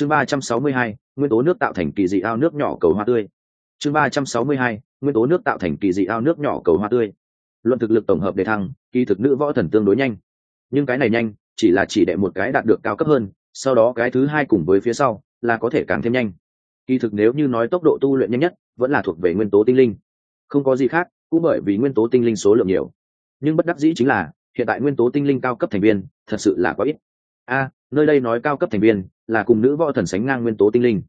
chương ba trăm sáu mươi hai, nguyên tố nước tạo thành kỳ dị ao nước nhỏ cầu hoa tươi. Chương ba trăm sáu mươi hai, nguyên tố nước tạo thành kỳ dị ao nước nhỏ cầu hoa tươi. Luận thực lực tổng hợp đề thăng, kỳ thực nữ võ thần tương đối nhanh. Nhưng cái này nhanh, chỉ là chỉ đệ một cái đạt được cao cấp hơn, sau đó cái thứ hai cùng với phía sau, là có thể càng thêm nhanh. Kỳ thực nếu như nói tốc độ tu luyện nhanh nhất, vẫn là thuộc về nguyên tố tinh linh. Không có gì khác, cũng bởi vì nguyên tố tinh linh số lượng nhiều. Nhưng bất đắc dĩ chính là, hiện tại nguyên tố tinh linh cao cấp thành viên, thật sự là quá ít. A, nơi đây nói cao cấp thành viên là cùng nữ võ thần sánh ngang nguyên tố tinh linh.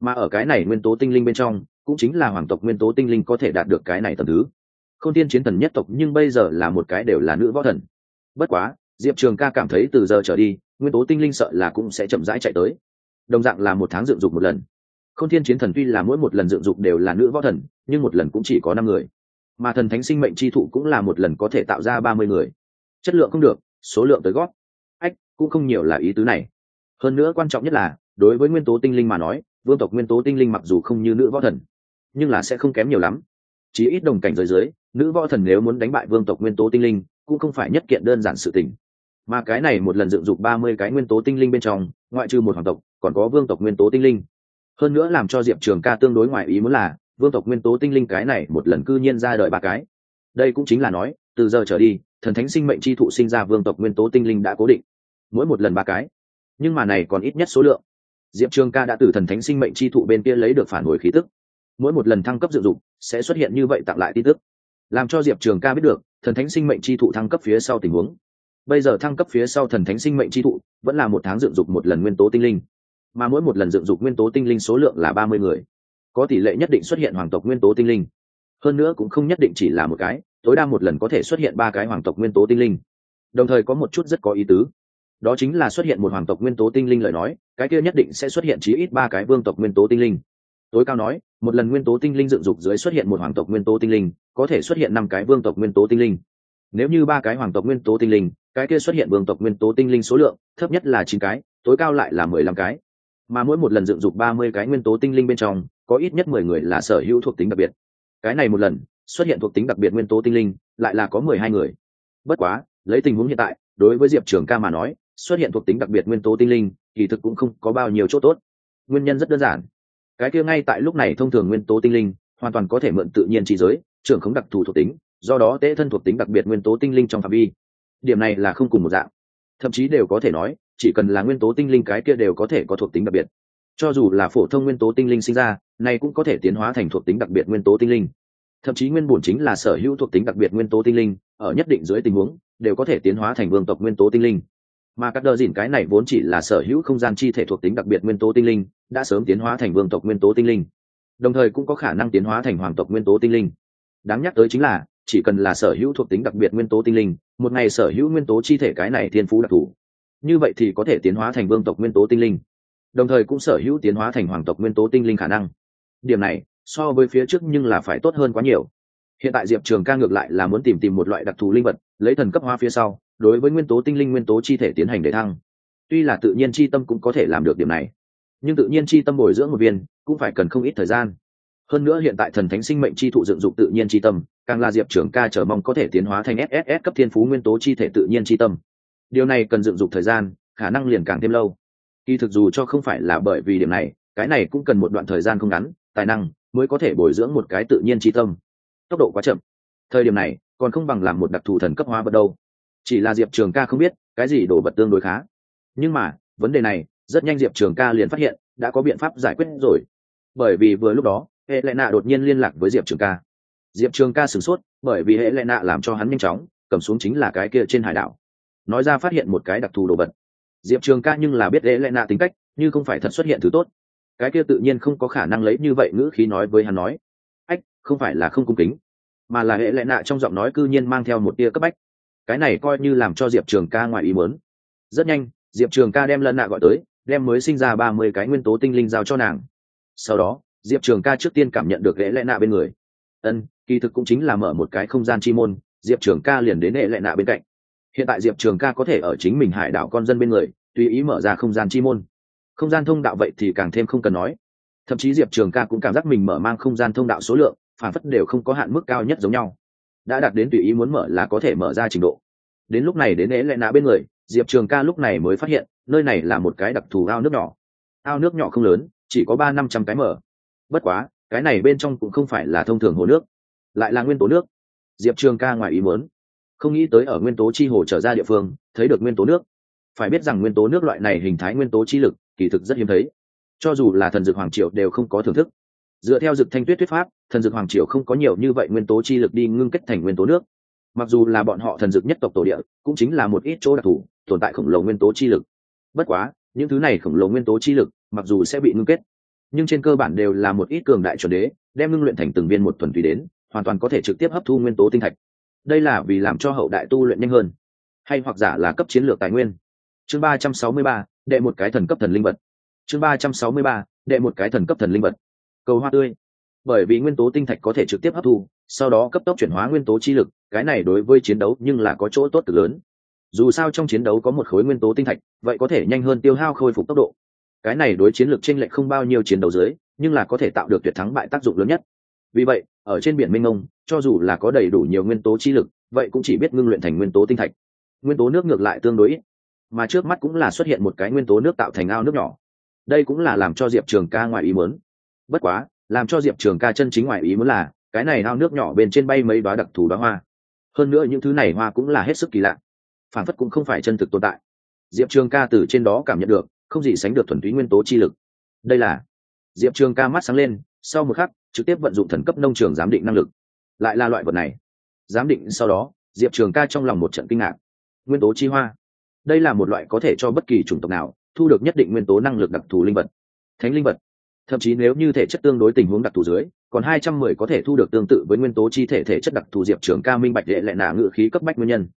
Mà ở cái này nguyên tố tinh linh bên trong, cũng chính là hoàng tộc nguyên tố tinh linh có thể đạt được cái này tầm thứ. Không tiên chiến thần nhất tộc nhưng bây giờ là một cái đều là nữ võ thần. Bất quá, diệp trường ca cảm thấy từ giờ trở đi, nguyên tố tinh linh sợ là cũng sẽ chậm rãi chạy tới. Đồng dạng là một tháng dựng dục một lần. Không thiên chiến thần tuy là mỗi một lần dựng dục đều là nữ võ thần, nhưng một lần cũng chỉ có năm người. Mà thần thánh sinh mệnh chi thụ cũng là một lần có thể tạo ra ba mươi người. Chất lượng không được, số lượng tới gót. Ách, cũng không nhiều là ý tứ này hơn nữa quan trọng nhất là, đối với nguyên tố tinh linh mà nói, vương tộc nguyên tố tinh linh mặc dù không như nữ võ thần, nhưng là sẽ không kém nhiều lắm. Chỉ ít đồng cảnh giới dưới, nữ võ thần nếu muốn đánh bại vương tộc nguyên tố tinh linh, cũng không phải nhất kiện đơn giản sự tình. Mà cái này một lần dựng dục ba mươi cái nguyên tố tinh linh bên trong, ngoại trừ một hoàng tộc, còn có vương tộc nguyên tố tinh linh. Hơn nữa làm cho diệp trường ca tương đối ngoại ý muốn là, vương tộc nguyên tố tinh linh cái này một lần cư nhiên ra đời ba cái. Đây cũng chính là nói, từ giờ trở đi, thần thánh sinh mệnh chi thụ sinh ra vương tộc nguyên tố tinh linh đã cố định. Mỗi một lần ba cái nhưng mà này còn ít nhất số lượng. Diệp trường ca đã từ thần thánh sinh mệnh chi thụ bên kia lấy được phản hồi khí tức. Mỗi một lần thăng cấp dự dụng, sẽ xuất hiện như vậy tặng lại tin tức. Làm cho diệp trường ca biết được, thần thánh sinh mệnh chi thụ thăng cấp phía sau tình huống. Bây giờ thăng cấp phía sau thần thánh sinh mệnh chi thụ, vẫn là một tháng dựng dục một lần nguyên tố tinh linh. Mà mỗi một lần dựng dục nguyên tố tinh linh số lượng là ba mươi người. Có tỷ lệ nhất định xuất hiện hoàng tộc nguyên tố tinh linh. Hơn nữa cũng không nhất định chỉ là một cái, tối đa một lần có thể xuất hiện ba cái hoàng tộc nguyên tố tinh linh. Đồng thời có một chút rất có ý tứ đó chính là xuất hiện một hoàng tộc nguyên tố tinh linh lời nói, cái kia nhất định sẽ xuất hiện chí ít ba cái vương tộc nguyên tố tinh linh. Tối cao nói, một lần nguyên tố tinh linh dựng dục dưới xuất hiện một hoàng tộc nguyên tố tinh linh, có thể xuất hiện năm cái vương tộc nguyên tố tinh linh. Nếu như ba cái hoàng tộc nguyên tố tinh linh, cái kia xuất hiện vương tộc nguyên tố tinh linh số lượng, thấp nhất là chín cái, tối cao lại là mười lăm cái. Mà mỗi một lần dựng dục ba mươi cái nguyên tố tinh linh bên trong, có ít nhất mười người là sở hữu thuộc tính đặc biệt. Cái này một lần, xuất hiện thuộc tính đặc biệt nguyên tố tinh linh, lại là có mười hai người. Bất quá, lấy tình huống hiện tại, đối với diệp trường ca mà nói xuất hiện thuộc tính đặc biệt nguyên tố tinh linh, kỳ thực cũng không có bao nhiêu chỗ tốt. Nguyên nhân rất đơn giản. Cái kia ngay tại lúc này thông thường nguyên tố tinh linh, hoàn toàn có thể mượn tự nhiên trí giới, trưởng khống đặc thù thuộc tính, do đó tễ thân thuộc tính đặc biệt nguyên tố tinh linh trong phạm vi. Điểm này là không cùng một dạng. Thậm chí đều có thể nói, chỉ cần là nguyên tố tinh linh cái kia đều có thể có thuộc tính đặc biệt. Cho dù là phổ thông nguyên tố tinh linh sinh ra, này cũng có thể tiến hóa thành thuộc tính đặc biệt nguyên tố tinh linh. Thậm chí nguyên bổn chính là sở hữu thuộc tính đặc biệt nguyên tố tinh linh, ở nhất định dưới tình huống, đều có thể tiến hóa thành vương tộc nguyên tố tinh linh mà các đờ dìn cái này vốn chỉ là sở hữu không gian chi thể thuộc tính đặc biệt nguyên tố tinh linh, đã sớm tiến hóa thành vương tộc nguyên tố tinh linh. Đồng thời cũng có khả năng tiến hóa thành hoàng tộc nguyên tố tinh linh. Đáng nhắc tới chính là, chỉ cần là sở hữu thuộc tính đặc biệt nguyên tố tinh linh, một ngày sở hữu nguyên tố chi thể cái này thiên phú đặc thù. Như vậy thì có thể tiến hóa thành vương tộc nguyên tố tinh linh. Đồng thời cũng sở hữu tiến hóa thành hoàng tộc nguyên tố tinh linh khả năng. Điểm này, so với phía trước nhưng là phải tốt hơn quá nhiều. Hiện tại diệp trường ca ngược lại là muốn tìm tìm một loại đặc thù linh vật, lấy thần cấp hóa phía sau đối với nguyên tố tinh linh nguyên tố chi thể tiến hành để thăng. Tuy là tự nhiên chi tâm cũng có thể làm được điểm này, nhưng tự nhiên chi tâm bồi dưỡng một viên cũng phải cần không ít thời gian. Hơn nữa hiện tại thần thánh sinh mệnh chi thụ dựng dục tự nhiên chi tâm, càng là diệp trưởng ca chờ mong có thể tiến hóa thành sss cấp thiên phú nguyên tố chi thể tự nhiên chi tâm. Điều này cần dựng dục thời gian, khả năng liền càng thêm lâu. Kỳ thực dù cho không phải là bởi vì điểm này, cái này cũng cần một đoạn thời gian không ngắn, tài năng mới có thể bồi dưỡng một cái tự nhiên chi tâm. Tốc độ quá chậm. Thời điểm này còn không bằng làm một đặc thù thần cấp hóa vật đâu chỉ là diệp trường ca không biết, cái gì đổ vật tương đối khá. Nhưng mà, vấn đề này, rất nhanh diệp trường ca liền phát hiện, đã có biện pháp giải quyết rồi. Bởi vì vừa lúc đó, hệ lệ nạ đột nhiên liên lạc với diệp trường ca. Diệp trường ca sửng sốt, bởi vì hệ lệ nạ làm cho hắn nhanh chóng, cầm xuống chính là cái kia trên hải đảo. Nói ra phát hiện một cái đặc thù đồ vật. Diệp trường ca nhưng là biết hệ lệ nạ tính cách, như không phải thật xuất hiện thứ tốt. Cái kia tự nhiên không có khả năng lấy như vậy ngữ khí nói với hắn nói. Ách, không phải là không cung kính, mà là hệ lệ nạ trong giọng nói cư nhiên mang theo một tia cấp bách cái này coi như làm cho diệp trường ca ngoài ý muốn. Rất nhanh, diệp trường ca đem lân nạ gọi tới, đem mới sinh ra ba mươi cái nguyên tố tinh linh giao cho nàng. Sau đó, diệp trường ca trước tiên cảm nhận được lễ lệ nạ bên người. Ân, kỳ thực cũng chính là mở một cái không gian chi môn, diệp trường ca liền đến lễ lệ nạ bên cạnh. Hiện tại diệp trường ca có thể ở chính mình hải đảo con dân bên người, tùy ý mở ra không gian chi môn. Không gian thông đạo vậy thì càng thêm không cần nói. Thậm chí diệp trường ca cũng cảm giác mình mở mang không gian thông đạo số lượng, phản phất đều không có hạn mức cao nhất giống nhau đã đạt đến tùy ý muốn mở là có thể mở ra trình độ. Đến lúc này đến ế lẽ nạ bên người, diệp trường ca lúc này mới phát hiện, nơi này là một cái đặc thù ao nước nhỏ. Ao nước nhỏ không lớn, chỉ có ba năm trăm cái mở. Bất quá, cái này bên trong cũng không phải là thông thường hồ nước, lại là nguyên tố nước. Diệp trường ca ngoài ý muốn, không nghĩ tới ở nguyên tố chi hồ trở ra địa phương, thấy được nguyên tố nước. Phải biết rằng nguyên tố nước loại này hình thái nguyên tố chi lực, kỳ thực rất hiếm thấy. Cho dù là thần dược hoàng triều đều không có thưởng thức dựa theo dực thanh tuyết thuyết pháp, thần dược hoàng triều không có nhiều như vậy nguyên tố chi lực đi ngưng kết thành nguyên tố nước. Mặc dù là bọn họ thần dược nhất tộc tổ địa, cũng chính là một ít chỗ đặc thù, tồn tại khổng lồ nguyên tố chi lực. Bất quá, những thứ này khổng lồ nguyên tố chi lực, mặc dù sẽ bị ngưng kết, nhưng trên cơ bản đều là một ít cường đại chuẩn đế, đem ngưng luyện thành từng viên một thuần tùy đến, hoàn toàn có thể trực tiếp hấp thu nguyên tố tinh thạch. Đây là vì làm cho hậu đại tu luyện nhanh hơn, hay hoặc giả là cấp chiến lược tài nguyên. Chương ba trăm sáu mươi ba, đệ một cái thần cấp thần linh vật. Chương ba trăm sáu mươi ba, đệ một cái thần cấp thần linh vật cầu hoa tươi. Bởi vì nguyên tố tinh thạch có thể trực tiếp hấp thu, sau đó cấp tốc chuyển hóa nguyên tố chi lực, cái này đối với chiến đấu nhưng là có chỗ tốt cực lớn. Dù sao trong chiến đấu có một khối nguyên tố tinh thạch, vậy có thể nhanh hơn tiêu hao khôi phục tốc độ. Cái này đối chiến lược t r ê n lệch không bao nhiêu chiến đấu dưới, nhưng là có thể tạo được tuyệt thắng bại tác dụng lớn nhất. Vì vậy, ở trên biển minh ông cho dù là có đầy đủ nhiều nguyên tố chi lực, vậy cũng chỉ biết ngưng luyện thành nguyên tố tinh thạch. Nguyên tố nước ngược lại tương đối mà trước mắt cũng là xuất hiện một cái nguyên tố nước tạo thành ao nước nhỏ. Đây cũng là làm cho diệp trường ca ngoài ý muốn bất quá, làm cho diệp trường ca chân chính ngoài ý muốn là, cái này ao nước nhỏ bên trên bay mấy đoá đặc thù đoá hoa. Hơn nữa những thứ này hoa cũng là hết sức kỳ lạ. Phản phất cũng không phải chân thực tồn tại. Diệp trường ca từ trên đó cảm nhận được, không gì sánh được thuần túy nguyên tố chi lực. Đây là, diệp trường ca mắt sáng lên, sau một khắc, trực tiếp vận dụng thần cấp nông trường giám định năng lực. Lại là loại vật này. Giám định sau đó, diệp trường ca trong lòng một trận kinh ngạc. Nguyên tố chi hoa. Đây là một loại có thể cho bất kỳ chủng tộc nào thu được nhất định nguyên tố năng lực đặc thù linh vật. Thánh linh vật thậm chí nếu như thể chất tương đối tình huống đặc thù dưới, còn hai trăm mười có thể thu được tương tự với nguyên tố chi thể thể chất đặc thù diệp trưởng ca minh bạch đệ lại nạ ngự khí cấp bách nguyên nhân.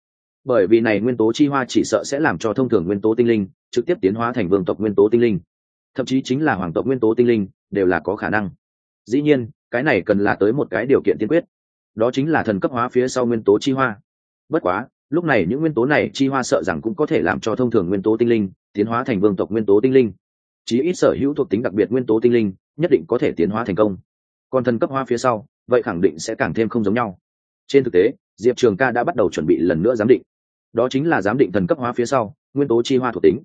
Bởi vì này nguyên tố chi hoa chỉ sợ sẽ làm cho thông thường nguyên tố tinh linh trực tiếp tiến hóa thành vương tộc nguyên tố tinh linh. Thậm chí chính là hoàng tộc nguyên tố tinh linh đều là có khả năng. Dĩ nhiên, cái này cần là tới một cái điều kiện tiên quyết. Đó chính là thần cấp hóa phía sau nguyên tố chi hoa. Bất quá, lúc này những nguyên tố này chi hoa sợ rằng cũng có thể làm cho thông thường nguyên tố tinh linh tiến hóa thành vương tộc nguyên tố tinh linh chí ít sở hữu thuộc tính đặc biệt nguyên tố tinh linh, nhất định có thể tiến hóa thành công. Còn thần cấp hoa phía sau, vậy khẳng định sẽ càng thêm không giống nhau. Trên thực tế, diệp trường ca đã bắt đầu chuẩn bị lần nữa giám định. Đó chính là giám định thần cấp hóa phía sau, nguyên tố chi hoa thuộc tính.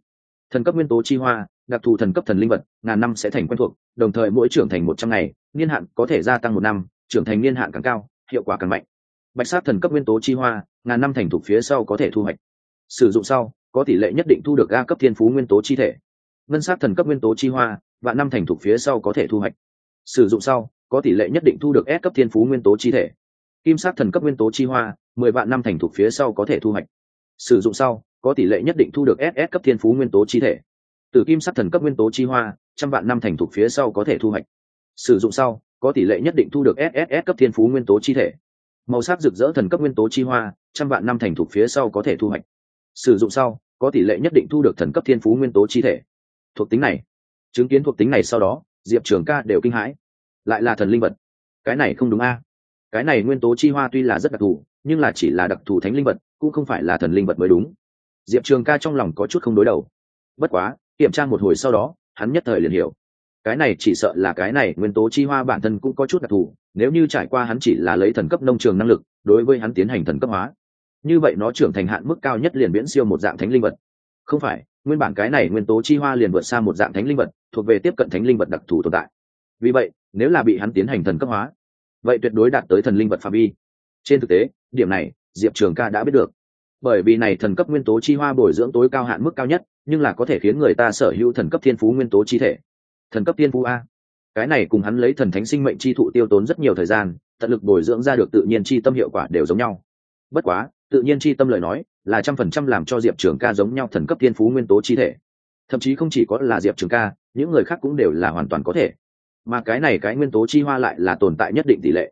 Thần cấp nguyên tố chi hoa, đặc thù thần cấp thần linh vật, ngàn năm sẽ thành quen thuộc, đồng thời mỗi trưởng thành một trăm ngày, niên hạn có thể gia tăng một năm, trưởng thành niên hạn càng cao, hiệu quả càng mạnh. Bạch sát thần cấp nguyên tố chi hoa, ngàn năm thành thục phía sau có thể thu hoạch. Sử dụng sau, có tỷ lệ nhất định thu được ga cấp thiên phú nguyên tố chi thể ngân sát thần cấp nguyên tố chi hoa và năm thành thục phía sau có thể thu hoạch. Sử dụng sau, có tỷ lệ nhất định thu được S cấp thiên phú nguyên tố chi thể. Kim sát thần cấp nguyên tố chi hoa, mười vạn năm thành thục phía sau có thể thu hoạch. Sử dụng sau, có tỷ lệ nhất định thu được ss cấp thiên phú nguyên tố chi thể. Từ kim sắc thần cấp nguyên tố chi hoa, trăm vạn năm thành thục phía sau có thể thu hoạch. Sử dụng sau, có tỷ lệ nhất định thu được ss cấp thiên phú nguyên tố chi thể. Màu sắc rực rỡ thần cấp nguyên tố chi hoa, trăm vạn năm thành thục phía sau có thể thu hoạch. Sử dụng sau, có tỷ lệ nhất định thu được thần cấp thiên phú nguyên tố chi thể thuộc tính này. Chứng kiến thuộc tính này sau đó, diệp trường ca đều kinh hãi. Lại là thần linh vật. Cái này không đúng a. Cái này nguyên tố chi hoa tuy là rất đặc thù, nhưng là chỉ là đặc thù thánh linh vật, cũng không phải là thần linh vật mới đúng. Diệp trường ca trong lòng có chút không đối đầu. Bất quá, kiểm tra một hồi sau đó, hắn nhất thời liền hiểu. Cái này chỉ sợ là cái này nguyên tố chi hoa bản thân cũng có chút đặc thù, nếu như trải qua hắn chỉ là lấy thần cấp nông trường năng lực, đối với hắn tiến hành thần cấp hóa. Như vậy nó trưởng thành hạn mức cao nhất liền viễn siêu một dạng thánh linh vật. Không phải nguyên bản cái này nguyên tố chi hoa liền vượt xa một dạng thánh linh vật, thuộc về tiếp cận thánh linh vật đặc thù tồn tại. Vì vậy, nếu là bị hắn tiến hành thần cấp hóa, vậy tuyệt đối đạt tới thần linh vật phạm vi. Trên thực tế, điểm này, diệp trường ca đã biết được. Bởi vì này thần cấp nguyên tố chi hoa bồi dưỡng tối cao hạn mức cao nhất, nhưng là có thể khiến người ta sở hữu thần cấp thiên phú nguyên tố chi thể. Thần cấp thiên phú a. Cái này cùng hắn lấy thần thánh sinh mệnh chi thụ tiêu tốn rất nhiều thời gian, tận lực bồi dưỡng ra được tự nhiên chi tâm hiệu quả đều giống nhau. Bất quá, tự nhiên chi tâm lời nói là trăm phần trăm làm cho diệp trường ca giống nhau thần cấp thiên phú nguyên tố chi thể. Thậm chí không chỉ có là diệp trường ca, những người khác cũng đều là hoàn toàn có thể. Mà cái này cái nguyên tố chi hoa lại là tồn tại nhất định tỷ lệ.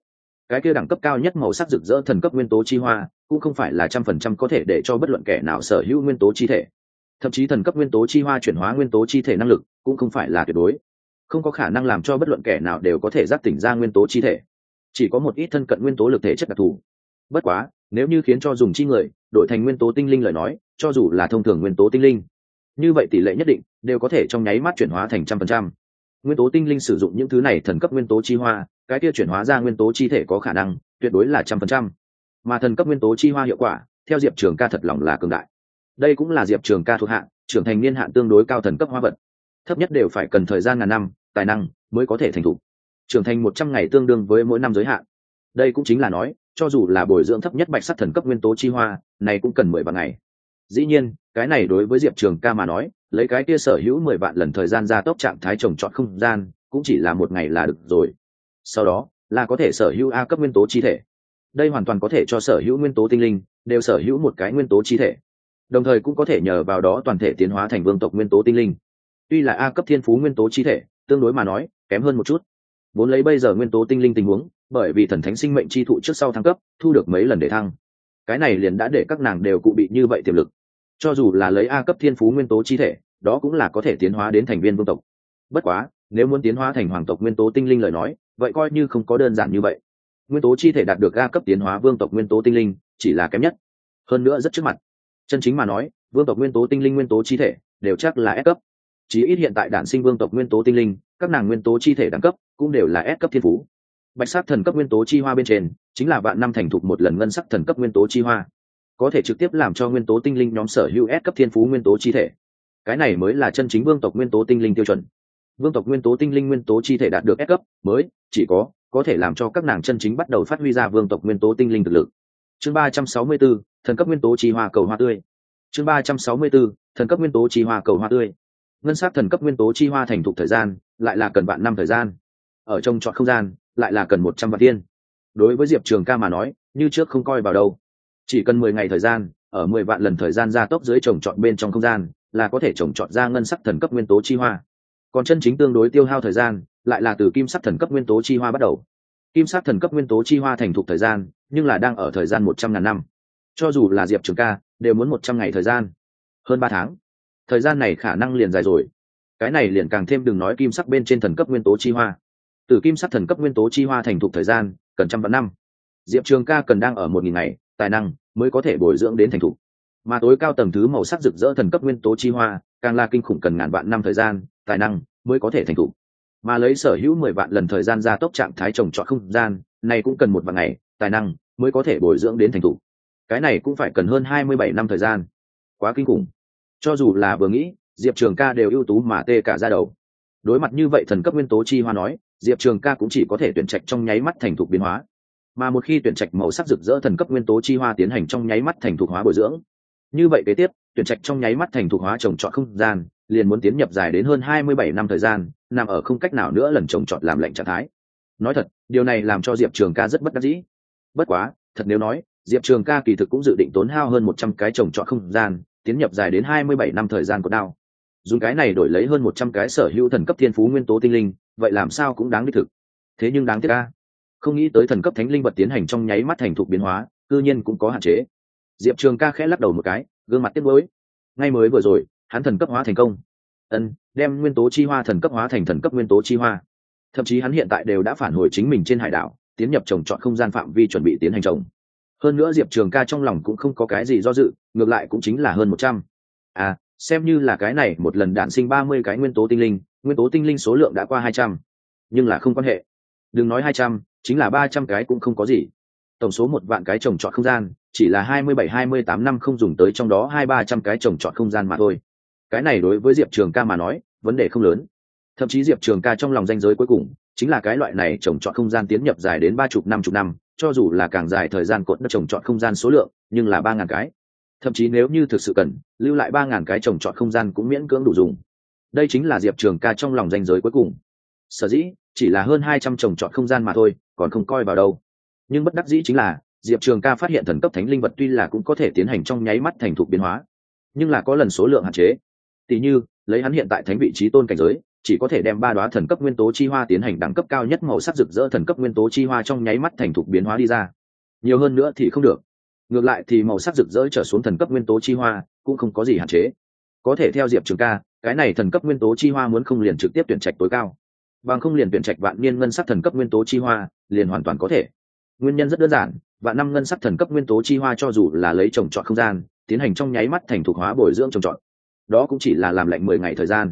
Cái kia đẳng cấp cao nhất màu sắc rực rỡ thần cấp nguyên tố chi hoa, cũng không phải là trăm phần trăm có thể để cho bất luận kẻ nào sở hữu nguyên tố chi thể. Thậm chí thần cấp nguyên tố chi hoa chuyển hóa nguyên tố chi thể năng lực, cũng không phải là tuyệt đối. Không có khả năng làm cho bất luận kẻ nào đều có thể giác tỉnh ra nguyên tố chi thể. Chỉ có một ít thân cận nguyên tố lực thể chất đặc thù. Bất quá nếu như khiến cho dùng chi người, đổi thành nguyên tố tinh linh lời nói, cho dù là thông thường nguyên tố tinh linh, như vậy tỷ lệ nhất định đều có thể trong nháy mắt chuyển hóa thành trăm phần trăm. Nguyên tố tinh linh sử dụng những thứ này thần cấp nguyên tố chi hoa, cái kia chuyển hóa ra nguyên tố chi thể có khả năng tuyệt đối là trăm phần trăm. Mà thần cấp nguyên tố chi hoa hiệu quả, theo diệp trường ca thật lòng là cường đại. Đây cũng là diệp trường ca thuộc hạng trưởng thành niên hạn tương đối cao thần cấp hoa vật. Thấp nhất đều phải cần thời gian ngàn năm, tài năng mới có thể thành thục. Trưởng thành một trăm ngày tương đương với mỗi năm giới hạn đây cũng chính là nói, cho dù là bồi dưỡng thấp nhất bạch sắc thần cấp nguyên tố chi hoa, này cũng cần mười vạn ngày. Dĩ nhiên, cái này đối với diệp trường ca mà nói, lấy cái kia sở hữu mười vạn lần thời gian ra tốc trạng thái trồng trọt không gian, cũng chỉ là một ngày là được rồi. Sau đó, là có thể sở hữu a cấp nguyên tố chi thể. Đây hoàn toàn có thể cho sở hữu nguyên tố tinh linh, đều sở hữu một cái nguyên tố chi thể. Đồng thời cũng có thể nhờ vào đó toàn thể tiến hóa thành vương tộc nguyên tố tinh linh. Tuy là a cấp thiên phú nguyên tố chi thể, tương đối mà nói, kém hơn một chút. Vốn lấy bây giờ nguyên tố tinh linh tình huống bởi vì thần thánh sinh mệnh chi thụ trước sau thăng cấp, thu được mấy lần để thăng. Cái này liền đã để các nàng đều cụ bị như vậy tiềm lực. Cho dù là lấy a cấp thiên phú nguyên tố chi thể, đó cũng là có thể tiến hóa đến thành viên vương tộc. Bất quá, nếu muốn tiến hóa thành hoàng tộc nguyên tố tinh linh lời nói, vậy coi như không có đơn giản như vậy. Nguyên tố chi thể đạt được a cấp tiến hóa vương tộc nguyên tố tinh linh, chỉ là kém nhất. Hơn nữa rất trước mặt. Chân chính mà nói, vương tộc nguyên tố tinh linh nguyên tố chi thể đều chắc là S cấp. Chí ít hiện tại đản sinh vương tộc nguyên tố tinh linh, các nàng nguyên tố chi thể đẳng cấp cũng đều là S cấp thiên phú bạch sắc thần cấp nguyên tố chi hoa bên trên chính là vạn năm thành thục một lần ngân sắc thần cấp nguyên tố chi hoa có thể trực tiếp làm cho nguyên tố tinh linh nhóm sở hữu S cấp thiên phú nguyên tố chi thể cái này mới là chân chính vương tộc nguyên tố tinh linh tiêu chuẩn vương tộc nguyên tố tinh linh nguyên tố chi thể đạt được S cấp mới chỉ có có thể làm cho các nàng chân chính bắt đầu phát huy ra vương tộc nguyên tố tinh linh thực lực chương ba trăm sáu mươi 364, thần cấp nguyên tố chi hoa cầu hoa tươi chương ba trăm sáu mươi 364, thần cấp nguyên tố chi hoa cầu hoa tươi ngân sắc thần cấp nguyên tố chi hoa thành thục thời gian lại là cần vạn năm thời gian ở trong chọn không gian lại là cần một trăm vạn tiên đối với diệp trường ca mà nói, như trước không coi vào đâu. Chỉ cần mười ngày thời gian, ở mười vạn lần thời gian gia tốc dưới trồng trọt bên trong không gian, là có thể trồng trọt ra ngân sắc thần cấp nguyên tố chi hoa. Còn chân chính tương đối tiêu hao thời gian, lại là từ kim sắc thần cấp nguyên tố chi hoa bắt đầu. Kim sắc thần cấp nguyên tố chi hoa thành thục thời gian, nhưng là đang ở thời gian một trăm ngàn năm. Cho dù là diệp trường ca, đều muốn một trăm ngày thời gian. Hơn ba tháng. Thời gian này khả năng liền dài rồi. Cái này liền càng thêm đừng nói kim sắc bên trên thần cấp nguyên tố chi hoa từ kim sắc thần cấp nguyên tố chi hoa thành thục thời gian, cần trăm vạn năm. Diệp trường ca cần đang ở một nghìn ngày, tài năng mới có thể bồi dưỡng đến thành thục. Mà tối cao tầng thứ màu sắc rực rỡ thần cấp nguyên tố chi hoa, càng là kinh khủng cần ngàn vạn năm thời gian, tài năng mới có thể thành thục. Mà lấy sở hữu mười vạn lần thời gian gia tốc trạng thái trồng trọt không gian, này cũng cần một vạn ngày, tài năng mới có thể bồi dưỡng đến thành thục. Cái này cũng phải cần hơn hai mươi bảy năm thời gian. Quá kinh khủng. Cho dù là vừa nghĩ, diệp trường ca đều ưu tú mà tê cả ra đầu. Đối mặt như vậy thần cấp nguyên tố chi hoa nói diệp trường ca cũng chỉ có thể tuyển trạch trong nháy mắt thành thục biến hóa. Mà một khi tuyển trạch màu sắc rực rỡ thần cấp nguyên tố chi hoa tiến hành trong nháy mắt thành thục hóa bồi dưỡng. Như vậy kế tiếp, tuyển trạch trong nháy mắt thành thục hóa trồng trọt không gian, liền muốn tiến nhập dài đến hơn hai mươi bảy năm thời gian, nằm ở không cách nào nữa lần trồng trọt làm lệnh trạng thái. Nói thật, điều này làm cho diệp trường ca rất bất đắc dĩ. Bất quá, thật nếu nói, diệp trường ca kỳ thực cũng dự định tốn hao hơn một trăm cái trồng trọt không gian, tiến nhập dài đến hai mươi bảy năm thời gian của đao dùng cái này đổi lấy hơn một trăm cái sở hữu thần cấp thiên phú nguyên tố tinh linh, vậy làm sao cũng đáng đích thực. Thế nhưng đáng tiếc ca không nghĩ tới thần cấp thánh linh vật tiến hành trong nháy mắt thành thục biến hóa, cư nhiên cũng có hạn chế. Diệp trường ca khẽ lắc đầu một cái, gương mặt tiếc nuối. Ngay mới vừa rồi, hắn thần cấp hóa thành công. Ân, đem nguyên tố chi hoa thần cấp hóa thành thần cấp nguyên tố chi hoa. Thậm chí hắn hiện tại đều đã phản hồi chính mình trên hải đảo, tiến nhập trồng trọt không gian phạm vi chuẩn bị tiến hành trồng. Hơn nữa diệp trường ca trong lòng cũng không có cái gì do dự, ngược lại cũng chính là hơn một trăm. À xem như là cái này, một lần đạn sinh ba mươi cái nguyên tố tinh linh, nguyên tố tinh linh số lượng đã qua hai trăm. Nhưng là không quan hệ. Đừng nói hai trăm, chính là ba trăm cái cũng không có gì. Tổng số một vạn cái trồng trọt không gian, chỉ là hai mươi bảy, hai mươi tám năm không dùng tới trong đó hai, ba trăm cái trồng trọt không gian mà thôi. Cái này đối với diệp trường ca mà nói, vấn đề không lớn. Thậm chí diệp trường ca trong lòng danh giới cuối cùng, chính là cái loại này trồng trọt không gian tiến nhập dài đến ba chục, năm chục năm, cho dù là càng dài thời gian cột đất trồng trọt không gian số lượng, nhưng là ba ngàn cái thậm chí nếu như thực sự cần, lưu lại ba ngàn cái trồng trọt không gian cũng miễn cưỡng đủ dùng. Đây chính là diệp trường ca trong lòng danh giới cuối cùng. Sở dĩ, chỉ là hơn hai trăm trồng trọt không gian mà thôi, còn không coi vào đâu. Nhưng bất đắc dĩ chính là, diệp trường ca phát hiện thần cấp thánh linh vật tuy là cũng có thể tiến hành trong nháy mắt thành thục biến hóa, nhưng là có lần số lượng hạn chế. Tỉ như, lấy hắn hiện tại thánh vị trí tôn cảnh giới, chỉ có thể đem ba đoá thần cấp nguyên tố chi hoa tiến hành đẳng cấp cao nhất màu sắc rực rỡ thần cấp nguyên tố chi hoa trong nháy mắt thành thục biến hóa đi ra. Nhiều hơn nữa thì không được ngược lại thì màu sắc rực rỡ trở xuống thần cấp nguyên tố chi hoa cũng không có gì hạn chế. Có thể theo diệp trường ca, cái này thần cấp nguyên tố chi hoa muốn không liền trực tiếp tuyển trạch tối cao. Bằng không liền tuyển trạch vạn niên ngân sắc thần cấp nguyên tố chi hoa, liền hoàn toàn có thể. Nguyên nhân rất đơn giản, vạn năm ngân sắc thần cấp nguyên tố chi hoa cho dù là lấy trồng trọt không gian, tiến hành trong nháy mắt thành thục hóa bồi dưỡng trồng trọt. Đó cũng chỉ là làm lạnh mười ngày thời gian.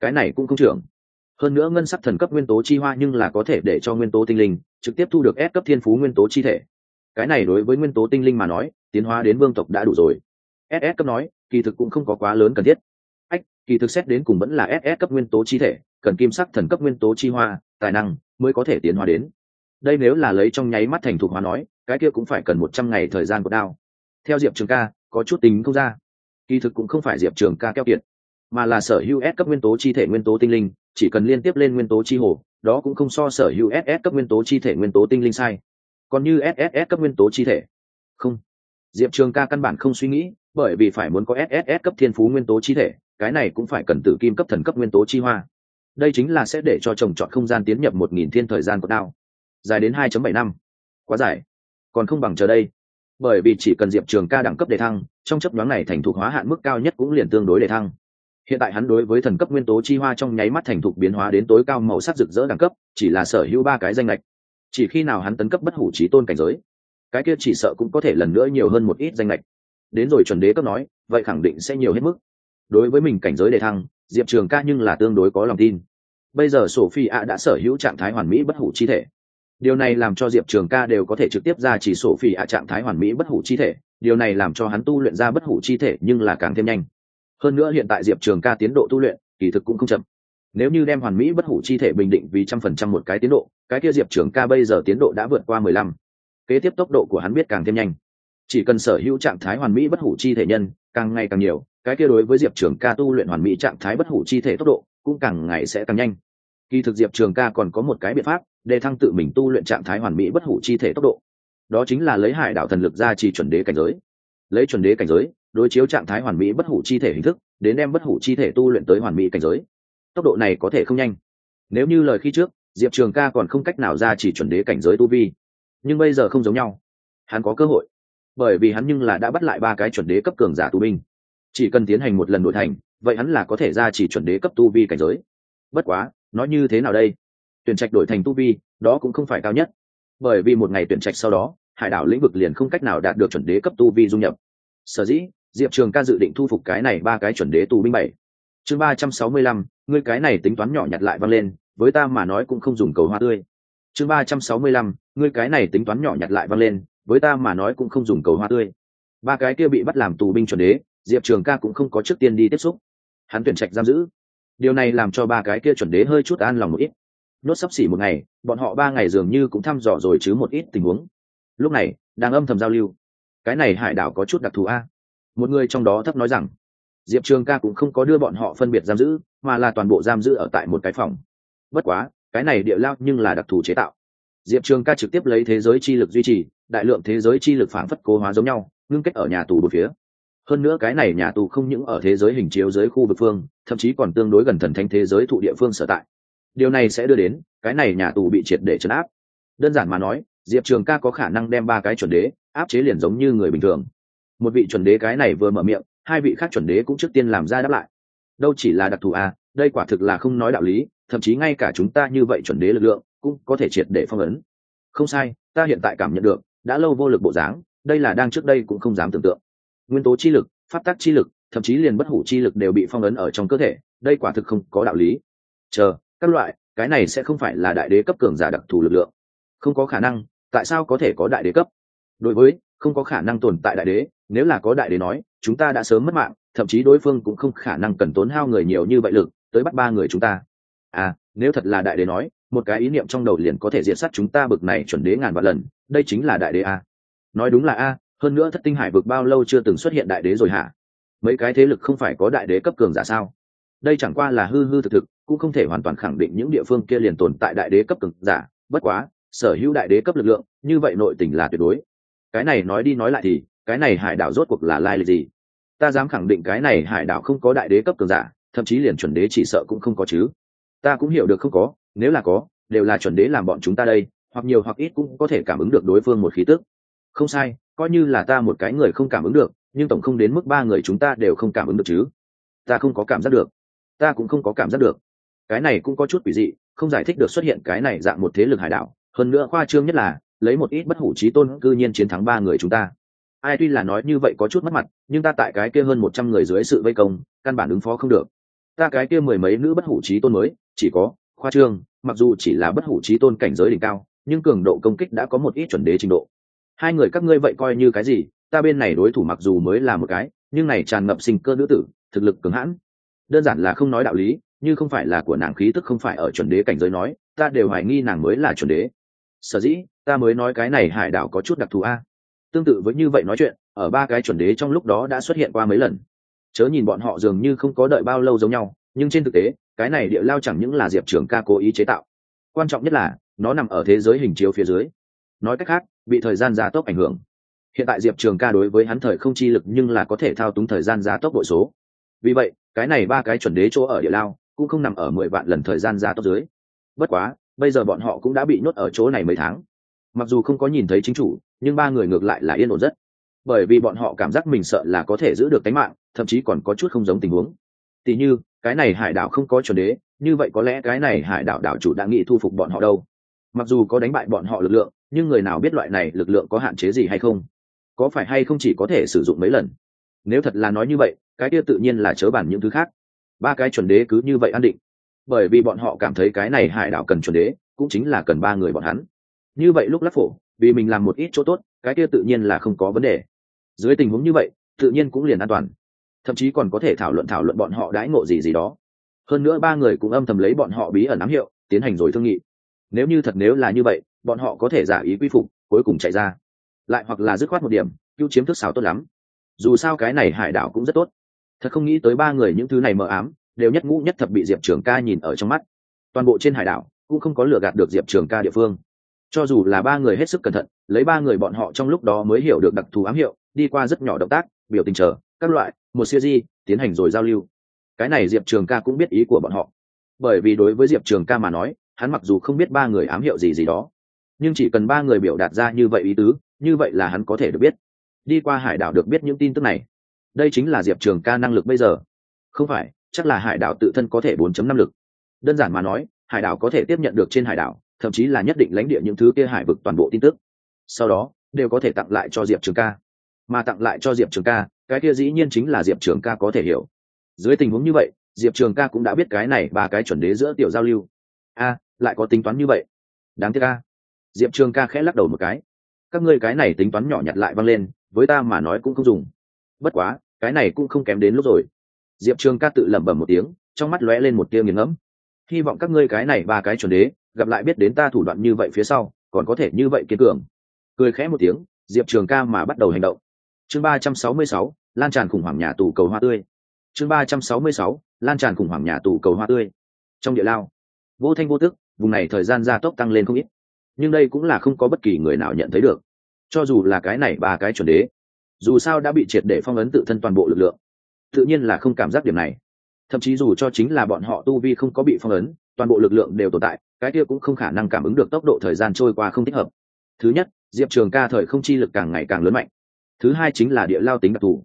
Cái này cũng không trưởng. Hơn nữa ngân sắc thần cấp nguyên tố chi hoa nhưng là có thể để cho nguyên tố tinh linh trực tiếp thu được S cấp thiên phú nguyên tố chi thể cái này đối với nguyên tố tinh linh mà nói, tiến hóa đến vương tộc đã đủ rồi. Ss cấp nói, kỳ thực cũng không có quá lớn cần thiết. Ách, kỳ thực xét đến cùng vẫn là ss cấp nguyên tố chi thể, cần kim sắc thần cấp nguyên tố chi hoa, tài năng mới có thể tiến hóa đến. Đây nếu là lấy trong nháy mắt thành thục hóa nói, cái kia cũng phải cần một trăm ngày thời gian của đao. Theo diệp trường ca, có chút tính không ra. Kỳ thực cũng không phải diệp trường ca keo kiệt, mà là sở hữu s cấp nguyên tố chi thể nguyên tố tinh linh, chỉ cần liên tiếp lên nguyên tố chi hồ, đó cũng không so sở hữu ss cấp nguyên tố chi thể nguyên tố tinh linh sai còn như sss cấp nguyên tố chi thể. Không. Diệp trường ca căn bản không suy nghĩ, bởi vì phải muốn có sss cấp thiên phú nguyên tố chi thể, cái này cũng phải cần tử kim cấp thần cấp nguyên tố chi hoa. Đây chính là sẽ để cho trồng trọt không gian tiến nhập một nghìn thiên thời gian của đao dài đến 2.7 năm. Quá dài. Còn không bằng chờ đây. Bởi vì chỉ cần diệp trường ca đẳng cấp đề thăng, trong chấp nhoáng này thành thục hóa hạn mức cao nhất cũng liền tương đối đề thăng. Hiện tại hắn đối với thần cấp nguyên tố chi hoa trong nháy mắt thành thục biến hóa đến tối cao màu sắc rực rỡ đẳng cấp, chỉ là sở hữu ba cái danh lệch chỉ khi nào hắn tấn cấp bất hủ trí tôn cảnh giới, cái kia chỉ sợ cũng có thể lần nữa nhiều hơn một ít danh lệch đến rồi chuẩn đế cấp nói, vậy khẳng định sẽ nhiều hết mức. Đối với mình cảnh giới đề thăng, diệp trường ca nhưng là tương đối có lòng tin. Bây giờ sophie ạ đã sở hữu trạng thái hoàn mỹ bất hủ chi thể. Điều này làm cho diệp trường ca đều có thể trực tiếp ra chỉ sổ phi ạ trạng thái hoàn mỹ bất hủ chi thể. Điều này làm cho hắn tu luyện ra bất hủ chi thể nhưng là càng thêm nhanh. Hơn nữa hiện tại diệp trường ca tiến độ tu luyện kỳ thực cũng không chậm nếu như đem hoàn mỹ bất hủ chi thể bình định vì trăm phần trăm một cái tiến độ, cái kia diệp trường ca bây giờ tiến độ đã vượt qua mười lăm. Kế tiếp tốc độ của hắn biết càng thêm nhanh. Chỉ cần sở hữu trạng thái hoàn mỹ bất hủ chi thể nhân, càng ngày càng nhiều, cái kia đối với diệp trường ca tu luyện hoàn mỹ trạng thái bất hủ chi thể tốc độ, cũng càng ngày sẽ càng nhanh. Kỳ thực diệp trường ca còn có một cái biện pháp, để thăng tự mình tu luyện trạng thái hoàn mỹ bất hủ chi thể tốc độ. Đó chính là lấy hải đạo thần lực ra chỉ chuẩn đế cảnh giới. Lấy chuẩn đế cảnh giới, đối chiếu trạng thái hoàn mỹ bất hủ chi thể hình thức, đến đem bất hủ chi thể tu luyện tới hoàn mỹ cảnh giới tốc độ này có thể không nhanh. Nếu như lời khi trước, diệp trường ca còn không cách nào ra chỉ chuẩn đế cảnh giới tu vi. Nhưng bây giờ không giống nhau. Hắn có cơ hội. Bởi vì hắn nhưng là đã bắt lại ba cái chuẩn đế cấp cường giả tu binh. Chỉ cần tiến hành một lần đổi thành, vậy hắn là có thể ra chỉ chuẩn đế cấp tu vi cảnh giới. Bất quá nói như thế nào đây? Tuyển trạch đổi thành tu vi, đó cũng không phải cao nhất. Bởi vì một ngày tuyển trạch sau đó, hải đảo lĩnh vực liền không cách nào đạt được chuẩn đế cấp tu vi dung nhập. Sở dĩ, diệp trường ca dự định thu phục cái này ba cái chuẩn đế tu binh bảy chương ba trăm sáu mươi lăm, ngươi cái này tính toán nhỏ nhặt lại vang lên, với ta mà nói cũng không dùng cầu hoa tươi. Chương ba trăm sáu mươi lăm, ngươi cái này tính toán nhỏ nhặt lại vang lên, với ta mà nói cũng không dùng cầu hoa tươi. Ba cái kia bị bắt làm tù binh chuẩn đế, diệp trường ca cũng không có trước tiên đi tiếp xúc. Hắn tuyển trạch giam giữ. Điều này làm cho ba cái kia chuẩn đế hơi chút an lòng một ít. Nốt sắp xỉ một ngày, bọn họ ba ngày dường như cũng thăm dò rồi chứ một ít tình huống. Lúc này, đang âm thầm giao lưu. Cái này hải đảo có chút đặc thù a. Một người trong đó thấp nói rằng diệp trường ca cũng không có đưa bọn họ phân biệt giam giữ, mà là toàn bộ giam giữ ở tại một cái phòng. Bất quá, cái này địa lao nhưng là đặc thù chế tạo. Diệp trường ca trực tiếp lấy thế giới chi lực duy trì, đại lượng thế giới chi lực phản phất cố hóa giống nhau, ngưng kết ở nhà tù một phía. Hơn nữa cái này nhà tù không những ở thế giới hình chiếu dưới khu vực phương, thậm chí còn tương đối gần thần thánh thế giới thụ địa phương sở tại. Điều này sẽ đưa đến, cái này nhà tù bị triệt để chấn áp. Đơn giản mà nói, diệp trường ca có khả năng đem ba cái chuẩn đế áp chế liền giống như người bình thường. Một vị chuẩn đế cái này vừa mở miệng hai vị khác chuẩn đế cũng trước tiên làm ra đáp lại. Đâu chỉ là đặc thù à đây quả thực là không nói đạo lý, thậm chí ngay cả chúng ta như vậy chuẩn đế lực lượng cũng có thể triệt để phong ấn. Không sai, ta hiện tại cảm nhận được, đã lâu vô lực bộ dáng, đây là đang trước đây cũng không dám tưởng tượng. Nguyên tố chi lực phát tác chi lực, thậm chí liền bất hủ chi lực đều bị phong ấn ở trong cơ thể, đây quả thực không có đạo lý. Chờ, các loại, cái này sẽ không phải là đại đế cấp cường giả đặc thù lực lượng. Không có khả năng, tại sao có thể có đại đế cấp? Đối với, không có khả năng tồn tại đại đế, nếu là có đại đế nói chúng ta đã sớm mất mạng, thậm chí đối phương cũng không khả năng cần tốn hao người nhiều như vậy lực tới bắt ba người chúng ta. À nếu thật là đại đế nói, một cái ý niệm trong đầu liền có thể diệt sát chúng ta bực này chuẩn đế ngàn vạn lần, đây chính là đại đế a. Nói đúng là a, hơn nữa thất tinh hải vực bao lâu chưa từng xuất hiện đại đế rồi hả? Mấy cái thế lực không phải có đại đế cấp cường giả sao? Đây chẳng qua là hư hư thực thực, cũng không thể hoàn toàn khẳng định những địa phương kia liền tồn tại đại đế cấp cường giả, bất quá, sở hữu đại đế cấp lực lượng, như vậy nội tình là tuyệt đối. Cái này nói đi nói lại thì cái này hải đảo rốt cuộc là lai lịch gì? Ta dám khẳng định cái này hải đảo không có đại đế cấp cường giả, thậm chí liền chuẩn đế chỉ sợ cũng không có chứ. Ta cũng hiểu được không có, nếu là có, đều là chuẩn đế làm bọn chúng ta đây, hoặc nhiều hoặc ít cũng có thể cảm ứng được đối phương một khí tức. Không sai, coi như là ta một cái người không cảm ứng được, nhưng tổng không đến mức ba người chúng ta đều không cảm ứng được chứ. Ta không có cảm giác được. Ta cũng không có cảm giác được. Cái này cũng có chút quỷ dị, không giải thích được xuất hiện cái này dạng một thế lực hải đảo. Hơn nữa khoa trương nhất là, lấy một ít bất hủ trí tôn cư nhiên chiến thắng ba người chúng ta ai tuy là nói như vậy có chút mất mặt, nhưng ta tại cái kia hơn một trăm người dưới sự vây công, căn bản ứng phó không được. Ta cái kia mười mấy nữ bất hủ trí tôn mới, chỉ có khoa trương, mặc dù chỉ là bất hủ trí tôn cảnh giới đỉnh cao, nhưng cường độ công kích đã có một ít chuẩn đế trình độ. Hai người các ngươi vậy coi như cái gì, ta bên này đối thủ mặc dù mới là một cái, nhưng này tràn ngập sinh cơ nữ tử, thực lực cường hãn. Đơn giản là không nói đạo lý, như không phải là của nàng khí tức không phải ở chuẩn đế cảnh giới nói, ta đều hoài nghi nàng mới là chuẩn đế. Sở dĩ, ta mới nói cái này hải đảo có chút đặc thù a tương tự với như vậy nói chuyện, ở ba cái chuẩn đế trong lúc đó đã xuất hiện qua mấy lần. Chớ nhìn bọn họ dường như không có đợi bao lâu giống nhau, nhưng trên thực tế, cái này địa lao chẳng những là diệp trường ca cố ý chế tạo. Quan trọng nhất là, nó nằm ở thế giới hình chiếu phía dưới. Nói cách khác, bị thời gian gia tốc ảnh hưởng. Hiện tại diệp trường ca đối với hắn thời không chi lực nhưng là có thể thao túng thời gian gia tốc bội số. Vì vậy, cái này ba cái chuẩn đế chỗ ở địa lao cũng không nằm ở mười vạn lần thời gian gia tốc dưới. Bất quá, bây giờ bọn họ cũng đã bị nhốt ở chỗ này mấy tháng mặc dù không có nhìn thấy chính chủ, nhưng ba người ngược lại là yên ổn rất. Bởi vì bọn họ cảm giác mình sợ là có thể giữ được tính mạng, thậm chí còn có chút không giống tình huống. Tỉ như, cái này hải đảo không có chuẩn đế, như vậy có lẽ cái này hải đảo đảo chủ đã nghĩ thu phục bọn họ đâu. Mặc dù có đánh bại bọn họ lực lượng, nhưng người nào biết loại này lực lượng có hạn chế gì hay không? Có phải hay không chỉ có thể sử dụng mấy lần? Nếu thật là nói như vậy, cái kia tự nhiên là chớ bản những thứ khác. Ba cái chuẩn đế cứ như vậy an định. Bởi vì bọn họ cảm thấy cái này hải đảo cần chuẩn đế, cũng chính là cần ba người bọn hắn như vậy lúc lắc phổ, vì mình làm một ít chỗ tốt, cái kia tự nhiên là không có vấn đề. Dưới tình huống như vậy, tự nhiên cũng liền an toàn. Thậm chí còn có thể thảo luận thảo luận bọn họ đãi ngộ gì gì đó. Hơn nữa ba người cũng âm thầm lấy bọn họ bí ẩn ám hiệu, tiến hành rồi thương nghị. Nếu như thật nếu là như vậy, bọn họ có thể giả ý quy phục, cuối cùng chạy ra. Lại hoặc là dứt khoát một điểm, cứu chiếm thức xào tốt lắm. Dù sao cái này hải đảo cũng rất tốt. Thật không nghĩ tới ba người những thứ này mờ ám, đều nhất ngũ nhất thập bị diệp trường ca nhìn ở trong mắt. Toàn bộ trên hải đảo cũng không có lừa gạt được diệp trường ca địa phương cho dù là ba người hết sức cẩn thận, lấy ba người bọn họ trong lúc đó mới hiểu được đặc thù ám hiệu, đi qua rất nhỏ động tác, biểu tình chờ, các loại, một siêu di, tiến hành rồi giao lưu. Cái này diệp trường ca cũng biết ý của bọn họ. Bởi vì đối với diệp trường ca mà nói, hắn mặc dù không biết ba người ám hiệu gì gì đó, nhưng chỉ cần ba người biểu đạt ra như vậy ý tứ, như vậy là hắn có thể được biết. Đi qua hải đảo được biết những tin tức này. Đây chính là diệp trường ca năng lực bây giờ. Không phải, chắc là hải đảo tự thân có thể 4 năm lực. Đơn giản mà nói, hải đảo có thể tiếp nhận được trên hải đảo thậm chí là nhất định lãnh địa những thứ kia hải vực toàn bộ tin tức. Sau đó, đều có thể tặng lại cho diệp trường ca. Mà tặng lại cho diệp trường ca, cái kia dĩ nhiên chính là diệp trường ca có thể hiểu. Dưới tình huống như vậy, diệp trường ca cũng đã biết cái này ba cái chuẩn đế giữa tiểu giao lưu. A, lại có tính toán như vậy. Đáng tiếc a. Diệp trường ca khẽ lắc đầu một cái. Các ngươi cái này tính toán nhỏ nhặt lại văng lên, với ta mà nói cũng không dùng. Bất quá, cái này cũng không kém đến lúc rồi. Diệp trường ca tự lẩm bẩm một tiếng, trong mắt lóe lên một tia nghiền ngẫm hy vọng các ngươi cái này ba cái chuẩn đế, gặp lại biết đến ta thủ đoạn như vậy phía sau, còn có thể như vậy kiên cường. Cười khẽ một tiếng, diệp trường ca mà bắt đầu hành động. Chương ba trăm sáu mươi sáu, lan tràn khủng hoảng nhà tù cầu hoa tươi. Chương ba trăm sáu mươi sáu, lan tràn khủng hoảng nhà tù cầu hoa tươi. Trong địa lao, vô thanh vô tức, vùng này thời gian gia tốc tăng lên không ít. Nhưng đây cũng là không có bất kỳ người nào nhận thấy được. Cho dù là cái này ba cái chuẩn đế, dù sao đã bị triệt để phong ấn tự thân toàn bộ lực lượng, tự nhiên là không cảm giác điểm này thậm chí dù cho chính là bọn họ tu vi không có bị phong ấn, toàn bộ lực lượng đều tồn tại, cái kia cũng không khả năng cảm ứng được tốc độ thời gian trôi qua không thích hợp. Thứ nhất, diệp trường ca thời không chi lực càng ngày càng lớn mạnh. Thứ hai chính là địa lao tính đặc thù.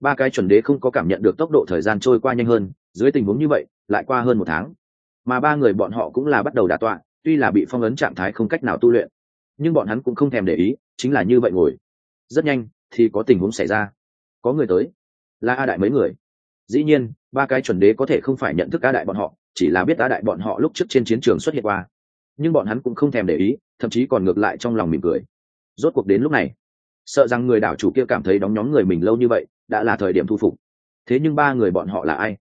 Ba cái chuẩn đế không có cảm nhận được tốc độ thời gian trôi qua nhanh hơn, dưới tình huống như vậy, lại qua hơn một tháng. Mà ba người bọn họ cũng là bắt đầu đà tọa, tuy là bị phong ấn trạng thái không cách nào tu luyện. Nhưng bọn hắn cũng không thèm để ý, chính là như vậy ngồi. Rất nhanh, thì có tình huống xảy ra. Có người tới. Là a đại mấy người? Dĩ nhiên ba cái chuẩn đế có thể không phải nhận thức a đại bọn họ, chỉ là biết a đại bọn họ lúc trước trên chiến trường xuất hiện qua. Nhưng bọn hắn cũng không thèm để ý, thậm chí còn ngược lại trong lòng mỉm cười. Rốt cuộc đến lúc này, sợ rằng người đảo chủ kia cảm thấy đóng nhóm người mình lâu như vậy, đã là thời điểm thu phục. Thế nhưng ba người bọn họ là ai?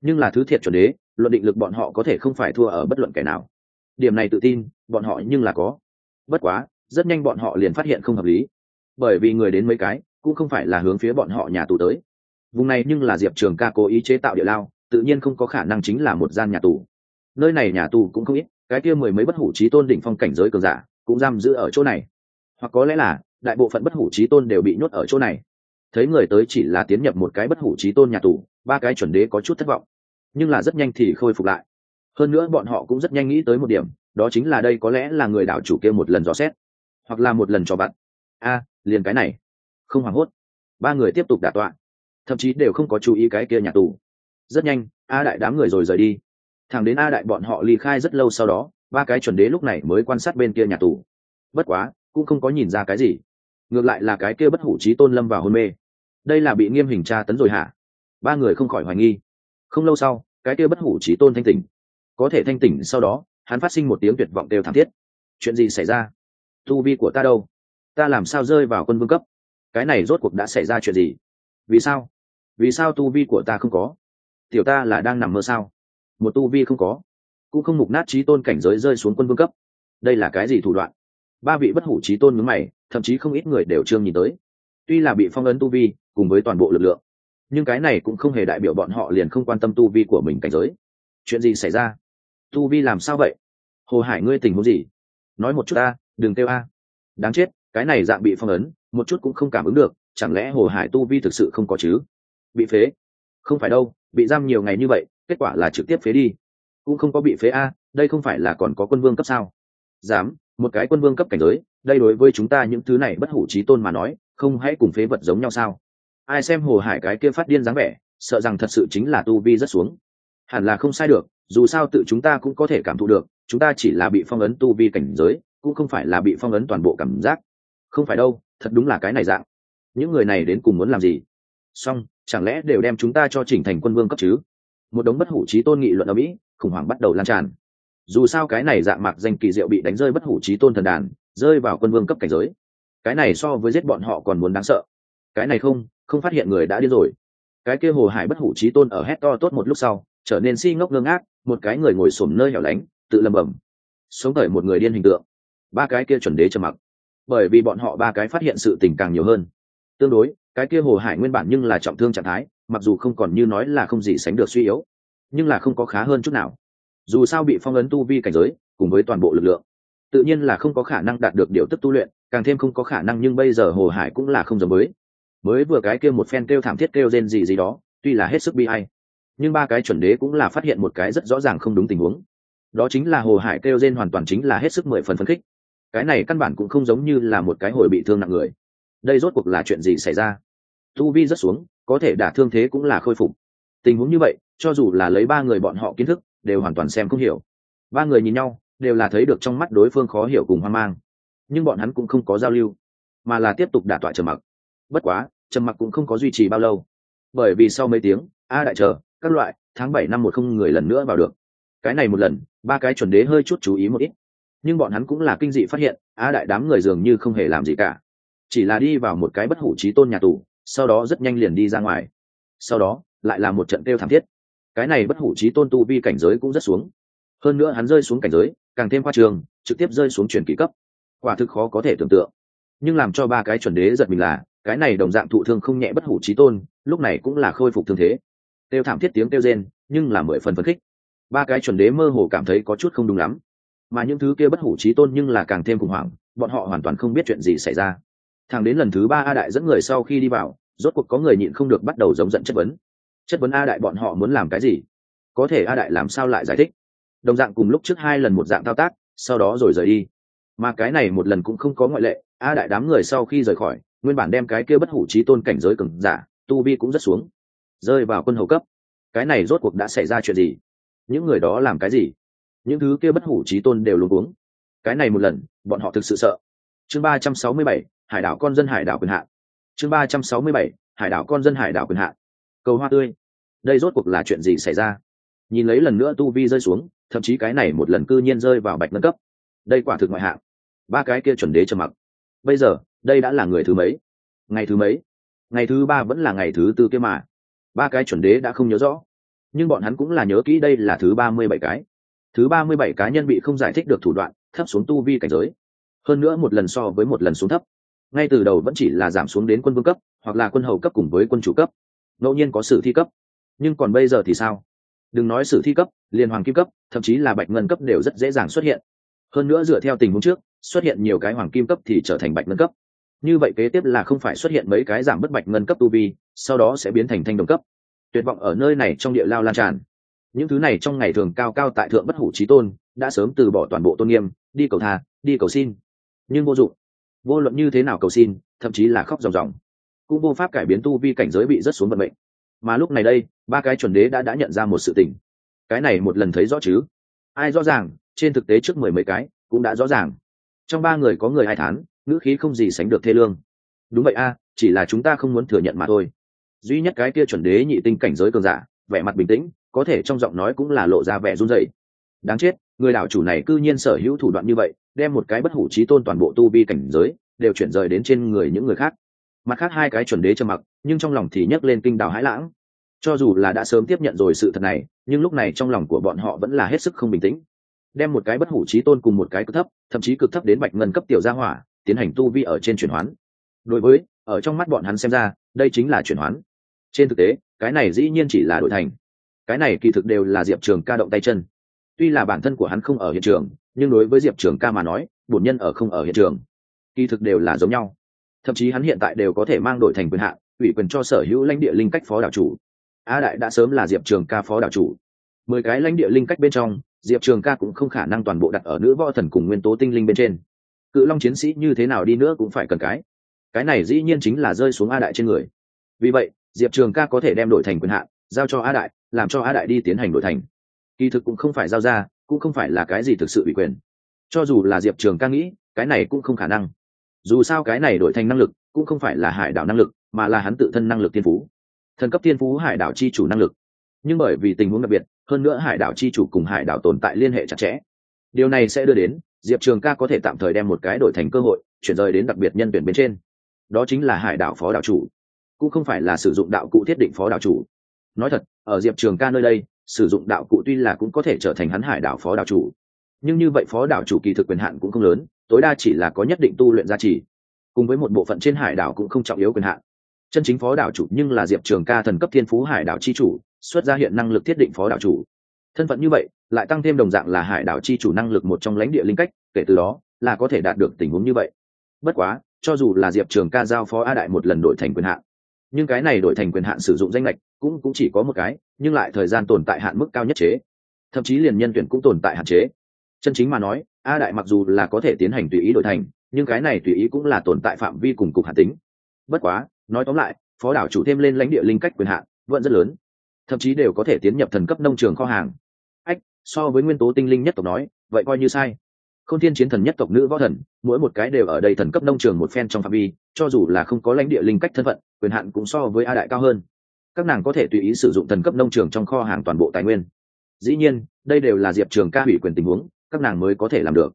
Nhưng là thứ thiệt chuẩn đế, luận định lực bọn họ có thể không phải thua ở bất luận kẻ nào. Điểm này tự tin, bọn họ nhưng là có. Bất quá, rất nhanh bọn họ liền phát hiện không hợp lý. Bởi vì người đến mấy cái, cũng không phải là hướng phía bọn họ nhà tù tới vùng này nhưng là diệp trường ca cố ý chế tạo địa lao, tự nhiên không có khả năng chính là một gian nhà tù. Nơi này nhà tù cũng không ít, cái kia mười mấy bất hủ trí tôn đỉnh phong cảnh giới cường giả cũng giam giữ ở chỗ này. Hoặc có lẽ là, đại bộ phận bất hủ trí tôn đều bị nhốt ở chỗ này. Thấy người tới chỉ là tiến nhập một cái bất hủ trí tôn nhà tù, ba cái chuẩn đế có chút thất vọng. Nhưng là rất nhanh thì khôi phục lại. Hơn nữa bọn họ cũng rất nhanh nghĩ tới một điểm, đó chính là đây có lẽ là người đảo chủ kia một lần dò xét. Hoặc là một lần cho bạn a, liền cái này. Không hoảng hốt. Ba người tiếp tục đả tọa thậm chí đều không có chú ý cái kia nhà tù. Rất nhanh, a đại đám người rồi rời đi. Thẳng đến a đại bọn họ ly khai rất lâu sau đó, ba cái chuẩn đế lúc này mới quan sát bên kia nhà tù. Bất quá, cũng không có nhìn ra cái gì. Ngược lại là cái kia bất hủ trí tôn lâm vào hôn mê. Đây là bị nghiêm hình tra tấn rồi hả? Ba người không khỏi hoài nghi. Không lâu sau, cái kia bất hủ trí tôn thanh tỉnh. Có thể thanh tỉnh sau đó, hắn phát sinh một tiếng tuyệt vọng đều thảm thiết. Chuyện gì xảy ra? Tu vi của ta đâu? Ta làm sao rơi vào quân vương cấp? Cái này rốt cuộc đã xảy ra chuyện gì? Vì sao? Vì sao tu vi của ta không có? Tiểu ta là đang nằm mơ sao? Một tu vi không có, cũng không mục nát trí tôn cảnh giới rơi xuống quân vương cấp. Đây là cái gì thủ đoạn? Ba vị bất hủ trí tôn mướn mày, thậm chí không ít người đều trương nhìn tới. Tuy là bị phong ấn tu vi, cùng với toàn bộ lực lượng, nhưng cái này cũng không hề đại biểu bọn họ liền không quan tâm tu vi của mình cảnh giới. Chuyện gì xảy ra? Tu vi làm sao vậy? Hồ hải, ngươi tình huống gì? Nói một chút a đừng kêu a. Đáng chết, cái này dạng bị phong ấn, một chút cũng không cảm ứng được chẳng lẽ hồ hải tu vi thực sự không có chứ? Bị phế? Không phải đâu, bị giam nhiều ngày như vậy, kết quả là trực tiếp phế đi. Cũng không có bị phế a, đây không phải là còn có quân vương cấp sao? Dám, một cái quân vương cấp cảnh giới, đây đối với chúng ta những thứ này bất hủ trí tôn mà nói, không hãy cùng phế vật giống nhau sao? Ai xem hồ hải cái kia phát điên dáng vẻ, sợ rằng thật sự chính là tu vi rất xuống. Hẳn là không sai được, dù sao tự chúng ta cũng có thể cảm thụ được, chúng ta chỉ là bị phong ấn tu vi cảnh giới, cũng không phải là bị phong ấn toàn bộ cảm giác. Không phải đâu, thật đúng là cái này dạng những người này đến cùng muốn làm gì? Song chẳng lẽ đều đem chúng ta cho chỉnh thành quân vương cấp chứ? Một đống bất hủ trí tôn nghị luận ở mỹ, khủng hoảng bắt đầu lan tràn. Dù sao cái này dạng mạc danh kỳ diệu bị đánh rơi bất hủ trí tôn thần đàn, rơi vào quân vương cấp cảnh giới. Cái này so với giết bọn họ còn muốn đáng sợ. Cái này không không phát hiện người đã điên rồi. Cái kia hồ hải bất hủ trí tôn ở hét to tốt một lúc sau, trở nên si ngốc ngơ ngác, một cái người ngồi xổm nơi hẻo lánh, tự lầm bầm sống thời một người điên hình tượng. Ba cái kia chuẩn đế trầm mặc. Bởi vì bọn họ ba cái phát hiện sự tình càng nhiều hơn tương đối, cái kia hồ hải nguyên bản nhưng là trọng thương trạng thái, mặc dù không còn như nói là không gì sánh được suy yếu, nhưng là không có khá hơn chút nào. Dù sao bị phong ấn tu vi cảnh giới, cùng với toàn bộ lực lượng, tự nhiên là không có khả năng đạt được điều tức tu luyện, càng thêm không có khả năng nhưng bây giờ hồ hải cũng là không giống mới mới vừa cái kia một phen kêu thảm thiết kêu rên gì gì đó, tuy là hết sức bi hay nhưng ba cái chuẩn đế cũng là phát hiện một cái rất rõ ràng không đúng tình huống. Đó chính là hồ hải kêu rên hoàn toàn chính là hết sức mười phần phấn khích. Cái này căn bản cũng không giống như là một cái hồi bị thương nặng người đây rốt cuộc là chuyện gì xảy ra? Tu vi rất xuống, có thể đả thương thế cũng là khôi phục. Tình huống như vậy, cho dù là lấy ba người bọn họ kiến thức, đều hoàn toàn xem không hiểu. Ba người nhìn nhau, đều là thấy được trong mắt đối phương khó hiểu cùng hoang mang. Nhưng bọn hắn cũng không có giao lưu, mà là tiếp tục đả tọa trầm mặc. Bất quá, trầm mặc cũng không có duy trì bao lâu. Bởi vì sau mấy tiếng, a đại chờ, các loại, tháng bảy năm một không người lần nữa vào được. Cái này một lần, ba cái chuẩn đế hơi chút chú ý một ít. Nhưng bọn hắn cũng là kinh dị phát hiện, a đại đám người dường như không hề làm gì cả chỉ là đi vào một cái bất hủ trí tôn nhà tù, sau đó rất nhanh liền đi ra ngoài. Sau đó, lại là một trận kêu thảm thiết. Cái này bất hủ trí tôn tu vi cảnh giới cũng rất xuống. Hơn nữa hắn rơi xuống cảnh giới, càng thêm khoa trường, trực tiếp rơi xuống truyền ký cấp. Quả thực khó có thể tưởng tượng. Nhưng làm cho ba cái chuẩn đế giật mình là, cái này đồng dạng thụ thương không nhẹ bất hủ trí tôn, lúc này cũng là khôi phục thương thế. Kêu thảm thiết tiếng kêu rên, nhưng là mười phần phấn khích. Ba cái chuẩn đế mơ hồ cảm thấy có chút không đúng lắm. Mà những thứ kia bất hủ trí tôn nhưng là càng thêm khủng hoảng, bọn họ hoàn toàn không biết chuyện gì xảy ra thằng đến lần thứ ba a đại dẫn người sau khi đi vào, rốt cuộc có người nhịn không được bắt đầu giống giận chất vấn. Chất vấn a đại bọn họ muốn làm cái gì? Có thể a đại làm sao lại giải thích? Đồng dạng cùng lúc trước hai lần một dạng thao tác, sau đó rồi rời đi. Mà cái này một lần cũng không có ngoại lệ, a đại đám người sau khi rời khỏi, nguyên bản đem cái kia bất hủ trí tôn cảnh giới cường giả, tu vi cũng rất xuống, rơi vào quân hầu cấp. Cái này rốt cuộc đã xảy ra chuyện gì? Những người đó làm cái gì? Những thứ kia bất hủ trí tôn đều luôn uống cái này một lần, bọn họ thực sự sợ. Chương ba trăm sáu mươi bảy hải đảo con dân hải đảo quyền hạn chương ba trăm sáu mươi bảy, hải đảo con dân hải đảo quyền hạn cầu hoa tươi. Đây rốt cuộc là chuyện gì xảy ra? Nhìn lấy lần nữa tu vi rơi xuống, thậm chí cái này một lần cư nhiên rơi vào bạch nâng cấp. Đây quả thực ngoại hạng. Ba cái kia chuẩn đế trầm mặc. Bây giờ, đây đã là người thứ mấy? Ngày thứ mấy? Ngày thứ ba vẫn là ngày thứ tư kia mà. Ba cái chuẩn đế đã không nhớ rõ. Nhưng bọn hắn cũng là nhớ kỹ đây là thứ ba mươi bảy cái. Thứ ba mươi bảy cá nhân bị không giải thích được thủ đoạn, thấp xuống tu vi cảnh giới. Hơn nữa một lần so với một lần xuống thấp ngay từ đầu vẫn chỉ là giảm xuống đến quân vương cấp hoặc là quân hầu cấp cùng với quân chủ cấp. Ngẫu nhiên có sử thi cấp. Nhưng còn bây giờ thì sao? Đừng nói sử thi cấp liên hoàng kim cấp thậm chí là bạch ngân cấp đều rất dễ dàng xuất hiện. Hơn nữa dựa theo tình huống trước xuất hiện nhiều cái hoàng kim cấp thì trở thành bạch ngân cấp. Như vậy kế tiếp là không phải xuất hiện mấy cái giảm bất bạch ngân cấp tu vi sau đó sẽ biến thành thanh đồng cấp. Tuyệt vọng ở nơi này trong địa lao lan tràn. Những thứ này trong ngày thường cao cao tại thượng bất hủ trí tôn đã sớm từ bỏ toàn bộ tôn nghiêm đi cầu thà, đi cầu xin. Nhưng vô dụng vô luận như thế nào cầu xin, thậm chí là khóc ròng ròng, cũng vô pháp cải biến tu vi cảnh giới bị rất xuống vận mệnh. Mà lúc này đây, ba cái chuẩn đế đã đã nhận ra một sự tình. Cái này một lần thấy rõ chứ? Ai rõ ràng, trên thực tế trước mười mấy cái cũng đã rõ ràng. Trong ba người có người hai thán, ngữ khí không gì sánh được thê lương. Đúng vậy a, chỉ là chúng ta không muốn thừa nhận mà thôi. Duy nhất cái kia chuẩn đế nhị tinh cảnh giới cường giả, vẻ mặt bình tĩnh, có thể trong giọng nói cũng là lộ ra vẻ run rẩy. Đáng chết, người đảo chủ này cư nhiên sở hữu thủ đoạn như vậy đem một cái bất hủ trí tôn toàn bộ tu vi cảnh giới đều chuyển rời đến trên người những người khác. Mặt khác hai cái chuẩn đế trầm mặc, nhưng trong lòng thì nhấc lên kinh đào hãi lãng. Cho dù là đã sớm tiếp nhận rồi sự thật này, nhưng lúc này trong lòng của bọn họ vẫn là hết sức không bình tĩnh. Đem một cái bất hủ trí tôn cùng một cái cực thấp, thậm chí cực thấp đến bạch ngân cấp tiểu gia hỏa, tiến hành tu vi ở trên chuyển hoán. Đối với, ở trong mắt bọn hắn xem ra, đây chính là chuyển hoán. Trên thực tế, cái này dĩ nhiên chỉ là đổi thành. Cái này kỳ thực đều là diệp trường ca động tay chân. Tuy là bản thân của hắn không ở hiện trường nhưng đối với diệp trường ca mà nói, bổn nhân ở không ở hiện trường, kỳ thực đều là giống nhau. Thậm chí hắn hiện tại đều có thể mang đổi thành quyền hạn ủy quyền cho sở hữu lãnh địa linh cách phó đảo chủ. A đại đã sớm là diệp trường ca phó đảo chủ. Mười cái lãnh địa linh cách bên trong, diệp trường ca cũng không khả năng toàn bộ đặt ở nữ võ thần cùng nguyên tố tinh linh bên trên. Cự long chiến sĩ như thế nào đi nữa cũng phải cần cái. Cái này dĩ nhiên chính là rơi xuống a đại trên người. Vì vậy, diệp trường ca có thể đem đổi thành quyền hạn giao cho a đại, làm cho a đại đi tiến hành đổi thành. Kỳ thực cũng không phải giao ra cũng không phải là cái gì thực sự bị quyền. Cho dù là diệp trường ca nghĩ, cái này cũng không khả năng. Dù sao cái này đổi thành năng lực, cũng không phải là hải đảo năng lực, mà là hắn tự thân năng lực tiên phú. Thần cấp tiên phú hải đảo chi chủ năng lực. Nhưng bởi vì tình huống đặc biệt, hơn nữa hải đảo chi chủ cùng hải đảo tồn tại liên hệ chặt chẽ. Điều này sẽ đưa đến, diệp trường ca có thể tạm thời đem một cái đổi thành cơ hội, chuyển rời đến đặc biệt nhân tuyển bên trên. Đó chính là hải đảo phó đảo chủ. Cũng không phải là sử dụng đạo cụ thiết định phó đảo chủ. Nói thật, ở diệp trường ca nơi đây sử dụng đạo cụ tuy là cũng có thể trở thành hắn hải đảo phó đảo chủ. Nhưng như vậy phó đảo chủ kỳ thực quyền hạn cũng không lớn, tối đa chỉ là có nhất định tu luyện gia trì. Cùng với một bộ phận trên hải đảo cũng không trọng yếu quyền hạn. Chân chính phó đảo chủ nhưng là diệp trường ca thần cấp thiên phú hải đảo chi chủ, xuất ra hiện năng lực thiết định phó đảo chủ. Thân phận như vậy, lại tăng thêm đồng dạng là hải đảo chi chủ năng lực một trong lãnh địa linh cách, kể từ đó, là có thể đạt được tình huống như vậy. Bất quá, cho dù là diệp trường ca giao phó a đại một lần đổi thành quyền hạn nhưng cái này đổi thành quyền hạn sử dụng danh lệch cũng cũng chỉ có một cái, nhưng lại thời gian tồn tại hạn mức cao nhất chế. Thậm chí liền nhân tuyển cũng tồn tại hạn chế. Chân chính mà nói, a đại mặc dù là có thể tiến hành tùy ý đổi thành, nhưng cái này tùy ý cũng là tồn tại phạm vi cùng cục hạt tính. Bất quá, nói tóm lại, phó đảo chủ thêm lên lãnh địa linh cách quyền hạn, vẫn rất lớn. Thậm chí đều có thể tiến nhập thần cấp nông trường kho hàng. Ách, so với nguyên tố tinh linh nhất tộc nói, vậy coi như sai. Không thiên chiến thần nhất tộc nữ võ thần, mỗi một cái đều ở đây thần cấp nông trường một phen trong phạm vi, cho dù là không có lãnh địa linh cách thân phận quyền hạn cũng so với a đại cao hơn. Các nàng có thể tùy ý sử dụng thần cấp nông trường trong kho hàng toàn bộ tài nguyên. Dĩ nhiên, đây đều là diệp trường ca hủy quyền tình huống, các nàng mới có thể làm được.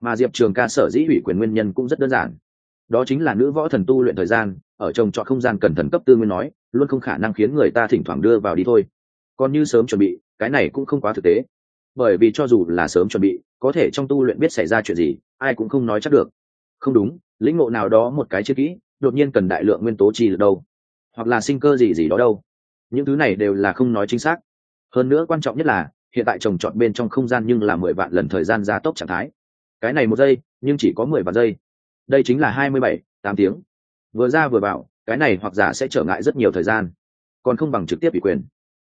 Mà diệp trường ca sở dĩ hủy quyền nguyên nhân cũng rất đơn giản. Đó chính là nữ võ thần tu luyện thời gian, ở trồng trọt không gian cần thần cấp tư nguyên nói, luôn không khả năng khiến người ta thỉnh thoảng đưa vào đi thôi. Còn như sớm chuẩn bị, cái này cũng không quá thực tế. Bởi vì cho dù là sớm chuẩn bị, có thể trong tu luyện biết xảy ra chuyện gì, ai cũng không nói chắc được. Không đúng, lĩnh ngộ nào đó một cái chưa kỹ đột nhiên cần đại lượng nguyên tố chi lực đâu? Hoặc là sinh cơ gì gì đó đâu? Những thứ này đều là không nói chính xác. Hơn nữa quan trọng nhất là, hiện tại trồng trọt bên trong không gian nhưng là mười vạn lần thời gian gia tốc trạng thái. Cái này một giây, nhưng chỉ có mười vạn giây. Đây chính là hai mươi bảy, tám tiếng. Vừa ra vừa vào, cái này hoặc giả sẽ trở ngại rất nhiều thời gian. Còn không bằng trực tiếp ủy quyền.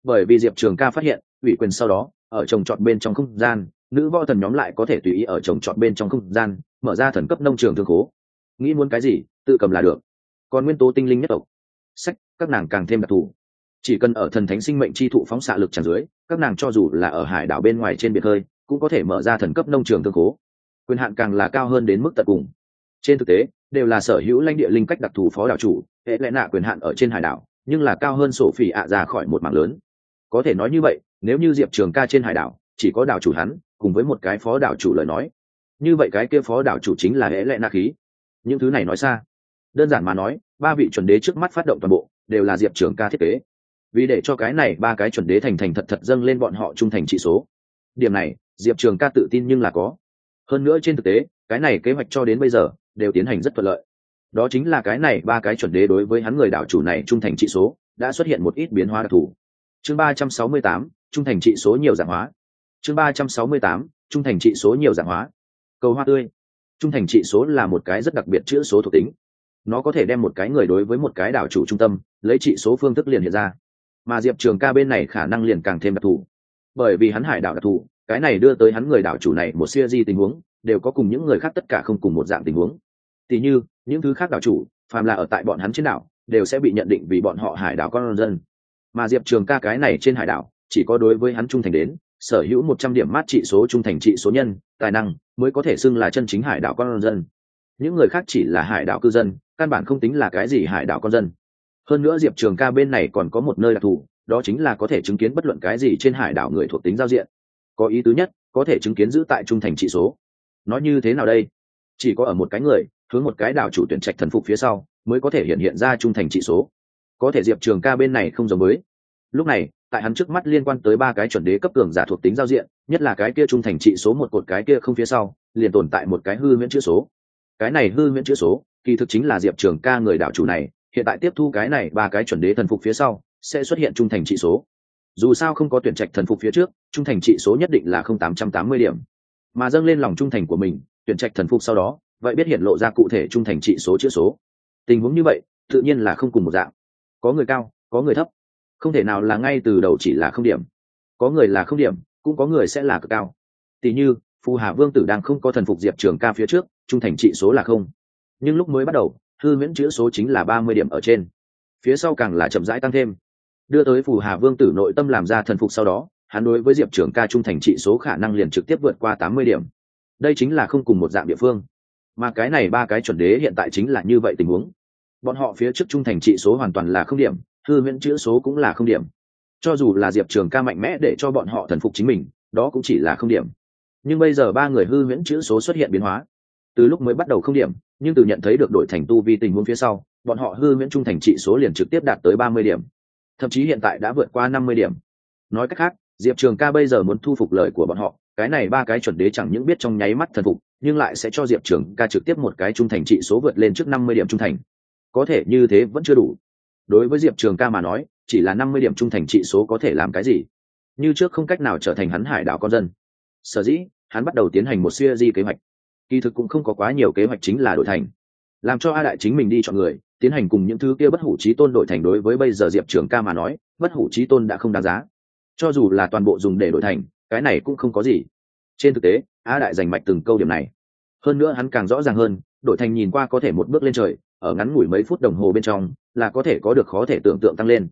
Bởi vì diệp trường ca phát hiện, ủy quyền sau đó, ở trồng trọt bên trong không gian, nữ võ thần nhóm lại có thể tùy ý ở trồng trọt bên trong không gian, mở ra thần cấp nông trường thương khố. Nghĩ muốn cái gì tự cầm là được. Còn nguyên tố tinh linh nhất tộc. Sách, các nàng càng thêm đặc thù. Chỉ cần ở thần thánh sinh mệnh chi thụ phóng xạ lực tràn dưới, các nàng cho dù là ở hải đảo bên ngoài trên biển hơi cũng có thể mở ra thần cấp nông trường thương cố. quyền hạn càng là cao hơn đến mức tận cùng. Trên thực tế, đều là sở hữu lãnh địa linh cách đặc thù phó đảo chủ, hệ lẽ nạ quyền hạn ở trên hải đảo, nhưng là cao hơn sổ phỉ ạ ra khỏi một mảng lớn. Có thể nói như vậy, nếu như diệp trường ca trên hải đảo, chỉ có đảo chủ hắn, cùng với một cái phó đảo chủ lời nói, như vậy cái kia phó đảo chủ chính là hệ lẽ nạ khí. Những thứ này nói xa đơn giản mà nói, ba vị chuẩn đế trước mắt phát động toàn bộ, đều là diệp trường ca thiết kế. Vì để cho cái này ba cái chuẩn đế thành thành thật thật dâng lên bọn họ trung thành trị số. Điểm này, diệp trường ca tự tin nhưng là có. Hơn nữa trên thực tế, cái này kế hoạch cho đến bây giờ, đều tiến hành rất thuận lợi. Đó chính là cái này ba cái chuẩn đế đối với hắn người đảo chủ này trung thành trị số, đã xuất hiện một ít biến hóa đặc thù. Chương ba trăm sáu mươi tám, trung thành trị số nhiều dạng hóa. Chương ba trăm sáu mươi tám, trung thành trị số nhiều dạng hóa. Cầu hoa tươi. Trung thành trị số là một cái rất đặc biệt chữ số thuộc tính nó có thể đem một cái người đối với một cái đảo chủ trung tâm, lấy trị số phương thức liền hiện ra. Mà diệp trường ca bên này khả năng liền càng thêm đặc thù. Bởi vì hắn hải đảo đặc thù, cái này đưa tới hắn người đảo chủ này một siêu di tình huống, đều có cùng những người khác tất cả không cùng một dạng tình huống. Tỉ như, những thứ khác đảo chủ, phàm là ở tại bọn hắn trên đảo, đều sẽ bị nhận định vì bọn họ hải đảo con dân. Mà diệp trường ca cái này trên hải đảo, chỉ có đối với hắn trung thành đến, sở hữu một trăm điểm mát trị số trung thành trị số nhân, tài năng, mới có thể xưng là chân chính hải đảo con dân. Những người khác chỉ là hải đảo cư dân căn bản không tính là cái gì hải đảo con dân. Hơn nữa diệp trường ca bên này còn có một nơi đặc thù, đó chính là có thể chứng kiến bất luận cái gì trên hải đảo người thuộc tính giao diện. Có ý tứ nhất, có thể chứng kiến giữ tại trung thành trị số. Nói như thế nào đây? Chỉ có ở một cái người, hướng một cái đảo chủ tuyển trạch thần phục phía sau, mới có thể hiện hiện ra trung thành trị số. Có thể diệp trường ca bên này không giống mới. lúc này, tại hắn trước mắt liên quan tới ba cái chuẩn đế cấp cường giả thuộc tính giao diện, nhất là cái kia trung thành trị số một cột cái kia không phía sau, liền tồn tại một cái hư miễn chữ số. Cái này hư miễn chữ số kỳ thực chính là diệp trường ca người đảo chủ này, hiện tại tiếp thu cái này ba cái chuẩn đế thần phục phía sau, sẽ xuất hiện trung thành trị số. Dù sao không có tuyển trạch thần phục phía trước, trung thành trị số nhất định là không tám trăm tám mươi điểm. Mà dâng lên lòng trung thành của mình, tuyển trạch thần phục sau đó, vậy biết hiện lộ ra cụ thể trung thành trị số chữ số. Tình huống như vậy, tự nhiên là không cùng một dạng. Có người cao, có người thấp. Không thể nào là ngay từ đầu chỉ là không điểm. Có người là không điểm, cũng có người sẽ là cực cao. Tỉ như, phù hà vương tử đang không có thần phục diệp trường ca phía trước, trung thành trị số là không nhưng lúc mới bắt đầu, thư miễn chữ số chính là ba mươi điểm ở trên. Phía sau càng là chậm rãi tăng thêm. Đưa tới phù hà vương tử nội tâm làm ra thần phục sau đó, hắn đối với diệp trưởng ca trung thành trị số khả năng liền trực tiếp vượt qua tám mươi điểm. Đây chính là không cùng một dạng địa phương. Mà cái này ba cái chuẩn đế hiện tại chính là như vậy tình huống. Bọn họ phía trước trung thành trị số hoàn toàn là không điểm, thư miễn chữ số cũng là không điểm. Cho dù là diệp trường ca mạnh mẽ để cho bọn họ thần phục chính mình, đó cũng chỉ là không điểm. Nhưng bây giờ ba người hư miễn chữ số xuất hiện biến hóa. Từ lúc mới bắt đầu không điểm nhưng từ nhận thấy được đổi thành tu vi tình huống phía sau, bọn họ hư miễn trung thành trị số liền trực tiếp đạt tới ba mươi điểm. Thậm chí hiện tại đã vượt qua năm mươi điểm. Nói cách khác, diệp trường ca bây giờ muốn thu phục lời của bọn họ, cái này ba cái chuẩn đế chẳng những biết trong nháy mắt thần phục, nhưng lại sẽ cho diệp trường ca trực tiếp một cái trung thành trị số vượt lên trước năm mươi điểm trung thành. Có thể như thế vẫn chưa đủ. Đối với diệp trường ca mà nói, chỉ là năm mươi điểm trung thành trị số có thể làm cái gì? Như trước không cách nào trở thành hắn hải đảo con dân. Sở dĩ, hắn bắt đầu tiến hành một siêu di kế hoạch kỳ thực cũng không có quá nhiều kế hoạch chính là đổi thành. Làm cho a đại chính mình đi chọn người, tiến hành cùng những thứ kia bất hủ trí tôn đổi thành đối với bây giờ diệp trường ca mà nói, bất hủ trí tôn đã không đáng giá. Cho dù là toàn bộ dùng để đổi thành, cái này cũng không có gì. Trên thực tế, a đại giành mạch từng câu điểm này. Hơn nữa hắn càng rõ ràng hơn, đổi thành nhìn qua có thể một bước lên trời, ở ngắn ngủi mấy phút đồng hồ bên trong, là có thể có được khó thể tưởng tượng tăng lên.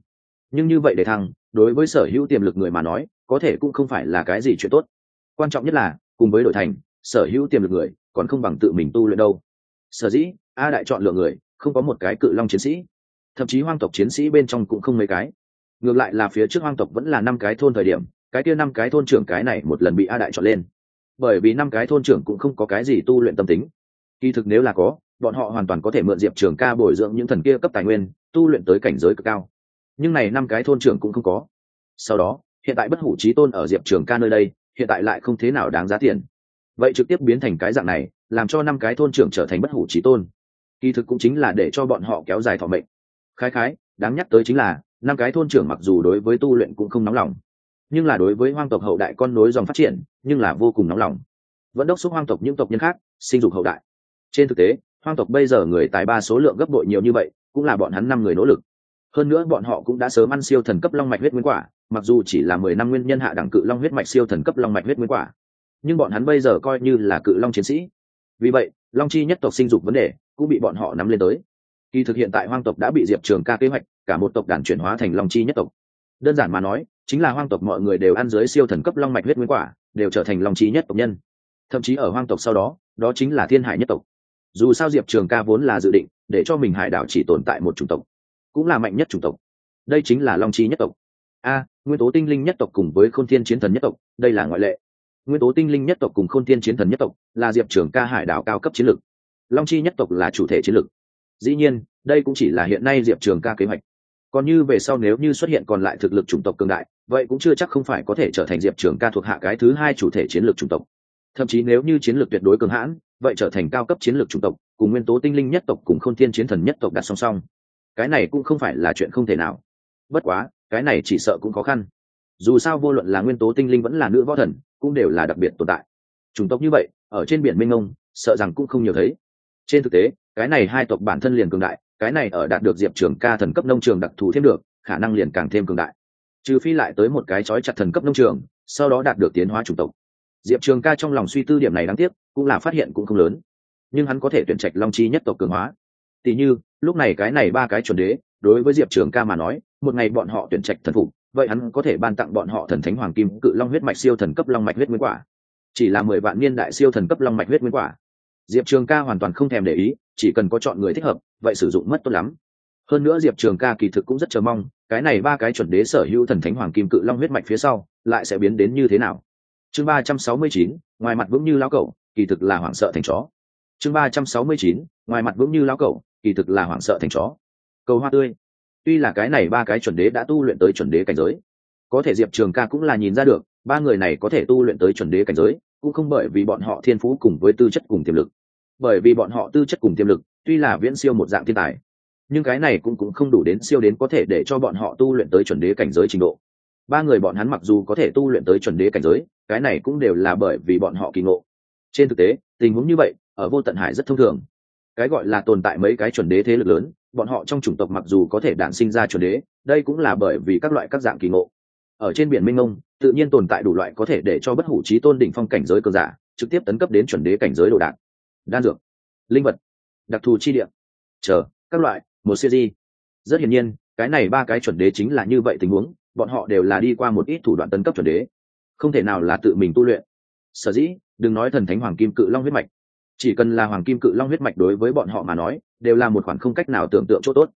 Nhưng như vậy để thăng, đối với sở hữu tiềm lực người mà nói, có thể cũng không phải là cái gì chuyện tốt. Quan trọng nhất là, cùng với đổi thành, sở hữu tiềm lực người còn không bằng tự mình tu luyện đâu. Sở dĩ, a đại chọn lựa người, không có một cái cự long chiến sĩ. Thậm chí hoang tộc chiến sĩ bên trong cũng không mấy cái. Ngược lại là phía trước hoang tộc vẫn là năm cái thôn thời điểm, cái kia năm cái thôn trưởng cái này một lần bị a đại chọn lên. Bởi vì năm cái thôn trưởng cũng không có cái gì tu luyện tâm tính. Kỳ thực nếu là có, bọn họ hoàn toàn có thể mượn diệp trường ca bồi dưỡng những thần kia cấp tài nguyên, tu luyện tới cảnh giới cực cao. Nhưng này năm cái thôn trưởng cũng không có. Sau đó, hiện tại bất hủ trí tôn ở diệp trường ca nơi đây, hiện tại lại không thế nào đáng giá tiền vậy trực tiếp biến thành cái dạng này, làm cho năm cái thôn trưởng trở thành bất hủ trí tôn. Kỳ thực cũng chính là để cho bọn họ kéo dài thọ mệnh. Khái khái, đáng nhắc tới chính là, năm cái thôn trưởng mặc dù đối với tu luyện cũng không nóng lòng, nhưng là đối với hoang tộc hậu đại con nối dòng phát triển, nhưng là vô cùng nóng lòng. Vẫn đốc xúc hoang tộc những tộc nhân khác, sinh dục hậu đại. Trên thực tế, hoang tộc bây giờ người tài ba số lượng gấp bội nhiều như vậy, cũng là bọn hắn năm người nỗ lực. Hơn nữa bọn họ cũng đã sớm ăn siêu thần cấp long mạch huyết nguyên quả, mặc dù chỉ là mười năm nguyên nhân hạ đẳng cự long huyết mạch siêu thần cấp long mạch huyết nguyên quả nhưng bọn hắn bây giờ coi như là cự long chiến sĩ. Vì vậy, long chi nhất tộc sinh dục vấn đề cũng bị bọn họ nắm lên tới. Kỳ thực hiện tại hoang tộc đã bị diệp trường ca kế hoạch, cả một tộc đàn chuyển hóa thành long chi nhất tộc. Đơn giản mà nói, chính là hoang tộc mọi người đều ăn dưới siêu thần cấp long mạch huyết nguyên quả, đều trở thành long chi nhất tộc nhân. Thậm chí ở hoang tộc sau đó đó chính là thiên hải nhất tộc. Dù sao diệp trường ca vốn là dự định, để cho mình hải đảo chỉ tồn tại một chủng tộc, cũng là mạnh nhất chủng tộc. Đây chính là long chi nhất tộc. A, nguyên tố tinh linh nhất tộc cùng với khôn thiên chiến thần nhất tộc, đây là ngoại lệ nguyên tố tinh linh nhất tộc cùng khôn thiên chiến thần nhất tộc là diệp trường ca hải đảo cao cấp chiến lược. Long chi nhất tộc là chủ thể chiến lược. Dĩ nhiên, đây cũng chỉ là hiện nay diệp trường ca kế hoạch. Còn như về sau nếu như xuất hiện còn lại thực lực chủng tộc cường đại, vậy cũng chưa chắc không phải có thể trở thành diệp trường ca thuộc hạ cái thứ hai chủ thể chiến lược chủng tộc. Thậm chí nếu như chiến lược tuyệt đối cường hãn, vậy trở thành cao cấp chiến lược chủng tộc, cùng nguyên tố tinh linh nhất tộc cùng khôn thiên chiến thần nhất tộc đặt song song. Cái này cũng không phải là chuyện không thể nào. Bất quá, cái này chỉ sợ cũng khó khăn. Dù sao vô luận là nguyên tố tinh linh vẫn là nữ võ thần cũng đều là đặc biệt tồn tại. Chủng tộc như vậy, ở trên biển minh ông sợ rằng cũng không nhiều thấy. Trên thực tế, cái này hai tộc bản thân liền cường đại, cái này ở đạt được diệp trường ca thần cấp nông trường đặc thù thêm được, khả năng liền càng thêm cường đại. Trừ phi lại tới một cái trói chặt thần cấp nông trường, sau đó đạt được tiến hóa chủng tộc. Diệp trường ca trong lòng suy tư điểm này đáng tiếc, cũng là phát hiện cũng không lớn. Nhưng hắn có thể tuyển trạch long chi nhất tộc cường hóa. Tỉ như, lúc này cái này ba cái chuẩn đế, đối với diệp trường ca mà nói, một ngày bọn họ tuyển trạch thần phục vậy hắn có thể ban tặng bọn họ thần thánh hoàng kim cự long huyết mạch siêu thần cấp long mạch huyết nguyên quả. Chỉ là mười vạn niên đại siêu thần cấp long mạch huyết nguyên quả. Diệp trường ca hoàn toàn không thèm để ý, chỉ cần có chọn người thích hợp, vậy sử dụng mất tốt lắm. Hơn nữa diệp trường ca kỳ thực cũng rất chờ mong, cái này ba cái chuẩn đế sở hữu thần thánh hoàng kim cự long huyết mạch phía sau, lại sẽ biến đến như thế nào? Chương ba trăm sáu mươi chín, ngoài mặt vững như lao cẩu, kỳ thực là hoảng sợ thành chó. Chương ba trăm sáu mươi chín, ngoài mặt vững như lao cẩu, kỳ thực là hoảng sợ thành chó. Cầu hoa tươi tuy là cái này ba cái chuẩn đế đã tu luyện tới chuẩn đế cảnh giới, có thể diệp trường ca cũng là nhìn ra được, ba người này có thể tu luyện tới chuẩn đế cảnh giới, cũng không bởi vì bọn họ thiên phú cùng với tư chất cùng tiềm lực. Bởi vì bọn họ tư chất cùng tiềm lực, tuy là viễn siêu một dạng thiên tài, nhưng cái này cũng cũng không đủ đến siêu đến có thể để cho bọn họ tu luyện tới chuẩn đế cảnh giới trình độ. Ba người bọn hắn mặc dù có thể tu luyện tới chuẩn đế cảnh giới, cái này cũng đều là bởi vì bọn họ kỳ ngộ. Trên thực tế, tình huống như vậy, ở vô tận hải rất thông thường. Cái gọi là tồn tại mấy cái chuẩn đế thế lực lớn bọn họ trong chủng tộc mặc dù có thể đản sinh ra chuẩn đế, đây cũng là bởi vì các loại các dạng kỳ ngộ. Ở trên biển minh ngông, tự nhiên tồn tại đủ loại có thể để cho bất hủ trí tôn đỉnh phong cảnh giới cơ giả, trực tiếp tấn cấp đến chuẩn đế cảnh giới đồ đạc. Đan dược, linh vật, đặc thù chi địa, chờ, các loại, một siêu di. Rất hiển nhiên, cái này ba cái chuẩn đế chính là như vậy tình huống, bọn họ đều là đi qua một ít thủ đoạn tấn cấp chuẩn đế. Không thể nào là tự mình tu luyện. Sở dĩ, đừng nói thần thánh hoàng kim cự long huyết mạch chỉ cần là hoàng kim cự long huyết mạch đối với bọn họ mà nói, đều là một khoản không cách nào tưởng tượng chỗ tốt.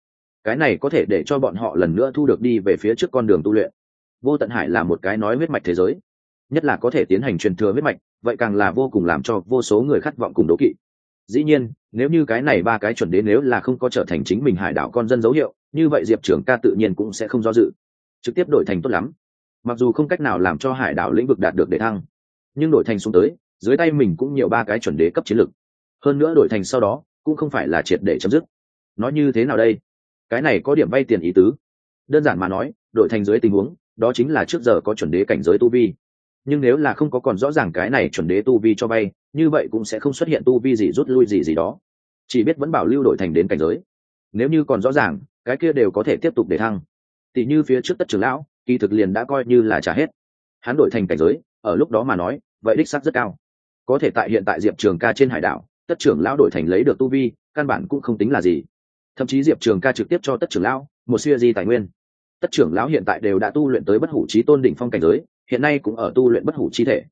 Cái này có thể để cho bọn họ lần nữa thu được đi về phía trước con đường tu luyện. Vô tận hải là một cái nói huyết mạch thế giới. Nhất là có thể tiến hành truyền thừa huyết mạch, vậy càng là vô cùng làm cho vô số người khát vọng cùng đố kỵ. Dĩ nhiên, nếu như cái này ba cái chuẩn đến nếu là không có trở thành chính mình hải đảo con dân dấu hiệu, như vậy diệp trưởng ca tự nhiên cũng sẽ không do dự. Trực tiếp đổi thành tốt lắm. Mặc dù không cách nào làm cho hải đảo lĩnh vực đạt được để thăng, nhưng đổi thành xuống tới dưới tay mình cũng nhiều ba cái chuẩn đế cấp chiến lược hơn nữa đổi thành sau đó, cũng không phải là triệt để chấm dứt. Nói như thế nào đây? Cái này có điểm vay tiền ý tứ. Đơn giản mà nói, đổi thành dưới tình huống, đó chính là trước giờ có chuẩn đế cảnh giới tu vi. Nhưng nếu là không có còn rõ ràng cái này chuẩn đế tu vi cho vay như vậy cũng sẽ không xuất hiện tu vi gì rút lui gì gì đó. Chỉ biết vẫn bảo lưu đổi thành đến cảnh giới. Nếu như còn rõ ràng, cái kia đều có thể tiếp tục để thăng. Tỷ như phía trước tất trưởng lão, kỳ thực liền đã coi như là trả hết. Hắn đổi thành cảnh giới, ở lúc đó mà nói, vậy đích xác rất cao có thể tại hiện tại diệp trường ca trên hải đảo, tất trưởng lão đổi thành lấy được tu vi, căn bản cũng không tính là gì. Thậm chí diệp trường ca trực tiếp cho tất trưởng lão một siêu di tài nguyên. Tất trưởng lão hiện tại đều đã tu luyện tới bất hủ trí tôn đỉnh phong cảnh giới, hiện nay cũng ở tu luyện bất hủ chi thể.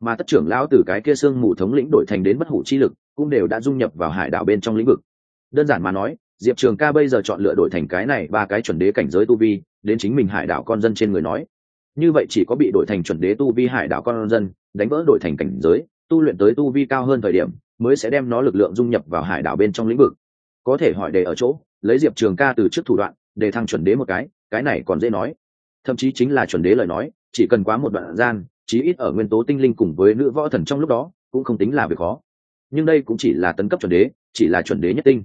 Mà tất trưởng lão từ cái kia xương mù thống lĩnh đổi thành đến bất hủ chi lực, cũng đều đã dung nhập vào hải đảo bên trong lĩnh vực. Đơn giản mà nói, diệp trường ca bây giờ chọn lựa đổi thành cái này ba cái chuẩn đế cảnh giới tu vi, đến chính mình hải đảo con dân trên người nói. Như vậy chỉ có bị đổi thành chuẩn đế tu vi hải đảo con dân, đánh vỡ đổi thành cảnh giới tu luyện tới tu vi cao hơn thời điểm, mới sẽ đem nó lực lượng dung nhập vào hải đảo bên trong lĩnh vực. Có thể hỏi đề ở chỗ, lấy diệp trường ca từ trước thủ đoạn, để thăng chuẩn đế một cái cái này còn dễ nói. Thậm chí chính là chuẩn đế lời nói, chỉ cần quá một đoạn gian, chí ít ở nguyên tố tinh linh cùng với nữ võ thần trong lúc đó, cũng không tính là việc khó. Nhưng đây cũng chỉ là tấn cấp chuẩn đế, chỉ là chuẩn đế nhất tinh.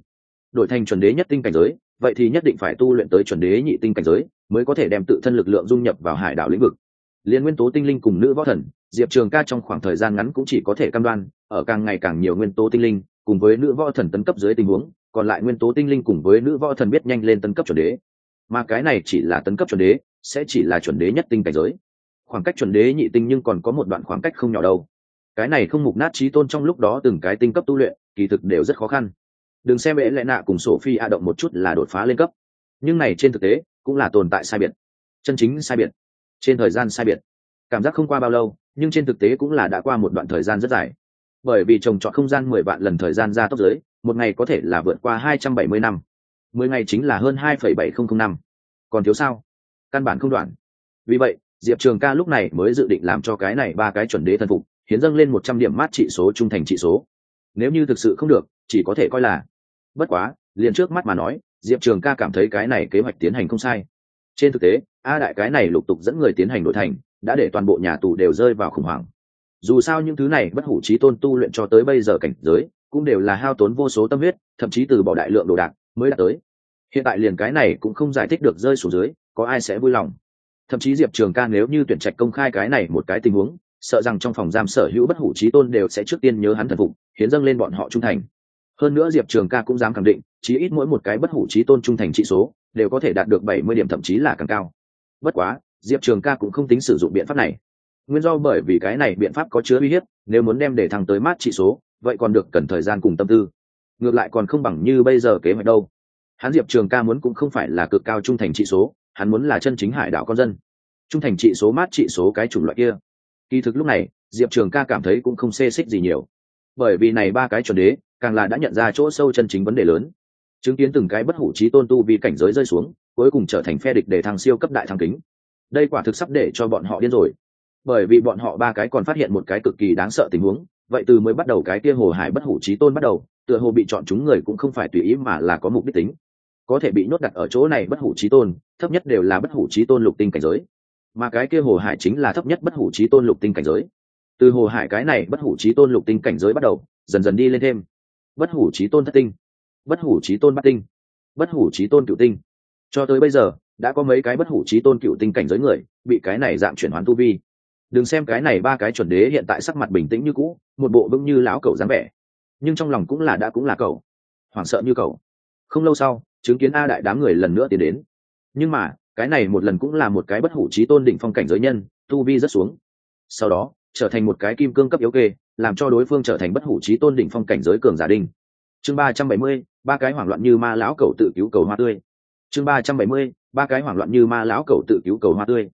Đổi thành chuẩn đế nhất tinh cảnh giới, vậy thì nhất định phải tu luyện tới chuẩn đế nhị tinh cảnh giới, mới có thể đem tự thân lực lượng dung nhập vào hải đảo lĩnh vực. Liên nguyên tố tinh linh cùng nữ võ thần diệp trường ca trong khoảng thời gian ngắn cũng chỉ có thể cam đoan, ở càng ngày càng nhiều nguyên tố tinh linh cùng với nữ võ thần tấn cấp dưới tình huống, còn lại nguyên tố tinh linh cùng với nữ võ thần biết nhanh lên tấn cấp chuẩn đế. Mà cái này chỉ là tấn cấp chuẩn đế, sẽ chỉ là chuẩn đế nhất tinh cảnh giới. Khoảng cách chuẩn đế nhị tinh nhưng còn có một đoạn khoảng cách không nhỏ đâu. Cái này không mục nát trí tôn trong lúc đó từng cái tinh cấp tu luyện, kỳ thực đều rất khó khăn. Đừng xem bệ lẽ nạ cùng sổ phi a động một chút là đột phá lên cấp. Nhưng này trên thực tế cũng là tồn tại sai biệt. Chân chính sai biệt. Trên thời gian sai biệt cảm giác không qua bao lâu, nhưng trên thực tế cũng là đã qua một đoạn thời gian rất dài. Bởi vì trồng trọt không gian mười vạn lần thời gian ra tốc giới, một ngày có thể là vượt qua hai trăm bảy mươi năm. Mười ngày chính là hơn hai phẩy bảy không không năm. Còn thiếu sao? Căn bản không đoạn. Vì vậy, diệp trường ca lúc này mới dự định làm cho cái này ba cái chuẩn đế thần phục, hiến dâng lên một trăm điểm mát trị số trung thành trị số. Nếu như thực sự không được, chỉ có thể coi là. Bất quá, liền trước mắt mà nói, diệp trường ca cảm thấy cái này kế hoạch tiến hành không sai. Trên thực tế, a đại cái này lục tục dẫn người tiến hành đổi thành đã để toàn bộ nhà tù đều rơi vào khủng hoảng. Dù sao những thứ này bất hủ trí tôn tu luyện cho tới bây giờ cảnh giới, cũng đều là hao tốn vô số tâm huyết, thậm chí từ bỏ đại lượng đồ đạc mới đạt tới. Hiện tại liền cái này cũng không giải thích được rơi xuống dưới, có ai sẽ vui lòng? Thậm chí diệp trường ca nếu như tuyển trạch công khai cái này một cái tình huống, sợ rằng trong phòng giam sở hữu bất hủ trí tôn đều sẽ trước tiên nhớ hắn thần phục, hiến dâng lên bọn họ trung thành. Hơn nữa diệp trường ca cũng dám khẳng định, chí ít mỗi một cái bất hủ trí tôn trung thành trị số, đều có thể đạt được bảy mươi điểm thậm chí là càng cao. Bất quá diệp trường ca cũng không tính sử dụng biện pháp này. Nguyên do bởi vì cái này biện pháp có chứa uy hiếp, nếu muốn đem để thăng tới mát trị số, vậy còn được cần thời gian cùng tâm tư. Ngược lại còn không bằng như bây giờ kế hoạch đâu. Hắn diệp trường ca muốn cũng không phải là cực cao trung thành trị số, hắn muốn là chân chính hải đảo con dân. Trung thành trị số, mát trị số cái chủng loại kia. Kỳ thực lúc này, diệp trường ca cảm thấy cũng không xê xích gì nhiều. Bởi vì này ba cái chuẩn đế, càng là đã nhận ra chỗ sâu chân chính vấn đề lớn. Chứng kiến từng cái bất hủ trí tôn tu vì cảnh giới rơi xuống, cuối cùng trở thành phe địch để thăng siêu cấp đại thăng kính đây quả thực sắp để cho bọn họ điên rồi. Bởi vì bọn họ ba cái còn phát hiện một cái cực kỳ đáng sợ tình huống, vậy từ mới bắt đầu cái kia hồ hải bất hủ trí tôn bắt đầu, tựa hồ bị chọn chúng người cũng không phải tùy ý mà là có mục đích tính. Có thể bị nhốt đặt ở chỗ này bất hủ trí tôn, thấp nhất đều là bất hủ trí tôn lục tinh cảnh giới. Mà cái kia hồ hải chính là thấp nhất bất hủ trí tôn lục tinh cảnh giới. Từ hồ hải cái này bất hủ trí tôn lục tinh cảnh giới bắt đầu, dần dần đi lên thêm. Bất hủ trí tôn thất tinh. Bất hủ trí tôn bát tinh. Bất hủ trí tôn cựu tinh. Cho tới bây giờ đã có mấy cái bất hủ trí tôn cựu tinh cảnh giới người bị cái này dạng chuyển hoán tu vi. Đừng xem cái này ba cái chuẩn đế hiện tại sắc mặt bình tĩnh như cũ một bộ vững như lão cẩu dáng vẻ. Nhưng trong lòng cũng là đã cũng là cẩu, hoảng sợ như cẩu. không lâu sau chứng kiến a đại đám người lần nữa tiến đến. Nhưng mà cái này một lần cũng là một cái bất hủ trí tôn định phong cảnh giới nhân tu vi rất xuống. Sau đó trở thành một cái kim cương cấp yếu kê làm cho đối phương trở thành bất hủ trí tôn đỉnh phong cảnh giới cường giả đinh chương ba trăm bảy mươi ba cái hoảng loạn như ma lão cầu tự cứu cầu hoa tươi. Chương ba trăm bảy mươi ba cái hoảng loạn như ma lão cầu tự cứu cầu hoa tươi.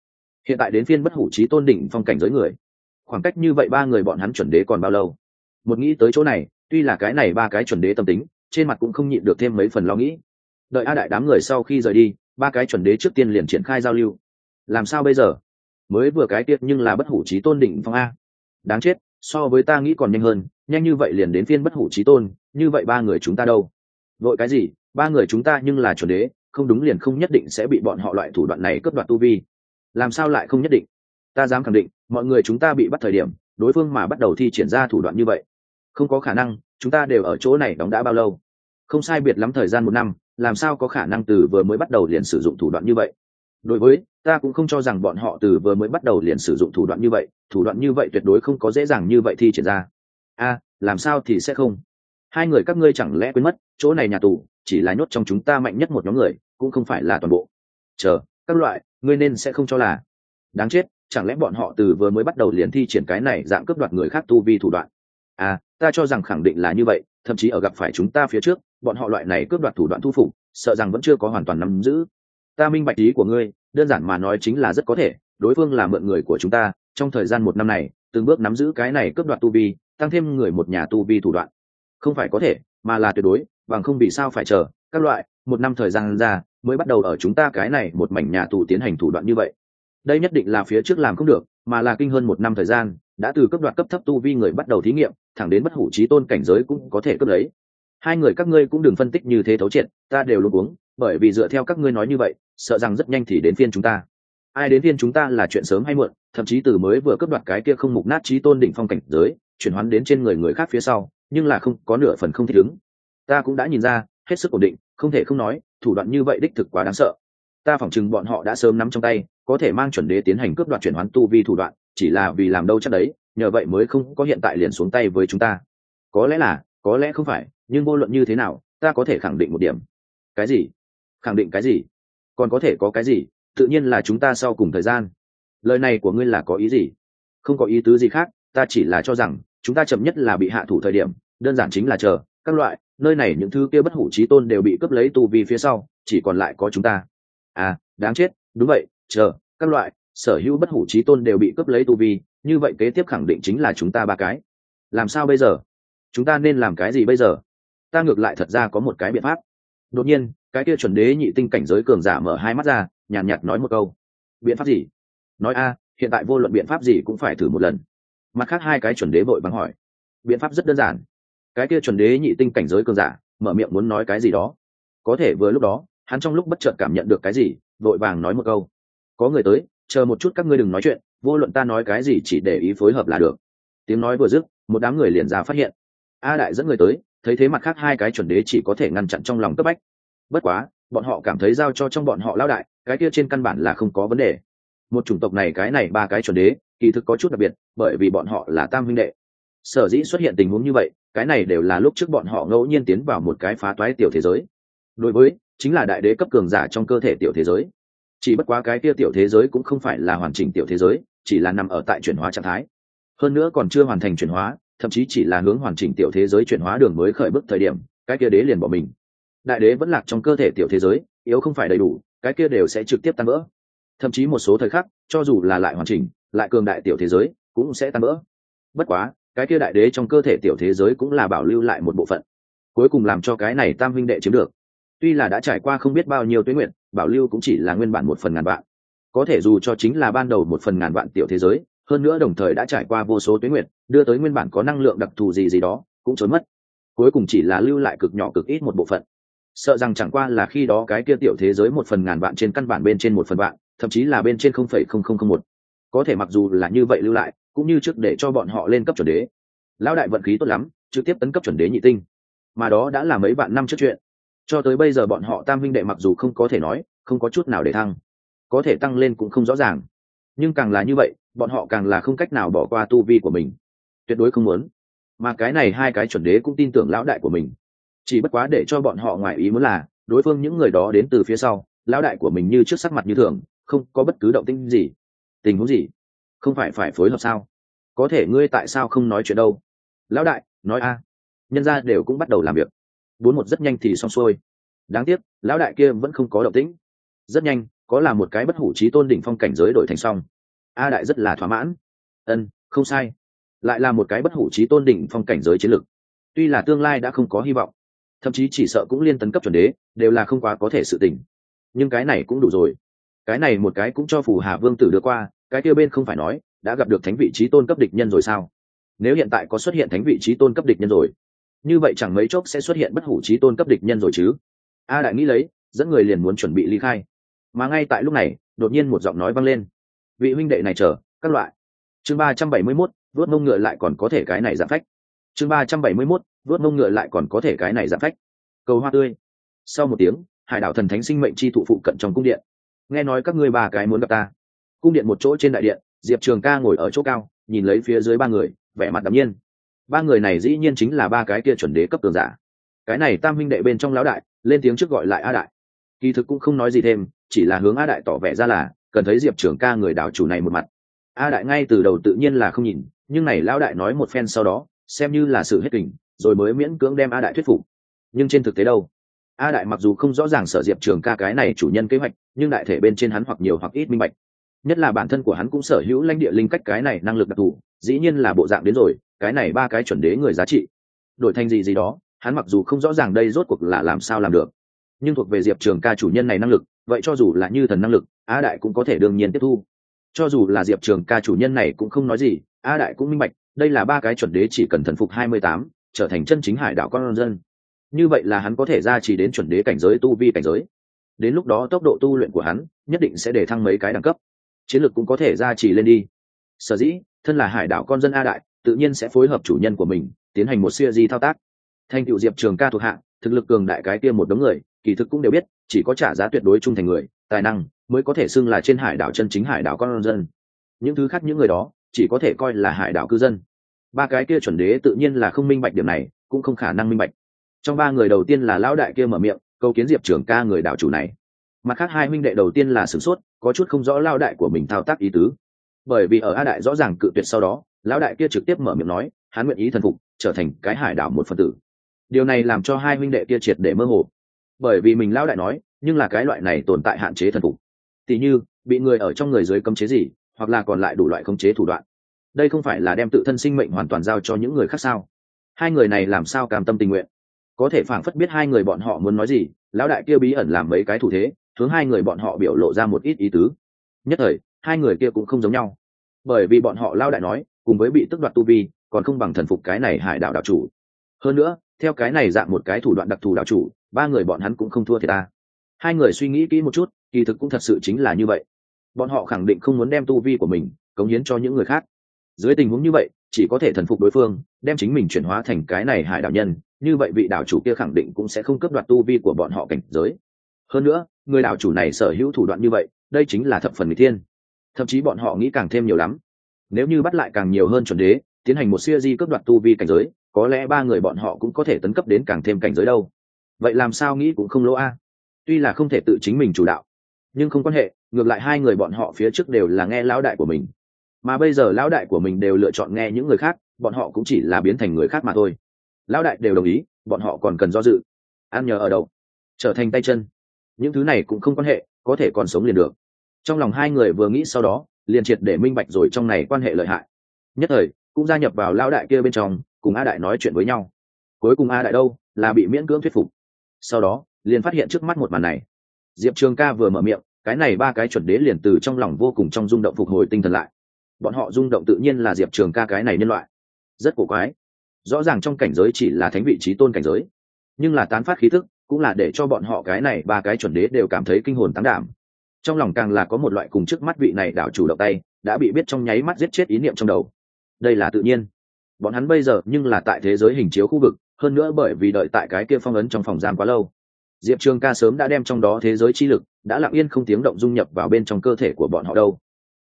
Hiện tại đến phiên bất hủ trí tôn đỉnh phong cảnh giới người. Khoảng cách như vậy ba người bọn hắn chuẩn đế còn bao lâu? Một nghĩ tới chỗ này, tuy là cái này ba cái chuẩn đế tâm tính, trên mặt cũng không nhịn được thêm mấy phần lo nghĩ. Đợi a đại đám người sau khi rời đi, ba cái chuẩn đế trước tiên liền triển khai giao lưu. Làm sao bây giờ? Mới vừa cái tiết nhưng là bất hủ trí tôn đỉnh phong a. Đáng chết, so với ta nghĩ còn nhanh hơn, nhanh như vậy liền đến phiên bất hủ trí tôn, như vậy ba người chúng ta đâu? Vội cái gì? Ba người chúng ta nhưng là chuẩn đế không đúng liền không nhất định sẽ bị bọn họ loại thủ đoạn này cướp đoạt tu vi. Làm sao lại không nhất định? Ta dám khẳng định, mọi người chúng ta bị bắt thời điểm, đối phương mà bắt đầu thi triển ra thủ đoạn như vậy, không có khả năng, chúng ta đều ở chỗ này đóng đã bao lâu? Không sai biệt lắm thời gian một năm, làm sao có khả năng từ vừa mới bắt đầu liền sử dụng thủ đoạn như vậy? Đối với, ta cũng không cho rằng bọn họ từ vừa mới bắt đầu liền sử dụng thủ đoạn như vậy, thủ đoạn như vậy tuyệt đối không có dễ dàng như vậy thi triển ra. A, làm sao thì sẽ không? Hai người các ngươi chẳng lẽ quên mất, chỗ này nhà tù chỉ là nhốt trong chúng ta mạnh nhất một nhóm người cũng không phải là toàn bộ. Chờ, các loại, ngươi nên sẽ không cho là. Đáng chết, chẳng lẽ bọn họ từ vừa mới bắt đầu liền thi triển cái này dạng cướp đoạt người khác tu vi thủ đoạn? À ta cho rằng khẳng định là như vậy, thậm chí ở gặp phải chúng ta phía trước, bọn họ loại này cướp đoạt thủ đoạn thu phục, sợ rằng vẫn chưa có hoàn toàn nắm giữ. Ta minh bạch ý của ngươi, đơn giản mà nói chính là rất có thể, đối phương là mượn người của chúng ta, trong thời gian một năm này, từng bước nắm giữ cái này cướp đoạt tu vi, tăng thêm người một nhà tu vi thủ đoạn. Không phải có thể, mà là tuyệt đối, bằng không vì sao phải chờ, các loại một năm thời gian ra, mới bắt đầu ở chúng ta cái này một mảnh nhà tù tiến hành thủ đoạn như vậy. Đây nhất định là phía trước làm không được, mà là kinh hơn một năm thời gian, đã từ cấp đoạn cấp thấp tu vi người bắt đầu thí nghiệm, thẳng đến bất hủ trí tôn cảnh giới cũng có thể cấp lấy. Hai người các ngươi cũng đừng phân tích như thế thấu triệt, ta đều luôn uống, bởi vì dựa theo các ngươi nói như vậy, sợ rằng rất nhanh thì đến phiên chúng ta. Ai đến phiên chúng ta là chuyện sớm hay muộn, thậm chí từ mới vừa cấp đoạt cái kia không mục nát trí tôn đỉnh phong cảnh giới, chuyển hoán đến trên người người khác phía sau, nhưng là không có nửa phần không thích ứng. Ta cũng đã nhìn ra, hết sức ổn định không thể không nói, thủ đoạn như vậy đích thực quá đáng sợ. Ta phỏng chừng bọn họ đã sớm nắm trong tay, có thể mang chuẩn đế tiến hành cướp đoạt chuyển hoán tu vi thủ đoạn, chỉ là vì làm đâu chắc đấy, nhờ vậy mới không có hiện tại liền xuống tay với chúng ta. Có lẽ là, có lẽ không phải, nhưng vô luận như thế nào, ta có thể khẳng định một điểm. Cái gì? Khẳng định cái gì? Còn có thể có cái gì? Tự nhiên là chúng ta sau cùng thời gian. Lời này của ngươi là có ý gì? Không có ý tứ gì khác, ta chỉ là cho rằng, chúng ta chậm nhất là bị hạ thủ thời điểm, đơn giản chính là chờ, các loại nơi này những thứ kia bất hủ trí tôn đều bị cướp lấy tu vi phía sau chỉ còn lại có chúng ta. À đáng chết đúng vậy chờ các loại sở hữu bất hủ trí tôn đều bị cướp lấy tu vi như vậy kế tiếp khẳng định chính là chúng ta ba cái. Làm sao bây giờ? Chúng ta nên làm cái gì bây giờ? Ta ngược lại thật ra có một cái biện pháp. Đột nhiên cái kia chuẩn đế nhị tinh cảnh giới cường giả mở hai mắt ra nhàn nhạt, nhạt nói một câu. Biện pháp gì? Nói a hiện tại vô luận biện pháp gì cũng phải thử một lần. Mặt khác hai cái chuẩn đế vội vắng hỏi. Biện pháp rất đơn giản cái kia chuẩn đế nhị tinh cảnh giới cường giả, mở miệng muốn nói cái gì đó. Có thể vừa lúc đó, hắn trong lúc bất chợt cảm nhận được cái gì, vội vàng nói một câu. Có người tới, chờ một chút các ngươi đừng nói chuyện, vô luận ta nói cái gì chỉ để ý phối hợp là được. Tiếng nói vừa dứt, một đám người liền ra phát hiện. A đại dẫn người tới, thấy thế mặt khác hai cái chuẩn đế chỉ có thể ngăn chặn trong lòng cấp bách. Bất quá, bọn họ cảm thấy giao cho trong bọn họ lao đại, cái kia trên căn bản là không có vấn đề. Một chủng tộc này cái này ba cái chuẩn đế, kỳ thực có chút đặc biệt, bởi vì bọn họ là tam huynh đệ. Sở dĩ xuất hiện tình huống như vậy cái này đều là lúc trước bọn họ ngẫu nhiên tiến vào một cái phá toái tiểu thế giới. Đối với, chính là đại đế cấp cường giả trong cơ thể tiểu thế giới. Chỉ bất quá cái kia tiểu thế giới cũng không phải là hoàn chỉnh tiểu thế giới, chỉ là nằm ở tại chuyển hóa trạng thái. Hơn nữa còn chưa hoàn thành chuyển hóa, thậm chí chỉ là hướng hoàn chỉnh tiểu thế giới chuyển hóa đường mới khởi bước thời điểm, cái kia đế liền bỏ mình. Đại đế vẫn lạc trong cơ thể tiểu thế giới, yếu không phải đầy đủ, cái kia đều sẽ trực tiếp tan vỡ. Thậm chí một số thời khắc, cho dù là lại hoàn chỉnh, lại cường đại tiểu thế giới, cũng sẽ tan vỡ. Bất quá cái kia đại đế trong cơ thể tiểu thế giới cũng là bảo lưu lại một bộ phận. Cuối cùng làm cho cái này tam huynh đệ chiếm được. Tuy là đã trải qua không biết bao nhiêu tuyến nguyện, bảo lưu cũng chỉ là nguyên bản một phần ngàn vạn. Có thể dù cho chính là ban đầu một phần ngàn vạn tiểu thế giới, hơn nữa đồng thời đã trải qua vô số tuyến nguyện, đưa tới nguyên bản có năng lượng đặc thù gì gì đó, cũng trốn mất. Cuối cùng chỉ là lưu lại cực nhỏ cực ít một bộ phận. Sợ rằng chẳng qua là khi đó cái kia tiểu thế giới một phần ngàn vạn trên căn bản bên trên một phần vạn, thậm chí là bên trên không phẩy không không không một. Có thể mặc dù là như vậy lưu lại cũng như trước để cho bọn họ lên cấp chuẩn đế. Lão đại vận khí tốt lắm, trực tiếp tấn cấp chuẩn đế nhị tinh. Mà đó đã là mấy vạn năm trước chuyện. Cho tới bây giờ bọn họ tam huynh đệ mặc dù không có thể nói, không có chút nào để thăng, có thể tăng lên cũng không rõ ràng. Nhưng càng là như vậy, bọn họ càng là không cách nào bỏ qua tu vi của mình. Tuyệt đối không muốn. Mà cái này hai cái chuẩn đế cũng tin tưởng lão đại của mình. Chỉ bất quá để cho bọn họ ngoài ý muốn là, đối phương những người đó đến từ phía sau, lão đại của mình như trước sắc mặt như thường, không có bất cứ động tĩnh gì. Tình huống gì? Không phải phải phối hợp sao? Có thể ngươi tại sao không nói chuyện đâu? Lão đại, nói a. Nhân ra đều cũng bắt đầu làm việc. Bốn một rất nhanh thì xong xuôi. Đáng tiếc, lão đại kia vẫn không có động tĩnh. Rất nhanh, có là một cái bất hủ trí tôn đỉnh phong cảnh giới đổi thành xong. A đại rất là thỏa mãn. Ân, không sai. Lại là một cái bất hủ trí tôn đỉnh phong cảnh giới chiến lược. Tuy là tương lai đã không có hy vọng, thậm chí chỉ sợ cũng liên tấn cấp chuẩn đế, đều là không quá có thể sự tình. Nhưng cái này cũng đủ rồi. Cái này một cái cũng cho phù hà vương tử đưa qua cái kia bên không phải nói, đã gặp được thánh vị trí tôn cấp địch nhân rồi sao? Nếu hiện tại có xuất hiện thánh vị trí tôn cấp địch nhân rồi, như vậy chẳng mấy chốc sẽ xuất hiện bất hủ trí tôn cấp địch nhân rồi chứ? A đại nghĩ lấy, dẫn người liền muốn chuẩn bị ly khai. Mà ngay tại lúc này, đột nhiên một giọng nói vang lên. Vị huynh đệ này chờ, các loại. Chương ba trăm bảy mươi mốt, vuốt mông ngựa lại còn có thể cái này giảm phách. Chương ba trăm bảy mươi mốt, vuốt mông ngựa lại còn có thể cái này giảm phách. Cầu hoa tươi. Sau một tiếng, hải đảo thần thánh sinh mệnh chi thụ phụ cận trong cung điện. Nghe nói các ngươi ba cái muốn gặp ta cung điện một chỗ trên đại điện, diệp trường ca ngồi ở chỗ cao, nhìn lấy phía dưới ba người, vẻ mặt đ nhiên. Ba người này dĩ nhiên chính là ba cái kia chuẩn đế cấp tường giả. Cái này tam huynh đệ bên trong lão đại, lên tiếng trước gọi lại a đại. Kỳ thực cũng không nói gì thêm, chỉ là hướng a đại tỏ vẻ ra là, cần thấy diệp trường ca người đảo chủ này một mặt. A đại ngay từ đầu tự nhiên là không nhìn, nhưng này lão đại nói một phen sau đó, xem như là sự hết kình, rồi mới miễn cưỡng đem a đại thuyết phục. Nhưng trên thực tế đâu? A đại mặc dù không rõ ràng sở diệp trường ca cái này chủ nhân kế hoạch, nhưng đại thể bên trên hắn hoặc nhiều hoặc ít minh bạch nhất là bản thân của hắn cũng sở hữu lãnh địa linh cách cái này năng lực đặc thù, dĩ nhiên là bộ dạng đến rồi, cái này ba cái chuẩn đế người giá trị. Đổi thành gì gì đó, hắn mặc dù không rõ ràng đây rốt cuộc là làm sao làm được. Nhưng thuộc về diệp trường ca chủ nhân này năng lực, vậy cho dù là như thần năng lực, a đại cũng có thể đương nhiên tiếp thu. Cho dù là diệp trường ca chủ nhân này cũng không nói gì, a đại cũng minh bạch, đây là ba cái chuẩn đế chỉ cần thần phục hai mươi tám, trở thành chân chính hải đạo con dân. Như vậy là hắn có thể ra chỉ đến chuẩn đế cảnh giới, tu vi cảnh giới. Đến lúc đó tốc độ tu luyện của hắn, nhất định sẽ để thăng mấy cái đẳng cấp chiến lược cũng có thể ra chỉ lên đi. Sở dĩ, thân là hải đảo con dân a đại, tự nhiên sẽ phối hợp chủ nhân của mình, tiến hành một siêu di thao tác. Thành cựu diệp trường ca thuộc hạ, thực lực cường đại cái kia một đống người, kỳ thực cũng đều biết, chỉ có trả giá tuyệt đối trung thành người, tài năng, mới có thể xưng là trên hải đảo chân chính hải đảo con dân. Những thứ khác những người đó, chỉ có thể coi là hải đảo cư dân. Ba cái kia chuẩn đế tự nhiên là không minh bạch điểm này, cũng không khả năng minh bạch. Trong ba người đầu tiên là lão đại kia mở miệng, câu kiến diệp trưởng ca người đảo chủ này mặt khác hai huynh đệ đầu tiên là sửng sốt, có chút không rõ lao đại của mình thao tác ý tứ. Bởi vì ở a đại rõ ràng cự tuyệt sau đó, lão đại kia trực tiếp mở miệng nói, hắn nguyện ý thần phục, trở thành cái hải đảo một phần tử. Điều này làm cho hai huynh đệ kia triệt để mơ hồ. Bởi vì mình lão đại nói, nhưng là cái loại này tồn tại hạn chế thần phục. Tỉ như, bị người ở trong người dưới cấm chế gì, hoặc là còn lại đủ loại khống chế thủ đoạn. Đây không phải là đem tự thân sinh mệnh hoàn toàn giao cho những người khác sao? Hai người này làm sao cam tâm tình nguyện? Có thể phảng phất biết hai người bọn họ muốn nói gì, lão đại kia bí ẩn làm mấy cái thủ thế hướng hai người bọn họ biểu lộ ra một ít ý tứ. Nhất thời, hai người kia cũng không giống nhau. Bởi vì bọn họ lao đại nói, cùng với bị tức đoạt tu vi, còn không bằng thần phục cái này hải đạo đạo chủ. Hơn nữa, theo cái này dạng một cái thủ đoạn đặc thù đạo chủ, ba người bọn hắn cũng không thua thiệt ta. Hai người suy nghĩ kỹ một chút, kỳ thực cũng thật sự chính là như vậy. Bọn họ khẳng định không muốn đem tu vi của mình cống hiến cho những người khác. Dưới tình huống như vậy, chỉ có thể thần phục đối phương, đem chính mình chuyển hóa thành cái này hải đạo nhân, như vậy vị đảo chủ kia khẳng định cũng sẽ không cấp đoạt tu vi của bọn họ cảnh giới hơn nữa, người đảo chủ này sở hữu thủ đoạn như vậy, đây chính là thập phần người thiên. Thậm chí bọn họ nghĩ càng thêm nhiều lắm. Nếu như bắt lại càng nhiều hơn chuẩn đế, tiến hành một siêu di cấp đoạt tu vi cảnh giới, có lẽ ba người bọn họ cũng có thể tấn cấp đến càng thêm cảnh giới đâu. Vậy làm sao nghĩ cũng không lỗ a. Tuy là không thể tự chính mình chủ đạo, nhưng không quan hệ, ngược lại hai người bọn họ phía trước đều là nghe lão đại của mình. Mà bây giờ lão đại của mình đều lựa chọn nghe những người khác, bọn họ cũng chỉ là biến thành người khác mà thôi. Lão đại đều đồng ý, bọn họ còn cần do dự. Ăn nhờ ở đâu? Trở thành tay chân những thứ này cũng không quan hệ, có thể còn sống liền được. Trong lòng hai người vừa nghĩ sau đó, liền triệt để minh bạch rồi trong này quan hệ lợi hại. Nhất thời, cũng gia nhập vào lão đại kia bên trong, cùng a đại nói chuyện với nhau. Cuối cùng a đại đâu, là bị miễn cưỡng thuyết phục. Sau đó, liền phát hiện trước mắt một màn này. Diệp trường ca vừa mở miệng, cái này ba cái chuẩn đế liền từ trong lòng vô cùng trong rung động phục hồi tinh thần lại. Bọn họ rung động tự nhiên là diệp trường ca cái này nhân loại. Rất cổ quái. Rõ ràng trong cảnh giới chỉ là thánh vị trí tôn cảnh giới, nhưng là tán phát khí thức cũng là để cho bọn họ cái này ba cái chuẩn đế đều cảm thấy kinh hồn tán đảm. Trong lòng càng là có một loại cùng trước mắt vị này đảo chủ động tay, đã bị biết trong nháy mắt giết chết ý niệm trong đầu. Đây là tự nhiên. Bọn hắn bây giờ nhưng là tại thế giới hình chiếu khu vực, hơn nữa bởi vì đợi tại cái kia phong ấn trong phòng giam quá lâu. Diệp trường ca sớm đã đem trong đó thế giới chi lực, đã lặng yên không tiếng động dung nhập vào bên trong cơ thể của bọn họ đâu.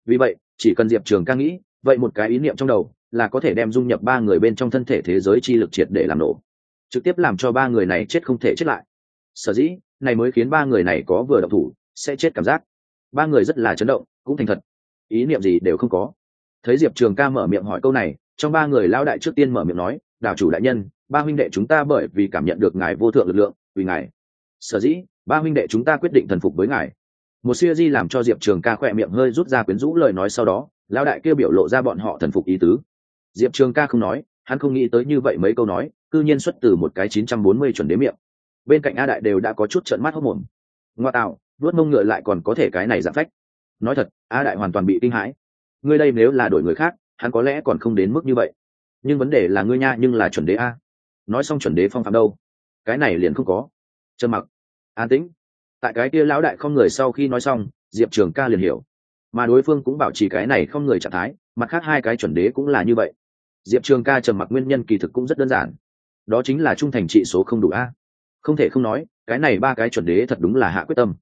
Vì vậy, chỉ cần diệp trường ca nghĩ, vậy một cái ý niệm trong đầu là có thể đem dung nhập ba người bên trong thân thể thế giới chi lực triệt để làm nổ. Trực tiếp làm cho ba người này chết không thể chết lại sở dĩ, này mới khiến ba người này có vừa động thủ, sẽ chết cảm giác. Ba người rất là chấn động, cũng thành thật. Ý niệm gì đều không có. Thấy diệp trường ca mở miệng hỏi câu này, trong ba người lao đại trước tiên mở miệng nói, đảo chủ đại nhân, ba huynh đệ chúng ta bởi vì cảm nhận được ngài vô thượng lực lượng, vì ngài. Sở dĩ, ba huynh đệ chúng ta quyết định thần phục với ngài. Một siêu di làm cho diệp trường ca khỏe miệng hơi rút ra quyến rũ lời nói sau đó lao đại kêu biểu lộ ra bọn họ thần phục ý tứ. Diệp trường ca không nói, hắn không nghĩ tới như vậy mấy câu nói, cư nhiên xuất từ một cái chín trăm bốn mươi chuẩn đế miệng bên cạnh a đại đều đã có chút trợn mắt hốc mồm ngoa tạo, vuốt mông ngựa lại còn có thể cái này giảm phách. Nói thật, a đại hoàn toàn bị kinh hãi. Ngươi đây nếu là đổi người khác, hắn có lẽ còn không đến mức như vậy. Nhưng vấn đề là ngươi nha nhưng là chuẩn đế a. Nói xong chuẩn đế phong phạm đâu? Cái này liền không có. Trầm mặc. An tĩnh. Tại cái kia lão đại không người sau khi nói xong, diệp trường ca liền hiểu. Mà đối phương cũng bảo trì cái này không người trạng thái, mặt khác hai cái chuẩn đế cũng là như vậy. Diệp trường ca trầm mặc nguyên nhân kỳ thực cũng rất đơn giản. Đó chính là trung thành trị số không đủ a không thể không nói, cái này ba cái chuẩn đế thật đúng là hạ quyết tâm.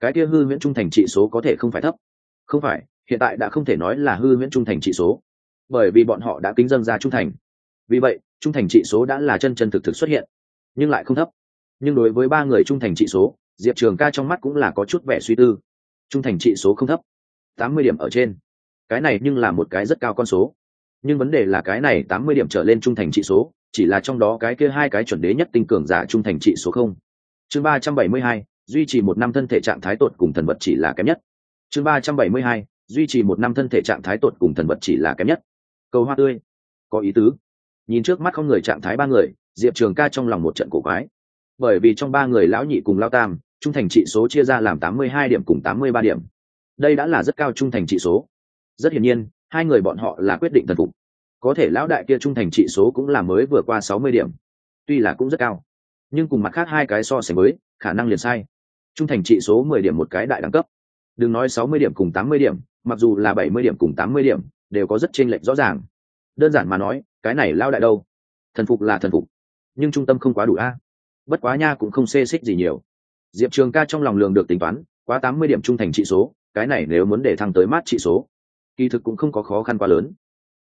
Cái kia hư nguyễn trung thành trị số có thể không phải thấp. Không phải, hiện tại đã không thể nói là hư nguyễn trung thành trị số. Bởi vì bọn họ đã kính dân ra trung thành. Vì vậy, trung thành trị số đã là chân chân thực thực xuất hiện, nhưng lại không thấp. Nhưng đối với ba người trung thành trị số, diệp trường ca trong mắt cũng là có chút vẻ suy tư. Trung thành trị số không thấp. Tám mươi điểm ở trên. Cái này nhưng là một cái rất cao con số. Nhưng vấn đề là cái này tám mươi điểm trở lên trung thành trị số chỉ là trong đó cái kia hai cái chuẩn đế nhất tinh cường giả trung thành trị số không. Chương ba trăm bảy mươi hai, duy trì một năm thân thể trạng thái tột cùng thần vật chỉ là kém nhất. Chương ba trăm bảy mươi hai, duy trì một năm thân thể trạng thái tột cùng thần vật chỉ là kém nhất. Cầu hoa tươi. Có ý tứ. Nhìn trước mắt không người trạng thái ba người, diệp trường ca trong lòng một trận cổ quái. Bởi vì trong ba người lão nhị cùng lao tam, trung thành trị số chia ra làm tám mươi hai điểm cùng tám mươi ba điểm. Đây đã là rất cao trung thành trị số. Rất hiển nhiên, hai người bọn họ là quyết định thần phục có thể lão đại kia trung thành trị số cũng là mới vừa qua sáu mươi điểm. Tuy là cũng rất cao. Nhưng cùng mặt khác hai cái so sánh mới, khả năng liền sai. Trung thành trị số mười điểm một cái đại đẳng cấp. Đừng nói sáu mươi điểm cùng tám mươi điểm mặc dù là bảy mươi điểm cùng tám mươi điểm đều có rất chênh lệch rõ ràng. Đơn giản mà nói cái này lao đại đâu? Thần phục là thần phục. Nhưng trung tâm không quá đủ a. Bất quá nha cũng không xê xích gì nhiều. Diệp trường ca trong lòng lường được tính toán quá tám mươi điểm trung thành trị số cái này nếu muốn để thăng tới mát trị số kỳ thực cũng không có khó khăn quá lớn.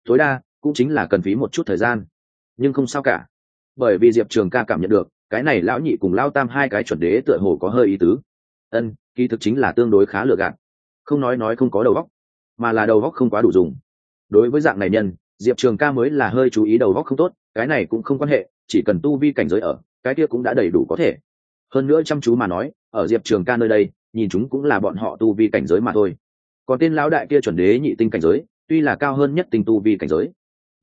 Tối đa cũng chính là cần phí một chút thời gian. Nhưng không sao cả. Bởi vì diệp trường ca cảm nhận được, cái này lão nhị cùng lao tam hai cái chuẩn đế tựa hồ có hơi ý tứ. Ân, kỳ thực chính là tương đối khá lựa gạt. Không nói nói không có đầu góc mà là đầu góc không quá đủ dùng. Đối với dạng này nhân, diệp trường ca mới là hơi chú ý đầu góc không tốt, cái này cũng không quan hệ, chỉ cần tu vi cảnh giới ở, cái kia cũng đã đầy đủ có thể. Hơn nữa chăm chú mà nói, ở diệp trường ca nơi đây, nhìn chúng cũng là bọn họ tu vi cảnh giới mà thôi. Còn tên lão đại kia chuẩn đế nhị tinh cảnh giới, tuy là cao hơn nhất tinh tu vi cảnh giới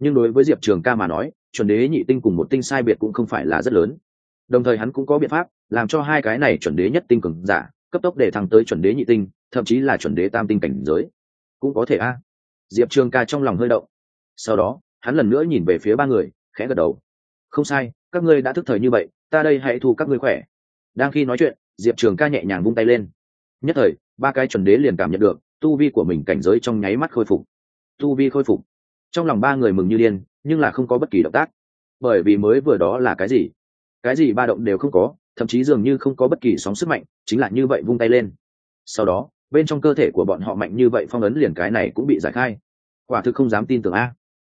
nhưng đối với diệp trường ca mà nói, chuẩn đế nhị tinh cùng một tinh sai biệt cũng không phải là rất lớn. Đồng thời hắn cũng có biện pháp, làm cho hai cái này chuẩn đế nhất tinh cường giả, cấp tốc để thăng tới chuẩn đế nhị tinh, thậm chí là chuẩn đế tam tinh cảnh giới. Cũng có thể a. Diệp trường ca trong lòng hơi động. Sau đó, hắn lần nữa nhìn về phía ba người, khẽ gật đầu. Không sai, các ngươi đã thức thời như vậy, ta đây hãy thu các ngươi khỏe. Đang khi nói chuyện, diệp trường ca nhẹ nhàng vung tay lên. Nhất thời, ba cái chuẩn đế liền cảm nhận được, tu vi của mình cảnh giới trong nháy mắt khôi phục. Tu vi khôi phục trong lòng ba người mừng như điên, nhưng là không có bất kỳ động tác. Bởi vì mới vừa đó là cái gì? Cái gì ba động đều không có, thậm chí dường như không có bất kỳ sóng sức mạnh, chính là như vậy vung tay lên. Sau đó, bên trong cơ thể của bọn họ mạnh như vậy phong ấn liền cái này cũng bị giải khai. Quả thực không dám tin tưởng a.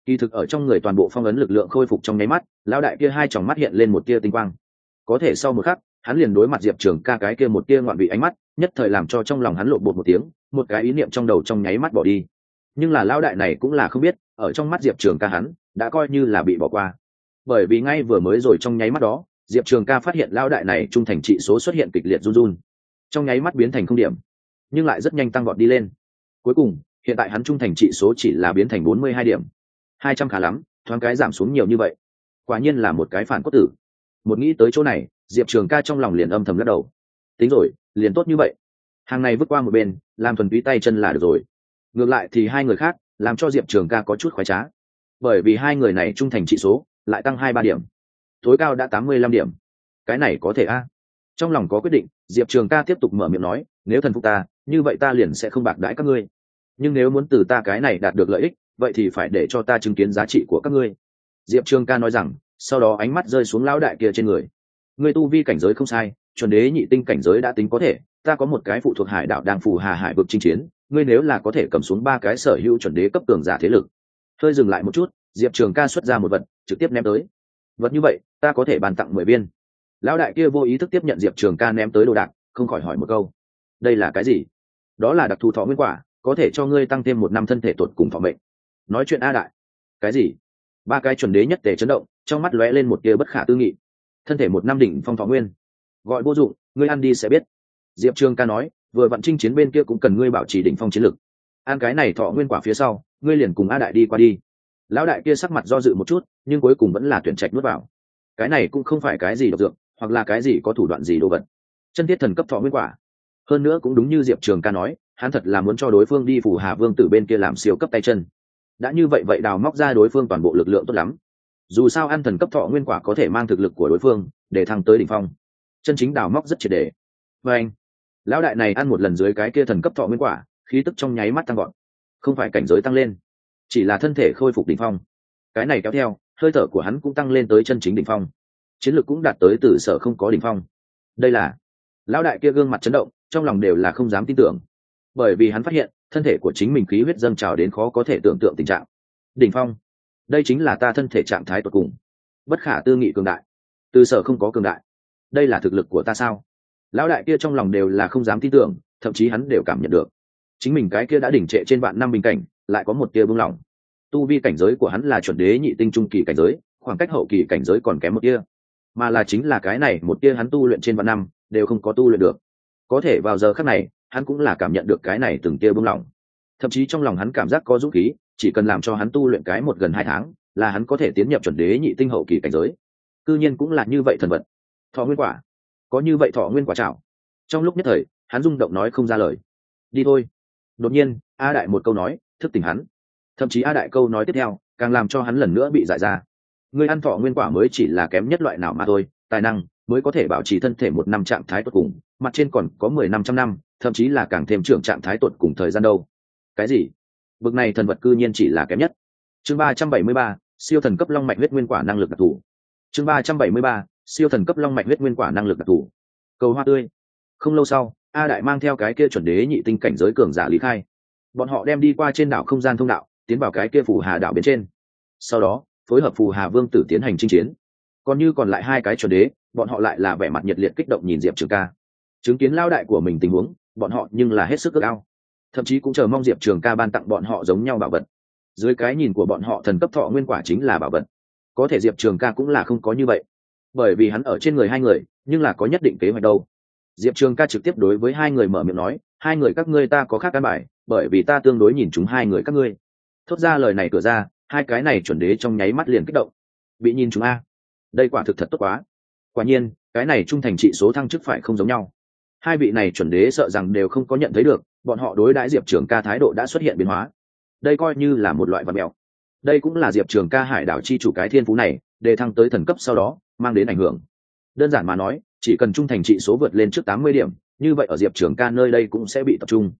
Kỳ thực ở trong người toàn bộ phong ấn lực lượng khôi phục trong nháy mắt, lão đại kia hai tròng mắt hiện lên một tia tinh quang. Có thể sau một khắc, hắn liền đối mặt diệp trường ca cái kia một tia ngoạn bị ánh mắt, nhất thời làm cho trong lòng hắn lộ bột một tiếng, một cái ý niệm trong đầu trong nháy mắt bỏ đi. Nhưng là lão đại này cũng là không biết ở trong mắt diệp trường ca hắn, đã coi như là bị bỏ qua. Bởi vì ngay vừa mới rồi trong nháy mắt đó, diệp trường ca phát hiện lão đại này trung thành trị số xuất hiện kịch liệt run run. Trong nháy mắt biến thành không điểm, nhưng lại rất nhanh tăng gọn đi lên. Cuối cùng, hiện tại hắn trung thành trị số chỉ là biến thành bốn mươi hai điểm. hai trăm khá lắm, thoáng cái giảm xuống nhiều như vậy. Quả nhiên là một cái phản cốt tử. Một nghĩ tới chỗ này, diệp trường ca trong lòng liền âm thầm lắc đầu. Tính rồi, liền tốt như vậy. Hàng này vứt qua một bên, làm thuần túy tay chân là được rồi. Ngược lại thì hai người khác làm cho diệp trường ca có chút khoái trá. Bởi vì hai người này trung thành trị số, lại tăng hai ba điểm. Tối cao đã tám mươi lăm điểm. Cái này có thể a? Trong lòng có quyết định, diệp trường ca tiếp tục mở miệng nói, nếu thần phục ta, như vậy ta liền sẽ không bạc đãi các ngươi. Nhưng nếu muốn từ ta cái này đạt được lợi ích, vậy thì phải để cho ta chứng kiến giá trị của các ngươi. Diệp trường ca nói rằng, sau đó ánh mắt rơi xuống lão đại kia trên người. Người tu vi cảnh giới không sai, chuẩn đế nhị tinh cảnh giới đã tính có thể, ta có một cái phụ thuộc hải đạo đang phù hà hải vực chinh chiến ngươi nếu là có thể cầm xuống ba cái sở hữu chuẩn đế cấp tường giả thế lực, hơi dừng lại một chút, diệp trường ca xuất ra một vật, trực tiếp ném tới. Vật như vậy, ta có thể bàn tặng mười viên. Lão đại kia vô ý thức tiếp nhận diệp trường ca ném tới đồ đạc, không khỏi hỏi một câu. Đây là cái gì? Đó là đặc thù thọ nguyên quả, có thể cho ngươi tăng thêm một năm thân thể tuột cùng thọ mệnh. Nói chuyện a đại. Cái gì? Ba cái chuẩn đế nhất tề chấn động, trong mắt lóe lên một tia bất khả tư nghị. Thân thể một năm đỉnh phong thọ nguyên. Gọi vô dụng, ngươi ăn đi sẽ biết. Diệp trường ca nói vừa vặn chinh chiến bên kia cũng cần ngươi bảo trì đỉnh phong chiến lực. An cái này thọ nguyên quả phía sau, ngươi liền cùng a đại đi qua đi. Lão đại kia sắc mặt do dự một chút, nhưng cuối cùng vẫn là tuyển trạch nuốt vào. Cái này cũng không phải cái gì độc dược, hoặc là cái gì có thủ đoạn gì đồ vật. Chân thiết thần cấp thọ nguyên quả. Hơn nữa cũng đúng như diệp trường ca nói, hắn thật là muốn cho đối phương đi phủ hà vương tử bên kia làm siêu cấp tay chân. Đã như vậy vậy đào móc ra đối phương toàn bộ lực lượng tốt lắm. Dù sao ăn thần cấp thọ nguyên quả có thể mang thực lực của đối phương, để thăng tới đỉnh phong. Chân chính đào móc rất triệt đề và anh lão đại này ăn một lần dưới cái kia thần cấp thọ nguyên quả, khí tức trong nháy mắt tăng gọn không phải cảnh giới tăng lên, chỉ là thân thể khôi phục đỉnh phong. Cái này kéo theo, hơi thở của hắn cũng tăng lên tới chân chính đỉnh phong. Chiến lược cũng đạt tới từ sở không có đỉnh phong. Đây là, lão đại kia gương mặt chấn động, trong lòng đều là không dám tin tưởng. Bởi vì hắn phát hiện, thân thể của chính mình khí huyết dâng trào đến khó có thể tưởng tượng tình trạng. Đỉnh phong, đây chính là ta thân thể trạng thái tột cùng. Bất khả tư nghị cường đại, từ sở không có cường đại. Đây là thực lực của ta sao? Lão đại kia trong lòng đều là không dám tin tưởng, thậm chí hắn đều cảm nhận được. Chính mình cái kia đã đỉnh trệ trên vạn năm bình cảnh, lại có một tia buông lỏng tu vi cảnh giới của hắn là chuẩn đế nhị tinh trung kỳ cảnh giới, khoảng cách hậu kỳ cảnh giới còn kém một tia. Mà là chính là cái này, một tia hắn tu luyện trên vạn năm, đều không có tu luyện được. Có thể vào giờ khắc này, hắn cũng là cảm nhận được cái này từng tia buông lỏng thậm chí trong lòng hắn cảm giác có dũng khí, chỉ cần làm cho hắn tu luyện cái một gần hai tháng, là hắn có thể tiến nhập chuẩn đế nhị tinh hậu kỳ cảnh giới. Cư nhiên cũng là như vậy thần vật thọ nguyên quả có như vậy thọ nguyên quả chảo trong lúc nhất thời, hắn rung động nói không ra lời. Đi thôi. Đột nhiên, a đại một câu nói, thức tỉnh hắn. Thậm chí a đại câu nói tiếp theo, càng làm cho hắn lần nữa bị giải ra. Người ăn thọ nguyên quả mới chỉ là kém nhất loại nào mà thôi, tài năng mới có thể bảo trì thân thể một năm trạng thái tốt cùng, mặt trên còn có mười năm trăm năm, thậm chí là càng thêm trưởng trạng thái tuột cùng thời gian đâu. Cái gì? Bực này thần vật cư nhiên chỉ là kém nhất. Chương ba trăm bảy mươi ba, siêu thần cấp long mạch huyết nguyên quả năng lực đặc thù. Chương ba trăm bảy mươi ba siêu thần cấp long mạch huyết nguyên quả năng lực đặc thù. Cầu hoa tươi. Không lâu sau, a đại mang theo cái kia chuẩn đế nhị tinh cảnh giới cường giả lý khai. Bọn họ đem đi qua trên đảo không gian thông đạo, tiến vào cái kia phù hà đảo bên trên. Sau đó, phối hợp phù hà vương tử tiến hành chinh chiến. Còn như còn lại hai cái chuẩn đế, bọn họ lại là vẻ mặt nhiệt liệt kích động nhìn diệp trường ca. Chứng kiến lao đại của mình tình huống, bọn họ nhưng là hết sức ước ao. Thậm chí cũng chờ mong diệp trường ca ban tặng bọn họ giống nhau bảo vật. Dưới cái nhìn của bọn họ thần cấp thọ nguyên quả chính là bảo vật. Có thể diệp trường ca cũng là không có như vậy bởi vì hắn ở trên người hai người, nhưng là có nhất định kế hoạch đâu. Diệp trường ca trực tiếp đối với hai người mở miệng nói, hai người các ngươi ta có khác căn bài, bởi vì ta tương đối nhìn chúng hai người các ngươi. Thốt ra lời này cửa ra, hai cái này chuẩn đế trong nháy mắt liền kích động. Bị nhìn chúng a. Đây quả thực thật tốt quá. Quả nhiên, cái này trung thành trị số thăng chức phải không giống nhau. Hai vị này chuẩn đế sợ rằng đều không có nhận thấy được, bọn họ đối đãi diệp trường ca thái độ đã xuất hiện biến hóa. Đây coi như là một loại vật mèo đây cũng là diệp trường ca hải đảo chi chủ cái thiên phú này, để thăng tới thần cấp sau đó mang đến ảnh hưởng. Đơn giản mà nói, chỉ cần trung thành trị số vượt lên trước tám mươi điểm, như vậy ở diệp trường ca nơi đây cũng sẽ bị tập trung.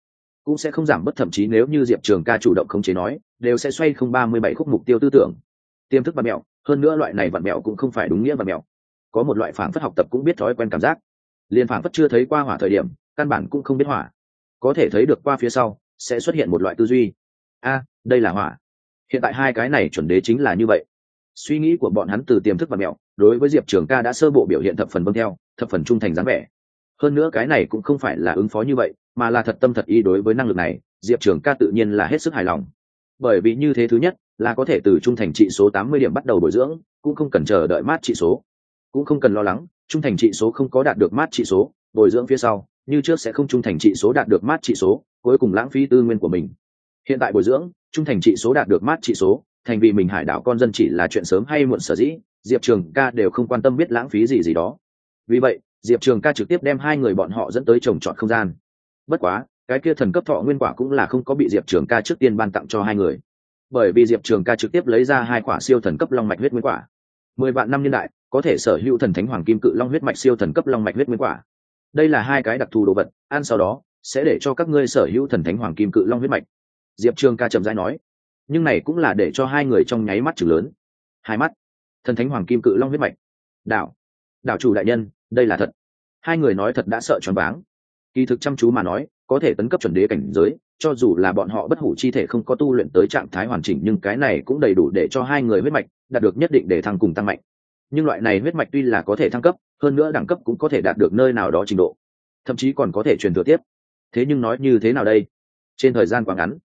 Cũng sẽ không giảm bất thậm chí nếu như diệp trường ca chủ động khống chế nói, đều sẽ xoay không ba mươi bảy khúc mục tiêu tư tưởng. Tiềm thức vật mẹo, hơn nữa loại này vật mẹo cũng không phải đúng nghĩa vật mẹo. Có một loại phản phất học tập cũng biết thói quen cảm giác. Liền phản phất chưa thấy qua hỏa thời điểm, căn bản cũng không biết hỏa. Có thể thấy được qua phía sau, sẽ xuất hiện một loại tư duy. A, đây là hỏa. Hiện tại hai cái này chuẩn đế chính là như vậy. Suy nghĩ của bọn hắn từ tiềm thức và mẹo đối với diệp trường ca đã sơ bộ biểu hiện thập phần vâng theo, thập phần trung thành dáng vẻ. Hơn nữa cái này cũng không phải là ứng phó như vậy, mà là thật tâm thật ý đối với năng lực này, diệp trường ca tự nhiên là hết sức hài lòng. Bởi vì như thế thứ nhất, là có thể từ trung thành trị số tám mươi điểm bắt đầu bồi dưỡng, cũng không cần chờ đợi mát trị số. Cũng không cần lo lắng, trung thành trị số không có đạt được mát trị số, bồi dưỡng phía sau, như trước sẽ không trung thành trị số đạt được mát trị số, cuối cùng lãng phí tư nguyên của mình. Hiện tại bồi dưỡng, trung thành trị số đạt được mát trị số, thành vì mình hải đảo con dân chỉ là chuyện sớm hay muộn sở dĩ diệp trường ca đều không quan tâm biết lãng phí gì gì đó. Vì vậy, diệp trường ca trực tiếp đem hai người bọn họ dẫn tới trồng trọt không gian. Bất quá, cái kia thần cấp thọ nguyên quả cũng là không có bị diệp trường ca trước tiên ban tặng cho hai người. Bởi vì diệp trường ca trực tiếp lấy ra hai quả siêu thần cấp long mạch huyết nguyên quả. Mười vạn năm niên đại, có thể sở hữu thần thánh hoàng kim cự long huyết mạch siêu thần cấp long mạch huyết nguyên quả. Đây là hai cái đặc thù đồ vật, ăn sau đó, sẽ để cho các ngươi sở hữu thần thánh hoàng kim cự long huyết mạch. Diệp trường ca trầm dai nói. Nhưng này cũng là để cho hai người trong nháy mắt chừng lớn. Hai mắt thần thánh hoàng kim cự long huyết mạch. Đạo. Đạo chủ đại nhân, đây là thật. Hai người nói thật đã sợ choáng váng. Kỳ thực chăm chú mà nói, có thể tấn cấp chuẩn đế cảnh giới, cho dù là bọn họ bất hủ chi thể không có tu luyện tới trạng thái hoàn chỉnh, nhưng cái này cũng đầy đủ để cho hai người huyết mạch đạt được nhất định để thăng cùng tăng mạnh. Nhưng loại này huyết mạch tuy là có thể thăng cấp, hơn nữa đẳng cấp cũng có thể đạt được nơi nào đó trình độ, thậm chí còn có thể truyền thừa tiếp. Thế nhưng nói như thế nào đây? Trên thời gian quá ngắn,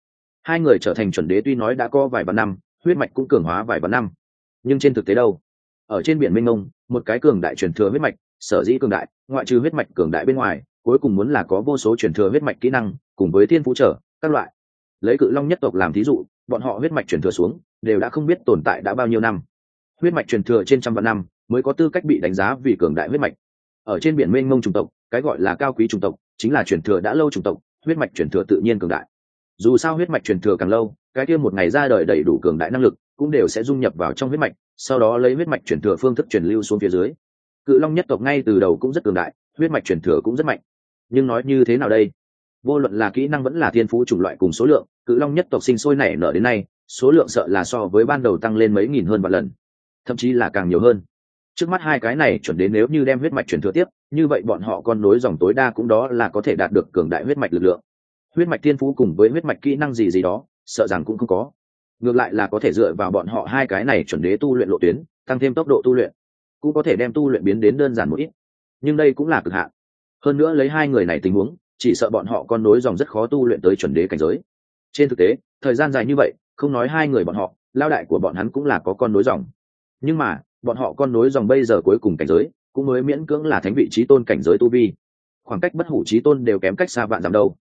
hai người trở thành chuẩn đế tuy nói đã có vài vạn năm, huyết mạch cũng cường hóa vài vạn năm nhưng trên thực tế đâu? Ở trên biển minh ngông một cái cường đại truyền thừa huyết mạch, sở dĩ cường đại, ngoại trừ huyết mạch cường đại bên ngoài, cuối cùng muốn là có vô số truyền thừa huyết mạch kỹ năng, cùng với thiên phú trở, các loại. Lấy cự long nhất tộc làm thí dụ, bọn họ huyết mạch truyền thừa xuống, đều đã không biết tồn tại đã bao nhiêu năm. Huyết mạch truyền thừa trên trăm vạn năm, mới có tư cách bị đánh giá vì cường đại huyết mạch. Ở trên biển mênh mông chủng tộc, cái gọi là cao quý chủng tộc, chính là truyền thừa đã lâu chủng tộc, huyết mạch truyền thừa tự nhiên cường đại. Dù sao huyết mạch truyền thừa càng lâu, cái kia một ngày ra đời đầy đủ cường đại năng lực cũng đều sẽ dung nhập vào trong huyết mạch, sau đó lấy huyết mạch truyền thừa phương thức truyền lưu xuống phía dưới. Cự long nhất tộc ngay từ đầu cũng rất cường đại, huyết mạch truyền thừa cũng rất mạnh. Nhưng nói như thế nào đây? Vô luận là kỹ năng vẫn là thiên phú chủng loại cùng số lượng, cự long nhất tộc sinh sôi nảy nở đến nay, số lượng sợ là so với ban đầu tăng lên mấy nghìn hơn vạn lần, thậm chí là càng nhiều hơn. Trước mắt hai cái này chuẩn đến nếu như đem huyết mạch truyền thừa tiếp, như vậy bọn họ con nối dòng tối đa cũng đó là có thể đạt được cường đại huyết mạch lực lượng. Huyết mạch thiên phú cùng với huyết mạch kỹ năng gì gì đó, sợ rằng cũng không có ngược lại là có thể dựa vào bọn họ hai cái này chuẩn đế tu luyện lộ tuyến, tăng thêm tốc độ tu luyện, cũng có thể đem tu luyện biến đến đơn giản một ít. Nhưng đây cũng là cực hạn. Hơn nữa lấy hai người này tình huống, chỉ sợ bọn họ con nối dòng rất khó tu luyện tới chuẩn đế cảnh giới. Trên thực tế, thời gian dài như vậy, không nói hai người bọn họ, lao đại của bọn hắn cũng là có con nối dòng. Nhưng mà, bọn họ con nối dòng bây giờ cuối cùng cảnh giới, cũng mới miễn cưỡng là thánh vị trí tôn cảnh giới tu vi. Khoảng cách bất hủ trí tôn đều kém cách xa vạn dặm đâu.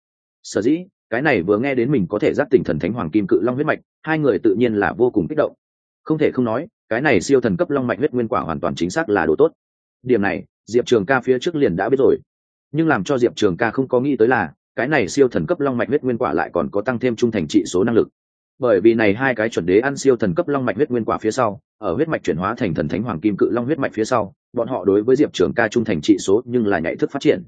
Sở dĩ, cái này vừa nghe đến mình có thể giáp tỉnh thần thánh hoàng kim cự long huyết mạch hai người tự nhiên là vô cùng kích động. Không thể không nói, cái này siêu thần cấp long mạch huyết nguyên quả hoàn toàn chính xác là đồ tốt. Điểm này, diệp trường ca phía trước liền đã biết rồi. Nhưng làm cho diệp trường ca không có nghĩ tới là, cái này siêu thần cấp long mạch huyết nguyên quả lại còn có tăng thêm trung thành trị số năng lực. Bởi vì này hai cái chuẩn đế ăn siêu thần cấp long mạch huyết nguyên quả phía sau, ở huyết mạch chuyển hóa thành thần thánh hoàng kim cự long huyết mạch phía sau, bọn họ đối với diệp trường ca trung thành trị số nhưng là nhạy thức phát triển.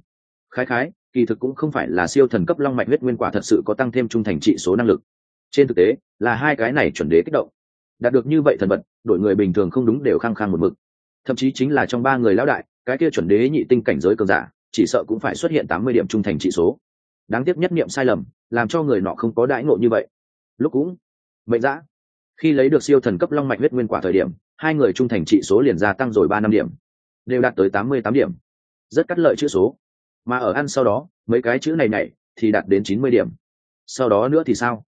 Khái khái, kỳ thực cũng không phải là siêu thần cấp long mạch huyết nguyên quả thật sự có tăng thêm trung thành trị số năng lực trên thực tế, là hai cái này chuẩn đế kích động. Đạt được như vậy thần vật đội người bình thường không đúng đều khăng khăng một mực. Thậm chí chính là trong ba người lão đại, cái kia chuẩn đế nhị tinh cảnh giới cường giả, chỉ sợ cũng phải xuất hiện tám mươi điểm trung thành trị số. Đáng tiếc nhất niệm sai lầm, làm cho người nọ không có đãi ngộ như vậy. Lúc cũng, mệnh dã. Khi lấy được siêu thần cấp long mạch huyết nguyên quả thời điểm, hai người trung thành trị số liền gia tăng rồi ba năm điểm. Đều đạt tới tám mươi tám điểm. Rất cắt lợi chữ số. Mà ở ăn sau đó, mấy cái chữ này này thì đạt đến chín mươi điểm. Sau đó nữa thì sao?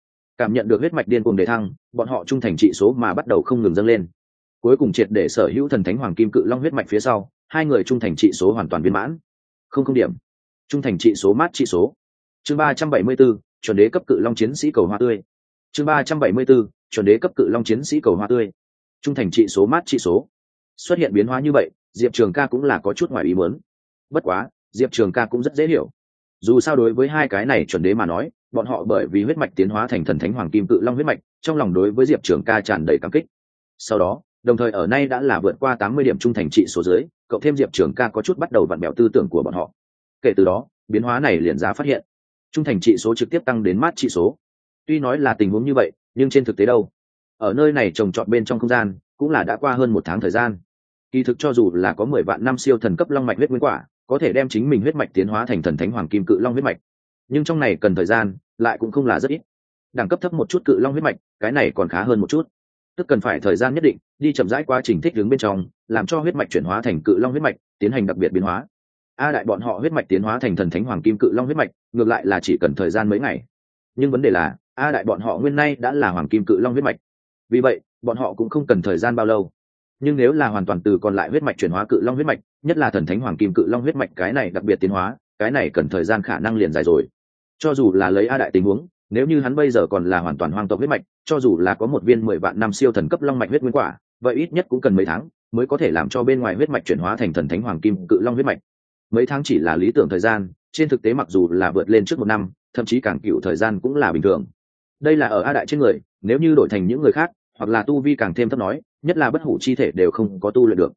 Cảm nhận được huyết mạch điên cuồng đề thăng bọn họ trung thành trị số mà bắt đầu không ngừng dâng lên. Cuối cùng triệt để sở hữu thần thánh hoàng kim cự long huyết mạch phía sau hai người trung thành trị số hoàn toàn viên mãn. Không không điểm. Trung thành trị số mát trị số. Chương ba trăm bảy mươi 374, chuẩn đế cấp cự long chiến sĩ cầu hoa tươi. Chương ba trăm bảy mươi 374, chuẩn đế cấp cự long chiến sĩ cầu hoa tươi. Trung thành trị số mát trị số. Xuất hiện biến hóa như vậy diệp trường ca cũng là có chút ngoài ý muốn. Bất quá diệp trường ca cũng rất dễ hiểu. Dù sao đối với hai cái này chuẩn đế mà nói bọn họ bởi vì huyết mạch tiến hóa thành thần thánh hoàng kim cự long huyết mạch, trong lòng đối với diệp trường ca tràn đầy cảm kích. Sau đó, đồng thời ở nay đã là vượt qua tám mươi điểm trung thành trị số dưới, cộng thêm diệp trường ca có chút bắt đầu vặn bẹo tư tưởng của bọn họ. Kể từ đó, biến hóa này liền ra phát hiện. Trung thành trị số trực tiếp tăng đến mát trị số. Tuy nói là tình huống như vậy, nhưng trên thực tế đâu? Ở nơi này trồng trọt bên trong không gian, cũng là đã qua hơn một tháng thời gian. Kỳ thực cho dù là có mười vạn năm siêu thần cấp long mạch huyết nguyên quả, có thể đem chính mình huyết mạch tiến hóa thành thần thánh hoàng kim cự long huyết mạch nhưng trong này cần thời gian, lại cũng không là rất ít. Đẳng cấp thấp một chút cự long huyết mạch, cái này còn khá hơn một chút. Tức cần phải thời gian nhất định, đi chậm rãi quá trình thích ứng bên trong, làm cho huyết mạch chuyển hóa thành cự long huyết mạch, tiến hành đặc biệt biến hóa. A đại bọn họ huyết mạch tiến hóa thành thần thánh hoàng kim cự long huyết mạch, ngược lại là chỉ cần thời gian mấy ngày. Nhưng vấn đề là, a đại bọn họ nguyên nay đã là hoàng kim cự long huyết mạch. Vì vậy, bọn họ cũng không cần thời gian bao lâu. Nhưng nếu là hoàn toàn từ còn lại huyết mạch chuyển hóa cự long huyết mạch, nhất là thần thánh hoàng kim cự long huyết mạch cái này đặc biệt tiến hóa, cái này cần thời gian khả năng liền dài rồi cho dù là lấy a đại tình huống, nếu như hắn bây giờ còn là hoàn toàn hoang tộc huyết mạch, cho dù là có một viên mười vạn năm siêu thần cấp long mạch huyết nguyên quả, vậy ít nhất cũng cần mấy tháng mới có thể làm cho bên ngoài huyết mạch chuyển hóa thành thần thánh hoàng kim cự long huyết mạch. Mấy tháng chỉ là lý tưởng thời gian, trên thực tế mặc dù là vượt lên trước một năm, thậm chí càng cựu thời gian cũng là bình thường. Đây là ở a đại trên người, nếu như đổi thành những người khác, hoặc là tu vi càng thêm thấp nói, nhất là bất hủ chi thể đều không có tu luyện được.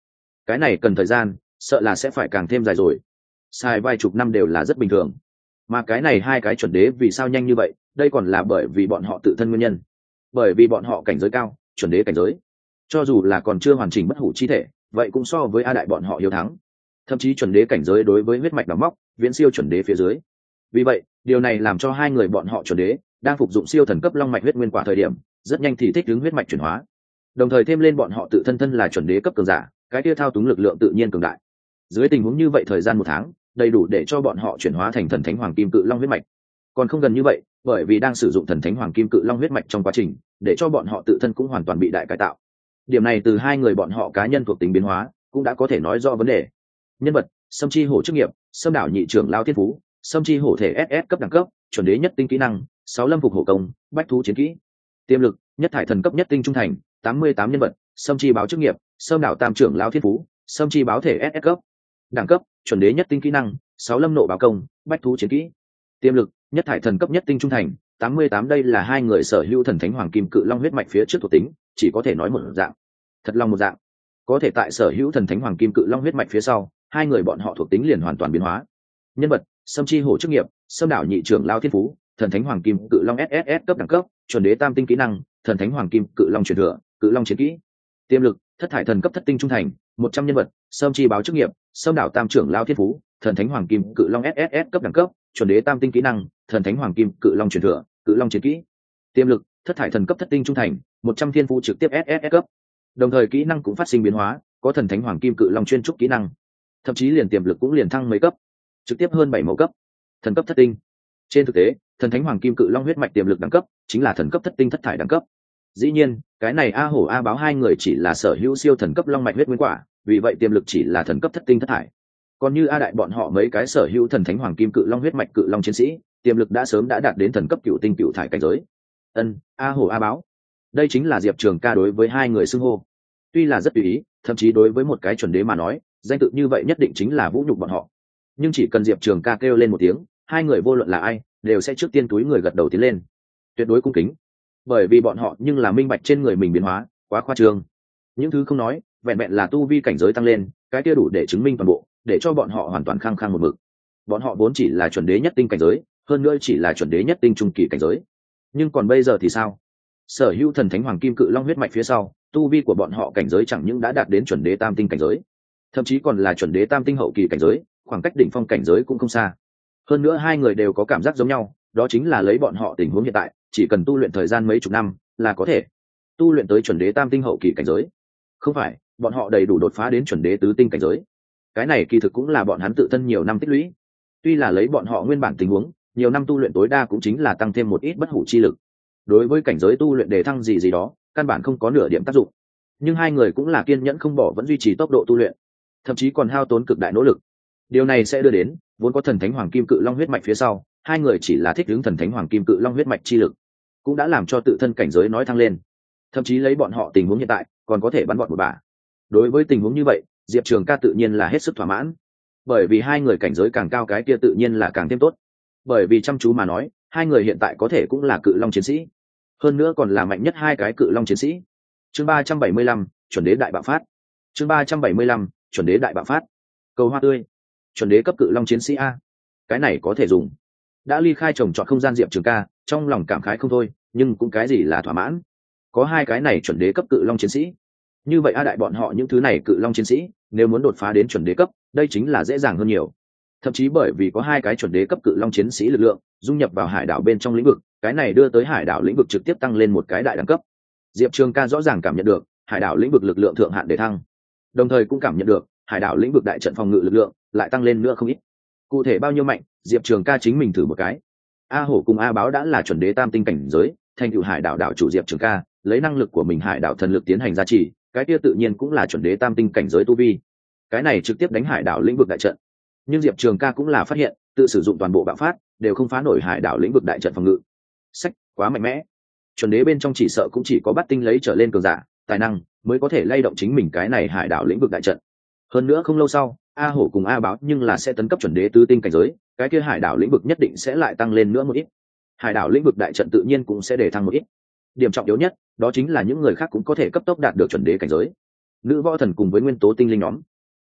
Cái này cần thời gian, sợ là sẽ phải càng thêm dài rồi. Sai vài chục năm đều là rất bình thường mà cái này hai cái chuẩn đế vì sao nhanh như vậy, đây còn là bởi vì bọn họ tự thân nguyên nhân. Bởi vì bọn họ cảnh giới cao, chuẩn đế cảnh giới. Cho dù là còn chưa hoàn chỉnh bất hủ chi thể, vậy cũng so với a đại bọn họ hiếu thắng. Thậm chí chuẩn đế cảnh giới đối với huyết mạch đóng móc, viễn siêu chuẩn đế phía dưới. Vì vậy, điều này làm cho hai người bọn họ chuẩn đế đang phục dụng siêu thần cấp long mạch huyết nguyên quả thời điểm, rất nhanh thì thích ứng huyết mạch chuyển hóa. Đồng thời thêm lên bọn họ tự thân thân là chuẩn đế cấp cường giả, cái kia thao túng lực lượng tự nhiên cường đại. Dưới tình huống như vậy thời gian một tháng đầy đủ để cho bọn họ chuyển hóa thành thần thánh hoàng kim cự long huyết mạch. Còn không gần như vậy, bởi vì đang sử dụng thần thánh hoàng kim cự long huyết mạch trong quá trình, để cho bọn họ tự thân cũng hoàn toàn bị đại cải tạo. Điểm này từ hai người bọn họ cá nhân thuộc tính biến hóa, cũng đã có thể nói rõ vấn đề. Nhân vật, sâm chi hổ chức nghiệp, sâm đảo nhị trưởng lao thiên phú, sâm chi hổ thể ss cấp đẳng cấp, chuẩn đế nhất tinh kỹ năng, sáu lâm phục hổ công, bách thú chiến kỹ. Tiềm lực, nhất thải thần cấp nhất tinh trung thành, tám mươi tám nhân vật, sâm chi báo chức nghiệp, sâm đảo tam trưởng lao thiên phú, sâm chi báo thể ss cấp đẳng cấp, chuẩn đế nhất tinh kỹ năng, sáu lâm nộ báo công, bách thú chiến kỹ. Tiềm lực, nhất thải thần cấp nhất tinh trung thành, tám mươi tám đây là hai người sở hữu thần thánh hoàng kim cự long huyết mạch phía trước thuộc tính, chỉ có thể nói một dạng. Thật lòng một dạng. Có thể tại sở hữu thần thánh hoàng kim cự long huyết mạch phía sau, hai người bọn họ thuộc tính liền hoàn toàn biến hóa. Nhân vật, sâm chi hổ chức nghiệp, sâm đảo nhị trưởng lao thiên phú, thần thánh hoàng kim cự long sss cấp đẳng cấp, chuẩn đế tam tinh kỹ năng, thần thánh hoàng kim cự long truyền thừa, cự long chiến kỹ. Tiềm lực, thất thải thần cấp thất tinh trung thành, một trăm nhân vật, sâm chi báo chức nghiệp xâm đảo tam trưởng lao thiên phú, thần thánh hoàng kim, cự long sss cấp đẳng cấp, chuẩn đế tam tinh kỹ năng, thần thánh hoàng kim, cự long truyền thừa, cự long chiến kỹ. Tiềm lực, thất thải thần cấp thất tinh trung thành, một trăm thiên phú trực tiếp SSS cấp. Đồng thời kỹ năng cũng phát sinh biến hóa, có thần thánh hoàng kim, cự long chuyên trúc kỹ năng. Thậm chí liền tiềm lực cũng liền thăng mấy cấp, trực tiếp hơn bảy mẫu cấp. Thần cấp thất tinh. Trên thực tế, thần thánh hoàng kim, cự long huyết mạch tiềm lực đẳng cấp chính là thần cấp thất tinh thất thải đẳng cấp. Dĩ nhiên, cái này a hổ a báo hai người chỉ là sở hữu siêu thần cấp long mạch huyết nguyên quả vì vậy tiềm lực chỉ là thần cấp thất tinh thất thải còn như a đại bọn họ mấy cái sở hữu thần thánh hoàng kim cự long huyết mạch cự long chiến sĩ, tiềm lực đã sớm đã đạt đến thần cấp cựu tinh cựu thải cảnh giới. Ân, a hồ a báo. Đây chính là diệp trường ca đối với hai người xưng hô. Tuy là rất tùy ý, thậm chí đối với một cái chuẩn đế mà nói, danh tự như vậy nhất định chính là vũ nhục bọn họ. Nhưng chỉ cần diệp trường ca kêu lên một tiếng, hai người vô luận là ai, đều sẽ trước tiên túi người gật đầu tiến lên. Tuyệt đối cung kính. Bởi vì bọn họ nhưng là minh bạch trên người mình biến hóa, quá khoa trương. Những thứ không nói vẹn vẹn là tu vi cảnh giới tăng lên, cái kia đủ để chứng minh toàn bộ, để cho bọn họ hoàn toàn khăng khăng một mực. Bọn họ vốn chỉ là chuẩn đế nhất tinh cảnh giới, hơn nữa chỉ là chuẩn đế nhất tinh trung kỳ cảnh giới. Nhưng còn bây giờ thì sao? Sở hữu thần thánh hoàng kim cự long huyết mạch phía sau, tu vi của bọn họ cảnh giới chẳng những đã đạt đến chuẩn đế tam tinh cảnh giới, thậm chí còn là chuẩn đế tam tinh hậu kỳ cảnh giới, khoảng cách đỉnh phong cảnh giới cũng không xa. Hơn nữa hai người đều có cảm giác giống nhau, đó chính là lấy bọn họ tình huống hiện tại, chỉ cần tu luyện thời gian mấy chục năm là có thể tu luyện tới chuẩn đế tam tinh hậu kỳ cảnh giới. Không phải bọn họ đầy đủ đột phá đến chuẩn đế tứ tinh cảnh giới. Cái này kỳ thực cũng là bọn hắn tự thân nhiều năm tích lũy. Tuy là lấy bọn họ nguyên bản tình huống, nhiều năm tu luyện tối đa cũng chính là tăng thêm một ít bất hủ chi lực. Đối với cảnh giới tu luyện đề thăng gì gì đó, căn bản không có nửa điểm tác dụng. Nhưng hai người cũng là kiên nhẫn không bỏ vẫn duy trì tốc độ tu luyện, thậm chí còn hao tốn cực đại nỗ lực. Điều này sẽ đưa đến, vốn có thần thánh hoàng kim cự long huyết mạch phía sau, hai người chỉ là thích hướng thần thánh hoàng kim cự long huyết mạch chi lực, cũng đã làm cho tự thân cảnh giới nói thăng lên. Thậm chí lấy bọn họ tình huống hiện tại, còn có thể bắn bọn một bà đối với tình huống như vậy, diệp trường ca tự nhiên là hết sức thỏa mãn. Bởi vì hai người cảnh giới càng cao cái kia tự nhiên là càng thêm tốt. Bởi vì chăm chú mà nói, hai người hiện tại có thể cũng là cự long chiến sĩ. Hơn nữa còn là mạnh nhất hai cái cự long chiến sĩ. Chương ba trăm bảy mươi lăm, chuẩn đế đại bạo phát. Chương ba trăm bảy mươi lăm, chuẩn đế đại bạo phát. Cầu hoa tươi. Chuẩn đế cấp cự long chiến sĩ a. Cái này có thể dùng. Đã ly khai trồng trọt không gian diệp trường ca, trong lòng cảm khái không thôi, nhưng cũng cái gì là thỏa mãn. Có hai cái này chuẩn đế cấp cự long chiến sĩ như vậy a đại bọn họ những thứ này cự long chiến sĩ, nếu muốn đột phá đến chuẩn đế cấp, đây chính là dễ dàng hơn nhiều. Thậm chí bởi vì có hai cái chuẩn đế cấp cự long chiến sĩ lực lượng, dung nhập vào hải đảo bên trong lĩnh vực, cái này đưa tới hải đảo lĩnh vực trực tiếp tăng lên một cái đại đẳng cấp. Diệp trường ca rõ ràng cảm nhận được, hải đảo lĩnh vực lực lượng thượng hạn để thăng. Đồng thời cũng cảm nhận được, hải đảo lĩnh vực đại trận phòng ngự lực lượng lại tăng lên nữa không ít. Cụ thể bao nhiêu mạnh, diệp trường ca chính mình thử một cái. A hổ cùng a báo đã là chuẩn đế tam tinh cảnh giới, thành cựu hải đảo đảo chủ diệp trường ca, lấy năng lực của mình hải đảo thần lực tiến hành gia trì cái kia tự nhiên cũng là chuẩn đế tam tinh cảnh giới tu vi. Cái này trực tiếp đánh hải đảo lĩnh vực đại trận. Nhưng diệp trường ca cũng là phát hiện, tự sử dụng toàn bộ bạo phát, đều không phá nổi hải đảo lĩnh vực đại trận phòng ngự. Sách, quá mạnh mẽ. Chuẩn đế bên trong chỉ sợ cũng chỉ có bắt tinh lấy trở lên cường giả, tài năng, mới có thể lay động chính mình cái này hải đảo lĩnh vực đại trận. Hơn nữa không lâu sau, a hổ cùng a báo nhưng là sẽ tấn cấp chuẩn đế tứ tinh cảnh giới, cái kia hải đảo lĩnh vực nhất định sẽ lại tăng lên nữa một ít. Hải đảo lĩnh vực đại trận tự nhiên cũng sẽ để thăng một ít điểm trọng yếu nhất, đó chính là những người khác cũng có thể cấp tốc đạt được chuẩn đế cảnh giới. Nữ võ thần cùng với nguyên tố tinh linh nhóm.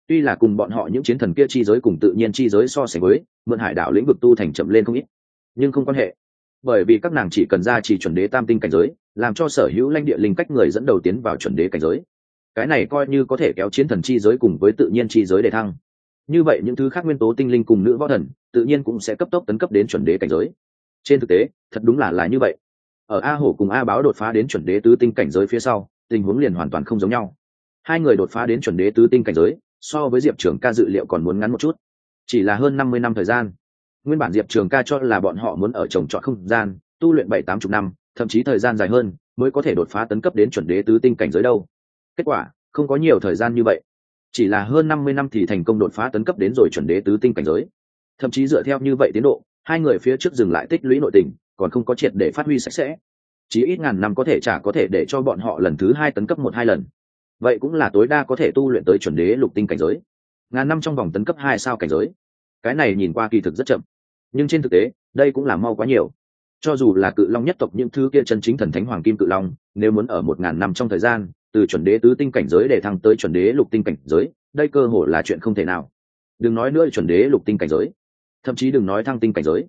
Tuy là cùng bọn họ những chiến thần kia chi giới cùng tự nhiên chi giới so sánh với, mượn hải đảo lĩnh vực tu thành chậm lên không ít. Nhưng không quan hệ. Bởi vì các nàng chỉ cần ra chỉ chuẩn đế tam tinh cảnh giới, làm cho sở hữu lãnh địa linh cách người dẫn đầu tiến vào chuẩn đế cảnh giới. Cái này coi như có thể kéo chiến thần chi giới cùng với tự nhiên chi giới để thăng. Như vậy những thứ khác nguyên tố tinh linh cùng nữ võ thần, tự nhiên cũng sẽ cấp tốc tấn cấp đến chuẩn đế cảnh giới. Trên thực tế, thật đúng là là như vậy ở a hổ cùng a báo đột phá đến chuẩn đế tứ tinh cảnh giới phía sau, tình huống liền hoàn toàn không giống nhau. Hai người đột phá đến chuẩn đế tứ tinh cảnh giới, so với diệp trường ca dự liệu còn muốn ngắn một chút. Chỉ là hơn năm mươi năm thời gian. Nguyên bản diệp trường ca cho là bọn họ muốn ở trồng trọt không gian, tu luyện bảy, tám chục năm, thậm chí thời gian dài hơn, mới có thể đột phá tấn cấp đến chuẩn đế tứ tinh cảnh giới đâu. Kết quả, không có nhiều thời gian như vậy. Chỉ là hơn năm mươi năm thì thành công đột phá tấn cấp đến rồi chuẩn đế tứ tinh cảnh giới. Thậm chí dựa theo như vậy tiến độ, hai người phía trước dừng lại tích lũy nội tình còn không có triệt để phát huy sạch sẽ. Chỉ ít ngàn năm có thể chả có thể để cho bọn họ lần thứ hai tấn cấp một hai lần. Vậy cũng là tối đa có thể tu luyện tới chuẩn đế lục tinh cảnh giới. Ngàn năm trong vòng tấn cấp hai sao cảnh giới. Cái này nhìn qua kỳ thực rất chậm. Nhưng trên thực tế, đây cũng là mau quá nhiều. Cho dù là cự long nhất tộc những thứ kia chân chính thần thánh hoàng kim cự long, nếu muốn ở một ngàn năm trong thời gian, từ chuẩn đế tứ tinh cảnh giới để thăng tới chuẩn đế lục tinh cảnh giới, đây cơ hội là chuyện không thể nào. Đừng nói nữa chuẩn đế lục tinh cảnh giới. Thậm chí đừng nói thăng tinh cảnh giới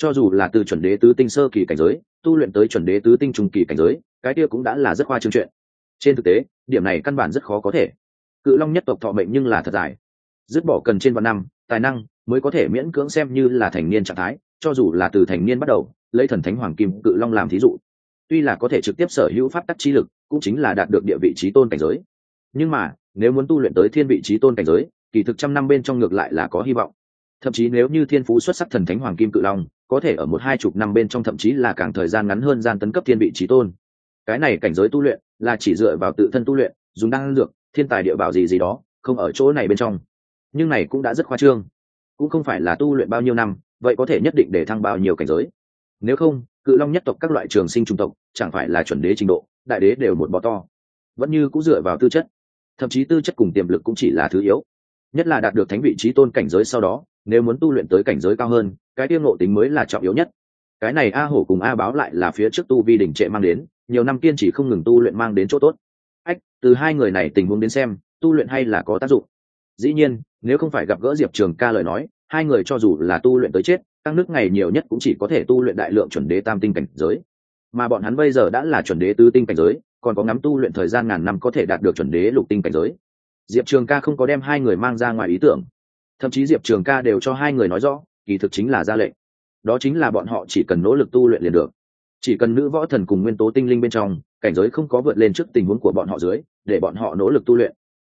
cho dù là từ chuẩn đế tứ tinh sơ kỳ cảnh giới, tu luyện tới chuẩn đế tứ tinh trung kỳ cảnh giới, cái kia cũng đã là rất khoa trương chuyện. Trên thực tế, điểm này căn bản rất khó có thể. Cự long nhất tộc thọ mệnh nhưng là thật dài. Dứt bỏ cần trên vạn năm, tài năng mới có thể miễn cưỡng xem như là thành niên trạng thái, cho dù là từ thành niên bắt đầu, lấy thần thánh hoàng kim cự long làm thí dụ. Tuy là có thể trực tiếp sở hữu pháp tắc chi lực, cũng chính là đạt được địa vị trí tôn cảnh giới. Nhưng mà, nếu muốn tu luyện tới thiên vị trí tôn cảnh giới, kỳ thực trăm năm bên trong ngược lại là có hy vọng. Thậm chí nếu như thiên phú xuất sắc thần thánh hoàng kim cự long có thể ở một hai chục năm bên trong thậm chí là càng thời gian ngắn hơn gian tấn cấp thiên vị trí tôn. Cái này cảnh giới tu luyện là chỉ dựa vào tự thân tu luyện, dùng năng lượng thiên tài địa bảo gì gì đó, không ở chỗ này bên trong. Nhưng này cũng đã rất khoa trương. Cũng không phải là tu luyện bao nhiêu năm, vậy có thể nhất định để thăng bao nhiêu cảnh giới. Nếu không, cự long nhất tộc các loại trường sinh trung tộc, chẳng phải là chuẩn đế trình độ, đại đế đều một bọ to. Vẫn như cũng dựa vào tư chất. Thậm chí tư chất cùng tiềm lực cũng chỉ là thứ yếu. Nhất là đạt được thánh vị trí tôn cảnh giới sau đó, nếu muốn tu luyện tới cảnh giới cao hơn cái tiêu ngộ tính mới là trọng yếu nhất. Cái này a hổ cùng a báo lại là phía trước tu vi đỉnh trệ mang đến, nhiều năm kiên trì không ngừng tu luyện mang đến chỗ tốt. Ách, từ hai người này tình huống đến xem, tu luyện hay là có tác dụng. Dĩ nhiên, nếu không phải gặp gỡ diệp trường ca lời nói, hai người cho dù là tu luyện tới chết tăng nước ngày nhiều nhất cũng chỉ có thể tu luyện đại lượng chuẩn đế tam tinh cảnh giới. Mà bọn hắn bây giờ đã là chuẩn đế tứ tinh cảnh giới, còn có ngắm tu luyện thời gian ngàn năm có thể đạt được chuẩn đế lục tinh cảnh giới. Diệp trường ca không có đem hai người mang ra ngoài ý tưởng. Thậm chí diệp trường ca đều cho hai người nói rõ kỳ thực chính là ra lệnh. Đó chính là bọn họ chỉ cần nỗ lực tu luyện liền được. Chỉ cần nữ võ thần cùng nguyên tố tinh linh bên trong, cảnh giới không có vượt lên trước tình huống của bọn họ dưới, để bọn họ nỗ lực tu luyện.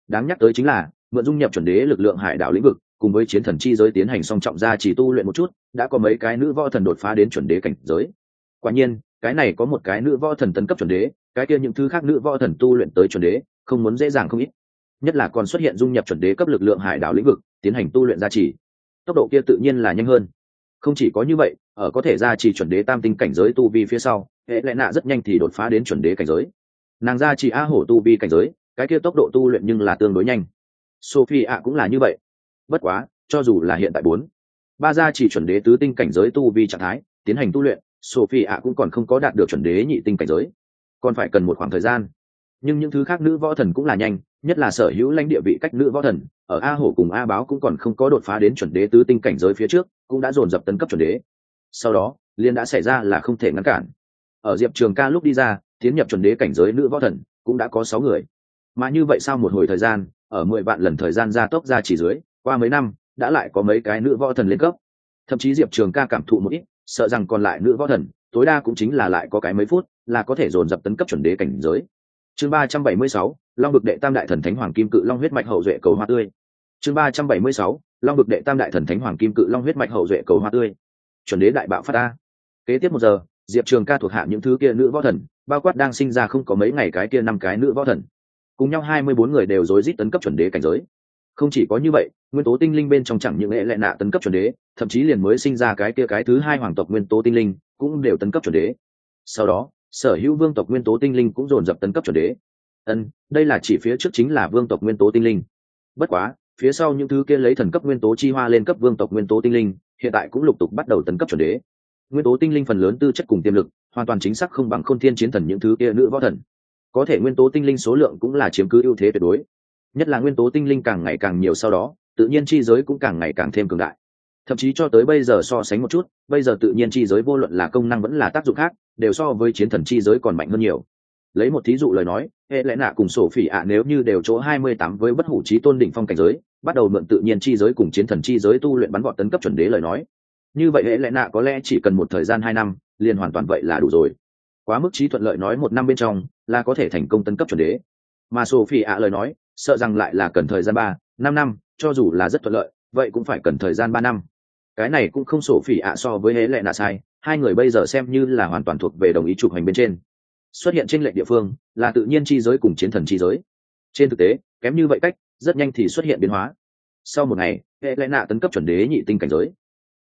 Đáng nhắc tới chính là, mượn dung nhập chuẩn đế lực lượng hải đảo lĩnh vực, cùng với chiến thần chi giới tiến hành song trọng ra chỉ tu luyện một chút, đã có mấy cái nữ võ thần đột phá đến chuẩn đế cảnh giới. Quả nhiên, cái này có một cái nữ võ thần tấn cấp chuẩn đế, cái kia những thứ khác nữ võ thần tu luyện tới chuẩn đế, không muốn dễ dàng không ít. Nhất là còn xuất hiện dung nhập chuẩn đế cấp lực lượng hải đảo lĩnh vực, tiến hành tu luyện gia trì tốc độ kia tự nhiên là nhanh hơn. Không chỉ có như vậy, ở có thể ra chỉ chuẩn đế tam tinh cảnh giới tu vi phía sau, hệ lệ nạ rất nhanh thì đột phá đến chuẩn đế cảnh giới. Nàng ra chỉ a hổ tu vi cảnh giới, cái kia tốc độ tu luyện nhưng là tương đối nhanh. Sophie ạ cũng là như vậy. Bất quá, cho dù là hiện tại bốn, ba gia chỉ chuẩn đế tứ tinh cảnh giới tu vi trạng thái, tiến hành tu luyện, sophie ạ cũng còn không có đạt được chuẩn đế nhị tinh cảnh giới. Còn phải cần một khoảng thời gian. Nhưng những thứ khác nữ võ thần cũng là nhanh nhất là sở hữu lãnh địa vị cách nữ võ thần, ở a hổ cùng a báo cũng còn không có đột phá đến chuẩn đế tứ tinh cảnh giới phía trước, cũng đã dồn dập tấn cấp chuẩn đế. Sau đó, liên đã xảy ra là không thể ngăn cản. Ở diệp trường ca lúc đi ra, tiến nhập chuẩn đế cảnh giới nữ võ thần, cũng đã có sáu người. Mà như vậy sau một hồi thời gian, ở mười vạn lần thời gian gia tốc ra chỉ dưới, qua mấy năm, đã lại có mấy cái nữ võ thần lên cấp. Thậm chí diệp trường ca cảm thụ một ít, sợ rằng còn lại nữ võ thần, tối đa cũng chính là lại có cái mấy phút, là có thể dồn dập tấn cấp chuẩn đế cảnh giới chương ba trăm bảy mươi sáu, long bực đệ tam đại thần thánh hoàng kim cự long huyết mạch hậu duệ cầu hoa tươi. Chương ba trăm bảy mươi sáu, long bực đệ tam đại thần thánh hoàng kim cự long huyết mạch hậu duệ cầu hoa tươi. Chuẩn đế đại bạo phát ta kế tiếp một giờ, diệp trường ca thuộc hạ những thứ kia nữ võ thần, bao quát đang sinh ra không có mấy ngày cái kia năm cái nữ võ thần. Cùng nhau hai mươi bốn người đều rối rít tấn cấp chuẩn đế cảnh giới. Không chỉ có như vậy, nguyên tố tinh linh bên trong chẳng những lệ lệ nạ tấn cấp chuẩn đế, thậm chí liền mới sinh ra cái kia cái thứ hai hoàng tộc nguyên tố tinh linh cũng đều tấn cấp chuẩn đế. Sau đó sở hữu vương tộc nguyên tố tinh linh cũng dồn dập tấn cấp chuẩn đế. Ân, đây là chỉ phía trước chính là vương tộc nguyên tố tinh linh. Bất quá, phía sau những thứ kia lấy thần cấp nguyên tố chi hoa lên cấp vương tộc nguyên tố tinh linh, hiện tại cũng lục tục bắt đầu tấn cấp chuẩn đế. Nguyên tố tinh linh phần lớn tư chất cùng tiềm lực, hoàn toàn chính xác không bằng khôn thiên chiến thần những thứ kia nữ võ thần. Có thể nguyên tố tinh linh số lượng cũng là chiếm cứ ưu thế tuyệt đối. Nhất là nguyên tố tinh linh càng ngày càng nhiều sau đó, tự nhiên chi giới cũng càng ngày càng thêm cường đại. Thậm chí cho tới bây giờ so sánh một chút, bây giờ tự nhiên chi giới vô luận là công năng vẫn là tác dụng khác đều so với chiến thần chi giới còn mạnh hơn nhiều. Lấy một thí dụ lời nói, hệ lẽ nạ cùng sổ phỉ ạ nếu như đều chỗ hai mươi tám với bất hủ trí tôn đỉnh phong cảnh giới, bắt đầu mượn tự nhiên chi giới cùng chiến thần chi giới tu luyện bắn gọn tấn cấp chuẩn đế lời nói. Như vậy hệ lẽ nạ có lẽ chỉ cần một thời gian hai năm, liền hoàn toàn vậy là đủ rồi. Quá mức trí thuận lợi nói một năm bên trong là có thể thành công tấn cấp chuẩn đế. Mà sổ phỉ ạ lời nói, sợ rằng lại là cần thời gian ba, năm năm, cho dù là rất thuận lợi, vậy cũng phải cần thời gian ba năm. Cái này cũng không sổ phỉ ạ so với hễ lệ nạ sai hai người bây giờ xem như là hoàn toàn thuộc về đồng ý chụp hành bên trên. Xuất hiện trên lệnh địa phương là tự nhiên chi giới cùng chiến thần chi giới. Trên thực tế, kém như vậy cách, rất nhanh thì xuất hiện biến hóa. Sau một ngày, hệ lệ nạ tấn cấp chuẩn đế nhị tinh cảnh giới.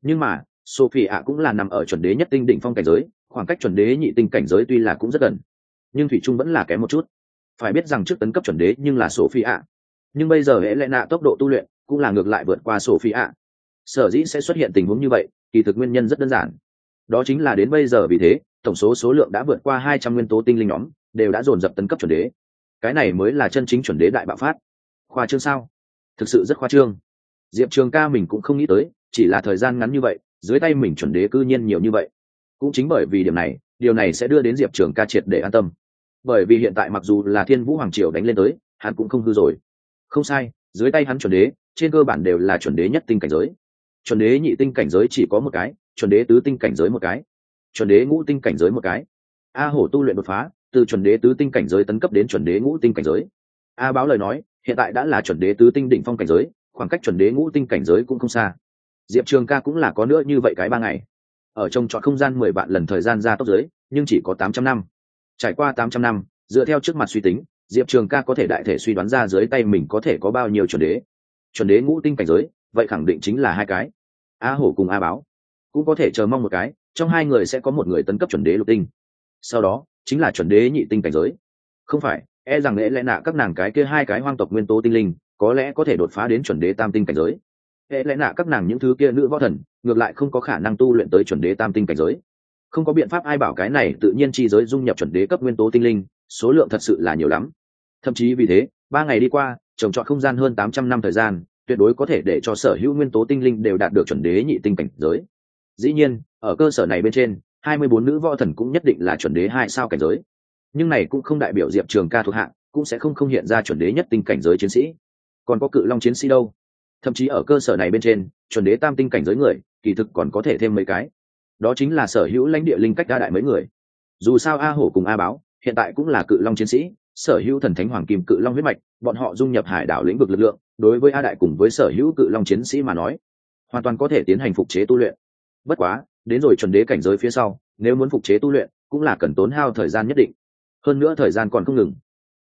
Nhưng mà, sophie ạ cũng là nằm ở chuẩn đế nhất tinh đỉnh phong cảnh giới, khoảng cách chuẩn đế nhị tinh cảnh giới tuy là cũng rất gần. Nhưng thủy trung vẫn là kém một chút. Phải biết rằng trước tấn cấp chuẩn đế nhưng là sophie ạ. Nhưng bây giờ hệ lệ nạ tốc độ tu luyện cũng là ngược lại vượt qua sophie ạ. Sở dĩ sẽ xuất hiện tình huống như vậy, kỳ thực nguyên nhân rất đơn giản đó chính là đến bây giờ vì thế, tổng số số lượng đã vượt qua hai trăm nguyên tố tinh linh nhóm, đều đã dồn dập tấn cấp chuẩn đế. Cái này mới là chân chính chuẩn đế đại bạo phát. Khoa trương sao? Thực sự rất khoa trương. Diệp trường ca mình cũng không nghĩ tới, chỉ là thời gian ngắn như vậy, dưới tay mình chuẩn đế cư nhiên nhiều như vậy. Cũng chính bởi vì điểm này, điều này sẽ đưa đến diệp trường ca triệt để an tâm. Bởi vì hiện tại mặc dù là thiên vũ hoàng triều đánh lên tới, hắn cũng không hư rồi. Không sai, dưới tay hắn chuẩn đế, trên cơ bản đều là chuẩn đế nhất tinh cảnh giới. Chuẩn đế nhị tinh cảnh giới chỉ có một cái chuẩn đế tứ tinh cảnh giới một cái. Chuẩn đế ngũ tinh cảnh giới một cái. A hổ tu luyện đột phá, từ chuẩn đế tứ tinh cảnh giới tấn cấp đến chuẩn đế ngũ tinh cảnh giới. A báo lời nói, hiện tại đã là chuẩn đế tứ tinh đỉnh phong cảnh giới, khoảng cách chuẩn đế ngũ tinh cảnh giới cũng không xa. Diệp trường ca cũng là có nữa như vậy cái ba ngày. Ở trong chọn không gian mười vạn lần thời gian ra tốc giới, nhưng chỉ có tám trăm năm. Trải qua tám trăm năm, dựa theo trước mặt suy tính, diệp trường ca có thể đại thể suy đoán ra dưới tay mình có thể có bao nhiêu chuẩn đế. Chuẩn đế ngũ tinh cảnh giới, vậy khẳng định chính là hai cái. A hổ cùng a báo cũng có thể chờ mong một cái, trong hai người sẽ có một người tấn cấp chuẩn đế lục tinh. Sau đó, chính là chuẩn đế nhị tinh cảnh giới. Không phải e rằng lẽ lẽ nạ các nàng cái kia hai cái hoang tộc nguyên tố tinh linh, có lẽ có thể đột phá đến chuẩn đế tam tinh cảnh giới. Lẽ lẽ nạ các nàng những thứ kia nữ võ thần, ngược lại không có khả năng tu luyện tới chuẩn đế tam tinh cảnh giới. Không có biện pháp ai bảo cái này tự nhiên chi giới dung nhập chuẩn đế cấp nguyên tố tinh linh, số lượng thật sự là nhiều lắm. Thậm chí vì thế, ba ngày đi qua, trồng trọt không gian hơn tám trăm năm thời gian, tuyệt đối có thể để cho sở hữu nguyên tố tinh linh đều đạt được chuẩn đế nhị tinh cảnh giới dĩ nhiên, ở cơ sở này bên trên, hai mươi bốn nữ võ thần cũng nhất định là chuẩn đế hai sao cảnh giới. Nhưng này cũng không đại biểu diệp trường ca thuộc hạng cũng sẽ không không hiện ra chuẩn đế nhất tinh cảnh giới chiến sĩ. Còn có cự long chiến sĩ đâu? Thậm chí ở cơ sở này bên trên, chuẩn đế tam tinh cảnh giới người, kỳ thực còn có thể thêm mấy cái. Đó chính là sở hữu lãnh địa linh cách đa đại mấy người. Dù sao a hổ cùng a báo, hiện tại cũng là cự long chiến sĩ, sở hữu thần thánh hoàng kim cự long huyết mạch, bọn họ dung nhập hải đảo lĩnh vực lực lượng, đối với a đại cùng với sở hữu cự long chiến sĩ mà nói, hoàn toàn có thể tiến hành phục chế tu luyện bất quá, đến rồi chuẩn đế cảnh giới phía sau, nếu muốn phục chế tu luyện, cũng là cần tốn hao thời gian nhất định. Hơn nữa thời gian còn không ngừng.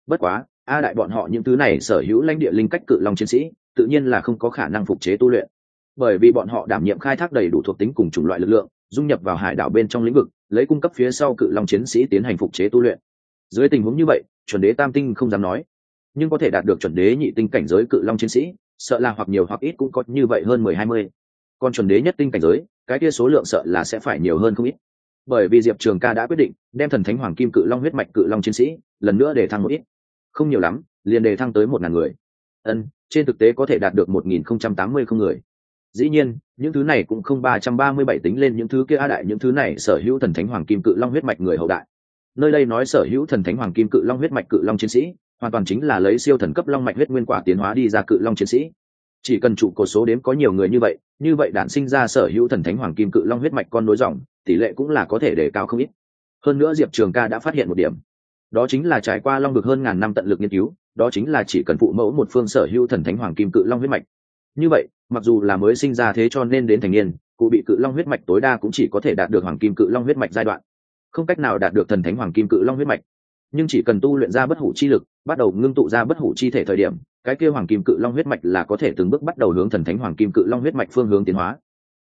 Bất quá, a đại bọn họ những thứ này sở hữu lãnh địa linh cách cự long chiến sĩ, tự nhiên là không có khả năng phục chế tu luyện. Bởi vì bọn họ đảm nhiệm khai thác đầy đủ thuộc tính cùng chủng loại lực lượng, dung nhập vào hải đảo bên trong lĩnh vực, lấy cung cấp phía sau cự long chiến sĩ tiến hành phục chế tu luyện. Dưới tình huống như vậy, chuẩn đế tam tinh không dám nói. Nhưng có thể đạt được chuẩn đế nhị tinh cảnh giới cự long chiến sĩ, sợ là hoặc nhiều hoặc ít cũng có như vậy hơn mười hai mươi. Còn chuẩn đế nhất tinh cảnh giới cái kia số lượng sợ là sẽ phải nhiều hơn không ít. Bởi vì diệp trường ca đã quyết định đem thần thánh hoàng kim cự long huyết mạch cự long chiến sĩ lần nữa để thăng một ít. Không nhiều lắm, liền đề thăng tới một ngàn người. Ân, trên thực tế có thể đạt được một nghìn không trăm tám mươi không người. Dĩ nhiên, những thứ này cũng không ba trăm ba mươi bảy tính lên những thứ kia a đại, những thứ này sở hữu thần thánh hoàng kim cự long huyết mạch người hậu đại. Nơi đây nói sở hữu thần thánh hoàng kim cự long huyết mạch cự long chiến sĩ, hoàn toàn chính là lấy siêu thần cấp long mạch huyết nguyên quả tiến hóa đi ra cự long chiến sĩ chỉ cần trụ cột số đếm có nhiều người như vậy như vậy đản sinh ra sở hữu thần thánh hoàng kim cự long huyết mạch con nối dòng, tỷ lệ cũng là có thể đề cao không ít. Hơn nữa diệp trường ca đã phát hiện một điểm. Đó chính là trải qua long được hơn ngàn năm tận lực nghiên cứu, đó chính là chỉ cần phụ mẫu một phương sở hữu thần thánh hoàng kim cự long huyết mạch. Như vậy, mặc dù là mới sinh ra thế cho nên đến thành niên, cụ bị cự long huyết mạch tối đa cũng chỉ có thể đạt được hoàng kim cự long huyết mạch giai đoạn. Không cách nào đạt được thần thánh hoàng kim cự long huyết mạch. Nhưng chỉ cần tu luyện ra bất hủ chi lực, bắt đầu ngưng tụ ra bất hủ chi thể thời điểm cái kia hoàng kim cự long huyết mạch là có thể từng bước bắt đầu hướng thần thánh hoàng kim cự long huyết mạch phương hướng tiến hóa.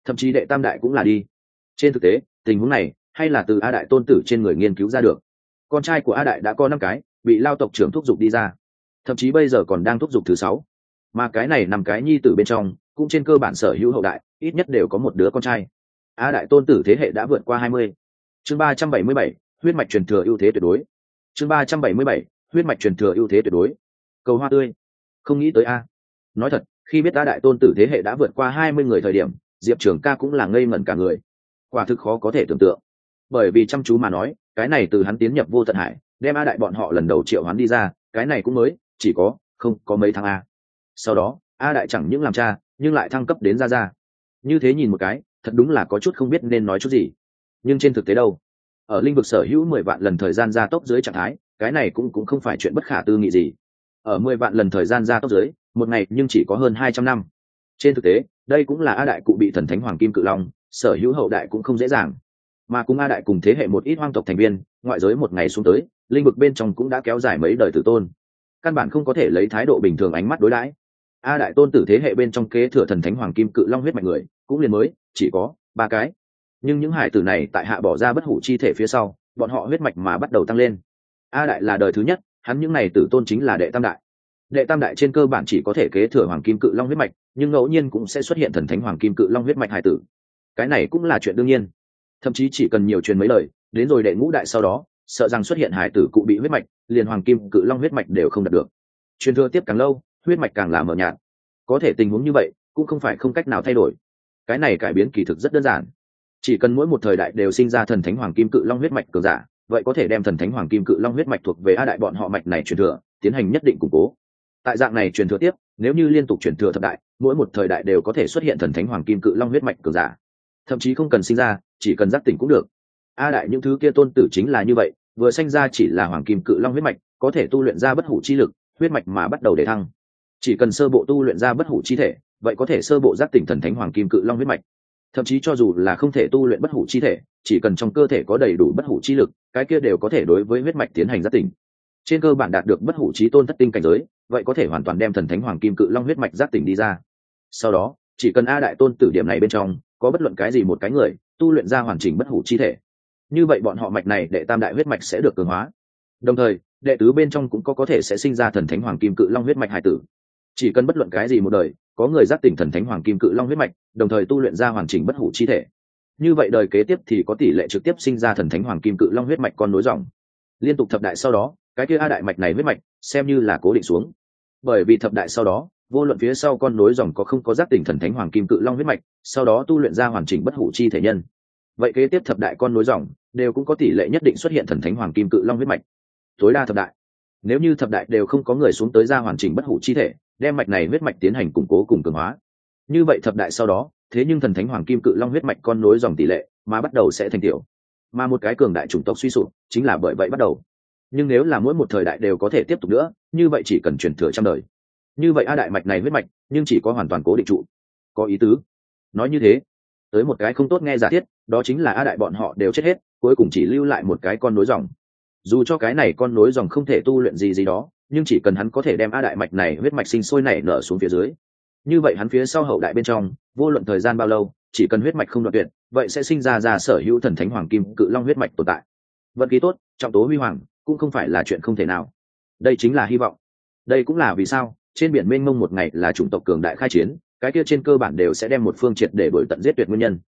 Thậm chí đệ tam đại cũng là đi. Trên thực tế, tình huống này, hay là từ a đại tôn tử trên người nghiên cứu ra được. Con trai của a đại đã có năm cái, bị lao tộc trưởng thúc giục đi ra. Thậm chí bây giờ còn đang thúc giục thứ sáu. Mà cái này nằm cái nhi tử bên trong, cũng trên cơ bản sở hữu hậu đại, ít nhất đều có một đứa con trai. A đại tôn tử thế hệ đã vượt qua hai mươi. Chương ba trăm bảy mươi bảy, huyết mạch truyền thừa ưu thế tuyệt đối. Chương ba trăm bảy mươi bảy, huyết mạch truyền thừa ưu thế tuyệt đối. Cầu hoa tươi không nghĩ tới a. Nói thật, khi biết ta đại tôn tử thế hệ đã vượt qua hai mươi người thời điểm, diệp trường ca cũng là ngây ngẩn cả người. Quả thực khó có thể tưởng tượng. Bởi vì chăm chú mà nói, cái này từ hắn tiến nhập vô tận hải, đem a đại bọn họ lần đầu triệu hắn đi ra, cái này cũng mới, chỉ có, không, có mấy tháng a. Sau đó, a đại chẳng những làm cha, nhưng lại thăng cấp đến ra ra như thế nhìn một cái, thật đúng là có chút không biết nên nói chút gì. Nhưng trên thực tế đâu? Ở linh vực sở hữu mười vạn lần thời gian gia tốc dưới trạng thái, cái này cũng cũng không phải chuyện bất khả tư nghị gì ở mười vạn lần thời gian gia tốc dưới một ngày nhưng chỉ có hơn hai trăm năm. Trên thực tế, đây cũng là a đại cụ bị thần thánh hoàng kim cự long, sở hữu hậu đại cũng không dễ dàng. Mà cùng a đại cùng thế hệ một ít hoang tộc thành viên, ngoại giới một ngày xuống tới, linh vực bên trong cũng đã kéo dài mấy đời tử tôn. Căn bản không có thể lấy thái độ bình thường ánh mắt đối đãi. A đại tôn tử thế hệ bên trong kế thừa thần thánh hoàng kim cự long huyết mạch người, cũng liền mới, chỉ có ba cái. Nhưng những hải tử này tại hạ bỏ ra bất hủ chi thể phía sau, bọn họ huyết mạch mà bắt đầu tăng lên. A đại là đời thứ nhất hắn những này tử tôn chính là đệ tam đại. Đệ tam đại trên cơ bản chỉ có thể kế thừa hoàng kim cự long huyết mạch, nhưng ngẫu nhiên cũng sẽ xuất hiện thần thánh hoàng kim cự long huyết mạch hải tử. Cái này cũng là chuyện đương nhiên. Thậm chí chỉ cần nhiều truyền mấy lời, đến rồi đệ ngũ đại sau đó, sợ rằng xuất hiện hải tử cụ bị huyết mạch, liền hoàng kim cự long huyết mạch đều không đạt được. Truyền thừa tiếp càng lâu, huyết mạch càng là mờ nhạt. Có thể tình huống như vậy, cũng không phải không cách nào thay đổi. Cái này cải biến kỳ thực rất đơn giản. Chỉ cần mỗi một thời đại đều sinh ra thần thánh hoàng kim cự long huyết mạch cường giả vậy có thể đem thần thánh hoàng kim cự long huyết mạch thuộc về a đại bọn họ mạch này truyền thừa, tiến hành nhất định củng cố. Tại dạng này truyền thừa tiếp, nếu như liên tục truyền thừa thập đại, mỗi một thời đại đều có thể xuất hiện thần thánh hoàng kim cự long huyết mạch cường giả. Thậm chí không cần sinh ra, chỉ cần giác tỉnh cũng được. A đại những thứ kia tôn tử chính là như vậy, vừa sinh ra chỉ là hoàng kim cự long huyết mạch, có thể tu luyện ra bất hủ chi lực, huyết mạch mà bắt đầu để thăng. Chỉ cần sơ bộ tu luyện ra bất hủ chi thể, vậy có thể sơ bộ giác tỉnh thần thánh hoàng kim cự long huyết mạch thậm chí cho dù là không thể tu luyện bất hủ chi thể, chỉ cần trong cơ thể có đầy đủ bất hủ chi lực, cái kia đều có thể đối với huyết mạch tiến hành giác tỉnh. Trên cơ bản đạt được bất hủ trí tôn thất tinh cảnh giới, vậy có thể hoàn toàn đem thần thánh hoàng kim cự long huyết mạch giác tỉnh đi ra. Sau đó, chỉ cần a đại tôn tử điểm này bên trong, có bất luận cái gì một cái người, tu luyện ra hoàn chỉnh bất hủ chi thể. Như vậy bọn họ mạch này đệ tam đại huyết mạch sẽ được cường hóa. Đồng thời, đệ tứ bên trong cũng có có thể sẽ sinh ra thần thánh hoàng kim cự long huyết mạch hải tử. Chỉ cần bất luận cái gì một đời có người giác tỉnh thần thánh hoàng kim cự long huyết mạch, đồng thời tu luyện ra hoàn chỉnh bất hủ chi thể. Như vậy đời kế tiếp thì có tỷ lệ trực tiếp sinh ra thần thánh hoàng kim cự long huyết mạch con nối dòng. Liên tục thập đại sau đó, cái kia a đại mạch này huyết mạch xem như là cố định xuống. Bởi vì thập đại sau đó, vô luận phía sau con nối dòng có không có giác tỉnh thần thánh hoàng kim cự long huyết mạch, sau đó tu luyện ra hoàn chỉnh bất hủ chi thể nhân. Vậy kế tiếp thập đại con nối dòng đều cũng có tỷ lệ nhất định xuất hiện thần thánh hoàng kim cự long huyết mạch. Tối đa thập đại. Nếu như thập đại đều không có người xuống tới ra hoàn chỉnh bất hủ chi thể đem mạch này huyết mạch tiến hành củng cố cùng cường hóa. Như vậy thập đại sau đó, thế nhưng thần thánh hoàng kim cự long huyết mạch con nối dòng tỷ lệ mà bắt đầu sẽ thành tiểu. Mà một cái cường đại chủng tộc suy sụp chính là bởi vậy bắt đầu. Nhưng nếu là mỗi một thời đại đều có thể tiếp tục nữa, như vậy chỉ cần truyền thừa trăm đời. Như vậy a đại mạch này huyết mạch, nhưng chỉ có hoàn toàn cố định trụ. Có ý tứ. Nói như thế, tới một cái không tốt nghe giả thiết, đó chính là a đại bọn họ đều chết hết, cuối cùng chỉ lưu lại một cái con nối dòng. Dù cho cái này con nối dòng không thể tu luyện gì gì đó nhưng chỉ cần hắn có thể đem a đại mạch này huyết mạch sinh sôi nảy nở xuống phía dưới. Như vậy hắn phía sau hậu đại bên trong, vô luận thời gian bao lâu, chỉ cần huyết mạch không đoạn tuyệt, vậy sẽ sinh ra ra sở hữu thần thánh hoàng kim cự long huyết mạch tồn tại. Vận khí tốt, trọng tố huy hoàng, cũng không phải là chuyện không thể nào. Đây chính là hy vọng. Đây cũng là vì sao, trên biển mênh mông một ngày là chủng tộc cường đại khai chiến, cái kia trên cơ bản đều sẽ đem một phương triệt để đổi tận giết tuyệt nguyên nhân.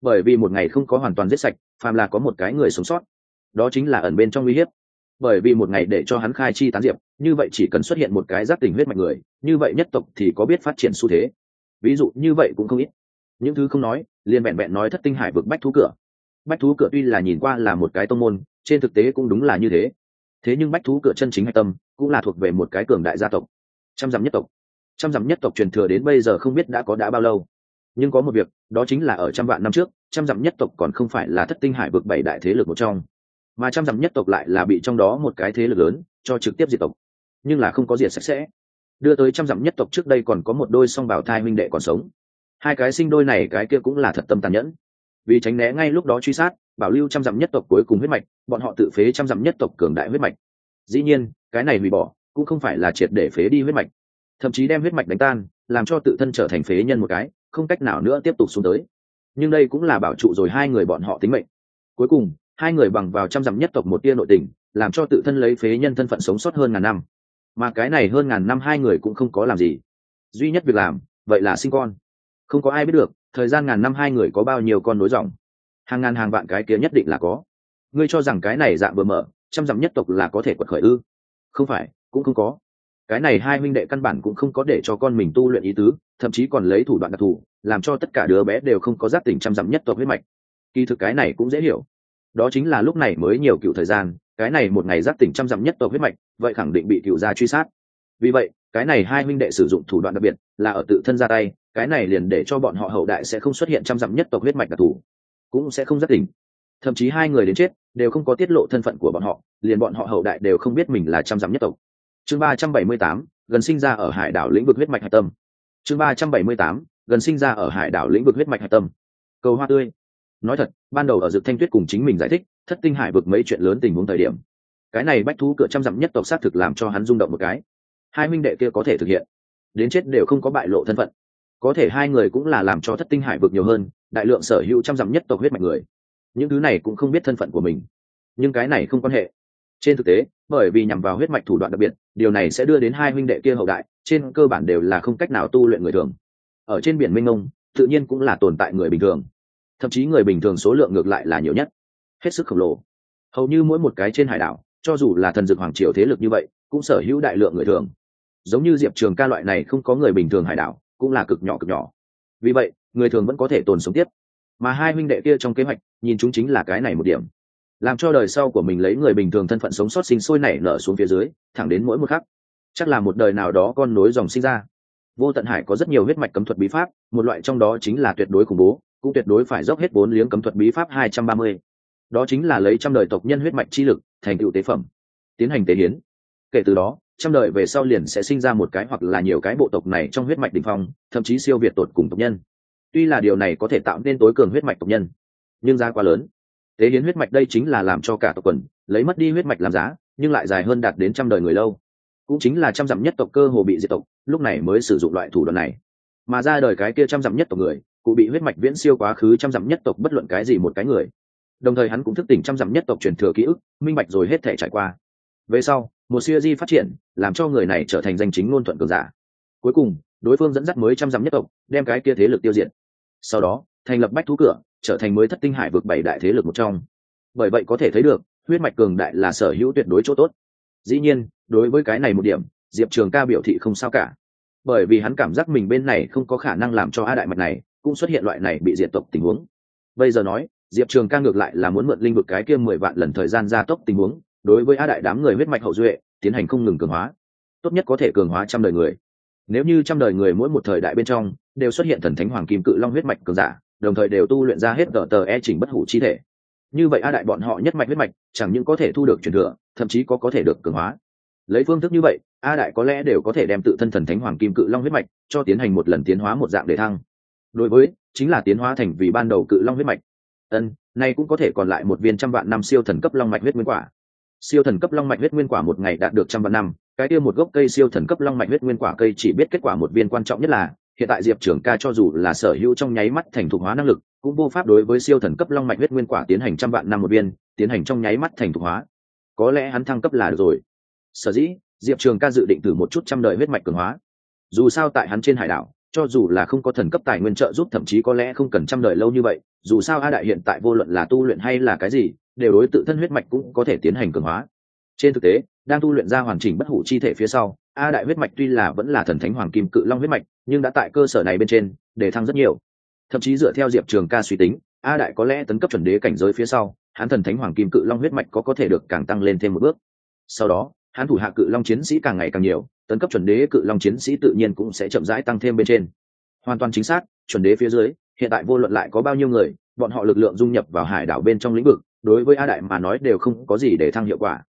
Bởi vì một ngày không có hoàn toàn giết sạch, phàm là có một cái người sống sót, đó chính là ẩn bên trong uy hiếp bởi vì một ngày để cho hắn khai chi tán diệp, như vậy chỉ cần xuất hiện một cái giác tình huyết mạch người, như vậy nhất tộc thì có biết phát triển xu thế. Ví dụ như vậy cũng không ít. Những thứ không nói, liền vẹn vẹn nói thất tinh hải vực bách thú cửa. Bách thú cửa tuy là nhìn qua là một cái tông môn, trên thực tế cũng đúng là như thế. Thế nhưng bách thú cửa chân chính hạch tâm, cũng là thuộc về một cái cường đại gia tộc. Trăm dặm nhất tộc. Trăm dặm nhất tộc truyền thừa đến bây giờ không biết đã có đã bao lâu. Nhưng có một việc, đó chính là ở trăm vạn năm trước, trăm dặm nhất tộc còn không phải là thất tinh hải vực bảy đại thế lực một trong mà trăm dặm nhất tộc lại là bị trong đó một cái thế lực lớn cho trực tiếp diệt tộc, nhưng là không có diệt sạch sẽ. Đưa tới trăm dặm nhất tộc trước đây còn có một đôi song bảo thai minh đệ còn sống. Hai cái sinh đôi này cái kia cũng là thật tâm tàn nhẫn. Vì tránh né ngay lúc đó truy sát, bảo lưu trăm dặm nhất tộc cuối cùng huyết mạch, bọn họ tự phế trăm dặm nhất tộc cường đại huyết mạch. Dĩ nhiên, cái này hủy bỏ cũng không phải là triệt để phế đi huyết mạch, thậm chí đem huyết mạch đánh tan, làm cho tự thân trở thành phế nhân một cái, không cách nào nữa tiếp tục xuống tới. Nhưng đây cũng là bảo trụ rồi hai người bọn họ tính mệnh. Cuối cùng hai người bằng vào trăm dặm nhất tộc một tia nội tình, làm cho tự thân lấy phế nhân thân phận sống sót hơn ngàn năm. Mà cái này hơn ngàn năm hai người cũng không có làm gì. Duy nhất việc làm, vậy là sinh con. Không có ai biết được, thời gian ngàn năm hai người có bao nhiêu con nối dòng. Hàng ngàn hàng vạn cái kia nhất định là có. Ngươi cho rằng cái này dạng vừa mở, trăm dặm nhất tộc là có thể quật khởi ư? Không phải, cũng không có. Cái này hai huynh đệ căn bản cũng không có để cho con mình tu luyện ý tứ, thậm chí còn lấy thủ đoạn đặc thù, làm cho tất cả đứa bé đều không có giác tỉnh trăm dặm nhất tộc huyết mạch. Kỳ thực cái này cũng dễ hiểu đó chính là lúc này mới nhiều cựu thời gian, cái này một ngày giác tỉnh trăm dặm nhất tộc huyết mạch, vậy khẳng định bị cựu gia truy sát. Vì vậy, cái này hai huynh đệ sử dụng thủ đoạn đặc biệt, là ở tự thân ra tay, cái này liền để cho bọn họ hậu đại sẽ không xuất hiện trăm dặm nhất tộc huyết mạch đặc thù, cũng sẽ không giác tỉnh. Thậm chí hai người đến chết, đều không có tiết lộ thân phận của bọn họ, liền bọn họ hậu đại đều không biết mình là trăm dặm nhất tộc. Chương ba trăm bảy mươi tám, gần sinh ra ở hải đảo lĩnh vực huyết mạch hạch tâm. Chương ba trăm bảy mươi tám, gần sinh ra ở hải đảo lĩnh vực huyết mạch hạch tâm. Cầu hoa tươi nói thật, ban đầu ở dực thanh tuyết cùng chính mình giải thích, thất tinh hải vực mấy chuyện lớn tình huống thời điểm. Cái này bách thú cửa trăm dặm nhất tộc xác thực làm cho hắn rung động một cái. Hai minh đệ kia có thể thực hiện, đến chết đều không có bại lộ thân phận. Có thể hai người cũng là làm cho thất tinh hải vực nhiều hơn, đại lượng sở hữu trăm dặm nhất tộc huyết mạch người. Những thứ này cũng không biết thân phận của mình. Nhưng cái này không quan hệ. Trên thực tế, bởi vì nhằm vào huyết mạch thủ đoạn đặc biệt, điều này sẽ đưa đến hai huynh đệ kia hậu đại, trên cơ bản đều là không cách nào tu luyện người thường. Ở trên biển minh ông tự nhiên cũng là tồn tại người bình thường thậm chí người bình thường số lượng ngược lại là nhiều nhất. Hết sức khổng lồ. Hầu như mỗi một cái trên hải đảo, cho dù là thần dược hoàng triều thế lực như vậy, cũng sở hữu đại lượng người thường. Giống như diệp trường ca loại này không có người bình thường hải đảo, cũng là cực nhỏ cực nhỏ. Vì vậy, người thường vẫn có thể tồn sống tiếp. Mà hai huynh đệ kia trong kế hoạch, nhìn chúng chính là cái này một điểm. Làm cho đời sau của mình lấy người bình thường thân phận sống sót sinh sôi nảy nở xuống phía dưới, thẳng đến mỗi một khắc. Chắc là một đời nào đó con nối dòng sinh ra. Vô tận hải có rất nhiều huyết mạch cấm thuật bí pháp, một loại trong đó chính là tuyệt đối khủng bố cũng tuyệt đối phải dốc hết bốn liếng cấm thuật bí pháp hai trăm ba mươi. Đó chính là lấy trăm đời tộc nhân huyết mạch chi lực, thành tựu tế phẩm, tiến hành tế hiến. Kể từ đó, trăm đời về sau liền sẽ sinh ra một cái hoặc là nhiều cái bộ tộc này trong huyết mạch đ ỉ n h phong, thậm chí siêu việt tột cùng tộc nhân. Tuy là điều này có thể tạo nên tối cường huyết mạch tộc nhân, nhưng giá quá lớn. Tế hiến huyết mạch đây chính là làm cho cả tộc quần, lấy mất đi huyết mạch làm giá, nhưng lại dài hơn đạt đến trăm đời người lâu. Cũng chính là trăm dặm nhất tộc cơ hồ bị diệt tộc, lúc này mới sử dụng loại thủ đoạn này. Mà ra đời cái kia trăm dặm nhất tộc người cụ bị huyết mạch viễn siêu quá khứ trăm dặm nhất tộc bất luận cái gì một cái người. Đồng thời hắn cũng thức tỉnh trăm dặm nhất tộc truyền thừa ký ức, minh bạch rồi hết thể trải qua. Về sau, một siêu di phát triển, làm cho người này trở thành danh chính ngôn thuận cường giả. Cuối cùng, đối phương dẫn dắt mới trăm dặm nhất tộc, đem cái kia thế lực tiêu diệt. Sau đó, thành lập bách thú cửa, trở thành mới thất tinh hải vực bảy đại thế lực một trong. Bởi vậy có thể thấy được, huyết mạch cường đại là sở hữu tuyệt đối chỗ tốt. Dĩ nhiên, đối với cái này một điểm, diệp trường ca biểu thị không sao cả. Bởi vì hắn cảm giác mình bên này không có khả năng làm cho a đại mạch này cũng xuất hiện loại này bị diệt tộc tình huống. Bây giờ nói, diệp trường ca ngược lại là muốn mượn linh vực cái kia mười vạn lần thời gian gia tốc tình huống, đối với a đại đám người huyết mạch hậu duệ, tiến hành không ngừng cường hóa. Tốt nhất có thể cường hóa trăm đời người. Nếu như trăm đời người mỗi một thời đại bên trong đều xuất hiện thần thánh hoàng kim cự long huyết mạch cường giả, đồng thời đều tu luyện ra hết tờ tờ e chỉnh bất hủ chi thể. Như vậy a đại bọn họ nhất mạch huyết mạch, chẳng những có thể thu được truyền thừa, thậm chí có có thể được cường hóa. Lấy phương thức như vậy, a đại có lẽ đều có thể đem tự thân thần thánh hoàng kim cự long huyết mạch cho tiến hành một lần tiến hóa một dạng để thăng đối với, chính là tiến hóa thành vì ban đầu cự long huyết mạch. Ân, nay cũng có thể còn lại một viên trăm vạn năm siêu thần cấp long mạch huyết nguyên quả. Siêu thần cấp long mạch huyết nguyên quả một ngày đạt được trăm vạn năm, cái kia một gốc cây siêu thần cấp long mạch huyết nguyên quả cây chỉ biết kết quả một viên quan trọng nhất là, hiện tại diệp trưởng ca cho dù là sở hữu trong nháy mắt thành thục hóa năng lực, cũng vô pháp đối với siêu thần cấp long mạch huyết nguyên quả tiến hành trăm vạn năm một viên, tiến hành trong nháy mắt thành thục hóa. Có lẽ hắn thăng cấp là được rồi. Sở dĩ, diệp trường ca dự định từ một chút trăm đời huyết mạch cường hóa. Dù sao tại hắn trên hải đảo cho dù là không có thần cấp tài nguyên trợ giúp, thậm chí có lẽ không cần trăm đời lâu như vậy, dù sao a đại hiện tại vô luận là tu luyện hay là cái gì, đều đối tự thân huyết mạch cũng có thể tiến hành cường hóa. Trên thực tế, đang tu luyện ra hoàn chỉnh bất hủ chi thể phía sau, a đại huyết mạch tuy là vẫn là thần thánh hoàng kim cự long huyết mạch, nhưng đã tại cơ sở này bên trên, để thăng rất nhiều. Thậm chí dựa theo diệp trường ca suy tính, a đại có lẽ tấn cấp chuẩn đế cảnh giới phía sau, hắn thần thánh hoàng kim cự long huyết mạch có có thể được càng tăng lên thêm một bước. Sau đó hắn thủ hạ cự long chiến sĩ càng ngày càng nhiều, tấn cấp chuẩn đế cự long chiến sĩ tự nhiên cũng sẽ chậm rãi tăng thêm bên trên. Hoàn toàn chính xác, chuẩn đế phía dưới, hiện tại vô luận lại có bao nhiêu người, bọn họ lực lượng dung nhập vào hải đảo bên trong lĩnh vực, đối với a đại mà nói đều không có gì để thăng hiệu quả.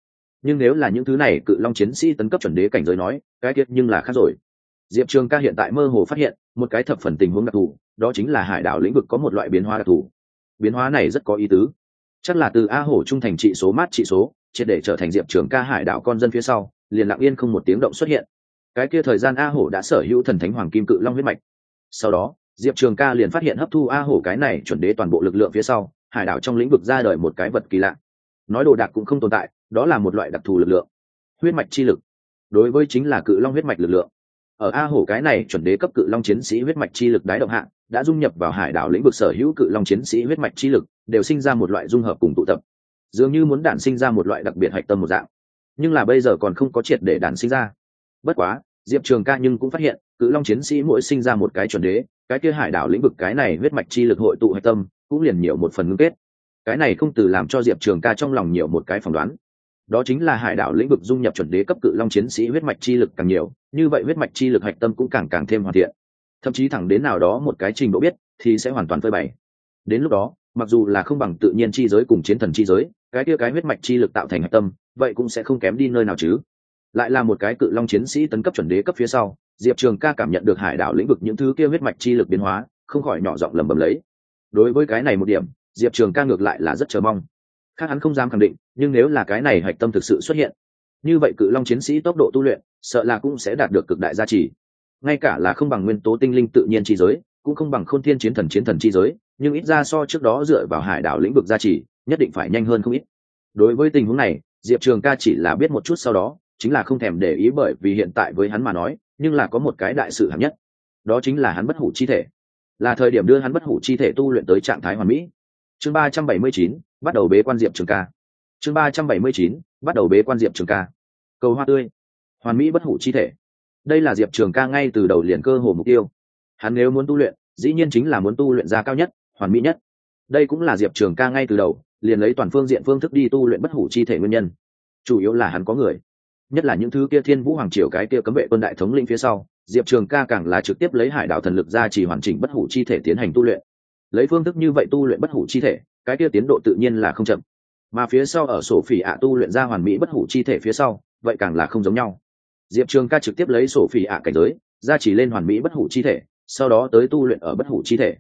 Nhưng nếu là những thứ này cự long chiến sĩ tấn cấp chuẩn đế cảnh giới nói, cái tiết nhưng là khác rồi. Diệp trường ca hiện tại mơ hồ phát hiện, một cái thập phần tình huống đặc thù, đó chính là hải đảo lĩnh vực có một loại biến hóa đặc thù. Biến hóa này rất có ý tứ. Chắc là từ a hổ trung thành trị số mát trị số triệt để trở thành diệp trường ca hải đảo con dân phía sau, liền lặng yên không một tiếng động xuất hiện. Cái kia thời gian a hổ đã sở hữu thần thánh hoàng kim cự long huyết mạch. Sau đó, diệp trường ca liền phát hiện hấp thu a hổ cái này chuẩn đế toàn bộ lực lượng phía sau, hải đảo trong lĩnh vực ra đời một cái vật kỳ lạ. Nói đồ đạc cũng không tồn tại, đó là một loại đặc thù lực lượng. Huyết mạch chi lực. Đối với chính là cự long huyết mạch lực lượng. Ở a hổ cái này chuẩn đế cấp cự long chiến sĩ huyết mạch chi lực đái động hạng đã dung nhập vào hải đảo lĩnh vực sở hữu cự long chiến sĩ huyết mạch chi lực, đều sinh ra một loại dung hợp cùng tụ tập dường như muốn đản sinh ra một loại đặc biệt hạch tâm một dạng. Nhưng là bây giờ còn không có triệt để đản sinh ra. Bất quá, diệp trường ca nhưng cũng phát hiện, cự long chiến sĩ mỗi sinh ra một cái chuẩn đế, cái kia hải đảo lĩnh vực cái này huyết mạch chi lực hội tụ hạch tâm, cũng liền nhiều một phần ngưng kết. Cái này không từ làm cho diệp trường ca trong lòng nhiều một cái phỏng đoán. Đó chính là hải đảo lĩnh vực dung nhập chuẩn đế cấp cự long chiến sĩ huyết mạch chi lực càng nhiều, như vậy huyết mạch chi lực hạch tâm cũng càng càng thêm hoàn thiện. Thậm chí thẳng đến nào đó một cái trình độ biết, thì sẽ hoàn toàn phơi bày. Đến lúc đó, mặc dù là không bằng tự nhiên chi giới cùng chiến thần chi giới cái kia cái huyết mạch chi lực tạo thành hạch tâm, vậy cũng sẽ không kém đi nơi nào chứ. Lại là một cái cự long chiến sĩ tấn cấp chuẩn đế cấp phía sau, diệp trường ca cảm nhận được hải đảo lĩnh vực những thứ kia huyết mạch chi lực biến hóa, không khỏi nhỏ giọng lầm bầm lấy. Đối với cái này một điểm, diệp trường ca ngược lại là rất chờ mong. Khác hắn không dám khẳng định, nhưng nếu là cái này hạch tâm thực sự xuất hiện, như vậy cự long chiến sĩ tốc độ tu luyện, sợ là cũng sẽ đạt được cực đại gia trì. Ngay cả là không bằng nguyên tố tinh linh tự nhiên chi giới, cũng không bằng khôn thiên chiến thần chiến thần chi giới, nhưng ít ra so trước đó dựa vào hải đảo lĩnh vực gia trì nhất định phải nhanh hơn không ít. Đối với tình huống này, diệp trường ca chỉ là biết một chút sau đó, chính là không thèm để ý bởi vì hiện tại với hắn mà nói, nhưng là có một cái đại sự hạng nhất. Đó chính là hắn bất hủ chi thể. Là thời điểm đưa hắn bất hủ chi thể tu luyện tới trạng thái hoàn mỹ. Chương ba trăm bảy mươi chín, bắt đầu bế quan diệp trường ca. Chương ba trăm bảy mươi chín, bắt đầu bế quan diệp trường ca. Cầu hoa tươi. Hoàn mỹ bất hủ chi thể. Đây là diệp trường ca ngay từ đầu liền cơ hồ mục tiêu. Hắn nếu muốn tu luyện, dĩ nhiên chính là muốn tu luyện ra cao nhất, hoàn mỹ nhất. Đây cũng là diệp trường ca ngay từ đầu liền lấy toàn phương diện phương thức đi tu luyện bất hủ chi thể nguyên nhân. Chủ yếu là hắn có người. Nhất là những thứ kia thiên vũ hoàng triều cái kia cấm vệ quân đại thống linh phía sau, diệp trường ca càng là trực tiếp lấy hải đạo thần lực ra chỉ hoàn chỉnh bất hủ chi thể tiến hành tu luyện. Lấy phương thức như vậy tu luyện bất hủ chi thể, cái kia tiến độ tự nhiên là không chậm. Mà phía sau ở sổ phỉ ạ tu luyện ra hoàn mỹ bất hủ chi thể phía sau, vậy càng là không giống nhau. Diệp trường ca trực tiếp lấy sổ phỉ ạ cảnh giới, ra chỉ lên hoàn mỹ bất hủ chi thể, sau đó tới tu luyện ở bất hủ chi thể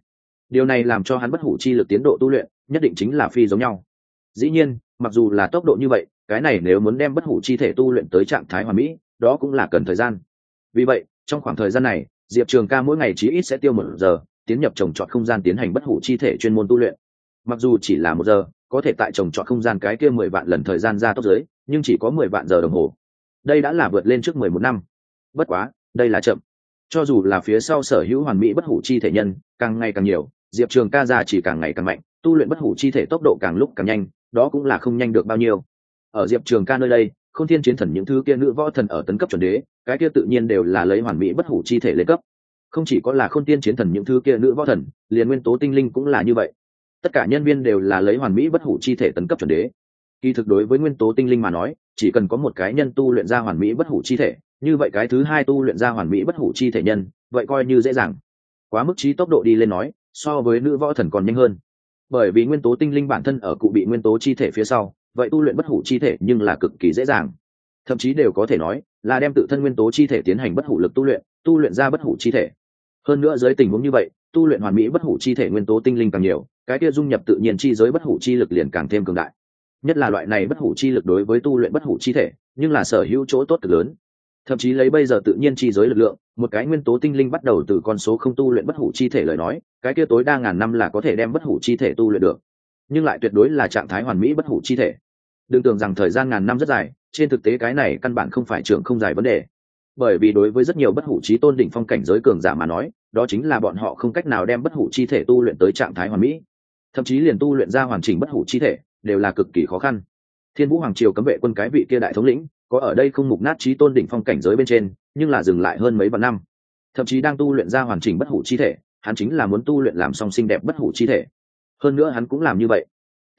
điều này làm cho hắn bất hủ chi lực tiến độ tu luyện, nhất định chính là phi giống nhau. Dĩ nhiên, mặc dù là tốc độ như vậy, cái này nếu muốn đem bất hủ chi thể tu luyện tới trạng thái hoàn mỹ, đó cũng là cần thời gian. Vì vậy, trong khoảng thời gian này, diệp trường ca mỗi ngày chí ít sẽ tiêu một giờ, tiến nhập trồng trọt không gian tiến hành bất hủ chi thể chuyên môn tu luyện. Mặc dù chỉ là một giờ, có thể tại trồng trọt không gian cái kia mười vạn lần thời gian ra tốc giới, nhưng chỉ có mười vạn giờ đồng hồ. Đây đã là vượt lên trước mười một năm. Bất quá, đây là chậm. Cho dù là phía sau sở hữu hoàn mỹ bất hủ chi thể nhân, càng ngày càng nhiều diệp trường ca ra chỉ càng ngày càng mạnh, tu luyện bất hủ chi thể tốc độ càng lúc càng nhanh, đó cũng là không nhanh được bao nhiêu. Ở diệp trường ca nơi đây không thiên chiến thần những thứ kia nữ võ thần ở tấn cấp chuẩn đế, cái kia tự nhiên đều là lấy hoàn mỹ bất hủ chi thể lên cấp. Không chỉ có là không tiên chiến thần những thứ kia nữ võ thần, liền nguyên tố tinh linh cũng là như vậy. Tất cả nhân viên đều là lấy hoàn mỹ bất hủ chi thể tấn cấp chuẩn đế. Kỳ thực đối với nguyên tố tinh linh mà nói, chỉ cần có một cái nhân tu luyện ra hoàn mỹ bất hủ chi thể, như vậy cái thứ hai tu luyện ra hoàn mỹ bất hủ chi thể nhân, vậy coi như dễ dàng. Quá mức trí tốc độ đi lên nói so với nữ võ thần còn nhanh hơn. Bởi vì nguyên tố tinh linh bản thân ở cụ bị nguyên tố chi thể phía sau, vậy tu luyện bất hủ chi thể nhưng là cực kỳ dễ dàng. Thậm chí đều có thể nói là đem tự thân nguyên tố chi thể tiến hành bất hủ lực tu luyện tu luyện ra bất hủ chi thể. Hơn nữa dưới tình huống như vậy, tu luyện hoàn mỹ bất hủ chi thể nguyên tố tinh linh càng nhiều, cái kia dung nhập tự nhiên chi giới bất hủ chi lực liền càng thêm cường đại. Nhất là loại này bất hủ chi lực đối với tu luyện bất hủ chi thể, nhưng là sở hữu chỗ tốt cực lớn. Thậm chí lấy bây giờ tự nhiên chi giới lực lượng một cái nguyên tố tinh linh bắt đầu từ con số không tu luyện bất hủ chi thể lời nói, cái kia tối đa ngàn năm là có thể đem bất hủ chi thể tu luyện được. Nhưng lại tuyệt đối là trạng thái hoàn mỹ bất hủ chi thể. Đừng tưởng rằng thời gian ngàn năm rất dài, trên thực tế cái này căn bản không phải trường không dài vấn đề. Bởi vì đối với rất nhiều bất hủ trí tôn đỉnh phong cảnh giới cường giả mà nói, đó chính là bọn họ không cách nào đem bất hủ chi thể tu luyện tới trạng thái hoàn mỹ. Thậm chí liền tu luyện ra hoàn chỉnh bất hủ chi thể, đều là cực kỳ khó khăn. Thiên vũ hoàng triều cấm vệ quân cái vị kia đại thống lĩnh có ở đây không mục nát trí tôn đỉnh phong cảnh giới bên trên, nhưng là dừng lại hơn mấy vạn năm. Thậm chí đang tu luyện ra hoàn chỉnh bất hủ chi thể, hắn chính là muốn tu luyện làm song xinh đẹp bất hủ chi thể. Hơn nữa hắn cũng làm như vậy.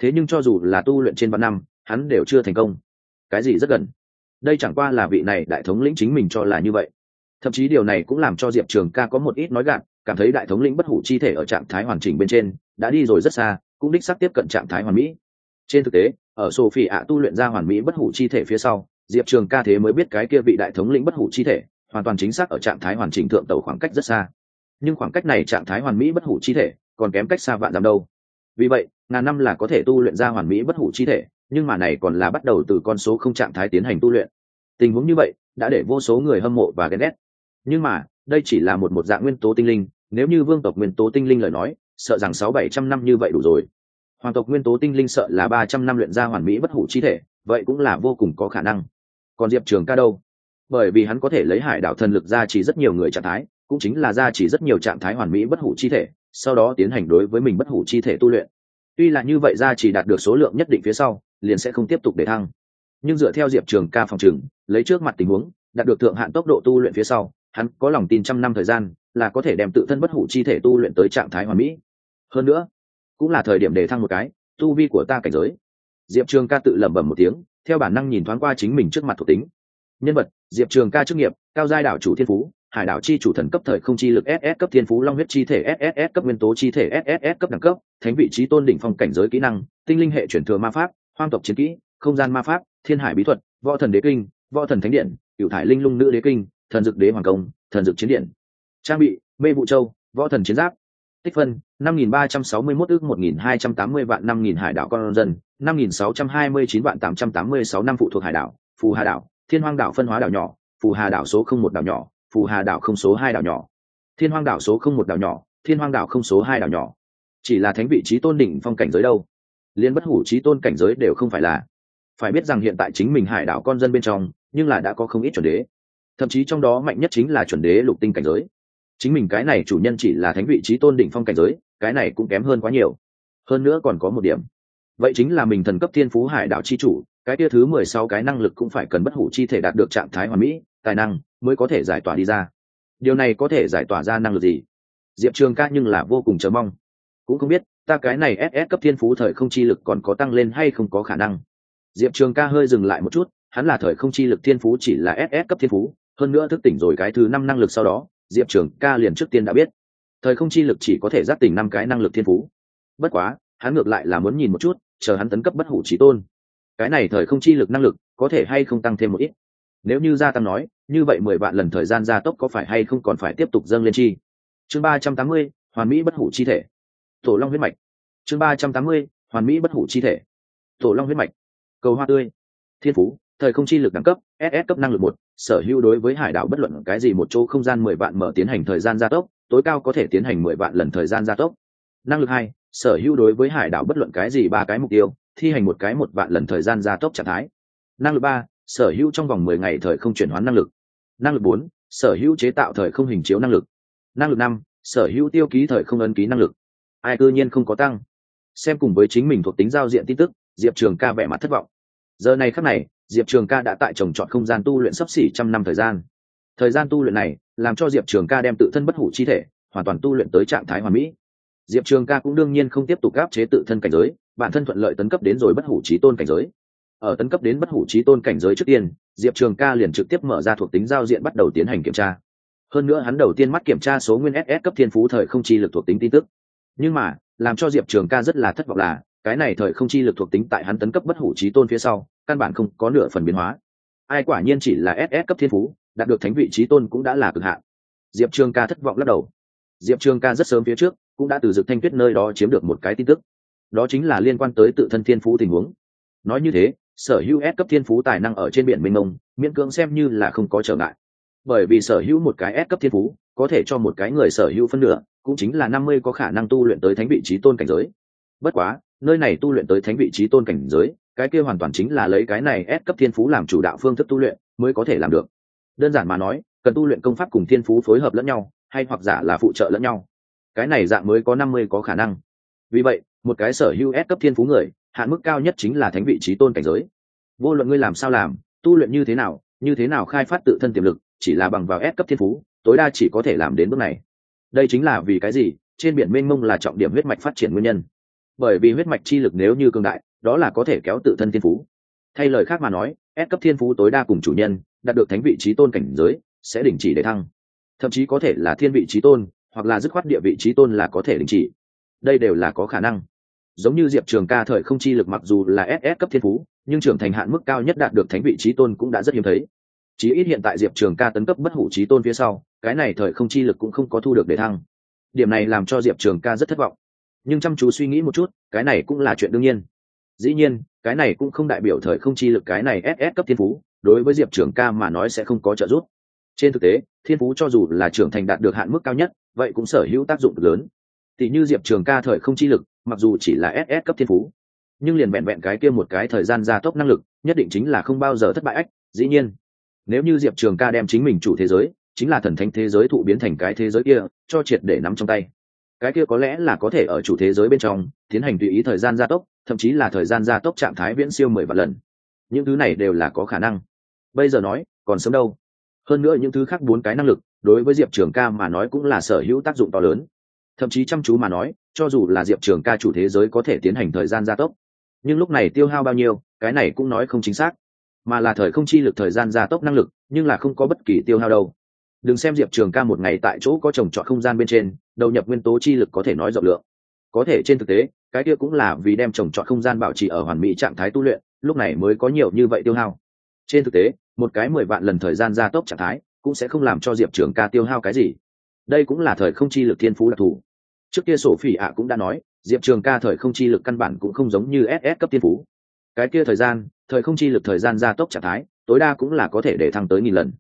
Thế nhưng cho dù là tu luyện trên vạn năm, hắn đều chưa thành công. Cái gì rất gần? Đây chẳng qua là vị này đại thống lĩnh chính mình cho là như vậy. Thậm chí điều này cũng làm cho diệp trường ca có một ít nói gạn cảm thấy đại thống lĩnh bất hủ chi thể ở trạng thái hoàn chỉnh bên trên, đã đi rồi rất xa, cũng đích xác tiếp cận trạng thái hoàn mỹ. Trên thực tế, ở sophie ạ tu luyện ra hoàn mỹ bất hủ chi thể phía sau diệp trường ca thế mới biết cái kia vị đại thống lĩnh bất hủ chi thể, hoàn toàn chính xác ở trạng thái hoàn chỉnh thượng tàu khoảng cách rất xa. Nhưng khoảng cách này trạng thái hoàn mỹ bất hủ chi thể, còn kém cách xa vạn dặm đâu. Vì vậy, ngàn năm là có thể tu luyện ra hoàn mỹ bất hủ chi thể, nhưng mà này còn là bắt đầu từ con số không trạng thái tiến hành tu luyện. Tình huống như vậy, đã để vô số người hâm mộ và ghen ghét. Nhưng mà, đây chỉ là một một dạng nguyên tố tinh linh, nếu như vương tộc nguyên tố tinh linh lời nói, sợ rằng sáu bảy trăm năm như vậy đủ rồi. Hoàng tộc nguyên tố tinh linh sợ là ba trăm năm luyện ra hoàn mỹ bất hủ chi thể, vậy cũng là vô cùng có khả năng còn diệp trường ca đâu? Bởi vì hắn có thể lấy hải đảo thần lực ra chỉ rất nhiều người trạng thái, cũng chính là ra chỉ rất nhiều trạng thái hoàn mỹ bất hủ chi thể, sau đó tiến hành đối với mình bất hủ chi thể tu luyện. Tuy là như vậy ra chỉ đạt được số lượng nhất định phía sau, liền sẽ không tiếp tục để thăng. Nhưng dựa theo diệp trường ca phòng trừng lấy trước mặt tình huống, đạt được thượng hạn tốc độ tu luyện phía sau, hắn có lòng tin trăm năm thời gian là có thể đem tự thân bất hủ chi thể tu luyện tới trạng thái hoàn mỹ. Hơn nữa, cũng là thời điểm để thăng một cái, tu vi của ta cảnh giới. Diệp trường ca tự lẩm bẩm một tiếng theo bản năng nhìn thoáng qua chính mình trước mặt thuộc tính. Nhân vật, diệp trường ca chức nghiệp, cao giai đảo chủ thiên phú, hải đảo chi chủ thần cấp thời không chi lực ss cấp thiên phú long huyết chi thể ss cấp nguyên tố chi thể ss cấp đẳng cấp, thánh vị trí tôn đỉnh phong cảnh giới kỹ năng, tinh linh hệ chuyển thừa ma pháp, hoang tộc chiến kỹ, không gian ma pháp, thiên hải bí thuật, võ thần đế kinh, võ thần thánh điện cựu thải linh lung nữ đế kinh, thần dực đế hoàng công, thần dực chiến điện. Trang bị, mê vụ châu, võ thần chiến giáp tích phân, năm nghìn ba trăm sáu mươi mốt ước một nghìn hai trăm tám mươi vạn năm nghìn hải đảo con dân, năm nghìn sáu trăm hai mươi chín vạn tám trăm tám mươi sáu năm phụ thuộc hải đảo, phù hà đảo, thiên hoang đảo phân hóa đảo nhỏ, phù hà đảo số không một đảo nhỏ, phù hà đảo không số hai đảo nhỏ. Thiên hoang đảo số không một đảo nhỏ, thiên hoang đảo không số hai đảo nhỏ. Chỉ là thánh vị trí tôn đỉnh phong cảnh giới đâu? Liên bất hủ trí tôn cảnh giới đều không phải là. Phải biết rằng hiện tại chính mình hải đảo con dân bên trong, nhưng là đã có không ít chuẩn đế. Thậm chí trong đó mạnh nhất chính là chuẩn đế lục tinh cảnh giới chính mình cái này chủ nhân chỉ là thánh vị trí tôn đỉnh phong cảnh giới, cái này cũng kém hơn quá nhiều. Hơn nữa còn có một điểm. Vậy chính là mình thần cấp thiên phú hải đạo chi chủ, cái tia thứ mười sáu cái năng lực cũng phải cần bất hủ chi thể đạt được trạng thái hoàn mỹ, tài năng mới có thể giải tỏa đi ra. Điều này có thể giải tỏa ra năng lực gì? Diệp trường ca nhưng là vô cùng chờ mong. Cũng không biết, ta cái này ss cấp thiên phú thời không chi lực còn có tăng lên hay không có khả năng. Diệp trường ca hơi dừng lại một chút, hắn là thời không chi lực thiên phú chỉ là ss cấp thiên phú, hơn nữa thức tỉnh rồi cái thứ năm năng lực sau đó diệp trường ca liền trước tiên đã biết. Thời không chi lực chỉ có thể giác tỉnh năm cái năng lực thiên phú. Bất quá, hắn ngược lại là muốn nhìn một chút, chờ hắn tấn cấp bất hủ trí tôn. Cái này thời không chi lực năng lực có thể hay không tăng thêm một ít? Nếu như gia tăng nói, như vậy mười vạn lần thời gian gia tốc có phải hay không còn phải tiếp tục dâng lên chi? Chương ba trăm tám mươi, hoàn mỹ bất hủ chi thể. Tổ long huyết mạch. Chương ba trăm tám mươi, hoàn mỹ bất hủ chi thể. Tổ long huyết mạch. Cầu hoa tươi. Thiên phú thời không chi lực đẳng cấp ss cấp năng lực một, sở hữu đối với hải đảo bất luận cái gì một chỗ không gian mười vạn mở tiến hành thời gian gia tốc, tối cao có thể tiến hành mười vạn lần thời gian gia tốc. Năng lực hai, sở hữu đối với hải đảo bất luận cái gì ba cái mục tiêu, thi hành một cái một vạn lần thời gian gia tốc trạng thái. Năng lực ba, sở hữu trong vòng mười ngày thời không chuyển hóa năng lực. Năng lực bốn, sở hữu chế tạo thời không hình chiếu năng lực. Năng lực năm, sở hữu tiêu ký thời không ấn ký năng lực. Ai cư nhiên không có tăng. Xem cùng với chính mình thuộc tính giao diện tin tức, diệp trường ca vẻ mặt thất vọng. Giờ này khắc này diệp trường ca đã tại trồng trọt không gian tu luyện sắp xỉ trăm năm thời gian. Thời gian tu luyện này làm cho diệp trường ca đem tự thân bất hủ chi thể hoàn toàn tu luyện tới trạng thái hoàn mỹ. Diệp trường ca cũng đương nhiên không tiếp tục gáp chế tự thân cảnh giới, bản thân thuận lợi tấn cấp đến rồi bất hủ trí tôn cảnh giới. Ở tấn cấp đến bất hủ trí tôn cảnh giới trước tiên, diệp trường ca liền trực tiếp mở ra thuộc tính giao diện bắt đầu tiến hành kiểm tra. Hơn nữa hắn đầu tiên mắt kiểm tra số nguyên ss cấp thiên phú thời không chi lực thuộc tính tin tức. Nhưng mà, làm cho diệp trường ca rất là thất vọng là, cái này thời không chi lực thuộc tính tại hắn tấn cấp bất hủ trí tôn phía sau căn bản không có nửa phần biến hóa. Ai quả nhiên chỉ là ss cấp thiên phú, đạt được thánh vị trí tôn cũng đã là cực hạn. Diệp trường ca thất vọng lắc đầu. Diệp trường ca rất sớm phía trước cũng đã từ dực thanh tuyết nơi đó chiếm được một cái tin tức. Đó chính là liên quan tới tự thân thiên phú tình huống. Nói như thế, sở hữu S cấp thiên phú tài năng ở trên biển mênh mông, miễn cưỡng xem như là không có trở ngại. Bởi vì sở hữu một cái S cấp thiên phú, có thể cho một cái người sở hữu phân nửa, cũng chính là năm mươi có khả năng tu luyện tới thánh vị trí tôn cảnh giới. Bất quá, nơi này tu luyện tới thánh vị trí tôn cảnh giới cái kia hoàn toàn chính là lấy cái này ép cấp thiên phú làm chủ đạo phương thức tu luyện mới có thể làm được. Đơn giản mà nói, cần tu luyện công pháp cùng thiên phú phối hợp lẫn nhau, hay hoặc giả là phụ trợ lẫn nhau. Cái này dạng mới có năm mươi có khả năng. Vì vậy, một cái sở hữu ép cấp thiên phú người, hạn mức cao nhất chính là thánh vị trí tôn cảnh giới. Vô luận ngươi làm sao làm, tu luyện như thế nào, như thế nào khai phát tự thân tiềm lực, chỉ là bằng vào ép cấp thiên phú, tối đa chỉ có thể làm đến bước này. Đây chính là vì cái gì? Trên biển mênh mông là trọng điểm huyết mạch phát triển nguyên nhân. Bởi vì huyết mạch chi lực nếu như cương đại đó là có thể kéo tự thân thiên phú. Thay lời khác mà nói, ép cấp thiên phú tối đa cùng chủ nhân, đạt được thánh vị trí tôn cảnh giới, sẽ đình chỉ để thăng. Thậm chí có thể là thiên vị trí tôn, hoặc là dứt khoát địa vị trí tôn là có thể đình chỉ. Đây đều là có khả năng. Giống như diệp trường ca thời không chi lực mặc dù là ss cấp thiên phú, nhưng trưởng thành hạn mức cao nhất đạt được thánh vị trí tôn cũng đã rất hiếm thấy. Chí ít hiện tại diệp trường ca tấn cấp bất hủ trí tôn phía sau, cái này thời không chi lực cũng không có thu được để thăng. Điểm này làm cho diệp trường ca rất thất vọng. Nhưng chăm chú suy nghĩ một chút, cái này cũng là chuyện đương nhiên dĩ nhiên, cái này cũng không đại biểu thời không chi lực cái này ss cấp thiên phú, đối với diệp trường ca mà nói sẽ không có trợ giúp. Trên thực tế, thiên phú cho dù là trưởng thành đạt được hạn mức cao nhất, vậy cũng sở hữu tác dụng lớn. Tỷ như diệp trường ca thời không chi lực, mặc dù chỉ là ss cấp thiên phú, nhưng liền vẹn vẹn cái kia một cái thời gian gia tốc năng lực, nhất định chính là không bao giờ thất bại ách, dĩ nhiên. Nếu như diệp trường ca đem chính mình chủ thế giới, chính là thần thánh thế giới thụ biến thành cái thế giới kia, cho triệt để nắm trong tay. Cái kia có lẽ là có thể ở chủ thế giới bên trong, tiến hành tùy ý thời gian gia tốc thậm chí là thời gian gia tốc trạng thái viễn siêu mười vạn lần. Những thứ này đều là có khả năng. Bây giờ nói, còn sớm đâu. Hơn nữa những thứ khác bốn cái năng lực, đối với diệp trường ca mà nói cũng là sở hữu tác dụng to lớn. Thậm chí chăm chú mà nói, cho dù là diệp trường ca chủ thế giới có thể tiến hành thời gian gia tốc, nhưng lúc này tiêu hao bao nhiêu, cái này cũng nói không chính xác. Mà là thời không chi lực, thời gian gia tốc năng lực, nhưng là không có bất kỳ tiêu hao đâu. Đừng xem diệp trường ca một ngày tại chỗ có trồng trọt không gian bên trên, đầu nhập nguyên tố chi lực có thể nói rộng lượng có thể trên thực tế, cái kia cũng là vì đem trồng trọt không gian bảo trì ở hoàn mỹ trạng thái tu luyện, lúc này mới có nhiều như vậy tiêu hao. Trên thực tế, một cái mười vạn lần thời gian gia tốc trạng thái, cũng sẽ không làm cho diệp trường ca tiêu hao cái gì. Đây cũng là thời không chi lực thiên phú đặc thù. Trước kia sổ phỉ ạ cũng đã nói, diệp trường ca thời không chi lực căn bản cũng không giống như ss cấp thiên phú. Cái kia thời gian, thời không chi lực thời gian gia tốc trạng thái, tối đa cũng là có thể để thăng tới nghìn lần.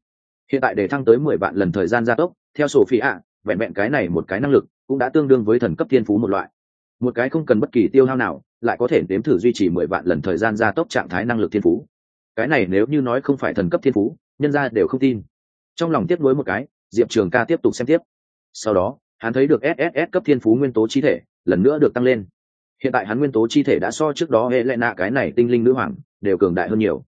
Hiện tại để thăng tới mười vạn lần thời gian gia tốc, theo sổ phỉ ạ, vẹn vẹn cái này một cái năng lực, cũng đã tương đương với thần cấp thiên phú một loại một cái không cần bất kỳ tiêu hao nào, lại có thể nếm thử duy trì mười vạn lần thời gian gia tốc trạng thái năng lực thiên phú. Cái này nếu như nói không phải thần cấp thiên phú, nhân ra đều không tin. Trong lòng tiếp nối một cái, diệp trường ca tiếp tục xem tiếp. Sau đó, hắn thấy được sss cấp thiên phú nguyên tố chi thể, lần nữa được tăng lên. Hiện tại hắn nguyên tố chi thể đã so trước đó hệ lệ nạ cái này tinh linh nữ hoàng, đều cường đại hơn nhiều.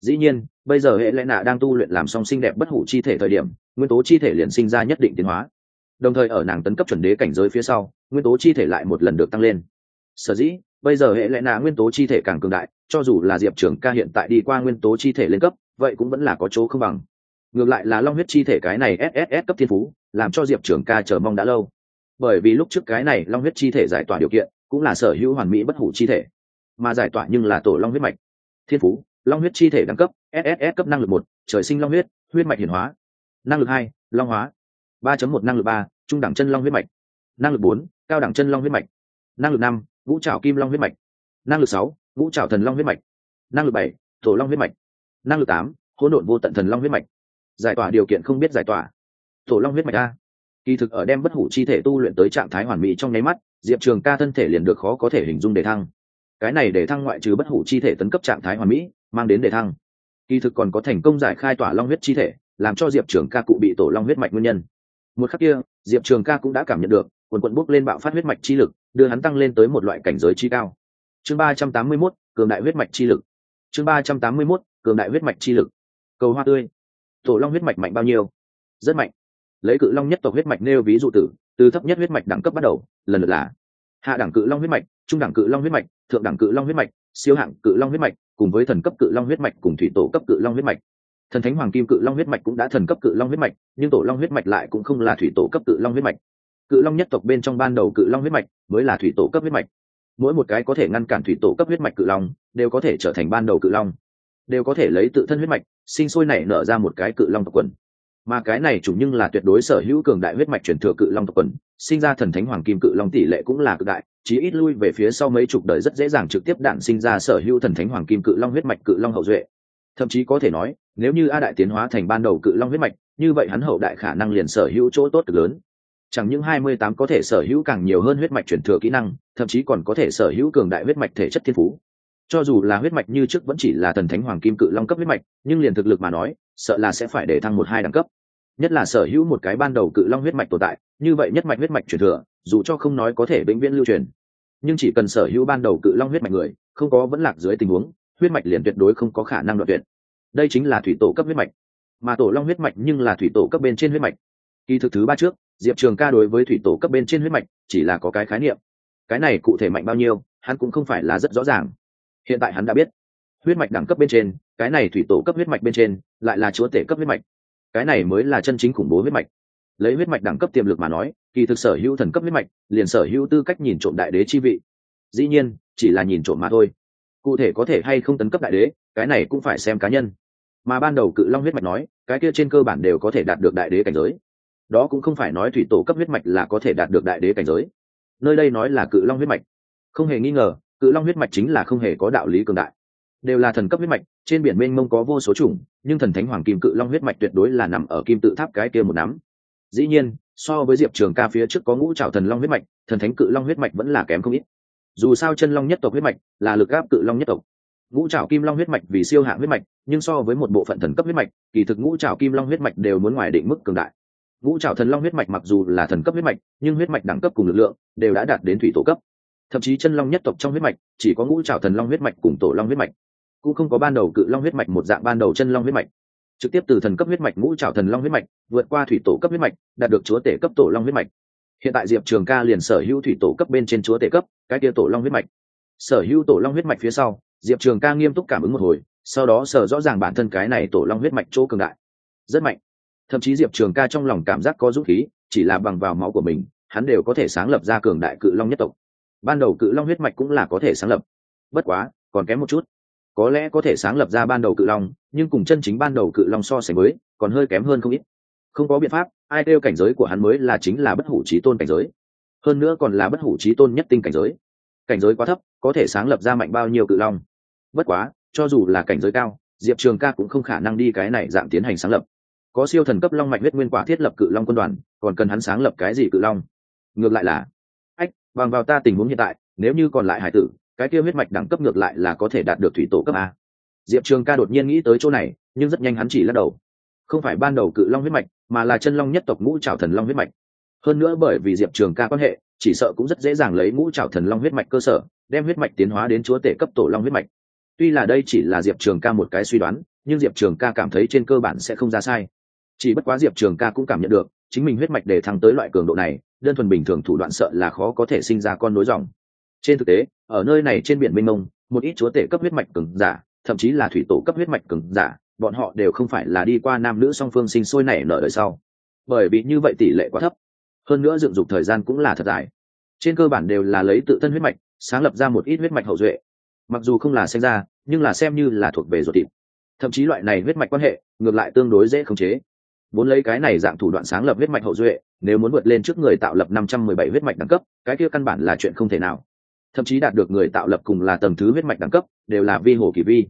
Dĩ nhiên, bây giờ hệ lệ nạ đang tu luyện làm song xinh đẹp bất hủ chi thể thời điểm, nguyên tố chi thể liền sinh ra nhất định tiến hóa đồng thời ở nàng tấn cấp chuẩn đế cảnh giới phía sau, nguyên tố chi thể lại một lần được tăng lên. Sở dĩ, bây giờ hệ lệ nạ nguyên tố chi thể càng cường đại, cho dù là diệp trưởng ca hiện tại đi qua nguyên tố chi thể lên cấp, vậy cũng vẫn là có chỗ không bằng. Ngược lại là long huyết chi thể cái này sss cấp thiên phú, làm cho diệp trưởng ca chờ mong đã lâu. Bởi vì lúc trước cái này long huyết chi thể giải tỏa điều kiện, cũng là sở hữu hoàn mỹ bất hủ chi thể. Mà giải tỏa nhưng là tổ long huyết mạch. Thiên phú, long huyết chi thể đẳng cấp sss cấp năng lực một, trời sinh long huyết huyết mạch hiển hóa. Năng lực hai, long hóa ba một năng lực ba, trung đẳng chân long huyết mạch. Năng lực bốn, cao đẳng chân long huyết mạch. Năng lực năm, ngũ trảo kim long huyết mạch. Năng lực sáu, ngũ trảo thần long huyết mạch. Năng lực bảy, thổ long huyết mạch. Năng lực tám, hỗn độn vô tận thần long huyết mạch. Giải tỏa điều kiện không biết giải tỏa. Thổ long huyết mạch a. Kỳ thực ở đem bất hủ chi thể tu luyện tới trạng thái hoàn mỹ trong nháy mắt, diệp trường ca thân thể liền được khó có thể hình dung đề thăng. Cái này để thăng ngoại trừ bất hủ chi thể tấn cấp trạng thái hoàn mỹ, mang đến đề thăng. Kỳ thực còn có thành công giải khai tỏa long huyết chi thể, làm cho diệp trường ca cụ bị tổ long huyết mạch nguyên nhân một khắc kia, diệp trường ca cũng đã cảm nhận được, quần quận bốc lên bạo phát huyết mạch chi lực, đưa hắn tăng lên tới một loại cảnh giới chi cao. Chương ba trăm tám mươi mốt, cường đại huyết mạch chi lực. Chương ba trăm tám mươi mốt, cường đại huyết mạch chi lực. Cầu hoa tươi. Tổ long huyết mạch mạnh bao nhiêu? Rất mạnh. Lấy cự long nhất tộc huyết mạch nêu ví dụ tử, từ thấp nhất huyết mạch đẳng cấp bắt đầu, lần lượt là hạ đẳng cự long huyết mạch, trung đẳng cự long huyết mạch, thượng đẳng cự long huyết mạch, siêu hạng cự long huyết mạch, cùng với thần cấp cự long huyết mạch cùng thủy tổ cấp cự long huyết mạch thần thánh hoàng kim cự long huyết mạch cũng đã thần cấp cự long huyết mạch nhưng tổ long huyết mạch lại cũng không là thủy tổ cấp cự long huyết mạch cự long nhất tộc bên trong ban đầu cự long huyết mạch mới là thủy tổ cấp huyết mạch mỗi một cái có thể ngăn cản thủy tổ cấp huyết mạch cự long đều có thể trở thành ban đầu cự long đều có thể lấy tự thân huyết mạch sinh sôi nảy nở ra một cái cự long tộc quần mà cái này chủ nhưng là tuyệt đối sở hữu cường đại huyết mạch truyền thừa cự long tộc quần sinh ra thần thánh hoàng kim cự long tỷ lệ cũng là cực đại chí ít lui về phía sau mấy chục đời rất dễ dàng trực tiếp đạn sinh ra sở hữu thần thánh hoàng kim cự long huyết mạch cự long hậu duệ thậm chí có thể nói, nếu như a đại tiến hóa thành ban đầu cự long huyết mạch, như vậy hắn hậu đại khả năng liền sở hữu chỗ tốt cực lớn. Chẳng những hai mươi tám có thể sở hữu càng nhiều hơn huyết mạch truyền thừa kỹ năng, thậm chí còn có thể sở hữu cường đại huyết mạch thể chất thiên phú. Cho dù là huyết mạch như trước vẫn chỉ là thần thánh hoàng kim cự long cấp huyết mạch, nhưng liền thực lực mà nói, sợ là sẽ phải để thăng một hai đẳng cấp. Nhất là sở hữu một cái ban đầu cự long huyết mạch tồn tại, như vậy nhất mạch huyết mạch truyền thừa, dù cho không nói có thể bệnh viễn lưu truyền, nhưng chỉ cần sở hữu ban đầu cự long huyết mạch người, không có vẫn lạc dưới tình huống, huyết mạch liền tuyệt đối không có khả năng đoạn tuyệt đây chính là thủy tổ cấp huyết mạch. Mà tổ long huyết mạch nhưng là thủy tổ cấp bên trên huyết mạch. Kỳ thực thứ ba trước, diệp trường ca đối với thủy tổ cấp bên trên huyết mạch chỉ là có cái khái niệm. Cái này cụ thể mạnh bao nhiêu, hắn cũng không phải là rất rõ ràng. Hiện tại hắn đã biết. Huyết mạch đẳng cấp bên trên, cái này thủy tổ cấp huyết mạch bên trên, lại là chúa tể cấp huyết mạch. Cái này mới là chân chính khủng bố huyết mạch. Lấy huyết mạch đẳng cấp tiềm lực mà nói, kỳ thực sở hữu thần cấp huyết mạch, liền sở hữu tư cách nhìn trộm đại đế chi vị. Dĩ nhiên, chỉ là nhìn trộm mà thôi. Cụ thể có thể hay không tấn cấp đại đế, cái này cũng phải xem cá nhân mà ban đầu cự long huyết mạch nói, cái kia trên cơ bản đều có thể đạt được đại đế cảnh giới. Đó cũng không phải nói thủy tổ cấp huyết mạch là có thể đạt được đại đế cảnh giới. Nơi đây nói là cự long huyết mạch. Không hề nghi ngờ, cự long huyết mạch chính là không hề có đạo lý cường đại. Đều là thần cấp huyết mạch, trên biển mênh mông có vô số chủng, nhưng thần thánh hoàng kim cự long huyết mạch tuyệt đối là nằm ở kim tự tháp cái kia một nắm. Dĩ nhiên, so với diệp trường ca phía trước có ngũ trào thần long huyết mạch, thần thánh cự long huyết mạch vẫn là kém không ít. Dù sao chân long nhất tộc huyết mạch là lực gáp cự long nhất tộc ngũ trảo kim long huyết mạch vì siêu hạng huyết mạch nhưng so với một bộ phận thần cấp huyết mạch kỳ thực ngũ trảo kim long huyết mạch đều muốn ngoài định mức cường đại ngũ trảo thần long huyết mạch mặc dù là thần cấp huyết mạch nhưng huyết mạch đẳng cấp cùng lực lượng đều đã đạt đến thủy tổ cấp thậm chí chân long nhất tộc trong huyết mạch chỉ có ngũ trảo thần long huyết mạch cùng tổ long huyết mạch cũng không có ban đầu cự long huyết mạch một dạng ban đầu chân long huyết mạch trực tiếp từ thần cấp huyết mạch ngũ trảo thần long huyết mạch vượt qua thủy tổ cấp huyết mạch đạt được chúa tể cấp tổ long huyết mạch hiện tại diệp trường ca liền sở hữu thủy tổ cấp bên trên chúa tể cấp cái kia tổ long huyết mạch sở hữu tổ long huyết mạch phía sau diệp trường ca nghiêm túc cảm ứng một hồi, sau đó sở rõ ràng bản thân cái này tổ long huyết mạch chỗ cường đại. Rất mạnh. Thậm chí diệp trường ca trong lòng cảm giác có dũng khí, chỉ là bằng vào máu của mình, hắn đều có thể sáng lập ra cường đại cự long nhất tộc. Ban đầu cự long huyết mạch cũng là có thể sáng lập. Bất quá, còn kém một chút. Có lẽ có thể sáng lập ra ban đầu cự long, nhưng cùng chân chính ban đầu cự long so sánh với, còn hơi kém hơn không ít. Không có biện pháp, ai kêu cảnh giới của hắn mới là chính là bất hủ trí tôn cảnh giới. Hơn nữa còn là bất hủ trí tôn nhất tinh cảnh giới. Cảnh giới quá thấp, có thể sáng lập ra mạnh bao nhiêu cự long? Bất quá, cho dù là cảnh giới cao, diệp trường ca cũng không khả năng đi cái này dạng tiến hành sáng lập. Có siêu thần cấp long Mạch huyết nguyên quả thiết lập cự long quân đoàn, còn cần hắn sáng lập cái gì cự long? Ngược lại là, ách, bằng vào ta tình huống hiện tại, nếu như còn lại hải tử, cái kia huyết mạch đẳng cấp ngược lại là có thể đạt được thủy tổ cấp a. Diệp trường ca đột nhiên nghĩ tới chỗ này, nhưng rất nhanh hắn chỉ lắc đầu. Không phải ban đầu cự long huyết mạch, mà là chân long nhất tộc ngũ trào thần long huyết mạch. Hơn nữa bởi vì diệp trường ca quan hệ, chỉ sợ cũng rất dễ dàng lấy ngũ trào thần long huyết mạch cơ sở, đem huyết mạch tiến hóa đến chúa tể cấp tổ long huyết mạch tuy là đây chỉ là diệp trường ca một cái suy đoán, nhưng diệp trường ca cảm thấy trên cơ bản sẽ không ra sai. Chỉ bất quá diệp trường ca cũng cảm nhận được, chính mình huyết mạch để thăng tới loại cường độ này, đơn thuần bình thường thủ đoạn sợ là khó có thể sinh ra con nối dòng. Trên thực tế, ở nơi này trên biển mênh mông, một ít chúa tể cấp huyết mạch cường giả, thậm chí là thủy tổ cấp huyết mạch cường giả, bọn họ đều không phải là đi qua nam nữ song phương sinh sôi nảy nở đời sau. Bởi vì như vậy tỷ lệ quá thấp. Hơn nữa dựng dục thời gian cũng là thật dài. Trên cơ bản đều là lấy tự thân huyết mạch, sáng lập ra một ít huyết mạch hậu duệ mặc dù không là sinh ra, nhưng là xem như là thuộc về ruột thịt. Thậm chí loại này huyết mạch quan hệ, ngược lại tương đối dễ khống chế. Muốn lấy cái này dạng thủ đoạn sáng lập huyết mạch hậu duệ, nếu muốn vượt lên trước người tạo lập năm trăm mười bảy huyết mạch đẳng cấp, cái kia căn bản là chuyện không thể nào. Thậm chí đạt được người tạo lập cùng là tầng thứ huyết mạch đẳng cấp, đều là vi hồ kỳ vi.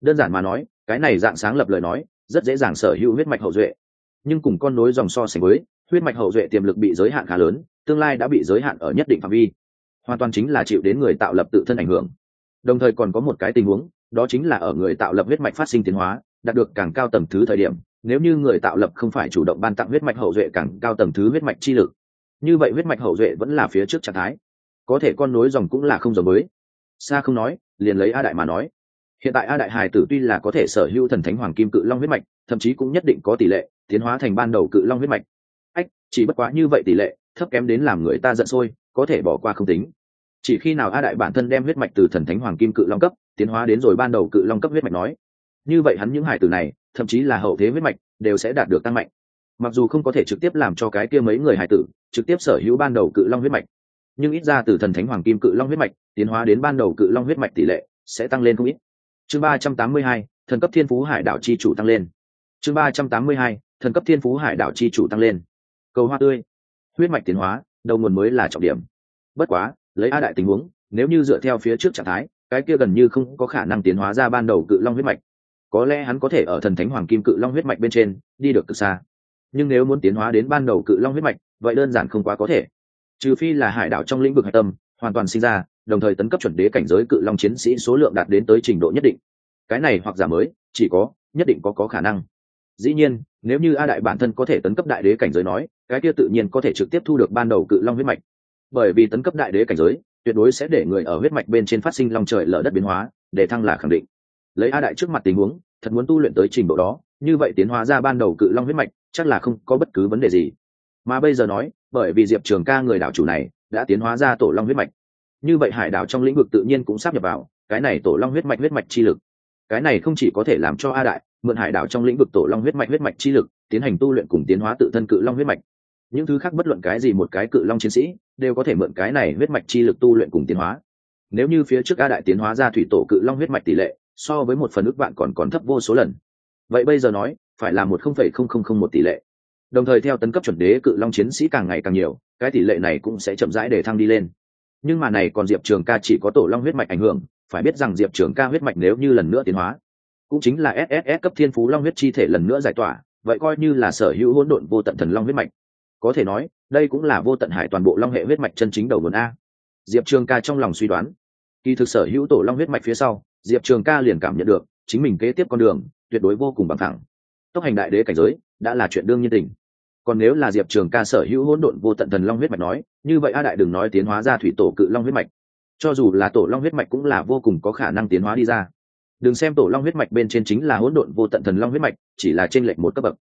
Đơn giản mà nói, cái này dạng sáng lập lời nói, rất dễ dàng sở hữu huyết mạch hậu duệ. Nhưng cùng con nối dòng so sánh với, huyết mạch hậu duệ tiềm lực bị giới hạn khá lớn, tương lai đã bị giới hạn ở nhất định phạm vi. Hoàn toàn chính là chịu đến người tạo lập tự thân ảnh hưởng đồng thời còn có một cái tình huống, đó chính là ở người tạo lập huyết mạch phát sinh tiến hóa, đạt được càng cao tầng thứ thời điểm, nếu như người tạo lập không phải chủ động ban tặng huyết mạch hậu duệ càng cao tầng thứ huyết mạch chi lực, như vậy huyết mạch hậu duệ vẫn là phía trước trạng thái. Có thể con nối dòng cũng là không giống mới xa không nói, liền lấy a đại mà nói. Hiện tại a đại hài tử tuy là có thể sở hữu thần thánh hoàng kim cự long huyết mạch, thậm chí cũng nhất định có tỷ lệ tiến hóa thành ban đầu cự long huyết mạch. Ách, chỉ bất quá như vậy tỷ lệ, thấp kém đến làm người ta giận sôi, có thể bỏ qua không tính chỉ khi nào a đại bản thân đem huyết mạch từ thần thánh hoàng kim cự long cấp tiến hóa đến rồi ban đầu cự long cấp huyết mạch nói, như vậy hắn những hải tử này, thậm chí là hậu thế huyết mạch, đều sẽ đạt được tăng mạnh. Mặc dù không có thể trực tiếp làm cho cái kia mấy người hải tử trực tiếp sở hữu ban đầu cự long huyết mạch, nhưng ít ra từ thần thánh hoàng kim cự long huyết mạch tiến hóa đến ban đầu cự long huyết mạch tỷ lệ sẽ tăng lên không ít. Chương ba trăm tám mươi hai, thần cấp thiên phú hải đảo chi chủ tăng lên. Chương ba trăm tám mươi hai, thần cấp thiên phú hải đảo chi chủ tăng lên. Cầu hoa tươi. Huyết mạch tiến hóa, đầu nguồn mới là trọng điểm. Bất quá lấy a đại tình huống, nếu như dựa theo phía trước trạng thái, cái kia gần như không có khả năng tiến hóa ra ban đầu cự long huyết mạch. Có lẽ hắn có thể ở thần thánh hoàng kim cự long huyết mạch bên trên, đi được cực xa. Nhưng nếu muốn tiến hóa đến ban đầu cự long huyết mạch, vậy đơn giản không quá có thể. Trừ phi là hải đảo trong lĩnh vực hạch tâm, hoàn toàn sinh ra, đồng thời tấn cấp chuẩn đế cảnh giới cự long chiến sĩ số lượng đạt đến tới trình độ nhất định. Cái này hoặc giả mới, chỉ có, nhất định có có khả năng. Dĩ nhiên, nếu như a đại bản thân có thể tấn cấp đại đế cảnh giới nói, cái kia tự nhiên có thể trực tiếp thu được ban đầu cự long huyết mạch bởi vì tấn cấp đại đế cảnh giới, tuyệt đối sẽ để người ở huyết mạch bên trên phát sinh long trời lở đất biến hóa, để thăng là khẳng định. Lấy a đại trước mặt tình huống, thật muốn tu luyện tới trình độ đó, như vậy tiến hóa ra ban đầu cự long huyết mạch, chắc là không có bất cứ vấn đề gì. Mà bây giờ nói, bởi vì diệp trường ca người đảo chủ này, đã tiến hóa ra tổ long huyết mạch. Như vậy hải đảo trong lĩnh vực tự nhiên cũng sắp nhập vào, cái này tổ long huyết mạch huyết mạch chi lực. Cái này không chỉ có thể làm cho a đại mượn hải đảo trong lĩnh vực tổ long huyết mạch huyết mạch chi lực, tiến hành tu luyện cùng tiến hóa tự thân cự long huyết mạch. Những thứ khác bất luận cái gì một cái cự long chiến sĩ đều có thể mượn cái này huyết mạch chi lực tu luyện cùng tiến hóa. Nếu như phía trước a đại tiến hóa ra thủy tổ cự long huyết mạch tỷ lệ, so với một phần ước vạn còn còn thấp vô số lần. Vậy bây giờ nói, phải là một không phẩy không không không một tỷ lệ. Đồng thời theo tấn cấp chuẩn đế cự long chiến sĩ càng ngày càng nhiều, cái tỷ lệ này cũng sẽ chậm rãi để thăng đi lên. Nhưng mà này còn diệp trường ca chỉ có tổ long huyết mạch ảnh hưởng, phải biết rằng diệp trường ca huyết mạch nếu như lần nữa tiến hóa, cũng chính là sss cấp thiên phú long huyết chi thể lần nữa giải tỏa, vậy coi như là sở hữu hỗn độn vô tận thần long huyết mạch. Có thể nói đây cũng là vô tận hải toàn bộ long hệ huyết mạch chân chính đầu nguồn a. Diệp trường ca trong lòng suy đoán, kỳ thực sở hữu tổ long huyết mạch phía sau, diệp trường ca liền cảm nhận được, chính mình kế tiếp con đường, tuyệt đối vô cùng bằng thẳng tốc hành đại đế cảnh giới, đã là chuyện đương nhiên tình. Còn nếu là diệp trường ca sở hữu hỗn độn vô tận thần long huyết mạch nói, như vậy a đại đừng nói tiến hóa ra thủy tổ cự long huyết mạch. Cho dù là tổ long huyết mạch cũng là vô cùng có khả năng tiến hóa đi ra. Đừng xem tổ long huyết mạch bên trên chính là hỗn độn vô tận thần long huyết mạch, chỉ là trên lệch một cấp bậc.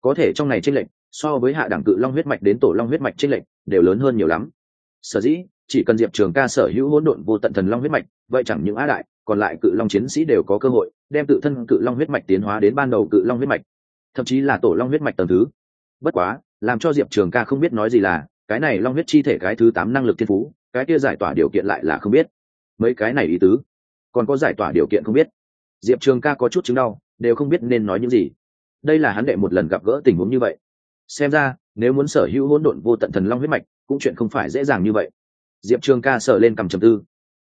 Có thể trong này trên lệch so với hạ đẳng cự long huyết mạch đến tổ long huyết mạch trên lệnh đều lớn hơn nhiều lắm. Sở dĩ, chỉ cần diệp trường ca sở hữu hỗn độn vô tận thần long huyết mạch, vậy chẳng những á đại, còn lại cự long chiến sĩ đều có cơ hội đem tự thân cự long huyết mạch tiến hóa đến ban đầu cự long huyết mạch, thậm chí là tổ long huyết mạch tầng thứ. Bất quá, làm cho diệp trường ca không biết nói gì là, cái này long huyết chi thể cái thứ tám năng lực thiên phú, cái kia giải tỏa điều kiện lại là không biết. Mấy cái này ý tứ, còn có giải tỏa điều kiện không biết. Diệp trường ca có chút chứng đau, đều không biết nên nói những gì. Đây là hắn đệ một lần gặp gỡ tình huống như vậy xem ra, nếu muốn sở hữu hỗn độn vô tận thần long huyết mạch, cũng chuyện không phải dễ dàng như vậy. Diệp trường ca sở lên cầm trầm tư.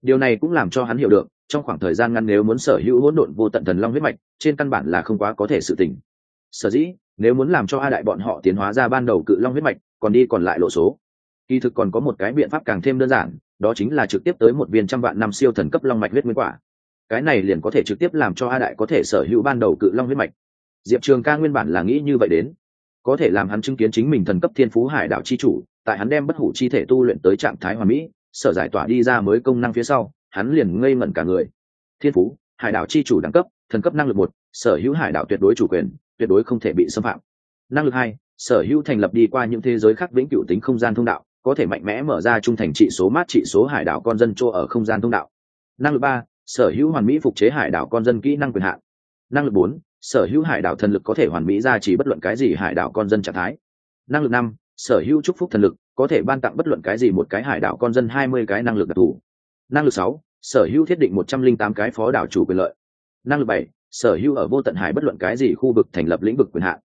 Điều này cũng làm cho hắn hiểu được, trong khoảng thời gian ngắn nếu muốn sở hữu hỗn độn vô tận thần long huyết mạch, trên căn bản là không quá có thể sự tình. Sở dĩ, nếu muốn làm cho a đại bọn họ tiến hóa ra ban đầu cự long huyết mạch, còn đi còn lại lộ số. Kỳ thực còn có một cái biện pháp càng thêm đơn giản, đó chính là trực tiếp tới một viên trăm vạn năm siêu thần cấp long mạch huyết nguyên quả. Cái này liền có thể trực tiếp làm cho a đại có thể sở hữu ban đầu cự long huyết mạch. Diệp trường ca nguyên bản là nghĩ như vậy đến có thể làm hắn chứng kiến chính mình thần cấp thiên phú hải đảo chi chủ, tại hắn đem bất hủ chi thể tu luyện tới trạng thái hoàn mỹ, sở giải tỏa đi ra mới công năng phía sau, hắn liền ngây ngẩn cả người. Thiên phú, hải đảo chi chủ đẳng cấp, thần cấp năng lực một, sở hữu hải đảo tuyệt đối chủ quyền, tuyệt đối không thể bị xâm phạm. Năng lực hai, sở hữu thành lập đi qua những thế giới khác vĩnh cửu tính không gian thông đạo, có thể mạnh mẽ mở ra trung thành trị số mát trị số hải đảo con dân chỗ ở không gian thông đạo. Năng lực ba, sở hữu hoàn mỹ phục chế hải đảo con dân kỹ năng quyền hạn. Năng lực bốn sở hữu hải đảo thần lực có thể hoàn mỹ ra chỉ bất luận cái gì hải đảo con dân trạng thái. Năng lực năm, sở hữu chúc phúc thần lực có thể ban tặng bất luận cái gì một cái hải đảo con dân hai mươi cái năng lực đặc thù. Năng lực sáu, sở hữu thiết định một trăm linh tám cái phó đảo chủ quyền lợi. Năng lực bảy, sở hữu ở vô tận hải bất luận cái gì khu vực thành lập lĩnh vực quyền hạn.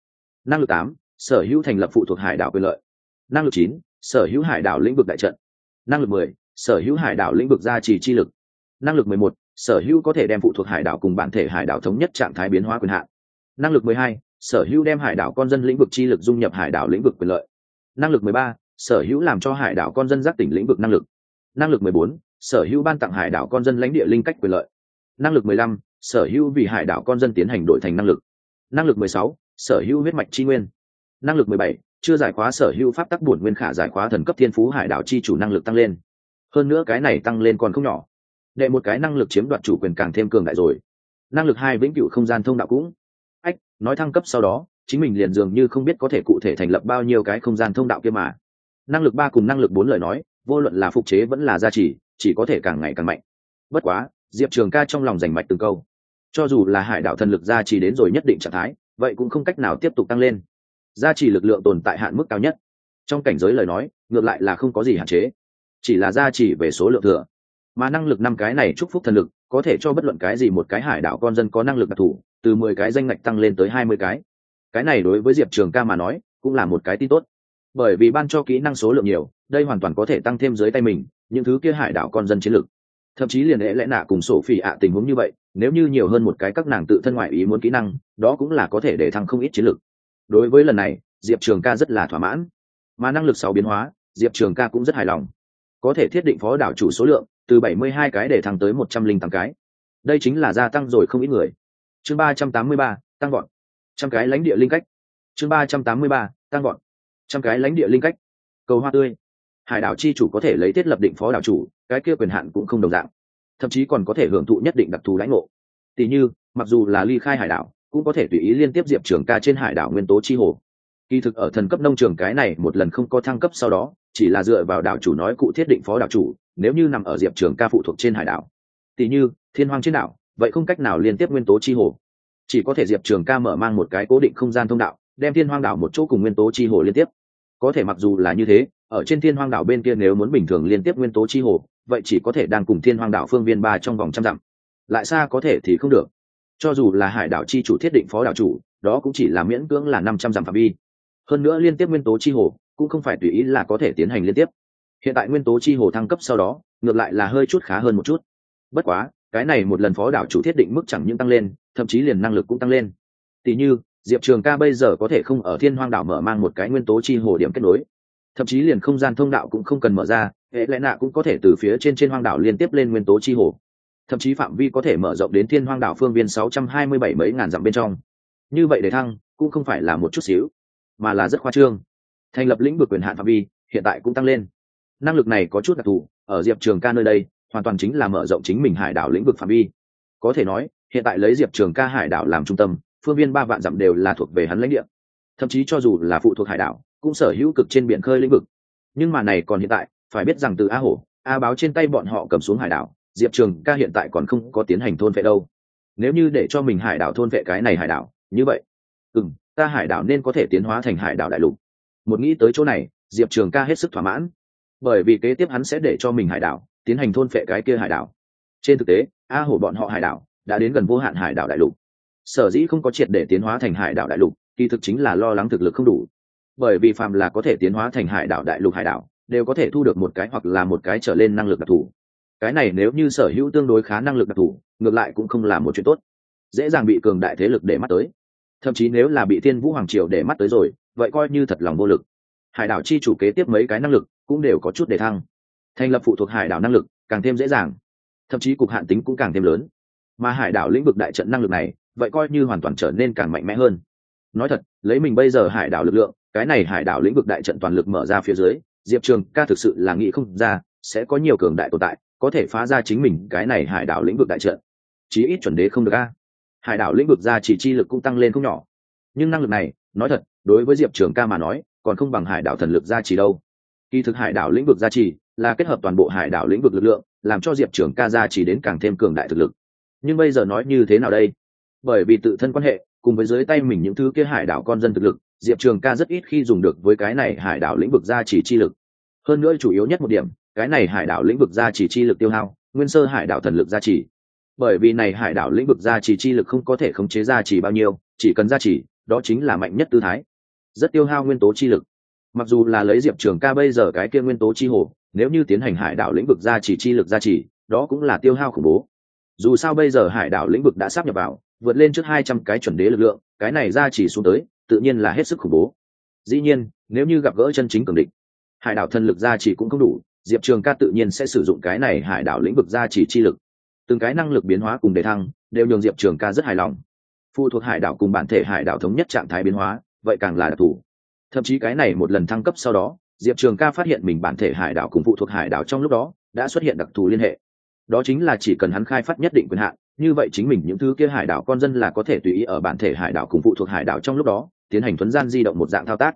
Năng lực tám, sở hữu thành lập phụ thuộc hải đảo quyền lợi. Năng lực chín, sở hữu hải đảo lĩnh vực đại trận. Năng lực mười, sở hữu hải đảo lĩnh vực gia trì chi lực. Năng lực mười một, sở hữu có thể đem phụ thuộc hải đảo cùng bản thể hải đảo thống nhất trạng thái biến hóa quyền hạn năng lực mười hai, sở hữu đem hải đảo con dân lĩnh vực chi lực dung nhập hải đảo lĩnh vực quyền lợi. Năng lực mười ba, sở hữu làm cho hải đảo con dân giác tỉnh lĩnh vực năng lực. Năng lực mười bốn, sở hữu ban tặng hải đảo con dân lãnh địa linh cách quyền lợi. Năng lực mười lăm, sở hữu vì hải đảo con dân tiến hành đổi thành năng lực. Năng lực mười sáu, sở hữu huyết mạch chi nguyên. Năng lực mười bảy, chưa giải khóa sở hữu pháp tắc bổn nguyên khả giải khóa thần cấp thiên phú hải đảo chi chủ năng lực tăng lên. Hơn nữa cái này tăng lên còn không nhỏ. Đệ một cái năng lực chiếm đoạt chủ quyền càng thêm cường đại rồi. Năng lực hai vĩnh cửu không gian thông đạo cũng nói thăng cấp sau đó, chính mình liền dường như không biết có thể cụ thể thành lập bao nhiêu cái không gian thông đạo kia mà. Năng lực ba cùng năng lực bốn lời nói, vô luận là phục chế vẫn là gia trì, chỉ có thể càng ngày càng mạnh. Bất quá, diệp trường ca trong lòng giành mạch từng câu. Cho dù là hải đạo thần lực gia trì đến rồi nhất định trạng thái, vậy cũng không cách nào tiếp tục tăng lên. Gia trì lực lượng tồn tại hạn mức cao nhất. Trong cảnh giới lời nói, ngược lại là không có gì hạn chế. Chỉ là gia trì về số lượng thừa. Mà năng lực năm cái này chúc phúc thần lực, có thể cho bất luận cái gì một cái hải đảo con dân có năng lực đặc thù từ mười cái danh ngạch tăng lên tới hai mươi cái. Cái này đối với diệp trường ca mà nói, cũng là một cái tin tốt. Bởi vì ban cho kỹ năng số lượng nhiều, đây hoàn toàn có thể tăng thêm dưới tay mình, những thứ kia hải đảo con dân chiến lược. Thậm chí liền lẽ lẽ nạ cùng sổ phỉ ạ tình huống như vậy, nếu như nhiều hơn một cái các nàng tự thân ngoại ý muốn kỹ năng, đó cũng là có thể để thăng không ít chiến lược. Đối với lần này, diệp trường ca rất là thỏa mãn. Mà năng lực sáu biến hóa, diệp trường ca cũng rất hài lòng. Có thể thiết định phó đảo chủ số lượng, từ bảy mươi hai cái để thăng tới một trăm linh tám cái. Đây chính là gia tăng rồi không ít người chương ba trăm tám mươi ba, tăng gọn trăm cái lãnh địa linh cách. Chương ba trăm tám mươi ba, tăng gọn trăm cái lãnh địa linh cách. Cầu hoa tươi. Hải đảo chi chủ có thể lấy thiết lập định phó đảo chủ, cái kia quyền hạn cũng không đồng dạng. Thậm chí còn có thể hưởng thụ nhất định đặc thù lãnh ngộ. Tỷ như, mặc dù là ly khai hải đảo, cũng có thể tùy ý liên tiếp diệp trường ca trên hải đảo nguyên tố chi hồ. Kỳ thực ở thần cấp nông trường cái này một lần không có thăng cấp sau đó, chỉ là dựa vào đảo chủ nói cụ thiết định phó đảo chủ, nếu như nằm ở diệp trường ca phụ thuộc trên hải đảo. Tỷ như, thiên hoang trên đảo vậy không cách nào liên tiếp nguyên tố chi hồ. Chỉ có thể diệp trường ca mở mang một cái cố định không gian thông đạo, đem thiên hoang đảo một chỗ cùng nguyên tố chi hồ liên tiếp. Có thể mặc dù là như thế, ở trên thiên hoang đảo bên kia nếu muốn bình thường liên tiếp nguyên tố chi hồ, vậy chỉ có thể đang cùng thiên hoang đảo phương viên ba trong vòng trăm dặm. Lại xa có thể thì không được. Cho dù là hải đảo chi chủ thiết định phó đảo chủ, đó cũng chỉ là miễn cưỡng là năm trăm dặm phạm vi. Hơn nữa liên tiếp nguyên tố chi hồ, cũng không phải tùy ý là có thể tiến hành liên tiếp. Hiện tại nguyên tố chi hồ thăng cấp sau đó, ngược lại là hơi chút khá hơn một chút. Bất quá cái này một lần phó đảo chủ thiết định mức chẳng những tăng lên, thậm chí liền năng lực cũng tăng lên. Tỷ như, diệp trường ca bây giờ có thể không ở thiên hoang đảo mở mang một cái nguyên tố chi hồ điểm kết nối. Thậm chí liền không gian thông đạo cũng không cần mở ra, hệ lẽ nạ cũng có thể từ phía trên trên hoang đảo liên tiếp lên nguyên tố chi hồ. Thậm chí phạm vi có thể mở rộng đến thiên hoang đảo phương viên sáu trăm hai mươi bảy mấy ngàn dặm bên trong. Như vậy để thăng, cũng không phải là một chút xíu, mà là rất khoa trương. Thành lập lĩnh vực quyền hạn phạm vi, hiện tại cũng tăng lên. Năng lực này có chút đặc thù, ở diệp trường ca nơi đây hoàn toàn chính là mở rộng chính mình hải đảo lĩnh vực phạm vi. Có thể nói, hiện tại lấy diệp trường ca hải đảo làm trung tâm, phương viên ba vạn dặm đều là thuộc về hắn lãnh địa. Thậm chí cho dù là phụ thuộc hải đảo, cũng sở hữu cực trên biển khơi lĩnh vực. Nhưng mà này còn hiện tại, phải biết rằng từ a hổ, a báo trên tay bọn họ cầm xuống hải đảo, diệp trường ca hiện tại còn không có tiến hành thôn vệ đâu. Nếu như để cho mình hải đảo thôn vệ cái này hải đảo, như vậy ừ m ta hải đảo nên có thể tiến hóa thành hải đảo đại lục. Một nghĩ tới chỗ này, diệp trường ca hết sức thỏa mãn. Bởi vì kế tiếp hắn sẽ để cho mình hải đảo tiến hành thôn phệ cái kia hải đảo. Trên thực tế, a hổ bọn họ hải đảo đã đến gần vô hạn hải đảo đại lục. Sở dĩ không có triệt để tiến hóa thành hải đảo đại lục, kỳ thực chính là lo lắng thực lực không đủ. Bởi vì phàm là có thể tiến hóa thành hải đảo đại lục hải đảo, đều có thể thu được một cái hoặc là một cái trở lên năng lực đặc thù. Cái này nếu như sở hữu tương đối khá năng lực đặc thù, ngược lại cũng không là một chuyện tốt. Dễ dàng bị cường đại thế lực để mắt tới. Thậm chí nếu là bị thiên vũ hoàng triều để mắt tới rồi, vậy coi như thật lòng vô lực. Hải đảo chi chủ kế tiếp mấy cái năng lực cũng đều có chút để thăng thành lập phụ thuộc hải đảo năng lực càng thêm dễ dàng. Thậm chí cục hạn tính cũng càng thêm lớn. Mà hải đảo lĩnh vực đại trận năng lực này, vậy coi như hoàn toàn trở nên càng mạnh mẽ hơn. Nói thật, lấy mình bây giờ hải đảo lực lượng, cái này hải đảo lĩnh vực đại trận toàn lực mở ra phía dưới, diệp trường ca thực sự là nghĩ không ra, sẽ có nhiều cường đại tồn tại, có thể phá ra chính mình cái này hải đảo lĩnh vực đại trận. Chí ít chuẩn đế không được a. Hải đảo lĩnh vực ra chỉ chi lực cũng tăng lên không nhỏ. Nhưng năng lực này, nói thật, đối với diệp trường ca mà nói, còn không bằng hải đảo thần lực gia trì đâu. Kỳ thực hải đảo lĩnh vực gia trì là kết hợp toàn bộ hải đảo lĩnh vực lực lượng, làm cho diệp trường ca gia chỉ đến càng thêm cường đại thực lực. Nhưng bây giờ nói như thế nào đây? Bởi vì tự thân quan hệ, cùng với dưới tay mình những thứ kia hải đảo con dân thực lực, diệp trường ca rất ít khi dùng được với cái này hải đảo lĩnh vực gia trì chi lực. Hơn nữa chủ yếu nhất một điểm, cái này hải đảo lĩnh vực gia trì chi lực tiêu hao, nguyên sơ hải đảo thần lực gia trì. Bởi vì này hải đảo lĩnh vực gia trì chi lực không có thể khống chế gia trì bao nhiêu, chỉ cần gia trì, đó chính là mạnh nhất tư thái. Rất tiêu hao nguyên tố chi lực. Mặc dù là lấy diệp trường ca bây giờ cái kia nguyên tố chi hồ nếu như tiến hành hải đảo lĩnh vực gia trì chi lực gia trì, đó cũng là tiêu hao khủng bố. Dù sao bây giờ hải đảo lĩnh vực đã sắp nhập vào, vượt lên trước hai trăm cái chuẩn đế lực lượng, cái này gia trì xuống tới, tự nhiên là hết sức khủng bố. Dĩ nhiên, nếu như gặp gỡ chân chính cường địch, hải đảo thần lực gia trì cũng không đủ, diệp trường ca tự nhiên sẽ sử dụng cái này hải đảo lĩnh vực gia trì chi lực. Từng cái năng lực biến hóa cùng đề thăng, đều nhường diệp trường ca rất hài lòng. Phụ thuộc hải đảo cùng bản thể hải đảo thống nhất trạng thái biến hóa, vậy càng là đặc thù. Thậm chí cái này một lần thăng cấp sau đó diệp trường ca phát hiện mình bản thể hải đảo cùng phụ thuộc hải đảo trong lúc đó đã xuất hiện đặc thù liên hệ đó chính là chỉ cần hắn khai phát nhất định quyền hạn như vậy chính mình những thứ kia hải đảo con dân là có thể tùy ý ở bản thể hải đảo cùng phụ thuộc hải đảo trong lúc đó tiến hành thuấn gian di động một dạng thao tác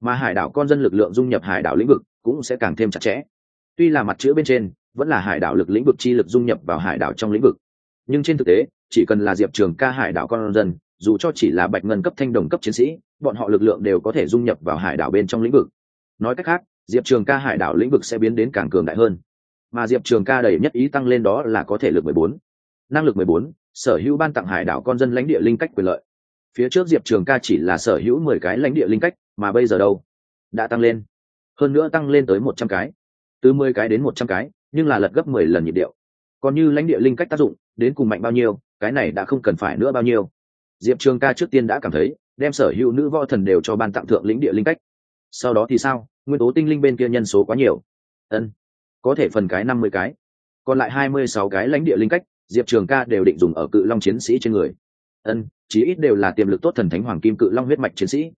mà hải đảo con dân lực lượng dung nhập hải đảo lĩnh vực cũng sẽ càng thêm chặt chẽ tuy là mặt chữ bên trên vẫn là hải đảo lực lĩnh vực chi lực dung nhập vào hải đảo trong lĩnh vực nhưng trên thực tế chỉ cần là diệp trường ca hải đảo con dân dù cho chỉ là bạch ngân cấp thanh đồng cấp chiến sĩ bọn họ lực lượng đều có thể dung nhập vào hải đảo bên trong lĩnh vực nói cách khác, diệp trường ca hải đảo lĩnh vực sẽ biến đến càng cường đại hơn. Mà diệp trường ca đầy nhất ý tăng lên đó là có thể lực mười bốn. Năng lực mười bốn, sở hữu ban tặng hải đảo con dân lãnh địa linh cách quyền lợi. Phía trước diệp trường ca chỉ là sở hữu mười cái lãnh địa linh cách, mà bây giờ đâu? Đã tăng lên. Hơn nữa tăng lên tới một trăm cái. Từ mười cái đến một trăm cái, nhưng là lật gấp mười lần nhịp điệu. Còn như lãnh địa linh cách tác dụng, đến cùng mạnh bao nhiêu, cái này đã không cần phải nữa bao nhiêu. Diệp trường ca trước tiên đã cảm thấy, đem sở hữu nữ võ thần đều cho ban tặng thượng lĩnh địa linh cách sau đó thì sao? Nguyên tố tinh linh bên kia nhân số quá nhiều. Ân, có thể phần cái năm mươi cái. Còn lại hai mươi sáu cái lãnh địa linh cách, diệp trường ca đều định dùng ở cự long chiến sĩ trên người. Ân, chí ít đều là tiềm lực tốt thần thánh hoàng kim cự long huyết mạch chiến sĩ.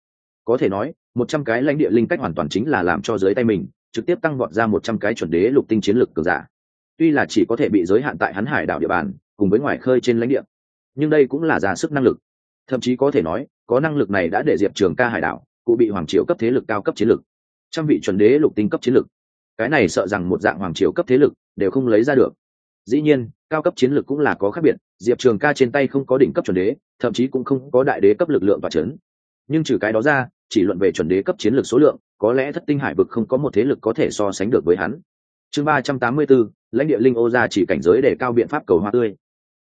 Có thể nói, một trăm cái lãnh địa linh cách hoàn toàn chính là làm cho dưới tay mình, trực tiếp tăng vọt ra một trăm cái chuẩn đế lục tinh chiến lực cường giả. Tuy là chỉ có thể bị giới hạn tại hắn hải đảo địa bàn, cùng với ngoài khơi trên lãnh địa, nhưng đây cũng là ra sức năng lực. Thậm chí có thể nói, có năng lực này đã để diệp trường ca hải đảo cụ bị hoàng triều cấp thế lực cao cấp chiến lực trăm vị chuẩn đế lục tinh cấp chiến lực cái này sợ rằng một dạng hoàng triều cấp thế lực đều không lấy ra được. Dĩ nhiên, cao cấp chiến lực cũng là có khác biệt, diệp trường ca trên tay không có đỉnh cấp chuẩn đế, thậm chí cũng không có đại đế cấp lực lượng và chấn. nhưng trừ cái đó ra, chỉ luận về chuẩn đế cấp chiến lược số lượng, có lẽ thất tinh hải vực không có một thế lực có thể so sánh được với hắn. Chương ba trăm tám mươi b ố lãnh địa linh ô gia chỉ cảnh giới để cao biện pháp cầu hoa tươi.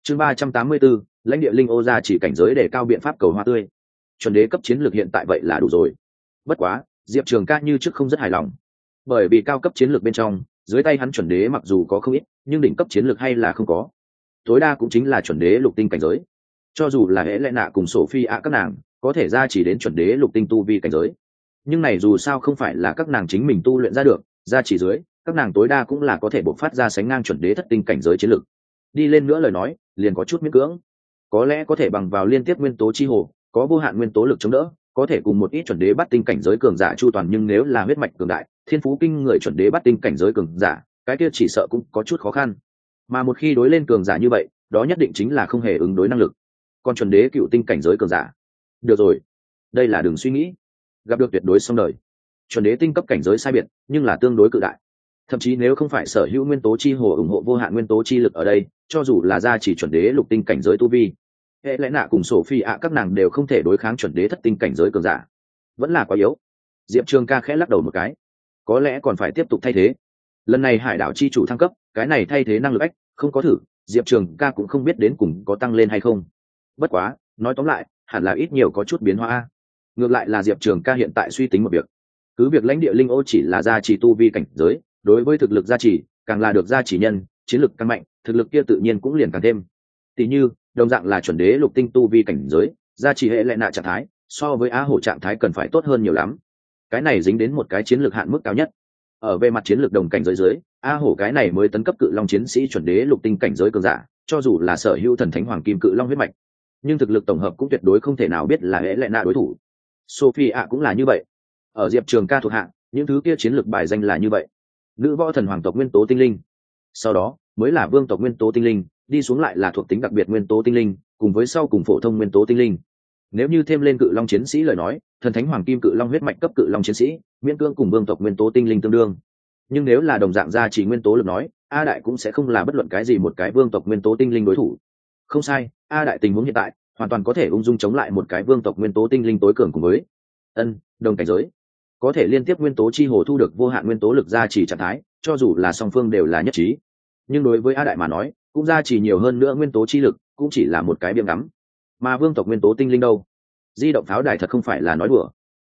Chương ba trăm tám mươi b ố lãnh địa linh ô gia chỉ cảnh giới để cao biện pháp cầu hoa tươi chuẩn đế cấp chiến lược hiện tại vậy là đủ rồi. Bất quá, diệp trường ca như trước không rất hài lòng. Bởi vì cao cấp chiến lược bên trong, dưới tay hắn chuẩn đế mặc dù có không ít, nhưng đỉnh cấp chiến lược hay là không có. Tối đa cũng chính là chuẩn đế lục tinh cảnh giới. Cho dù là hễ lẽ nạ cùng sổ phi ạ các nàng, có thể ra chỉ đến chuẩn đế lục tinh tu vi cảnh giới. Nhưng này dù sao không phải là các nàng chính mình tu luyện ra được, ra chỉ dưới, các nàng tối đa cũng là có thể bộc phát ra sánh ngang chuẩn đế thất tinh cảnh giới chiến lược. Đi lên nữa lời nói, liền có chút miễn cưỡng. Có lẽ có thể bằng vào liên tiếp nguyên tố chi hồ có vô hạn nguyên tố lực chống đỡ, có thể cùng một ít chuẩn đế bắt tinh cảnh giới cường giả chu toàn, nhưng nếu là huyết mạch cường đại, thiên phú kinh người chuẩn đế bắt tinh cảnh giới cường giả, cái kia chỉ sợ cũng có chút khó khăn. Mà một khi đối lên cường giả như vậy, đó nhất định chính là không hề ứng đối năng lực. Còn chuẩn đế cựu tinh cảnh giới cường giả. Được rồi. Đây là đường suy nghĩ. Gặp được tuyệt đối xong đời. Chuẩn đế tinh cấp cảnh giới sai biệt, nhưng là tương đối cự đại. Thậm chí nếu không phải sở hữu nguyên tố chi hồ ủng hộ vô hạn nguyên tố chi lực ở đây, cho dù là ra chỉ chuẩn đế lục tinh cảnh giới tu vi hệ lẽ nạ cùng sổ phi ạ các nàng đều không thể đối kháng chuẩn đế thất tinh cảnh giới cường giả. Vẫn là quá yếu. Diệp trường ca khẽ lắc đầu một cái. Có lẽ còn phải tiếp tục thay thế. Lần này hải đảo chi chủ thăng cấp, cái này thay thế năng lực ách, không có thử, diệp trường ca cũng không biết đến cùng có tăng lên hay không. Bất quá, nói tóm lại, hẳn là ít nhiều có chút biến hóa ngược lại là diệp trường ca hiện tại suy tính một việc. Cứ việc lãnh địa linh ô chỉ là gia trì tu vi cảnh giới, đối với thực lực gia trì, càng là được gia trì nhân, chiến lực càng mạnh, thực lực kia tự nhiên cũng liền càng thêm. Tỷ như đồng dạng là chuẩn đế lục tinh tu vi cảnh giới, gia trì hệ lệ nạ trạng thái, so với á hổ trạng thái cần phải tốt hơn nhiều lắm. Cái này dính đến một cái chiến lược hạn mức cao nhất. Ở về mặt chiến lược đồng cảnh giới dưới a hổ cái này mới tấn cấp cự long chiến sĩ chuẩn đế lục tinh cảnh giới cường giả, cho dù là sở hữu thần thánh hoàng kim cự long huyết mạch. Nhưng thực lực tổng hợp cũng tuyệt đối không thể nào biết là hễ lệ nạ đối thủ. Sophie ạ cũng là như vậy. Ở diệp trường ca thuộc hạng những thứ kia chiến lược bài danh là như vậy. Nữ võ thần hoàng tộc nguyên tố tinh linh. Sau đó, mới là vương tộc nguyên tố tinh linh đi xuống lại là thuộc tính đặc biệt nguyên tố tinh linh, cùng với sau cùng phổ thông nguyên tố tinh linh. Nếu như thêm lên cự long chiến sĩ lời nói, thần thánh hoàng kim cự long huyết mạch cấp cự long chiến sĩ, miễn cương cùng vương tộc nguyên tố tinh linh tương đương. Nhưng nếu là đồng dạng gia chỉ nguyên tố lực nói, a đại cũng sẽ không là bất luận cái gì một cái vương tộc nguyên tố tinh linh đối thủ. Không sai, a đại tình huống hiện tại, hoàn toàn có thể ung dung chống lại một cái vương tộc nguyên tố tinh linh tối cường cùng với. Ân, đồng cảnh giới. Có thể liên tiếp nguyên tố chi hồ thu được vô hạn nguyên tố lực gia trì trạng thái, cho dù là song phương đều là nhất trí. Nhưng đối với a đại mà nói cũng ra chỉ nhiều hơn nữa nguyên tố chi lực, cũng chỉ là một cái biếng ngắm. Mà vương tộc nguyên tố tinh linh đâu? Di động pháo đài thật không phải là nói đùa.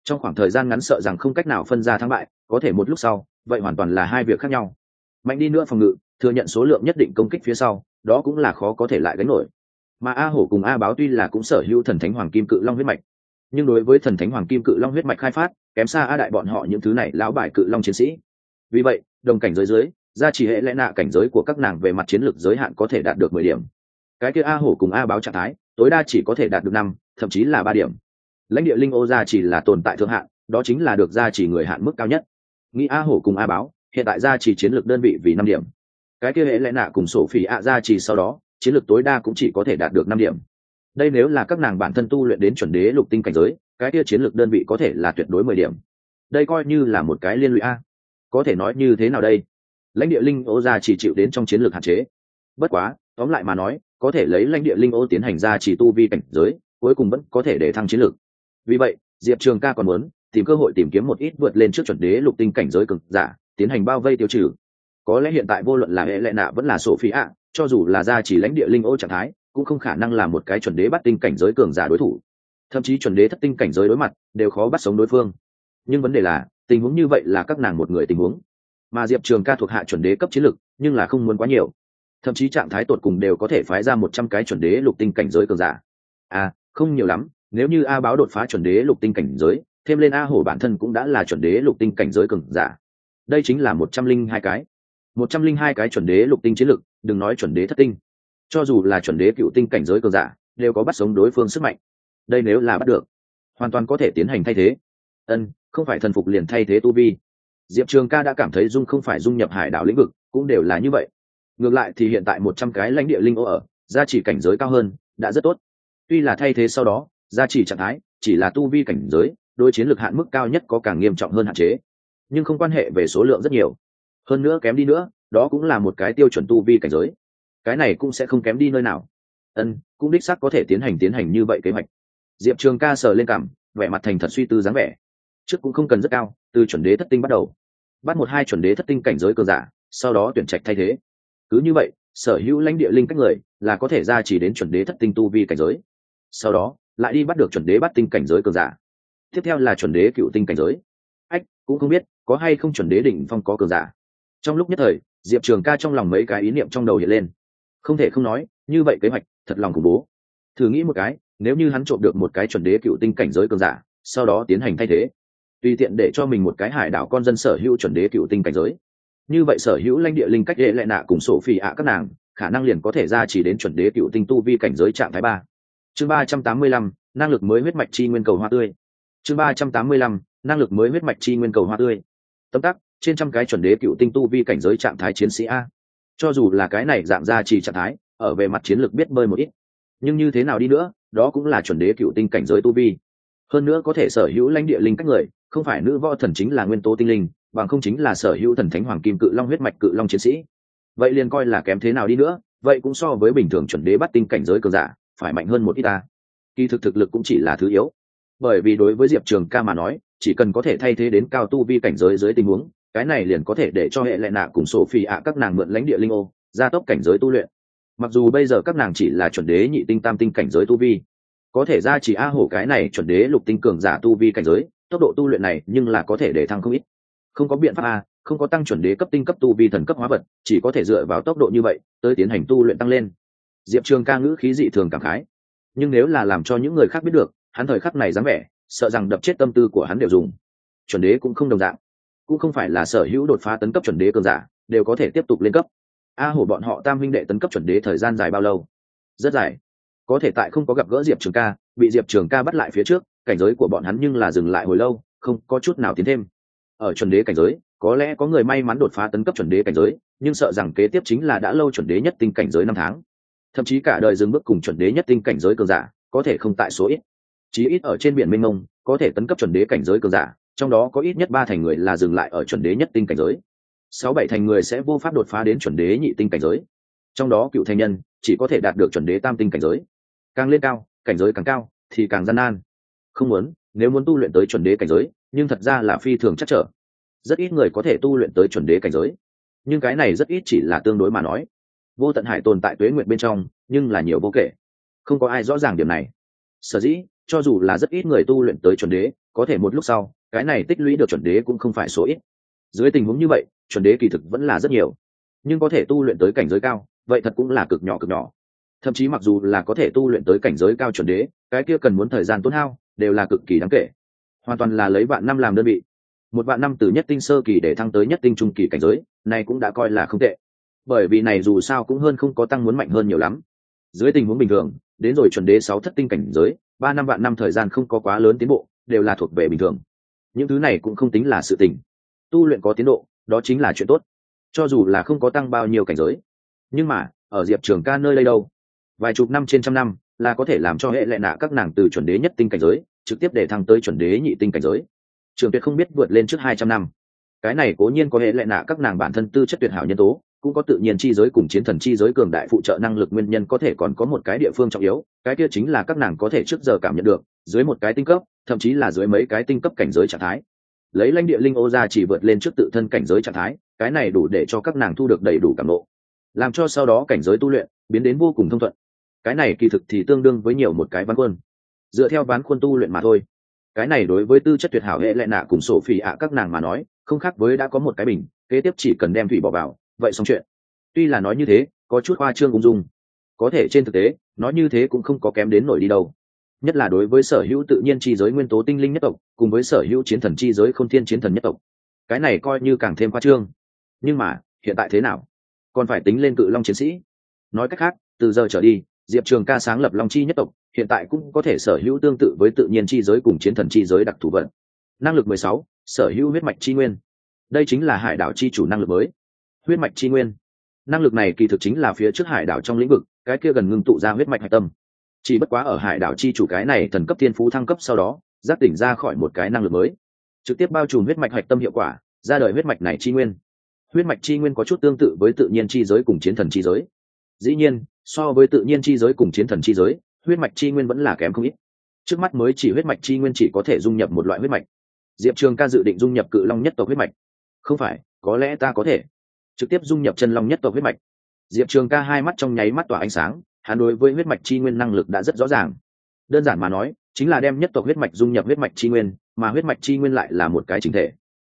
Trong khoảng thời gian ngắn sợ rằng không cách nào phân ra thắng bại, có thể một lúc sau, vậy hoàn toàn là hai việc khác nhau. Mạnh đi nữa phòng ngự, thừa nhận số lượng nhất định công kích phía sau, đó cũng là khó có thể lại gánh nổi. Mà a hổ cùng a báo tuy là cũng sở hữu thần thánh hoàng kim cự long huyết mạch, nhưng đối với thần thánh hoàng kim cự long huyết mạch khai phát, kém xa a đại bọn họ những thứ này lão bài cự long chiến sĩ. Vì vậy, đồng cảnh giới dưới gia trì hệ lẽ nạ cảnh giới của các nàng về mặt chiến lược giới hạn có thể đạt được mười điểm. Cái kia a hổ cùng a báo trạng thái, tối đa chỉ có thể đạt được năm, thậm chí là ba điểm. Lãnh địa linh ô gia chỉ là tồn tại thượng hạn, đó chính là được gia chỉ người hạn mức cao nhất. Nghĩ a hổ cùng a báo, hiện tại gia chỉ chiến lược đơn vị vì năm điểm. Cái kia hệ lẽ nạ cùng sổ phỉ ạ gia chỉ sau đó, chiến lược tối đa cũng chỉ có thể đạt được năm điểm. Đây nếu là các nàng bản thân tu luyện đến chuẩn đế lục tinh cảnh giới, cái kia chiến lược đơn vị có thể là tuyệt đối mười điểm. Đây coi như là một cái liên lụy a. Có thể nói như thế nào đây? Lãnh địa linh ô gia chỉ chịu đến trong chiến lược hạn chế. Bất quá, tóm lại mà nói, có thể lấy lãnh địa linh ô tiến hành ra chỉ tu vi cảnh giới, cuối cùng vẫn có thể để thăng chiến lược. Vì vậy, diệp trường ca còn muốn tìm cơ hội tìm kiếm một ít vượt lên trước chuẩn đế lục tinh cảnh giới cực giả, tiến hành bao vây tiêu trừ. Có lẽ hiện tại vô luận là hệ lệ nạ vẫn là sổ phi ạ, cho dù là ra chỉ lãnh địa linh ô trạng thái, cũng không khả năng là một cái chuẩn đế bắt tinh cảnh giới cường giả đối thủ. Thậm chí chuẩn đế thất tinh cảnh giới đối mặt, đều khó bắt sống đối phương. Nhưng vấn đề là, tình huống như vậy là các nàng một người tình huống mà diệp trường ca thuộc hạ chuẩn đế cấp chiến lực nhưng là không muốn quá nhiều. Thậm chí trạng thái tột cùng đều có thể phái ra một trăm cái chuẩn đế lục tinh cảnh giới cường giả. À không nhiều lắm, nếu như a báo đột phá chuẩn đế lục tinh cảnh giới, thêm lên a hổ bản thân cũng đã là chuẩn đế lục tinh cảnh giới cường giả. Đây chính là một trăm linh hai cái. Một trăm linh hai cái chuẩn đế lục tinh chiến lực đừng nói chuẩn đế thất tinh. Cho dù là chuẩn đế cựu tinh cảnh giới cường giả, đều có bắt sống đối phương sức mạnh. Đây nếu là bắt được, hoàn toàn có thể tiến hành thay thế. Ân, không phải thần phục liền thay thế tu vi diệp trường ca đã cảm thấy dung không phải dung nhập hải đảo lĩnh vực, cũng đều là như vậy. Ngược lại thì hiện tại một trăm cái lãnh địa linh ô ở, gia chỉ cảnh giới cao hơn, đã rất tốt. Tuy là thay thế sau đó, gia chỉ trạng thái, chỉ là tu vi cảnh giới đôi chiến lược hạn mức cao nhất có càng nghiêm trọng hơn hạn chế. Nhưng không quan hệ về số lượng rất nhiều. Hơn nữa kém đi nữa, đó cũng là một cái tiêu chuẩn tu vi cảnh giới. Cái này cũng sẽ không kém đi nơi nào. Ân, cũng đích xác có thể tiến hành tiến hành như vậy kế hoạch. Diệp trường ca sờ lên cảm, vẻ mặt thành thật suy tư dáng vẻ. Trước cũng không cần rất cao, từ chuẩn đế thất tinh bắt đầu bắt một hai chuẩn đế thất tinh cảnh giới cường giả, sau đó tuyển trạch thay thế. Cứ như vậy, sở hữu lãnh địa linh cách người là có thể ra chỉ đến chuẩn đế thất tinh tu vi cảnh giới. Sau đó, lại đi bắt được chuẩn đế bắt tinh cảnh giới cường giả. Tiếp theo là chuẩn đế cựu tinh cảnh giới. Ách, cũng không biết, có hay không chuẩn đế đỉnh phong có cường giả. Trong lúc nhất thời, diệp trường ca trong lòng mấy cái ý niệm trong đầu hiện lên. Không thể không nói, như vậy kế hoạch, thật lòng khủng bố. Thử nghĩ một cái, nếu như hắn trộm được một cái chuẩn đế cựu tinh cảnh giới cường giả, sau đó tiến hành thay thế tùy tiện để cho mình một cái hải đảo con dân sở hữu chuẩn đế cựu tinh cảnh giới. Như vậy sở hữu lãnh địa linh cách hệ lại nạ cùng sổ phi ạ các nàng, khả năng liền có thể ra chỉ đến chuẩn đế cựu tinh tu vi cảnh giới trạng thái ba. Chương ba trăm tám mươi lăm, năng lực mới huyết mạch chi nguyên cầu hoa tươi. Chương ba trăm tám mươi lăm, năng lực mới huyết mạch chi nguyên cầu hoa tươi. Tâm tắc, trên trăm cái chuẩn đế cựu tinh tu vi cảnh giới trạng thái chiến sĩ a. Cho dù là cái này dạng ra chỉ trạng thái, ở về mặt chiến lược biết bơi một ít. Nhưng như thế nào đi nữa, đó cũng là chuẩn đế cựu tinh cảnh giới tu vi. Hơn nữa có thể sở hữu lãnh địa linh các người không phải nữ võ thần chính là nguyên tố tinh linh, bằng không chính là sở hữu thần thánh hoàng kim cự long huyết mạch cự long chiến sĩ. Vậy liền coi là kém thế nào đi nữa, vậy cũng so với bình thường chuẩn đế bắt tinh cảnh giới cường giả, phải mạnh hơn một ít ta. Kỳ thực thực lực cũng chỉ là thứ yếu. Bởi vì đối với diệp trường ca mà nói, chỉ cần có thể thay thế đến cao tu vi cảnh giới dưới tình huống, cái này liền có thể để cho hệ lệ nạ cùng sổ phi ạ các nàng mượn lãnh địa linh ô, gia tốc cảnh giới tu luyện. Mặc dù bây giờ các nàng chỉ là chuẩn đế nhị tinh tam tinh cảnh giới tu vi, có thể ra chỉ a hổ cái này chuẩn đế lục tinh cường giả tu vi cảnh giới tốc độ tu luyện này nhưng là có thể để thăng không ít. Không có biện pháp a không có tăng chuẩn đế cấp tinh cấp tu vi thần cấp hóa vật, chỉ có thể dựa vào tốc độ như vậy tới tiến hành tu luyện tăng lên. Diệp trường ca ngữ khí dị thường cảm khái. Nhưng nếu là làm cho những người khác biết được, hắn thời khắc này dám vẻ, sợ rằng đập chết tâm tư của hắn đều dùng. Chuẩn đế cũng không đồng dạng. Cũng không phải là sở hữu đột phá tấn cấp chuẩn đế cường giả đều có thể tiếp tục lên cấp. A hổ bọn họ tam huynh đệ tấn cấp chuẩn đế thời gian dài bao lâu? Rất dài. Có thể tại không có gặp gỡ diệp trường ca, bị diệp trường ca bắt lại phía trước cảnh giới của bọn hắn nhưng là dừng lại hồi lâu, không có chút nào tiến thêm. Ở chuẩn đế cảnh giới, có lẽ có người may mắn đột phá tấn cấp chuẩn đế cảnh giới, nhưng sợ rằng kế tiếp chính là đã lâu chuẩn đế nhất tinh cảnh giới năm tháng. Thậm chí cả đời dừng bước cùng chuẩn đế nhất tinh cảnh giới cường giả, có thể không tại số ít. Chí ít ở trên biển mênh mông, có thể tấn cấp chuẩn đế cảnh giới cường giả, trong đó có ít nhất ba thành người là dừng lại ở chuẩn đế nhất tinh cảnh giới. Sáu bảy thành người sẽ vô pháp đột phá đến chuẩn đế nhị tinh cảnh giới. Trong đó cựu thành nhân chỉ có thể đạt được chuẩn đế tam tinh cảnh giới. Càng lên cao, cảnh giới càng cao, thì càng gian nan không muốn, nếu muốn tu luyện tới chuẩn đế cảnh giới, nhưng thật ra là phi thường chắc trở. Rất ít người có thể tu luyện tới chuẩn đế cảnh giới. Nhưng cái này rất ít chỉ là tương đối mà nói. Vô tận hải tồn tại tuế nguyện bên trong, nhưng là nhiều vô kể. Không có ai rõ ràng điểm này. Sở dĩ, cho dù là rất ít người tu luyện tới chuẩn đế, có thể một lúc sau, cái này tích lũy được chuẩn đế cũng không phải số ít. Dưới tình huống như vậy, chuẩn đế kỳ thực vẫn là rất nhiều. Nhưng có thể tu luyện tới cảnh giới cao, vậy thật cũng là cực nhỏ cực nhỏ. Thậm chí mặc dù là có thể tu luyện tới cảnh giới cao chuẩn đế, cái kia cần muốn thời gian tốn hao đều là cực kỳ đáng kể. Hoàn toàn là lấy vạn năm làm đơn vị. Một vạn năm từ nhất tinh sơ kỳ để thăng tới nhất tinh trung kỳ cảnh giới, này cũng đã coi là không tệ. Bởi vì này dù sao cũng hơn không có tăng muốn mạnh hơn nhiều lắm. Dưới tình huống bình thường, đến rồi chuẩn đế sáu thất tinh cảnh giới, ba năm vạn năm thời gian không có quá lớn tiến bộ, đều là thuộc về bình thường. Những thứ này cũng không tính là sự tình. Tu luyện có tiến độ, đó chính là chuyện tốt. Cho dù là không có tăng bao nhiêu cảnh giới. Nhưng mà, ở diệp trường ca nơi đây đâu? Vài chục năm trên trăm năm là có thể làm cho hệ lệ nạ các nàng từ chuẩn đế nhất tinh cảnh giới, trực tiếp để thăng tới chuẩn đế nhị tinh cảnh giới. Trường tuyệt không biết vượt lên trước hai trăm năm. Cái này cố nhiên có hệ lệ nạ các nàng bản thân tư chất tuyệt hảo nhân tố, cũng có tự nhiên chi giới cùng chiến thần chi giới cường đại phụ trợ năng lực nguyên nhân có thể còn có một cái địa phương trọng yếu, cái kia chính là các nàng có thể trước giờ cảm nhận được, dưới một cái tinh cấp, thậm chí là dưới mấy cái tinh cấp cảnh giới trạng thái. Lấy lãnh địa linh ô ra chỉ vượt lên trước tự thân cảnh giới trạng thái, cái này đủ để cho các nàng thu được đầy đủ cảm lộ làm cho sau đó cảnh giới tu luyện biến đến vô cùng thông thuận cái này kỳ thực thì tương đương với nhiều một cái ván quân. Dựa theo ván quân tu luyện mà thôi. Cái này đối với tư chất tuyệt hảo hệ lệ nạ cùng sổ phỉ ạ các nàng mà nói, không khác với đã có một cái bình, kế tiếp chỉ cần đem thủy bỏ vào, vậy xong chuyện. Tuy là nói như thế, có chút hoa trương ung dung. Có thể trên thực tế, nói như thế cũng không có kém đến nổi đi đâu. Nhất là đối với sở hữu tự nhiên chi giới nguyên tố tinh linh nhất tộc, cùng với sở hữu chiến thần chi giới k h ô n thiên chiến thần nhất tộc. Cái này coi như càng thêm khoa trương. Nhưng mà, hiện tại thế nào? Còn phải tính lên cự long chiến sĩ. Nói cách khác, từ giờ trở đi diệp trường ca sáng lập long chi nhất tộc, hiện tại cũng có thể sở hữu tương tự với tự nhiên chi giới cùng chiến thần chi giới đặc thù vận. Năng lực mười sáu, sở hữu huyết mạch chi nguyên. Đây chính là hải đảo chi chủ năng lực mới. Huyết mạch chi nguyên. Năng lực này kỳ thực chính là phía trước hải đảo trong lĩnh vực, cái kia gần ngưng tụ ra huyết mạch hạch tâm. Chỉ bất quá ở hải đảo chi chủ cái này thần cấp thiên phú thăng cấp sau đó, giác tỉnh ra khỏi một cái năng lực mới. Trực tiếp bao trùm huyết mạch hạch tâm hiệu quả, ra đời huyết mạch này chi nguyên. Huyết mạch chi nguyên có chút tương tự với tự nhiên chi giới cùng chiến thần chi giới. Dĩ nhiên so với tự nhiên chi giới cùng chiến thần chi giới, huyết mạch chi nguyên vẫn là kém không ít. Trước mắt mới chỉ huyết mạch chi nguyên chỉ có thể dung nhập một loại huyết mạch. Diệp trường ca dự định dung nhập cự long nhất tộc huyết mạch. Không phải, có lẽ ta có thể. Trực tiếp dung nhập chân long nhất tộc huyết mạch. Diệp trường ca hai mắt trong nháy mắt tỏa ánh sáng, hắn đối với huyết mạch chi nguyên năng lực đã rất rõ ràng. Đơn giản mà nói, chính là đem nhất tộc huyết mạch dung nhập huyết mạch chi nguyên, mà huyết mạch chi nguyên lại là một cái chính thể.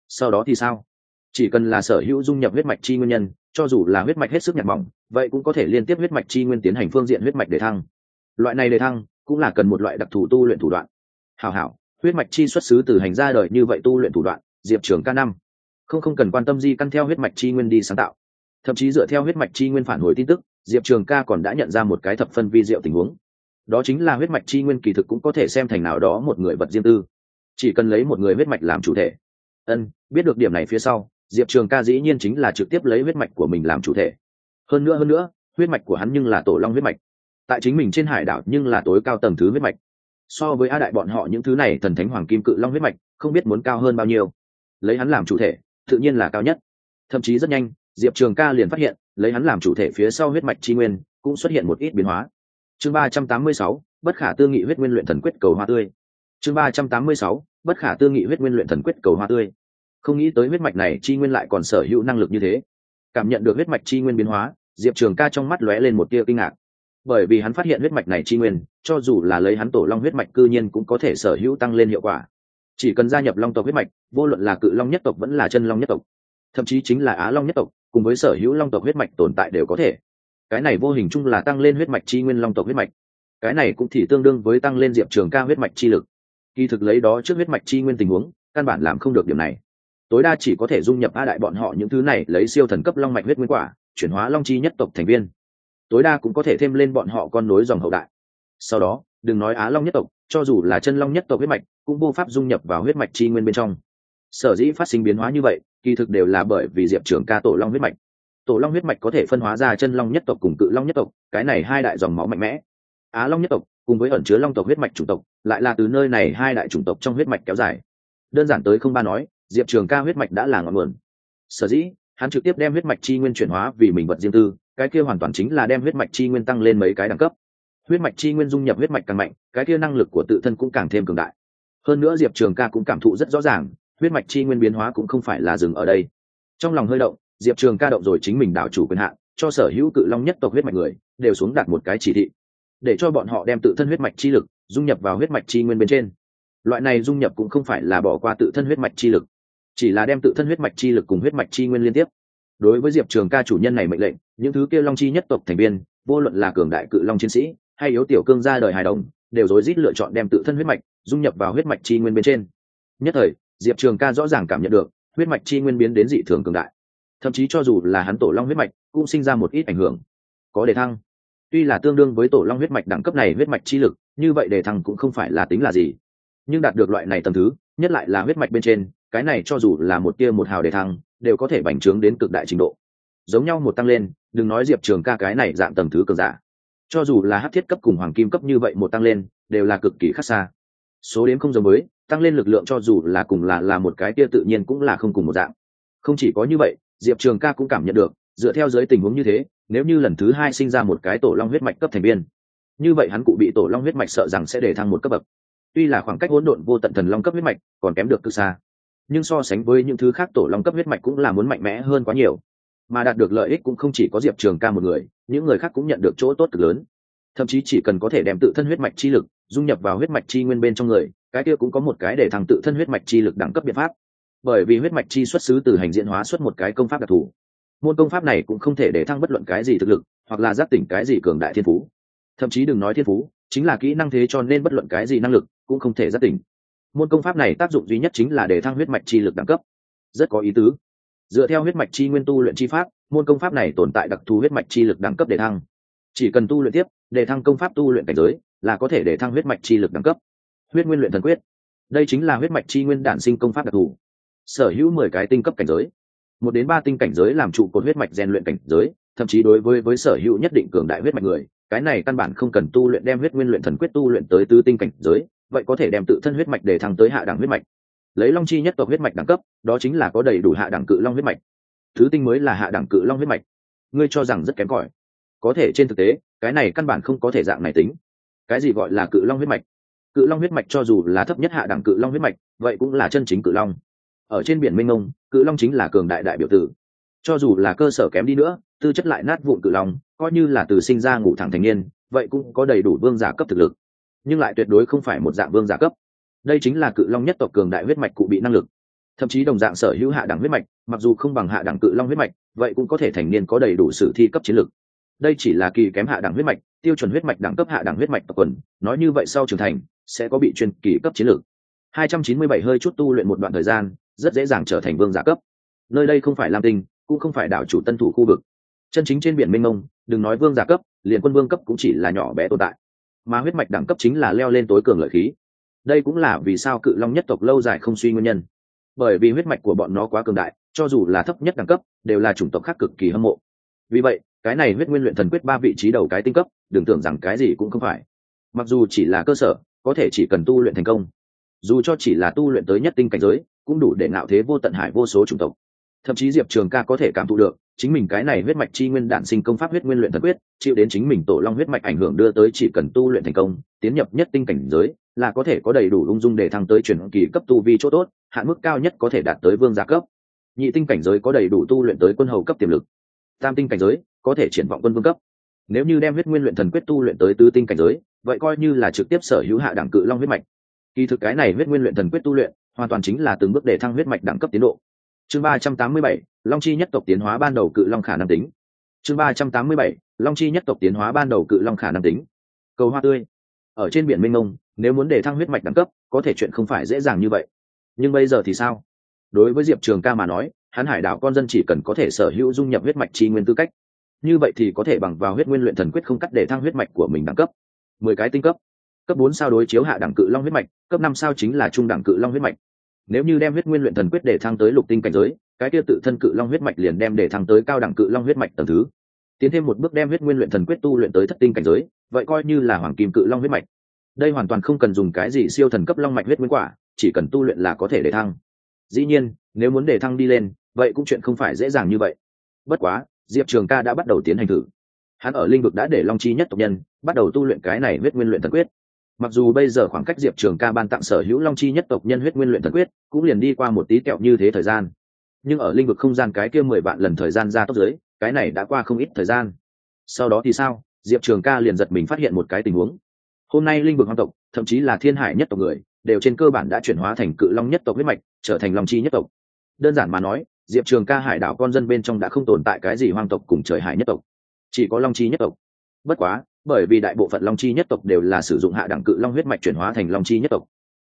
Sau đó thì sao? Chỉ cần là sở hữu dung nhập huyết mạch chi nguyên nhân, cho dù là huyết mạch hết sức nhạt mỏng vậy cũng có thể liên tiếp huyết mạch chi nguyên tiến hành phương diện huyết mạch để thăng. Loại này để thăng cũng là cần một loại đặc thù tu luyện thủ đoạn. Hảo hảo, huyết mạch chi xuất xứ từ hành ra đời như vậy tu luyện thủ đoạn, diệp trường ca năm. Không không cần quan tâm di căn theo huyết mạch chi nguyên đi sáng tạo. Thậm chí dựa theo huyết mạch chi nguyên phản hồi tin tức, diệp trường ca còn đã nhận ra một cái thập phân vi diệu tình huống. Đó chính là huyết mạch chi nguyên kỳ thực cũng có thể xem thành nào đó một người vật riêng tư. Chỉ cần lấy một người huyết mạch làm chủ thể. Ân, biết được điểm này phía sau, diệp trường ca dĩ nhiên chính là trực tiếp lấy huyết mạch của mình làm chủ thể hơn nữa hơn nữa, huyết mạch của hắn nhưng là tổ long huyết mạch. Tại chính mình trên hải đảo nhưng là tối cao tầng thứ huyết mạch. So với a đại bọn họ, những thứ này thần thánh hoàng kim cự long huyết mạch, không biết muốn cao hơn bao nhiêu. Lấy hắn làm chủ thể, tự nhiên là cao nhất. Thậm chí rất nhanh, diệp trường ca liền phát hiện, lấy hắn làm chủ thể phía sau huyết mạch tri nguyên, cũng xuất hiện một ít biến hóa. Chương ba trăm tám mươi sáu, bất khả tư nghị huyết nguyên luyện thần quyết cầu hoa tươi. Chương ba trăm tám mươi sáu, bất khả tư nghị huyết nguyên luyện thần quyết cầu hoa tươi. Không nghĩ tới huyết mạch này chi nguyên lại còn sở hữu năng lực như thế. Cảm nhận được huyết mạch chi nguyên biến hóa diệp trường ca trong mắt lóe lên một tia kinh ngạc. Bởi vì hắn phát hiện huyết mạch này chi nguyên, cho dù là lấy hắn tổ long huyết mạch cư nhiên cũng có thể sở hữu tăng lên hiệu quả. Chỉ cần gia nhập long tộc huyết mạch, vô luận là cự long nhất tộc vẫn là chân long nhất tộc, thậm chí chính là á long nhất tộc, cùng với sở hữu long tộc huyết mạch tồn tại đều có thể. Cái này vô hình chung là tăng lên huyết mạch chi nguyên long tộc huyết mạch. Cái này cũng thì tương đương với tăng lên diệp trường ca huyết mạch chi lực. Kỳ thực lấy đó trước huyết mạch chi nguyên tình huống, căn bản làm không được điểm này. Tối đa chỉ có thể dung nhập a đại bọn họ những thứ này, lấy siêu thần cấp long mạch huyết nguyên quả chuyển hóa long chi nhất tộc thành viên. Tối đa cũng có thể thêm lên bọn họ con nối dòng hậu đại. Sau đó, đừng nói á long nhất tộc, cho dù là chân long nhất tộc huyết mạch, cũng vô pháp dung nhập vào huyết mạch chi nguyên bên trong. Sở dĩ phát sinh biến hóa như vậy, kỳ thực đều là bởi vì diệp trường ca tổ long huyết mạch. Tổ long huyết mạch có thể phân hóa ra chân long nhất tộc cùng cự long nhất tộc, cái này hai đại dòng máu mạnh mẽ. Á long nhất tộc cùng với ẩn chứa long tộc huyết mạch chủng tộc, lại là từ nơi này hai đại chủng tộc trong huyết mạch kéo dài. Đơn giản tới không ba nói, diệp trường ca huyết mạch đã là ngọn nguồn. Sở dĩ hắn trực tiếp đem huyết mạch chi nguyên chuyển hóa vì mình vật riêng tư, cái kia hoàn toàn chính là đem huyết mạch chi nguyên tăng lên mấy cái đẳng cấp. Huyết mạch chi nguyên dung nhập huyết mạch càng mạnh, cái kia năng lực của tự thân cũng càng thêm cường đại. Hơn nữa diệp trường ca cũng cảm thụ rất rõ ràng, huyết mạch chi nguyên biến hóa cũng không phải là dừng ở đây. Trong lòng hơi động, diệp trường ca động rồi chính mình đảo chủ quyền hạn, cho sở hữu cự long nhất tộc huyết mạch người, đều xuống đặt một cái chỉ thị. Để cho bọn họ đem tự thân huyết mạch chi lực dung nhập vào huyết mạch chi nguyên bên trên. Loại này dung nhập cũng không phải là bỏ qua tự thân huyết mạch chi lực chỉ là đem tự thân huyết mạch chi lực cùng huyết mạch chi nguyên liên tiếp. Đối với diệp trường ca chủ nhân này mệnh lệnh, những thứ kia long chi nhất tộc thành viên, vô luận là cường đại cự long chiến sĩ, hay yếu tiểu cương ra đời hài đồng, đều rối rít lựa chọn đem tự thân huyết mạch dung nhập vào huyết mạch chi nguyên bên trên. Nhất thời, diệp trường ca rõ ràng cảm nhận được, huyết mạch chi nguyên biến đến dị thường cường đại. Thậm chí cho dù là hắn tổ long huyết mạch, cũng sinh ra một ít ảnh hưởng. Có đề thăng. Tuy là tương đương với tổ long huyết mạch đẳng cấp này huyết mạch chi lực, như vậy đề thăng cũng không phải là tính là gì. Nhưng đạt được loại này tầm thứ, nhất lại là huyết mạch bên trên cái này cho dù là một tia một hào đề thăng, đều có thể bành trướng đến cực đại trình độ. Giống nhau một tăng lên, đừng nói diệp trường ca cái này dạng tầm thứ cường giả. Cho dù là hát thiết cấp cùng hoàng kim cấp như vậy một tăng lên, đều là cực kỳ khác xa. Số đếm không giống mới tăng lên lực lượng cho dù là cùng là là một cái tia tự nhiên cũng là không cùng một dạng. Không chỉ có như vậy, diệp trường ca cũng cảm nhận được, dựa theo giới tình huống như thế, nếu như lần thứ hai sinh ra một cái tổ long huyết mạch cấp thành viên, như vậy hắn cụ bị tổ long huyết mạch sợ rằng sẽ để thăng một cấp bậc. Tuy là khoảng cách hỗn độn vô tận thần long cấp huyết mạch còn kém được cực xa nhưng so sánh với những thứ khác tổ long cấp huyết mạch cũng là muốn mạnh mẽ hơn quá nhiều. Mà đạt được lợi ích cũng không chỉ có diệp trường ca một người, những người khác cũng nhận được chỗ tốt cực lớn. Thậm chí chỉ cần có thể đem tự thân huyết mạch chi lực dung nhập vào huyết mạch chi nguyên bên trong người, cái kia cũng có một cái để thằng tự thân huyết mạch chi lực đẳng cấp biện pháp. Bởi vì huyết mạch chi xuất xứ từ hành diễn hóa xuất một cái công pháp đặc thù. Môn công pháp này cũng không thể để thăng bất luận cái gì thực lực, hoặc là giác tỉnh cái gì cường đại thiên phú. Thậm chí đừng nói thiên phú, chính là kỹ năng thế cho nên bất luận cái gì năng lực cũng không thể giác tỉnh môn công pháp này tác dụng duy nhất chính là để thăng huyết mạch chi lực đẳng cấp. Rất có ý tứ. Dựa theo huyết mạch chi nguyên tu luyện chi pháp, môn công pháp này tồn tại đặc thù huyết mạch chi lực đẳng cấp để thăng. Chỉ cần tu luyện tiếp, để thăng công pháp tu luyện cảnh giới, là có thể để thăng huyết mạch chi lực đẳng cấp. Huyết nguyên luyện thần quyết. Đây chính là huyết mạch chi nguyên đản sinh công pháp đặc thù. Sở hữu mười cái tinh cấp cảnh giới. Một đến ba tinh cảnh giới làm trụ cột huyết mạch rèn luyện cảnh giới, thậm chí đối với với sở hữu nhất định cường đại huyết mạch người, cái này căn bản không cần tu luyện đem huyết nguyên luyện thần quyết tu luyện tới tứ tinh cảnh giới vậy có thể đem tự thân huyết mạch để thăng tới hạ đẳng huyết mạch. Lấy long chi nhất tộc huyết mạch đẳng cấp, đó chính là có đầy đủ hạ đẳng cự long huyết mạch. Thứ tinh mới là hạ đẳng cự long huyết mạch. Ngươi cho rằng rất kém cỏi. Có thể trên thực tế, cái này căn bản không có thể dạng này tính. Cái gì gọi là cự long huyết mạch? Cự long huyết mạch cho dù là thấp nhất hạ đẳng cự long huyết mạch, vậy cũng là chân chính cự long. Ở trên biển minh ông cự long chính là cường đại đại biểu tử. Cho dù là cơ sở kém đi nữa, tư chất lại nát vụn cự long, coi như là từ sinh ra ngủ thẳng thành niên, vậy cũng có đầy đủ vương giả cấp thực lực nhưng lại tuyệt đối không phải một dạng vương giả cấp. Đây chính là cự long nhất tộc cường đại huyết mạch cụ bị năng lực. Thậm chí đồng dạng sở hữu hạ đẳng huyết mạch, mặc dù không bằng hạ đẳng cự long huyết mạch, vậy cũng có thể thành niên có đầy đủ sử thi cấp chiến lược. Đây chỉ là kỳ kém hạ đẳng huyết mạch, tiêu chuẩn huyết mạch đẳng cấp hạ đẳng huyết mạch tộc quần, nói như vậy sau trưởng thành, sẽ có bị chuyên kỳ cấp chiến lược. 297 hơi chút tu luyện một đoạn thời gian, rất dễ dàng trở thành vương giả cấp. Nơi đây không phải lam tinh, cũng không phải đảo chủ tân thủ khu vực. Chân chính trên biển mênh mông, đừng nói vương giả cấp, liền quân vương cấp cũng chỉ là nhỏ bé tồn tại mà huyết mạch đẳng cấp chính là leo lên tối cường lợi khí. Đây cũng là vì sao cự long nhất tộc lâu dài không suy nguyên nhân. Bởi vì huyết mạch của bọn nó quá cường đại, cho dù là thấp nhất đẳng cấp, đều là chủng tộc khác cực kỳ hâm mộ. Vì vậy, cái này huyết nguyên luyện thần quyết ba vị trí đầu cái tinh cấp, đừng tưởng rằng cái gì cũng không phải. Mặc dù chỉ là cơ sở, có thể chỉ cần tu luyện thành công. Dù cho chỉ là tu luyện tới nhất tinh cảnh giới, cũng đủ để ngạo thế vô tận hải vô số chủng tộc thậm chí diệp trường ca có thể cảm thụ được, chính mình cái này huyết mạch chi nguyên đản sinh công pháp huyết nguyên luyện thần quyết, chịu đến chính mình tổ long huyết mạch ảnh hưởng đưa tới chỉ cần tu luyện thành công, tiến nhập nhất tinh cảnh giới, là có thể có đầy đủ ung dung để thăng tới chuyển kỳ cấp tu vi chỗ tốt, hạn mức cao nhất có thể đạt tới vương gia cấp. Nhị tinh cảnh giới có đầy đủ tu luyện tới quân hầu cấp tiềm lực. Tam tinh cảnh giới có thể triển vọng quân vương cấp. Nếu như đem huyết nguyên luyện thần quyết tu luyện tới tứ tinh cảnh giới, vậy coi như là trực tiếp sở hữu hạ đẳng cự long huyết mạch. Kỳ thực cái này huyết nguyên luyện thần quyết tu luyện, hoàn toàn chính là từng bước để thăng huyết mạch đẳng cấp tiến độ chương ba trăm tám mươi bảy, long chi nhất tộc tiến hóa ban đầu cự long khả năng tính. Chương ba trăm tám mươi bảy, long chi nhất tộc tiến hóa ban đầu cự long khả năng tính. Cầu hoa tươi. Ở trên biển mênh mông, nếu muốn để thăng huyết mạch đẳng cấp, có thể chuyện không phải dễ dàng như vậy. Nhưng bây giờ thì sao? Đối với diệp trường ca mà nói, hắn hải đảo con dân chỉ cần có thể sở hữu dung nhập huyết mạch chi nguyên tư cách. Như vậy thì có thể bằng vào huyết nguyên luyện thần quyết không cắt để thăng huyết mạch của mình đẳng cấp. Mười cái tinh cấp. Cấp bốn sao đối chiếu hạ đẳng cự long huyết mạch, cấp năm sao chính là trung đẳng cự long huyết mạch nếu như đem huyết nguyên luyện thần quyết để thăng tới lục tinh cảnh giới, cái kia tự thân cự long huyết mạch liền đem để thăng tới cao đẳng cự long huyết mạch tầng thứ. Tiến thêm một bước đem huyết nguyên luyện thần quyết tu luyện tới thất tinh cảnh giới, vậy coi như là hoàng kim cự long huyết mạch. Đây hoàn toàn không cần dùng cái gì siêu thần cấp long mạch huyết nguyên quả, chỉ cần tu luyện là có thể để thăng. Dĩ nhiên, nếu muốn để thăng đi lên, vậy cũng chuyện không phải dễ dàng như vậy. Bất quá, diệp trường ca đã bắt đầu tiến hành thử. Hắn ở linh vực đã để long chi nhất tộc nhân, bắt đầu tu luyện cái này huyết nguyên luyện thần quyết mặc dù bây giờ khoảng cách diệp trường ca ban tặng sở hữu long chi nhất tộc nhân huyết nguyên luyện thần quyết, cũng liền đi qua một tí kẹo như thế thời gian. Nhưng ở linh vực không gian cái kia mười vạn lần thời gian ra tốc giới, cái này đã qua không ít thời gian. Sau đó thì sao? Diệp trường ca liền giật mình phát hiện một cái tình huống. Hôm nay linh vực hoang tộc, thậm chí là thiên hải nhất tộc người, đều trên cơ bản đã chuyển hóa thành cự long nhất tộc huyết mạch, trở thành long chi nhất tộc. Đơn giản mà nói, diệp trường ca hải đảo con dân bên trong đã không tồn tại cái gì hoang tộc cùng trời hải nhất tộc. Chỉ có long chi nhất tộc. Bất quá bởi vì đại bộ phận long chi nhất tộc đều là sử dụng hạ đẳng cự long huyết mạch chuyển hóa thành long chi nhất tộc.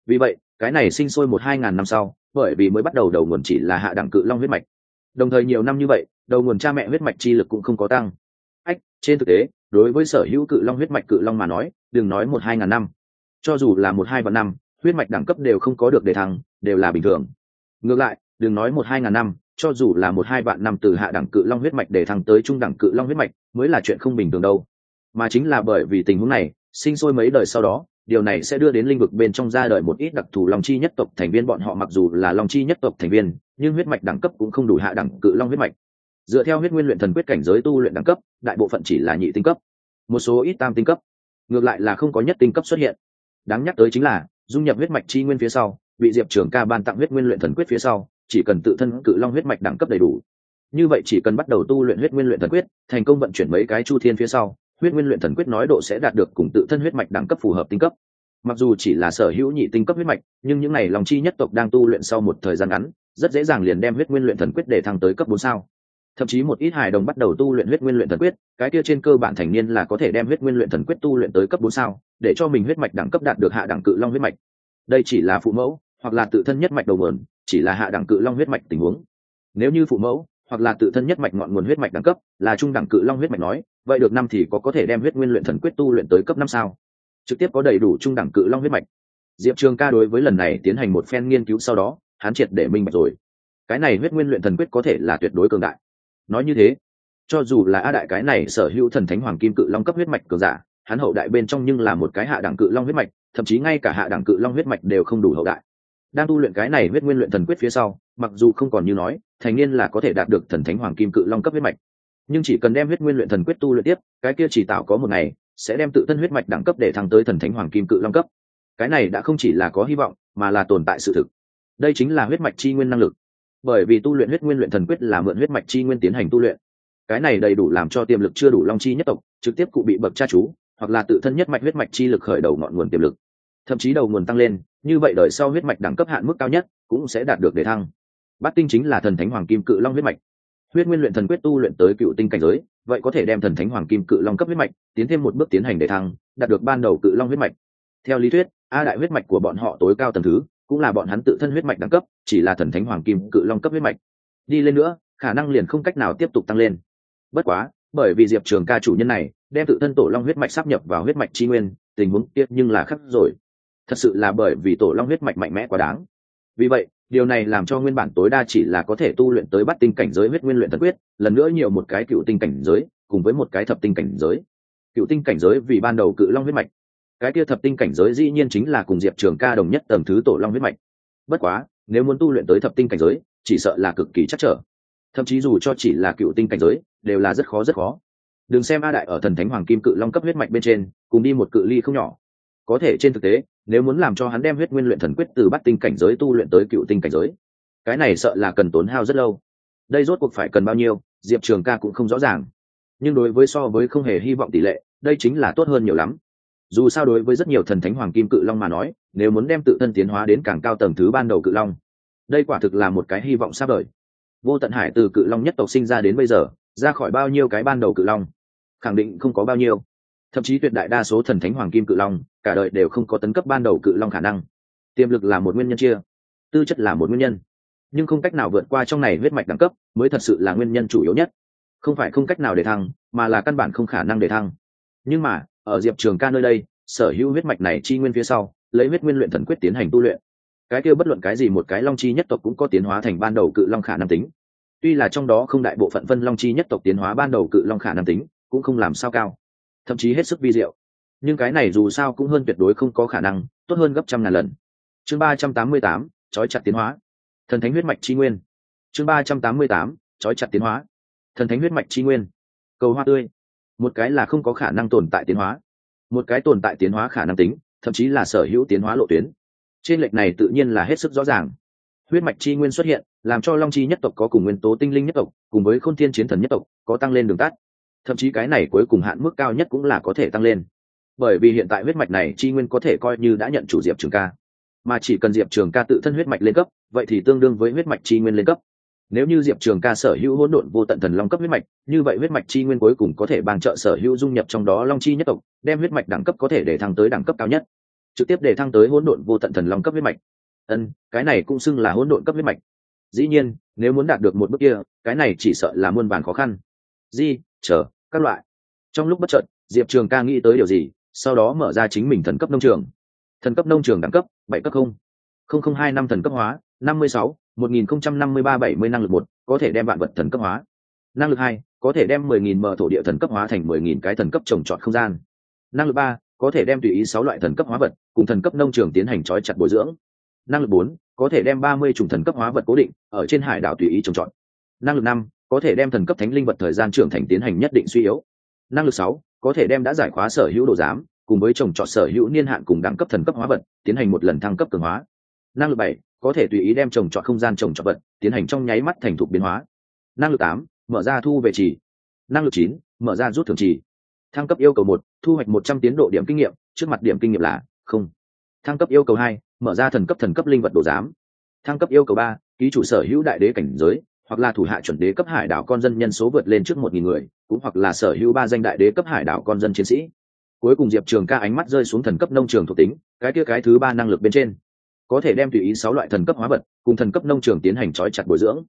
Vì vậy, cái này sinh sôi một hai ngàn năm sau, bởi vì mới bắt đầu đầu nguồn chỉ là hạ đẳng cự long huyết mạch. Đồng thời nhiều năm như vậy, đầu nguồn cha mẹ huyết mạch chi lực cũng không có tăng. Ách, trên thực tế, đối với sở hữu cự long huyết mạch cự long mà nói, đừng nói một hai ngàn năm. Cho dù là một hai vạn năm, huyết mạch đẳng cấp đều không có được đề thăng, đều là bình thường. Ngược lại, đừng nói một hai ngàn năm, cho dù là một hai vạn năm từ hạ đẳng cự long huyết mạch để thăng tới trung đẳng cự long huyết mạch, mới là chuyện không bình thường đâu mà chính là bởi vì tình huống này, sinh sôi mấy đời sau đó, điều này sẽ đưa đến linh vực bên trong ra đời một ít đặc thù long chi nhất tộc thành viên. Bọn họ mặc dù là long chi nhất tộc thành viên, nhưng huyết mạch đẳng cấp cũng không đủ hạ đẳng cự long huyết mạch. Dựa theo huyết nguyên luyện thần quyết cảnh giới tu luyện đẳng cấp, đại bộ phận chỉ là nhị tinh cấp. Một số ít tam tinh cấp. Ngược lại là không có nhất tinh cấp xuất hiện. Đáng nhắc tới chính là, dung nhập huyết mạch chi nguyên phía sau, bị diệp trưởng ca ban tặng huyết nguyên luyện thần quyết phía sau, chỉ cần tự thân cự long huyết mạch đẳng cấp đầy đủ. Như vậy chỉ cần bắt đầu tu luyện huyết nguyên luyện thần quyết, thành công vận chuyển mấy cái chu thiên phía sau huyết nguyên luyện thần quyết nói độ sẽ đạt được cùng tự thân huyết mạch đẳng cấp phù hợp tinh cấp. Mặc dù chỉ là sở hữu nhị tinh cấp huyết mạch, nhưng những n à y lòng chi nhất tộc đang tu luyện sau một thời gian ngắn, rất dễ dàng liền đem huyết nguyên luyện thần quyết để thăng tới cấp bốn sao. Thậm chí một ít hài đồng bắt đầu tu luyện huyết nguyên luyện thần quyết, cái kia trên cơ bản thành niên là có thể đem huyết nguyên luyện thần quyết tu luyện tới cấp bốn sao, để cho mình huyết mạch đẳng cấp đạt được hạ đẳng cự long huyết mạch. Đây chỉ là phụ mẫu, hoặc là tự thân nhất mạch đầu nguồn, chỉ là hạ đẳng cự long huyết mạch tình huống. Nếu như phụ mẫu hoặc là tự thân nhất mạch ngọn nguồn huyết mạch đẳng cấp, là trung đẳng cự long huyết mạch nói, vậy được năm thì có có thể đem huyết nguyên luyện thần quyết tu luyện tới cấp năm sao? Trực tiếp có đầy đủ trung đẳng cự long huyết mạch. Diệp trường ca đối với lần này tiến hành một phen nghiên cứu sau đó, hắn triệt để minh bạch rồi. Cái này huyết nguyên luyện thần quyết có thể là tuyệt đối cường đại. Nói như thế, cho dù là a đại cái này sở hữu thần thánh hoàng kim cự long cấp huyết mạch cường giả, hắn hậu đại bên trong nhưng là một cái hạ đẳng cự long huyết mạch, thậm chí ngay cả hạ đẳng cự long huyết mạch đều không đủ hậu đại đang tu luyện cái này huyết nguyên luyện thần quyết phía sau, mặc dù không còn như nói, thành niên là có thể đạt được thần thánh hoàng kim cự long cấp huyết mạch. Nhưng chỉ cần đem huyết nguyên luyện thần quyết tu luyện tiếp, cái kia chỉ tạo có một ngày, sẽ đem tự thân huyết mạch đẳng cấp để thăng tới thần thánh hoàng kim cự long cấp. Cái này đã không chỉ là có hy vọng, mà là tồn tại sự thực. Đây chính là huyết mạch chi nguyên năng lực. Bởi vì tu luyện huyết nguyên luyện thần quyết là mượn huyết mạch chi nguyên tiến hành tu luyện. Cái này đầy đủ làm cho tiềm lực chưa đủ long chi nhất tộc, trực tiếp cụ bị bậc cha chú, hoặc là tự thân nhất mạch huyết mạch chi lực khởi đầu ngọn nguồn tiềm lực. Thậm chí đầu nguồn tăng lên như vậy đời sau huyết mạch đẳng cấp hạn mức cao nhất cũng sẽ đạt được đề thăng. Bát tinh chính là thần thánh hoàng kim cự long huyết mạch. Huyết nguyên luyện thần quyết tu luyện tới cựu tinh cảnh giới, vậy có thể đem thần thánh hoàng kim cự long cấp huyết mạch tiến thêm một bước tiến hành đề thăng, đạt được ban đầu cự long huyết mạch. Theo lý thuyết, a đại huyết mạch của bọn họ tối cao tầng thứ, cũng là bọn hắn tự thân huyết mạch đẳng cấp, chỉ là thần thánh hoàng kim cự long cấp huyết mạch. Đi lên nữa, khả năng liền không cách nào tiếp tục tăng lên. Bất quá, bởi vì diệp trường ca chủ nhân này, đem tự thân tổ long huyết mạch sắp nhập vào huyết mạch tri nguyên, tình huống tiếp nhưng là khắc rồi thật sự là bởi vì tổ long huyết mạch mạnh mẽ quá đáng. Vì vậy, điều này làm cho nguyên bản tối đa chỉ là có thể tu luyện tới bắt tinh cảnh giới huyết nguyên luyện thần quyết, lần nữa nhiều một cái cựu tinh cảnh giới, cùng với một cái thập tinh cảnh giới. Cựu tinh cảnh giới vì ban đầu cự long huyết mạch. Cái kia thập tinh cảnh giới dĩ nhiên chính là cùng diệp trường ca đồng nhất tầng thứ tổ long huyết mạch. Bất quá, nếu muốn tu luyện tới thập tinh cảnh giới, chỉ sợ là cực kỳ chắc trở. Thậm chí dù cho chỉ là cựu tinh cảnh giới, đều là rất khó rất khó. Đừng xem a đại ở thần thánh hoàng kim cự long cấp huyết mạch bên trên, cùng đi một cự ly không nhỏ. Có thể trên thực tế nếu muốn làm cho hắn đem huyết nguyên luyện thần quyết từ bắt tinh cảnh giới tu luyện tới cựu tinh cảnh giới, cái này sợ là cần tốn hao rất lâu. Đây rốt cuộc phải cần bao nhiêu, diệp trường ca cũng không rõ ràng. Nhưng đối với so với không hề hy vọng tỷ lệ, đây chính là tốt hơn nhiều lắm. Dù sao đối với rất nhiều thần thánh hoàng kim cự long mà nói, nếu muốn đem tự thân tiến hóa đến càng cao tầng thứ ban đầu cự long, đây quả thực là một cái hy vọng sắp đời vô tận hải từ cự long nhất tộc sinh ra đến bây giờ, ra khỏi bao nhiêu cái ban đầu cự long, khẳng định không có bao nhiêu thậm chí tuyệt đại đa số thần thánh hoàng kim cự long, cả đời đều không có tấn cấp ban đầu cự long khả năng. Tiềm lực là một nguyên nhân chia, tư chất là một nguyên nhân. Nhưng không cách nào vượt qua trong này huyết mạch đẳng cấp mới thật sự là nguyên nhân chủ yếu nhất. Không phải không cách nào để thăng, mà là căn bản không khả năng để thăng. Nhưng mà, ở diệp trường ca nơi đây, sở hữu huyết mạch này chi nguyên phía sau, lấy huyết nguyên luyện thần quyết tiến hành tu luyện. Cái kia bất luận cái gì một cái long chi nhất tộc cũng có tiến hóa thành ban đầu cự long khả năng tính. Tuy là trong đó không đại bộ phận phân long chi nhất tộc tiến hóa ban đầu cự long khả năng tính, cũng không làm sao cao thậm chí hết sức vi diệu. Nhưng cái này dù sao cũng hơn tuyệt đối không có khả năng, tốt hơn gấp trăm ngàn lần. Chương ba trăm tám mươi tám, trói chặt tiến hóa. Thần thánh huyết mạch chi nguyên. Chương ba trăm tám mươi tám, trói chặt tiến hóa. Thần thánh huyết mạch chi nguyên. Cầu hoa tươi. Một cái là không có khả năng tồn tại tiến hóa. Một cái tồn tại tiến hóa khả năng tính, thậm chí là sở hữu tiến hóa lộ tuyến. Trên lệch này tự nhiên là hết sức rõ ràng. Huyết mạch chi nguyên xuất hiện, làm cho long chi nhất tộc có cùng nguyên tố tinh linh nhất tộc, cùng với khôn thiên chiến thần nhất tộc, có tăng lên đường tắt thậm chí cái này cuối cùng hạn mức cao nhất cũng là có thể tăng lên. Bởi vì hiện tại huyết mạch này chi nguyên có thể coi như đã nhận chủ diệp trường ca. Mà chỉ cần diệp trường ca tự thân huyết mạch lên cấp, vậy thì tương đương với huyết mạch chi nguyên lên cấp. Nếu như diệp trường ca sở hữu hỗn độn vô tận thần long cấp huyết mạch, như vậy huyết mạch chi nguyên cuối cùng có thể bằng trợ sở hữu dung nhập trong đó long chi nhất tộc, đem huyết mạch đẳng cấp có thể để thăng tới đẳng cấp cao nhất. Trực tiếp để thăng tới hỗn độn vô tận thần long cấp huyết mạch. Ân, cái này cũng xưng là hỗn độn cấp huyết mạch. Dĩ nhiên, nếu muốn đạt được một bước kia, cái này chỉ sợ là muôn vàn khó khăn. Di chờ, các loại. Trong lúc bất trợt diệp trường ca nghĩ tới điều gì, sau đó mở ra chính mình thần cấp nông trường. Thần cấp nông trường đẳng cấp, bảy cấp không. Không không hai năm thần cấp hóa, năm mươi sáu, một nghìn không trăm năm mươi ba bảy mươi năng lực một, có thể đem vạn vật thần cấp hóa. Năng lực hai, có thể đem mười nghìn mở thổ địa thần cấp hóa thành mười nghìn cái thần cấp trồng trọt không gian. Năng lực ba, có thể đem tùy ý sáu loại thần cấp hóa vật cùng thần cấp nông trường tiến hành trói chặt bồi dưỡng. Năng lực bốn, có thể đem ba mươi chủng thần cấp hóa vật cố định ở trên hải đảo tùy ý trồng trọt. Năng lực năm có thể đem thần cấp thánh linh vật thời gian trưởng thành tiến hành nhất định suy yếu. Năng lực sáu, có thể đem đã giải khóa sở hữu đồ giám, cùng với trồng trọt sở hữu niên hạn cùng đẳng cấp thần cấp hóa vật, tiến hành một lần thăng cấp cường hóa. Năng lực bảy, có thể tùy ý đem trồng trọt không gian trồng trọt vật, tiến hành trong nháy mắt thành thục biến hóa. Năng lực tám, mở ra thu về trì. Năng lực chín, mở ra rút thưởng trì. Thăng cấp yêu cầu một, thu hoạch một trăm tiến độ điểm kinh nghiệm, trước mặt điểm kinh nghiệm là không. Thăng cấp yêu cầu hai, mở ra thần cấp thần cấp linh vật đồ giám. Thăng cấp yêu cầu ba, ký chủ sở hữu đại đế cảnh giới hoặc là thủ hạ chuẩn đế cấp hải đảo con dân nhân số vượt lên trước một nghìn người, cũng hoặc là sở hữu ba danh đại đế cấp hải đảo con dân chiến sĩ. Cuối cùng diệp trường ca ánh mắt rơi xuống thần cấp nông trường thuộc tính, cái kia cái thứ ba năng lực bên trên. Có thể đem tùy ý sáu loại thần cấp hóa vật, cùng thần cấp nông trường tiến hành trói chặt bồi dưỡng.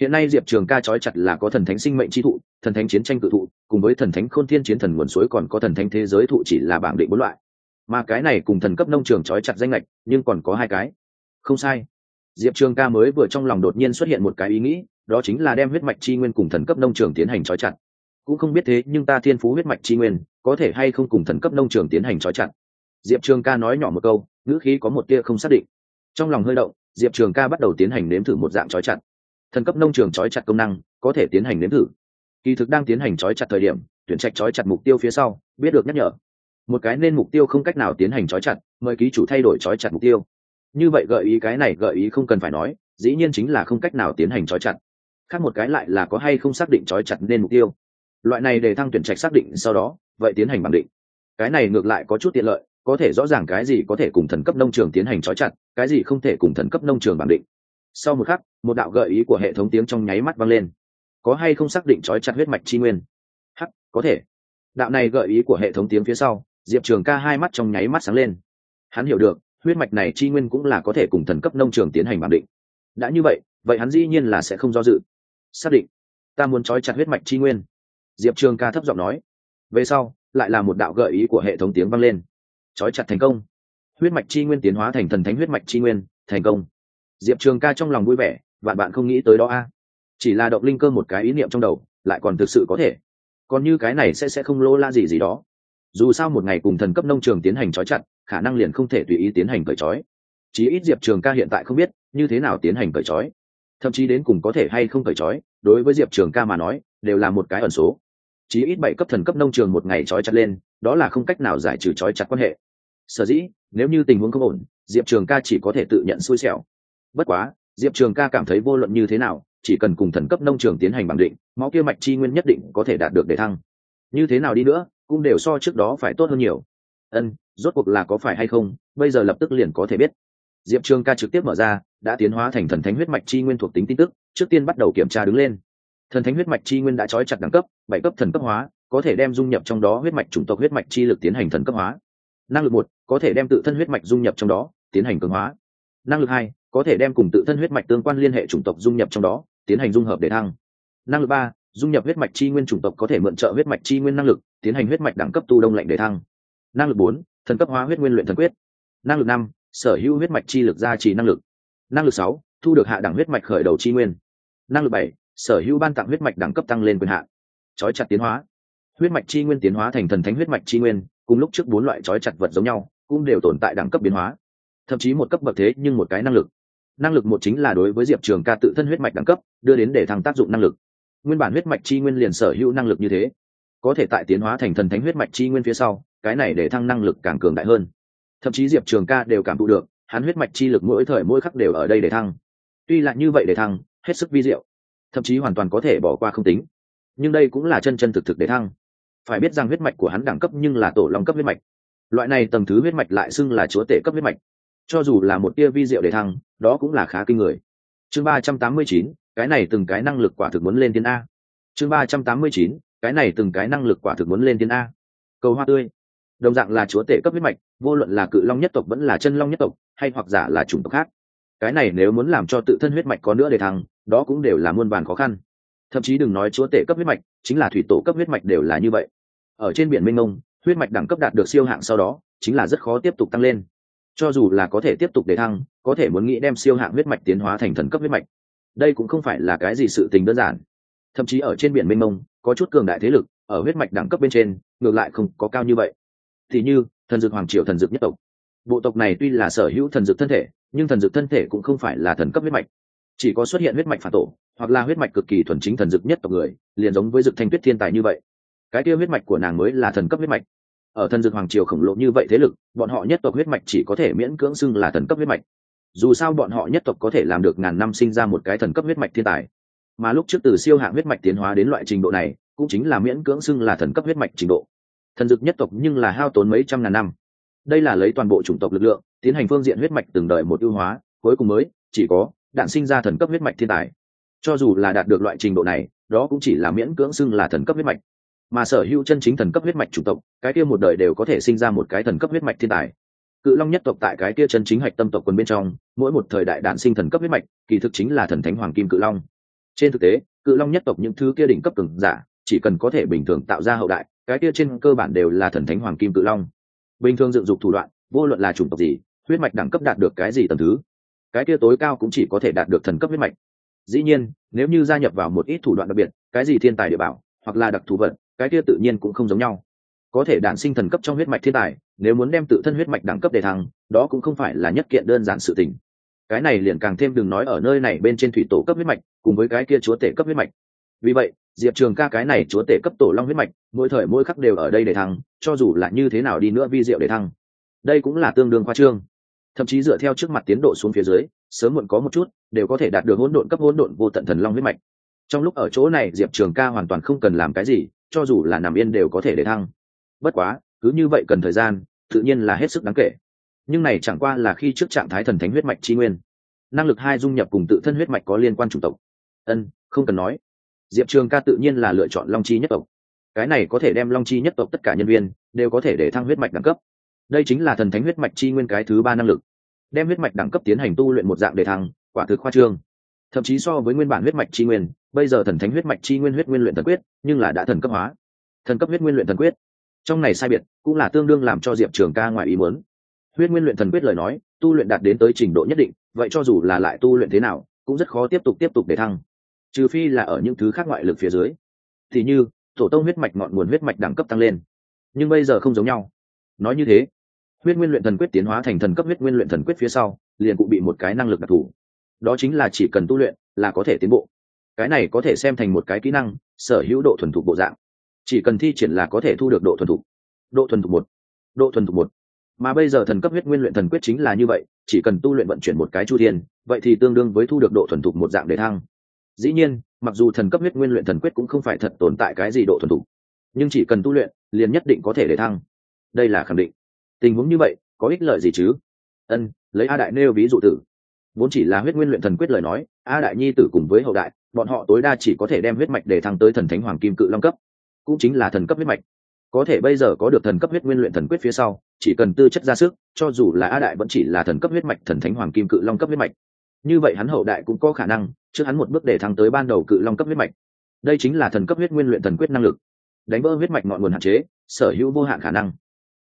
Hiện nay diệp trường ca trói chặt là có thần thánh sinh mệnh tri thụ, thần thánh chiến tranh cự thụ, cùng với thần thánh khôn thiên chiến thần nguồn suối còn có thần thánh thế giới thụ chỉ là bảng định bốn loại. Mà cái này cùng thần cấp nông trường trói chặt danh lệch, nhưng còn có hai cái. Không sai. Diệp trường ca mới vừa trong lòng đột nhiên xuất hiện một cái ý nghĩ đó chính là đem huyết mạch chi nguyên cùng thần cấp nông trường tiến hành trói chặt. Cũng không biết thế, nhưng ta thiên phú huyết mạch chi nguyên, có thể hay không cùng thần cấp nông trường tiến hành trói chặt? Diệp trường ca nói nhỏ một câu, ngữ khí có một tia không xác định. Trong lòng hơi động, diệp trường ca bắt đầu tiến hành nếm thử một dạng trói chặt. Thần cấp nông trường trói chặt công năng, có thể tiến hành nếm thử. Kỳ thực đang tiến hành trói chặt thời điểm, tuyển trạch trói chặt mục tiêu phía sau, biết được nhắc nhở. Một cái nên mục tiêu không cách nào tiến hành trói chặt, mời ký chủ thay đổi trói chặt mục tiêu. Như vậy gợi ý cái này gợi ý không cần phải nói, dĩ nhiên chính là không cách nào tiến hành trói chặt khác một cái lại là có hay không xác định trói chặt nên mục tiêu. Loại này để thăng tuyển trạch xác định sau đó, vậy tiến hành bằng định. Cái này ngược lại có chút tiện lợi, có thể rõ ràng cái gì có thể cùng thần cấp nông trường tiến hành trói chặt, cái gì không thể cùng thần cấp nông trường bằng định. Sau một khắc, một đạo gợi ý của hệ thống tiếng trong nháy mắt vang lên. Có hay không xác định trói chặt huyết mạch chi nguyên? Hắc, có thể. Đạo này gợi ý của hệ thống tiếng phía sau, diệp trường ca hai mắt trong nháy mắt sáng lên. Hắn hiểu được, huyết mạch này chi nguyên cũng là có thể cùng thần cấp nông trường tiến hành bản định. Đã như vậy vậy hắn dĩ nhiên là sẽ không do dự xác định, ta muốn trói chặt huyết mạch chi nguyên. Diệp trường ca thấp giọng nói. Về sau, lại là một đạo gợi ý của hệ thống tiếng vang lên. Trói chặt thành công. Huyết mạch chi nguyên tiến hóa thành thần thánh huyết mạch chi nguyên, thành công. Diệp trường ca trong lòng vui vẻ, vạn bạn không nghĩ tới đó a. Chỉ là động linh cơ một cái ý niệm trong đầu, lại còn thực sự có thể. Còn như cái này sẽ sẽ không lỗ la gì gì đó. Dù sao một ngày cùng thần cấp nông trường tiến hành trói chặt, khả năng liền không thể tùy ý tiến hành cởi trói. Chí ít diệp trường ca hiện tại không biết, như thế nào tiến hành cởi trói thậm chí đến cùng có thể hay không cởi trói, đối với diệp trường ca mà nói, đều là một cái ẩn số. Chí ít bảy cấp thần cấp nông trường một ngày trói chặt lên, đó là không cách nào giải trừ trói chặt quan hệ. Sở dĩ, nếu như tình huống không ổn, diệp trường ca chỉ có thể tự nhận xui xẻo. Bất quá, diệp trường ca cảm thấy vô luận như thế nào, chỉ cần cùng thần cấp nông trường tiến hành bằng định, máu kia mạch chi nguyên nhất định có thể đạt được để thăng. Như thế nào đi nữa, cũng đều so trước đó phải tốt hơn nhiều. Ân, rốt cuộc là có phải hay không, bây giờ lập tức liền có thể biết. Diệp trường ca trực tiếp mở ra đã tiến hóa thành thần thánh huyết mạch chi nguyên thuộc tính tin tức trước tiên bắt đầu kiểm tra đứng lên thần thánh huyết mạch chi nguyên đã trói chặt đẳng cấp bảy cấp thần cấp hóa có thể đem dung nhập trong đó huyết mạch chủng tộc huyết mạch chi lực tiến hành thần cấp hóa năng lực một có thể đem tự thân huyết mạch dung nhập trong đó tiến hành cường hóa năng lực hai có thể đem cùng tự thân huyết mạch tương quan liên hệ chủng tộc dung nhập trong đó tiến hành dung hợp để thăng năng lực ba dung nhập huyết mạch chi nguyên chủng tộc có thể mượn trợ huyết mạch chi nguyên năng lực tiến hành huyết mạch đẳng cấp tu đông lạnh để thăng năng lực bốn thần cấp hóa huyết nguyên luyện thần quyết năng lực năm sở hữu huyết mạch chi lực gia trì năng lực năng lực sáu, thu được hạ đẳng huyết mạch khởi đầu chi nguyên. Năng lực bảy, sở hữu ban tặng huyết mạch đẳng cấp tăng lên quyền hạn. Trói chặt tiến hóa. Huyết mạch chi nguyên tiến hóa thành thần thánh huyết mạch chi nguyên, cùng lúc trước bốn loại trói chặt vật giống nhau, cũng đều tồn tại đẳng cấp biến hóa. Thậm chí một cấp bậc thế nhưng một cái năng lực. Năng lực một chính là đối với diệp trường ca tự thân huyết mạch đẳng cấp, đưa đến để thăng tác dụng năng lực. Nguyên bản huyết mạch chi nguyên liền sở hữu năng lực như thế. Có thể tại tiến hóa thành thần thánh huyết mạch chi nguyên phía sau, cái này để thăng năng lực càng cường đại hơn. Thậm chí diệp trường ca đều cảm thụ được hắn huyết mạch chi lực mỗi thời mỗi khắc đều ở đây để thăng. Tuy là như vậy để thăng, hết sức vi diệu, thậm chí hoàn toàn có thể bỏ qua không tính. Nhưng đây cũng là chân chân thực thực để thăng. Phải biết rằng huyết mạch của hắn đẳng cấp nhưng là tổ long cấp huyết mạch. Loại này tầng thứ huyết mạch lại xưng là chúa tể cấp huyết mạch. Cho dù là một tia vi diệu để thăng, đó cũng là khá kinh người. Chương ba trăm tám mươi chín, cái này từng cái năng lực quả thực muốn lên tiên a. Chương ba trăm tám mươi chín, cái này từng cái năng lực quả thực muốn lên tiên a. Cầu hoa tươi đồng dạng là chúa tể cấp huyết mạch, vô luận là cự long nhất tộc vẫn là chân long nhất tộc, hay hoặc giả là chủng tộc khác. Cái này nếu muốn làm cho tự thân huyết mạch có nữa để thăng, đó cũng đều là muôn vàn khó khăn. Thậm chí đừng nói chúa tể cấp huyết mạch, chính là thủy tổ cấp huyết mạch đều là như vậy. Ở trên biển minh mông, huyết mạch đẳng cấp đạt được siêu hạng sau đó, chính là rất khó tiếp tục tăng lên. Cho dù là có thể tiếp tục để thăng, có thể muốn nghĩ đem siêu hạng huyết mạch tiến hóa thành thần cấp huyết mạch. Đây cũng không phải là cái gì sự tình đơn giản. Thậm chí ở trên biển minh mông, có chút cường đại thế lực, ở huyết mạch đẳng cấp bên trên, ngược lại không có cao như vậy thì như thần dược hoàng triều thần dược nhất tộc. Bộ tộc này tuy là sở hữu thần dược thân thể, nhưng thần dược thân thể cũng không phải là thần cấp huyết mạch. Chỉ có xuất hiện huyết mạch phản tổ, hoặc là huyết mạch cực kỳ thuần chính thần dược nhất tộc người, liền giống với dược thanh tuyết thiên tài như vậy. Cái kia huyết mạch của nàng mới là thần cấp huyết mạch. Ở thần dược hoàng triều khổng lồ như vậy thế lực, bọn họ nhất tộc huyết mạch chỉ có thể miễn cưỡng xưng là thần cấp huyết mạch. Dù sao bọn họ nhất tộc có thể làm được ngàn năm sinh ra một cái thần cấp huyết mạch thiên tài. Mà lúc trước từ siêu hạng huyết mạch tiến hóa đến loại trình độ này, cũng chính là miễn cưỡng xưng là thần cấp huyết mạch trình độ thần dược nhất tộc nhưng là hao tốn mấy trăm ngàn năm. Đây là lấy toàn bộ chủng tộc lực lượng, tiến hành phương diện huyết mạch từng đợi một ưu hóa, cuối cùng mới, chỉ có đạn sinh ra thần cấp huyết mạch thiên tài. Cho dù là đạt được loại trình độ này, đó cũng chỉ là miễn cưỡng xưng là thần cấp huyết mạch. Mà sở hữu chân chính thần cấp huyết mạch chủng tộc, cái kia một đời đều có thể sinh ra một cái thần cấp huyết mạch thiên tài. Cự long nhất tộc tại cái kia chân chính hạch tâm tộc quân bên trong, mỗi một thời đại đạn sinh thần cấp huyết mạch, kỳ thực chính là thần thánh hoàng kim cự long. Trên thực tế, cự long nhất tộc những thứ kia đỉnh cấp từng giả, chỉ cần có thể bình thường tạo ra hậu đại cái kia trên cơ bản đều là thần thánh hoàng kim cự long. Bình thường dựng dục thủ đoạn, vô luận là chủng tộc gì, huyết mạch đẳng cấp đạt được cái gì tầm thứ, cái kia tối cao cũng chỉ có thể đạt được thần cấp huyết mạch. Dĩ nhiên, nếu như gia nhập vào một ít thủ đoạn đặc biệt, cái gì thiên tài địa bảo, hoặc là đặc thù vật, cái kia tự nhiên cũng không giống nhau. Có thể đản sinh thần cấp trong huyết mạch thiên tài, nếu muốn đem tự thân huyết mạch đẳng cấp để thăng, đó cũng không phải là nhất kiện đơn giản sự tình. Cái này liền càng thêm đừng nói ở nơi này bên trên thủy tổ cấp huyết mạch, cùng với cái kia chúa tể cấp huyết mạch. Vì vậy diệp trường ca cái này chúa tể cấp tổ long huyết mạch, mỗi thời mỗi khắc đều ở đây để thăng, cho dù là như thế nào đi nữa vi diệu để thăng. Đây cũng là tương đương khoa trương. Thậm chí dựa theo trước mặt tiến độ xuống phía dưới, sớm muộn có một chút, đều có thể đạt được hỗn độn cấp hỗn độn vô tận thần long huyết mạch. Trong lúc ở chỗ này, diệp trường ca hoàn toàn không cần làm cái gì, cho dù là nằm yên đều có thể để thăng. Bất quá, cứ như vậy cần thời gian, tự nhiên là hết sức đáng kể. Nhưng này chẳng qua là khi trước trạng thái thần thánh huyết mạch chi nguyên. Năng lực hai dung nhập cùng tự thân huyết mạch có liên quan chủng tộc. Ân, không cần nói diệp trường ca tự nhiên là lựa chọn long chi nhất tộc. Cái này có thể đem long chi nhất tộc tất cả nhân viên đều có thể để thăng huyết mạch đẳng cấp. Đây chính là thần thánh huyết mạch chi nguyên cái thứ ba năng lực. Đem huyết mạch đẳng cấp tiến hành tu luyện một dạng để thăng, quả thực khoa trương. Thậm chí so với nguyên bản huyết mạch chi nguyên, bây giờ thần thánh huyết mạch chi nguyên huyết nguyên luyện thần quyết, nhưng là đã thần cấp hóa. Thần cấp huyết nguyên luyện thần quyết. Trong này sai biệt cũng là tương đương làm cho diệp trường ca ngoài ý muốn. Huyết nguyên luyện thần quyết lời nói, tu luyện đạt đến tới trình độ nhất định, vậy cho dù là lại tu luyện thế nào, cũng rất khó tiếp tục tiếp tục để thăng trừ phi là ở những thứ khác ngoại lực phía dưới. Thì như tổ tông huyết mạch ngọn nguồn huyết mạch đẳng cấp tăng lên. Nhưng bây giờ không giống nhau. Nói như thế, huyết nguyên luyện thần quyết tiến hóa thành thần cấp huyết nguyên luyện thần quyết phía sau, liền cụ bị một cái năng lực đặc thù. Đó chính là chỉ cần tu luyện là có thể tiến bộ. Cái này có thể xem thành một cái kỹ năng, sở hữu độ thuần thục bộ dạng. Chỉ cần thi triển là có thể thu được độ thuần thục. Độ thuần thục một, độ thuần thục một. Mà bây giờ thần cấp huyết nguyên luyện thần quyết chính là như vậy, chỉ cần tu luyện vận chuyển một cái chu thiên, vậy thì tương đương với thu được độ thuần thục một dạng để thăng dĩ nhiên, mặc dù thần cấp huyết nguyên luyện thần quyết cũng không phải thật tồn tại cái gì độ thuần thục, nhưng chỉ cần tu luyện, liền nhất định có thể để thăng. Đây là khẳng định. Tình huống như vậy, có ích lợi gì chứ? Ân, lấy a đại nêu ví dụ tử. Vốn chỉ là huyết nguyên luyện thần quyết lời nói, a đại nhi tử cùng với hậu đại, bọn họ tối đa chỉ có thể đem huyết mạch để thăng tới thần thánh hoàng kim cự long cấp, cũng chính là thần cấp huyết mạch. Có thể bây giờ có được thần cấp huyết nguyên luyện thần quyết phía sau, chỉ cần tư chất ra sức, cho dù là a đại vẫn chỉ là thần cấp huyết mạch, thần thánh hoàng kim cự long cấp huyết mạch. Như vậy hắn hậu đại cũng có khả năng trước hắn một bước để thăng tới ban đầu cự long cấp huyết mạch. Đây chính là thần cấp huyết nguyên luyện thần quyết năng lực. Đánh vỡ huyết mạch ngọn nguồn hạn chế, sở hữu vô hạn khả năng.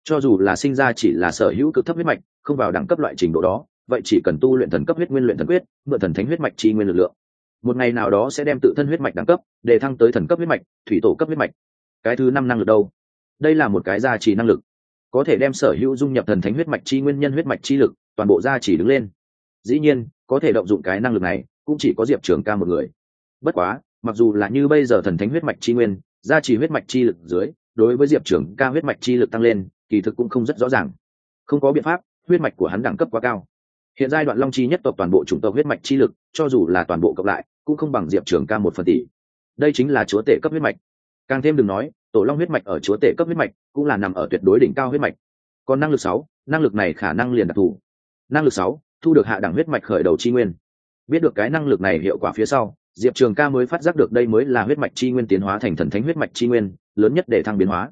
Cho dù là sinh ra chỉ là sở hữu cực thấp huyết mạch, không vào đẳng cấp loại trình độ đó, vậy chỉ cần tu luyện thần cấp huyết nguyên luyện thần quyết, mượn thần thánh huyết mạch chi nguyên lực lượng. Một ngày nào đó sẽ đem tự thân huyết mạch đẳng cấp, để thăng tới thần cấp huyết mạch, thủy tổ cấp huyết mạch. Cái thứ năm năng lực đâu? Đây là một cái gia trì năng lực. Có thể đem sở hữu dung nhập thần thánh huyết mạch chi nguyên nhân huyết mạch chi lực, toàn bộ gia trì đứng lên. Dĩ nhiên, có thể động dụng cái năng lực này cũng chỉ có diệp trường ca một người. Bất quá, mặc dù là như bây giờ thần thánh huyết mạch chi nguyên, gia trì huyết mạch chi lực dưới, đối với diệp trường ca huyết mạch chi lực tăng lên, kỳ thực cũng không rất rõ ràng. Không có biện pháp, huyết mạch của hắn đẳng cấp quá cao. Hiện giai đoạn long chi nhất tộc toàn bộ chủng tộc huyết mạch chi lực, cho dù là toàn bộ cộng lại, cũng không bằng diệp trường ca một phần tỷ. Đây chính là chúa tể cấp huyết mạch. Càng thêm đừng nói, tổ long huyết mạch ở chúa tể cấp huyết mạch cũng là nằm ở tuyệt đối đỉnh cao huyết mạch. Còn năng lực sáu, năng lực này khả năng liền đặc thù. Năng lực sáu, thu được hạ đẳng huyết mạch khởi đầu chi nguyên biết được cái năng lực này hiệu quả phía sau, diệp trường ca mới phát giác được đây mới là huyết mạch chi nguyên tiến hóa thành thần thánh huyết mạch chi nguyên, lớn nhất để thăng biến hóa.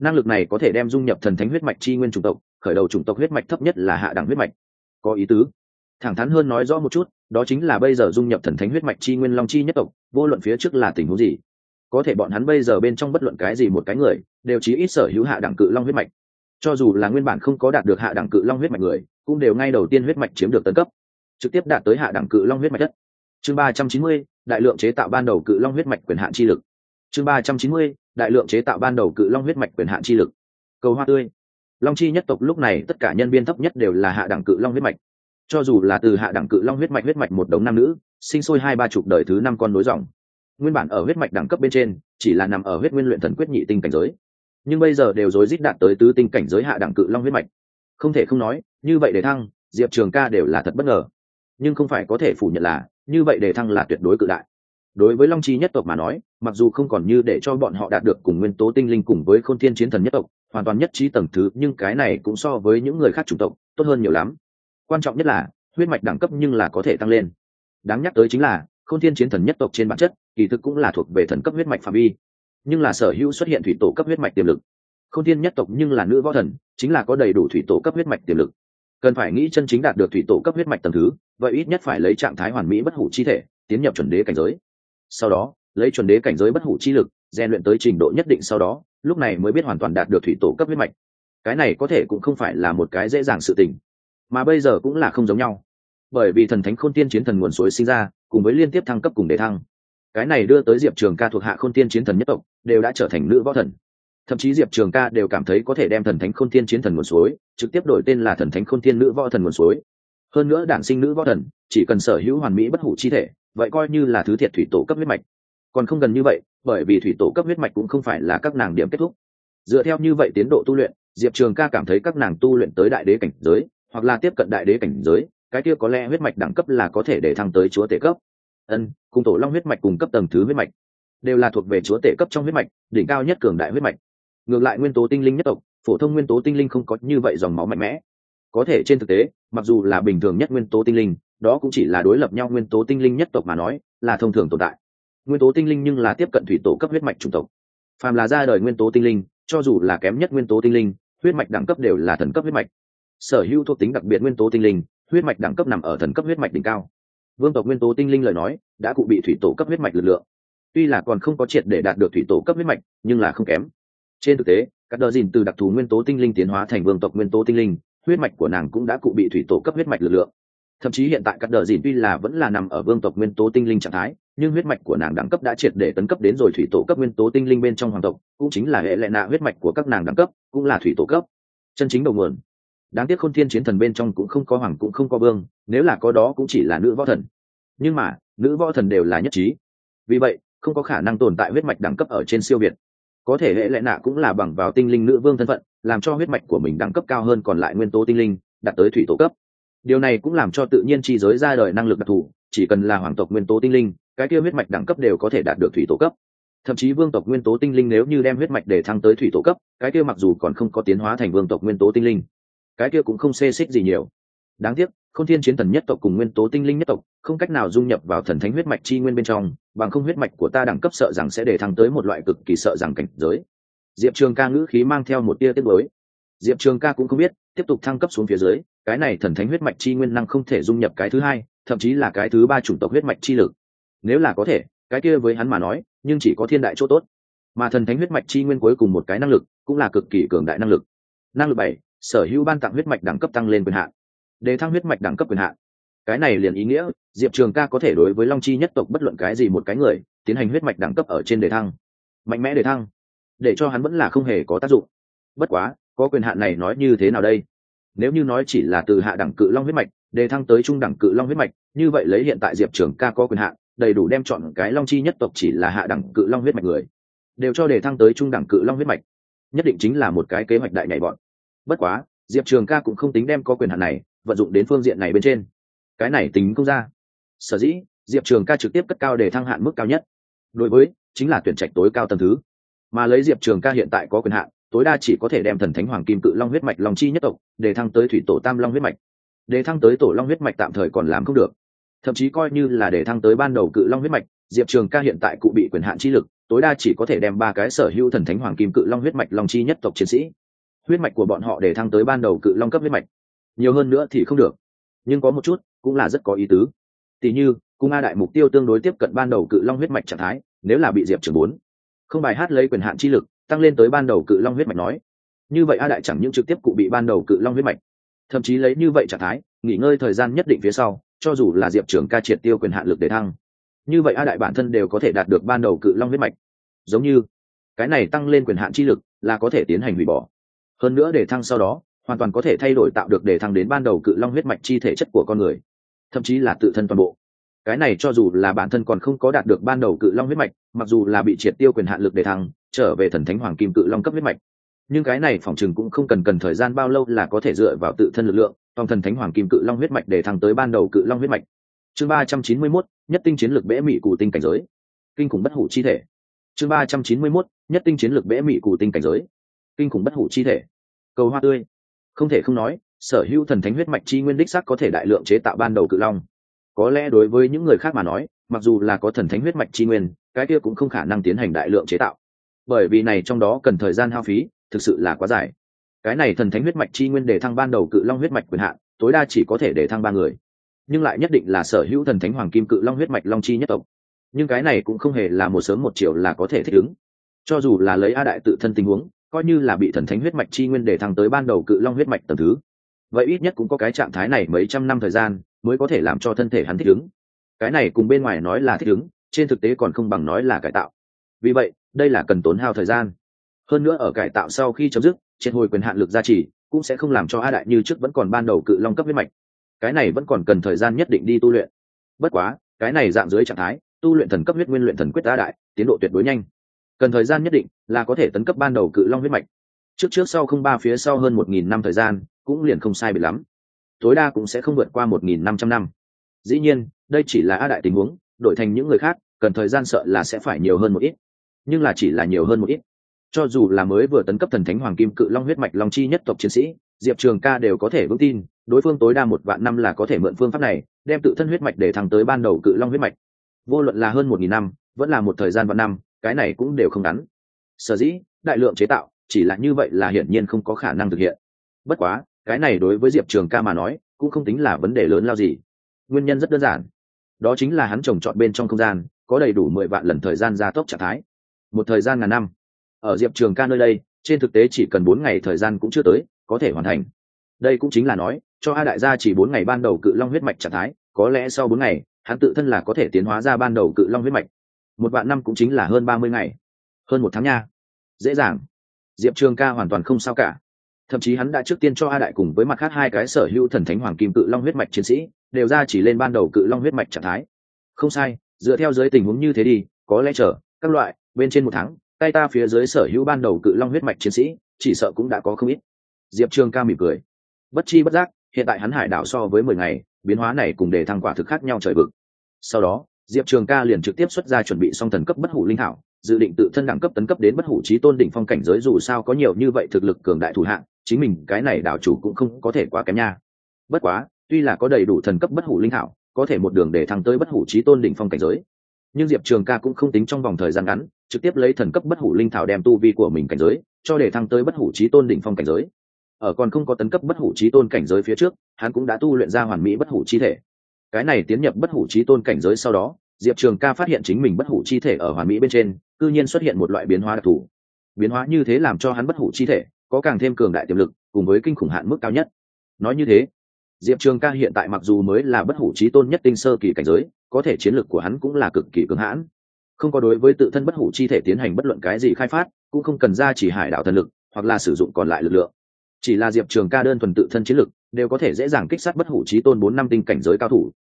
Năng lực này có thể đem dung nhập thần thánh huyết mạch chi nguyên chủng tộc, khởi đầu chủng tộc huyết mạch thấp nhất là hạ đẳng huyết mạch. Có ý tứ. Thẳng thắn hơn nói rõ một chút, đó chính là bây giờ dung nhập thần thánh huyết mạch chi nguyên long chi nhất tộc, vô luận phía trước là tình huống gì, có thể bọn hắn bây giờ bên trong bất luận cái gì một cái người, đều chỉ ít sở hữu hạ đẳng cự long huyết mạch. Cho dù là nguyên bản không có đạt được hạ đẳng cự long huyết mạch người, cũng đều ngay đầu tiên huyết mạch chiếm được tấn cấp trực tiếp đạt tới hạ đẳng cự long huyết mạch đất. Chương ba trăm chín mươi, đại lượng chế tạo ban đầu cự long huyết mạch quyền hạn chi lực. Chương ba trăm chín mươi, đại lượng chế tạo ban đầu cự long huyết mạch quyền hạn chi lực. Cầu hoa tươi. Long chi nhất tộc lúc này tất cả nhân viên thấp nhất đều là hạ đẳng cự long huyết mạch. Cho dù là từ hạ đẳng cự long huyết mạch huyết mạch một đống nam nữ, sinh sôi hai ba chục đời thứ năm con nối dòng. Nguyên bản ở huyết mạch đẳng cấp bên trên, chỉ là nằm ở huyết nguyên luyện thần quyết nhị tinh cảnh giới. Nhưng bây giờ đều rối rít đạt tới tứ tinh cảnh giới hạ đẳng cự long huyết mạch. Không thể không nói, như vậy để thăng, diệp trường ca đều là thật bất ngờ nhưng không phải có thể phủ nhận là, như vậy để thăng là tuyệt đối cự đại. Đối với long chi nhất tộc mà nói, mặc dù không còn như để cho bọn họ đạt được cùng nguyên tố tinh linh cùng với khôn thiên chiến thần nhất tộc, hoàn toàn nhất trí tầng thứ, nhưng cái này cũng so với những người khác chủng tộc, tốt hơn nhiều lắm. Quan trọng nhất là, huyết mạch đẳng cấp nhưng là có thể tăng lên. Đáng nhắc tới chính là, khôn thiên chiến thần nhất tộc trên bản chất, kỳ thực cũng là thuộc về thần cấp huyết mạch phạm vi. Nhưng là sở hữu xuất hiện thủy tổ cấp huyết mạch tiềm lực. Khôn thiên nhất tộc nhưng là nữ võ thần, chính là có đầy đủ thủy tổ cấp huyết mạch tiềm lực cần phải nghĩ chân chính đạt được thủy tổ cấp huyết mạch tầm thứ, vậy ít nhất phải lấy trạng thái hoàn mỹ bất hủ chi thể, tiến nhập chuẩn đế cảnh giới. Sau đó, lấy chuẩn đế cảnh giới bất hủ chi lực, rèn luyện tới trình độ nhất định sau đó, lúc này mới biết hoàn toàn đạt được thủy tổ cấp huyết mạch. Cái này có thể cũng không phải là một cái dễ dàng sự tình, mà bây giờ cũng là không giống nhau. Bởi vì thần thánh khôn tiên chiến thần nguồn suối sinh ra, cùng với liên tiếp thăng cấp cùng đề thăng. Cái này đưa tới diệp trường ca thuộc hạ khôn tiên chiến thần nhất tộc, đều đã trở thành nữ võ thần thậm chí diệp trường ca đều cảm thấy có thể đem thần thánh khôn thiên chiến thần nguồn suối, trực tiếp đổi tên là thần thánh khôn thiên nữ võ thần nguồn suối. Hơn nữa đản sinh nữ võ thần, chỉ cần sở hữu hoàn mỹ bất hủ chi thể, vậy coi như là thứ thiệt thủy tổ cấp huyết mạch. Còn không gần như vậy, bởi vì thủy tổ cấp huyết mạch cũng không phải là các nàng điểm kết thúc. Dựa theo như vậy tiến độ tu luyện, diệp trường ca cảm thấy các nàng tu luyện tới đại đế cảnh giới, hoặc là tiếp cận đại đế cảnh giới, cái kia có lẽ huyết mạch đẳng cấp là có thể để thăng tới chúa tể cấp. Ân, cùng tổ long huyết mạch cùng cấp tầng thứ huyết mạch, đều là thuộc về chúa tể cấp trong huyết mạch, đỉnh cao nhất cường đại huyết mạch ngược lại nguyên tố tinh linh nhất tộc, phổ thông nguyên tố tinh linh không có như vậy dòng máu mạnh mẽ. Có thể trên thực tế, mặc dù là bình thường nhất nguyên tố tinh linh, đó cũng chỉ là đối lập nhau nguyên tố tinh linh nhất tộc mà nói, là thông thường tồn tại. Nguyên tố tinh linh nhưng là tiếp cận thủy tổ cấp huyết mạch chủng tộc. Phàm là ra đời nguyên tố tinh linh, cho dù là kém nhất nguyên tố tinh linh, huyết mạch đẳng cấp đều là thần cấp huyết mạch. Sở hữu thuộc tính đặc biệt nguyên tố tinh linh, huyết mạch đẳng cấp nằm ở thần cấp huyết mạch đỉnh cao. Vương tộc nguyên tố tinh linh lời nói, đã cụ bị thủy tổ cấp huyết mạch lực lượng. Tuy là còn không có triệt để đạt được thủy tổ cấp huyết mạch, nhưng là không kém trên thực tế, các đờ dìn từ đặc thù nguyên tố tinh linh tiến hóa thành vương tộc nguyên tố tinh linh, huyết mạch của nàng cũng đã cụ bị thủy tổ cấp huyết mạch lực lượng. Thậm chí hiện tại các đờ dìn tuy là vẫn là nằm ở vương tộc nguyên tố tinh linh trạng thái, nhưng huyết mạch của nàng đẳng cấp đã triệt để tấn cấp đến rồi thủy tổ cấp nguyên tố tinh linh bên trong hoàng tộc, cũng chính là hệ lệ nạ huyết mạch của các nàng đẳng cấp, cũng là thủy tổ cấp. Chân chính đầu nguồn. Đáng tiếc khôn thiên chiến thần bên trong cũng không có hoàng cũng không có vương, nếu là có đó cũng chỉ là nữ võ thần. Nhưng mà, nữ võ thần đều là nhất trí. Vì vậy, không có khả năng tồn tại huyết mạch đẳng cấp ở trên siêu việt có thể hệ lệ nạ cũng là bằng vào tinh linh nữ vương thân phận, làm cho huyết mạch của mình đẳng cấp cao hơn còn lại nguyên tố tinh linh, đạt tới thủy tổ cấp. Điều này cũng làm cho tự nhiên chi giới ra đời năng lực đặc thù, chỉ cần là hoàng tộc nguyên tố tinh linh, cái kia huyết mạch đẳng cấp đều có thể đạt được thủy tổ cấp. Thậm chí vương tộc nguyên tố tinh linh nếu như đem huyết mạch để thăng tới thủy tổ cấp, cái kia mặc dù còn không có tiến hóa thành vương tộc nguyên tố tinh linh, cái kia cũng không xê xích gì nhiều. Đáng tiếc không thiên chiến thần nhất tộc cùng nguyên tố tinh linh nhất tộc, không cách nào dung nhập vào thần thánh huyết mạch chi nguyên bên trong, bằng không huyết mạch của ta đẳng cấp sợ rằng sẽ để thăng tới một loại cực kỳ sợ rằng cảnh giới. Diệp trường ca ngữ khí mang theo một tia tiếc nuối. diệp trường ca cũng không biết, tiếp tục thăng cấp xuống phía dưới, cái này thần thánh huyết mạch chi nguyên năng không thể dung nhập cái thứ hai, thậm chí là cái thứ ba chủng tộc huyết mạch chi lực. Nếu là có thể, cái kia với hắn mà nói, nhưng chỉ có thiên đại chỗ tốt. Mà thần thánh huyết mạch chi nguyên cuối cùng một cái năng lực, cũng là cực kỳ cường đại năng lực. Năng lực bảy, sở hữu ban tặng huyết mạch đẳng cấp tăng lên quyền hạn đề thăng huyết mạch đẳng cấp quyền hạn. Cái này liền ý nghĩa, diệp trường ca có thể đối với long chi nhất tộc bất luận cái gì một cái người, tiến hành huyết mạch đẳng cấp ở trên đề thăng. Mạnh mẽ đề thăng, để cho hắn vẫn là không hề có tác dụng. Bất quá, có quyền hạn này nói như thế nào đây? Nếu như nói chỉ là từ hạ đẳng cự long huyết mạch, đề thăng tới trung đẳng cự long huyết mạch, như vậy lấy hiện tại diệp trường ca có quyền hạn, đầy đủ đem chọn cái long chi nhất tộc chỉ là hạ đẳng cự long huyết mạch người, đều cho đề thăng tới trung đẳng cự long huyết mạch. Nhất định chính là một cái kế hoạch đại nhảy bọn. Bất quá, diệp trường ca cũng không tính đem có quyền hạn này vận dụng đến phương diện này bên trên. Cái này tính không ra. Sở dĩ, diệp trường ca trực tiếp cất cao để thăng hạn mức cao nhất. Đối với, chính là tuyển trạch tối cao tầm thứ. Mà lấy diệp trường ca hiện tại có quyền hạn, tối đa chỉ có thể đem thần thánh hoàng kim cự long huyết mạch long chi nhất tộc, để thăng tới thủy tổ tam long huyết mạch. Để thăng tới tổ long huyết mạch tạm thời còn làm không được. Thậm chí coi như là để thăng tới ban đầu cự long huyết mạch, diệp trường ca hiện tại cụ bị quyền hạn chi lực, tối đa chỉ có thể đem ba cái sở hữu thần thánh hoàng kim cự long huyết mạch long chi nhất tộc chiến sĩ, huyết mạch của bọn họ để thăng tới ban đầu cự long cấp huyết mạch nhiều hơn nữa thì không được. Nhưng có một chút, cũng là rất có ý tứ. Tỉ như, cung a đại mục tiêu tương đối tiếp cận ban đầu cự long huyết mạch trạng thái, nếu là bị diệp trường bốn không bài hát lấy quyền hạn chi lực, tăng lên tới ban đầu cự long huyết mạch nói. Như vậy a đại chẳng những trực tiếp cụ bị ban đầu cự long huyết mạch, thậm chí lấy như vậy trạng thái, nghỉ ngơi thời gian nhất định phía sau, cho dù là diệp trường ca triệt tiêu quyền hạn lực để thăng. Như vậy a đại bản thân đều có thể đạt được ban đầu cự long huyết mạch. Giống như, cái này tăng lên quyền hạn chi lực là có thể tiến hành hủy bỏ. Hơn nữa để thăng sau đó hoàn toàn có thể thay đổi tạo được để thăng đến ban đầu cự long huyết mạch chi thể chất của con người, thậm chí là tự thân toàn bộ. Cái này cho dù là bản thân còn không có đạt được ban đầu cự long huyết mạch, mặc dù là bị triệt tiêu quyền hạn lực để thăng, trở về thần thánh hoàng kim cự long cấp huyết mạch. Nhưng cái này phòng chừng cũng không cần cần thời gian bao lâu là có thể dựa vào tự thân lực lượng, trong thần thánh hoàng kim cự long huyết mạch để thăng tới ban đầu cự long huyết mạch. Chương ba trăm chín mươi mốt, nhất tinh chiến lược bẽ mị cụ tinh cảnh giới. Kinh khủng bất hủ chi thể. Chương ba trăm chín mươi mốt, nhất tinh chiến lược bẽ mị cụ tinh cảnh giới. Kinh khủng bất hủ chi thể. Cầu hoa tươi không thể không nói, sở hữu thần thánh huyết mạch chi nguyên đích sắc có thể đại lượng chế tạo ban đầu cự long. Có lẽ đối với những người khác mà nói, mặc dù là có thần thánh huyết mạch chi nguyên, cái kia cũng không khả năng tiến hành đại lượng chế tạo. Bởi vì này trong đó cần thời gian hao phí, thực sự là quá dài. Cái này thần thánh huyết mạch chi nguyên để thăng ban đầu cự long huyết mạch quyền hạn, tối đa chỉ có thể để thăng ba người. Nhưng lại nhất định là sở hữu thần thánh hoàng kim cự long huyết mạch long chi nhất tộc. Nhưng cái này cũng không hề là một sớm một chiều là có thể thích ứng. Cho dù là lấy a đại tự thân tình huống coi như là bị thần thánh huyết mạch chi nguyên để thăng tới ban đầu cự long huyết mạch tầm thứ. Vậy ít nhất cũng có cái trạng thái này mấy trăm năm thời gian mới có thể làm cho thân thể hắn thích ứng. Cái này cùng bên ngoài nói là thích ứng, trên thực tế còn không bằng nói là cải tạo. Vì vậy, đây là cần tốn hao thời gian. Hơn nữa ở cải tạo sau khi chấm dứt, triệt hồi quyền hạn lực gia trì cũng sẽ không làm cho a đại như trước vẫn còn ban đầu cự long cấp huyết mạch. Cái này vẫn còn cần thời gian nhất định đi tu luyện. Bất quá, cái này dạng dưới trạng thái, tu luyện thần cấp huyết nguyên luyện thần quyết a đại, tiến độ tuyệt đối nhanh cần thời gian nhất định là có thể tấn cấp ban đầu cự long huyết mạch. Trước trước sau không ba, phía sau hơn một nghìn năm thời gian, cũng liền không sai biệt lắm. Tối đa cũng sẽ không vượt qua một nghìn năm trăm năm. Dĩ nhiên, đây chỉ là a đại tình huống, đổi thành những người khác, cần thời gian sợ là sẽ phải nhiều hơn một ít. Nhưng là chỉ là nhiều hơn một ít. Cho dù là mới vừa tấn cấp thần thánh hoàng kim cự long huyết mạch long chi nhất tộc chiến sĩ, diệp trường ca đều có thể vững tin, đối phương tối đa một vạn năm là có thể mượn phương pháp này, đem tự thân huyết mạch để thăng tới ban đầu cự long huyết mạch. Vô luận là hơn một nghìn năm, vẫn là một thời gian vạn năm cái này cũng đều không ngắn. Sở dĩ, đại lượng chế tạo, chỉ là như vậy là hiển nhiên không có khả năng thực hiện. Bất quá, cái này đối với diệp trường ca mà nói, cũng không tính là vấn đề lớn lao gì. Nguyên nhân rất đơn giản. Đó chính là hắn trồng trọt bên trong không gian, có đầy đủ mười vạn lần thời gian gia tốc trạng thái. Một thời gian ngàn năm. Ở diệp trường ca nơi đây, trên thực tế chỉ cần bốn ngày thời gian cũng chưa tới, có thể hoàn thành. Đây cũng chính là nói, cho a đại gia chỉ bốn ngày ban đầu cự long huyết mạch trạng thái, có lẽ sau bốn ngày, hắn tự thân là có thể tiến hóa ra ban đầu cự long huyết mạch một vạn năm cũng chính là hơn ba mươi ngày. Hơn một tháng nha. Dễ dàng. Diệp trường ca hoàn toàn không sao cả. Thậm chí hắn đã trước tiên cho a đại cùng với mặt khác hai cái sở hữu thần thánh hoàng kim cự long huyết mạch chiến sĩ, đều ra chỉ lên ban đầu cự long huyết mạch trạng thái. Không sai, dựa theo dưới tình huống như thế đi, có lẽ chờ, các loại, bên trên một tháng, tay ta phía dưới sở hữu ban đầu cự long huyết mạch chiến sĩ, chỉ sợ cũng đã có không ít. Diệp trường ca mỉm cười. Bất chi bất giác, hiện tại hắn hải đảo so với mười ngày, biến hóa này cùng để thăng quả thực khác nhau trời vực. Sau đó diệp trường ca liền trực tiếp xuất ra chuẩn bị xong thần cấp bất hủ linh thảo, dự định tự thân đẳng cấp tấn cấp đến bất hủ trí tôn đỉnh phong cảnh giới dù sao có nhiều như vậy thực lực cường đại thủ hạng, chính mình cái này đảo chủ cũng không có thể quá kém nha. Bất quá, tuy là có đầy đủ thần cấp bất hủ linh thảo, có thể một đường để thăng tới bất hủ trí tôn đỉnh phong cảnh giới. Nhưng diệp trường ca cũng không tính trong vòng thời gian ngắn, trực tiếp lấy thần cấp bất hủ linh thảo đem tu vi của mình cảnh giới, cho để thăng tới bất hủ trí tôn đỉnh phong cảnh giới. Ở còn không có tấn cấp bất hủ trí tôn cảnh giới phía trước, hắn cũng đã tu luyện ra hoàn mỹ bất hủ chi thể cái này tiến nhập bất hủ trí tôn cảnh giới sau đó, diệp trường ca phát hiện chính mình bất hủ chi thể ở hoàn mỹ bên trên c ư nhiên xuất hiện một loại biến hóa đặc thù. Biến hóa như thế làm cho hắn bất hủ chi thể có càng thêm cường đại tiềm lực, cùng với kinh khủng hạn mức cao nhất. Nói như thế, diệp trường ca hiện tại mặc dù mới là bất hủ trí tôn nhất tinh sơ kỳ cảnh giới, có thể chiến lược của hắn cũng là cực kỳ cường hãn. Không có đối với tự thân bất hủ chi thể tiến hành bất luận cái gì khai phát, cũng không cần ra chỉ hải đạo thần lực, hoặc là sử dụng còn lại lực lượng. Chỉ là diệp trường ca đơn thuần tự thân chiến lực đều có thể dễ dàng kích sát bất hủ trí tôn bốn năm tinh cảnh giới cao thủ.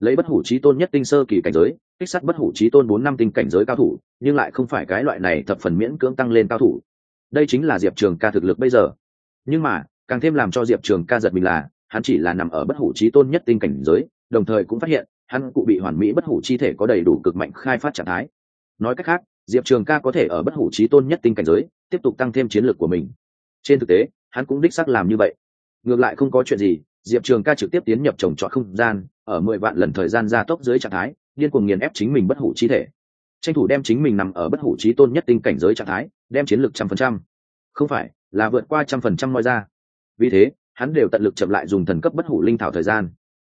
Lấy bất hủ trí tôn nhất tinh sơ kỳ cảnh giới, kích sát bất hủ trí tôn bốn năm tinh cảnh giới cao thủ, nhưng lại không phải cái loại này thập phần miễn cưỡng tăng lên cao thủ. Đây chính là diệp trường ca thực lực bây giờ. Nhưng mà, càng thêm làm cho diệp trường ca giật mình là, hắn chỉ là nằm ở bất hủ trí tôn nhất tinh cảnh giới, đồng thời cũng phát hiện, hắn cụ bị hoàn mỹ bất hủ chi thể có đầy đủ cực mạnh khai phát trạng thái. Nói cách khác, diệp trường ca có thể ở bất hủ trí tôn nhất tinh cảnh giới, tiếp tục tăng thêm chiến lược của mình. Trên thực tế, hắn cũng đích xác làm như vậy ngược lại không có chuyện gì, diệp trường ca trực tiếp tiến nhập trồng trọt không gian, ở mười vạn lần thời gian gia tốc dưới trạng thái, điên cuồng nghiền ép chính mình bất hủ chi thể. Tranh thủ đem chính mình nằm ở bất hủ trí tôn nhất tinh cảnh giới trạng thái, đem chiến lược trăm phần trăm. Không phải, là vượt qua trăm phần trăm moi ra. Vì thế, hắn đều tận lực chậm lại dùng thần cấp bất hủ linh thảo thời gian.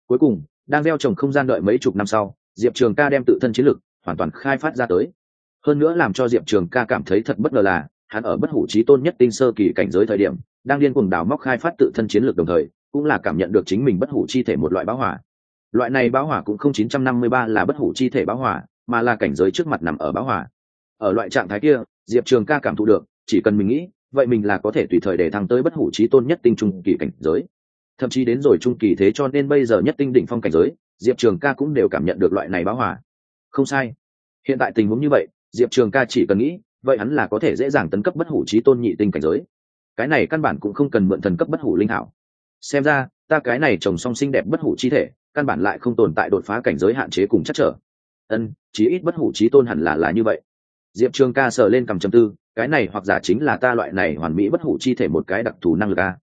Cuối cùng, đang gieo trồng không gian đợi mấy chục năm sau, diệp trường ca đem tự thân chiến lược hoàn toàn khai phát ra tới. Hơn nữa làm cho diệp trường ca cảm thấy thật bất ngờ là, hắn ở bất hủ trí tôn nhất tinh sơ kỳ cảnh giới thời điểm đang điên cuồng đào móc khai phát tự thân chiến lược đồng thời, cũng là cảm nhận được chính mình bất hủ chi thể một loại báo hỏa loại này báo hỏa cũng không chín trăm năm mươi ba là bất hủ chi thể báo hỏa mà là cảnh giới trước mặt nằm ở báo hỏa ở loại trạng thái kia, diệp trường ca cảm thụ được, chỉ cần mình nghĩ, vậy mình là có thể tùy thời để thăng tới bất hủ trí tôn nhất tinh trung kỳ cảnh giới. Thậm chí đến rồi trung kỳ thế cho nên bây giờ nhất tinh đỉnh phong cảnh giới, diệp trường ca cũng đều cảm nhận được loại này báo hỏa không sai. Hiện tại tình huống như vậy, diệp trường ca chỉ cần nghĩ, vậy hắn là có thể dễ dàng tấn cấp bất hủ trí tôn nhị tinh cảnh giới cái này căn bản cũng không cần mượn thần cấp bất hủ linh hảo xem ra, ta cái này trồng song xinh đẹp bất hủ chi thể, căn bản lại không tồn tại đột phá cảnh giới hạn chế cùng chắc trở. Ân, chí ít bất hủ trí tôn hẳn là là như vậy. Diệp trường ca sờ lên cầm chầm tư, cái này hoặc giả chính là ta loại này hoàn mỹ bất hủ chi thể một cái đặc thù năng lực a.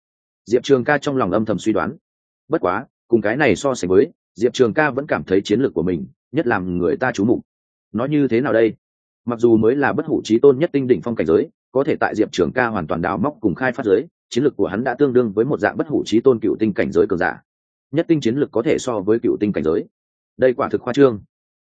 Diệp trường ca trong lòng âm thầm suy đoán. Bất quá, cùng cái này so sánh với, diệp trường ca vẫn cảm thấy chiến lược của mình, nhất làm người ta trú mục. Nó như thế nào đây? Mặc dù mới là bất hủ trí tôn nhất tinh đỉnh phong cảnh giới có thể tại diệp trường ca hoàn toàn đào móc cùng khai phát giới, chiến lược của hắn đã tương đương với một dạng bất hủ trí tôn cựu tinh cảnh giới cường giả. Nhất tinh chiến lược có thể so với cựu tinh cảnh giới. Đây quả thực khoa trương.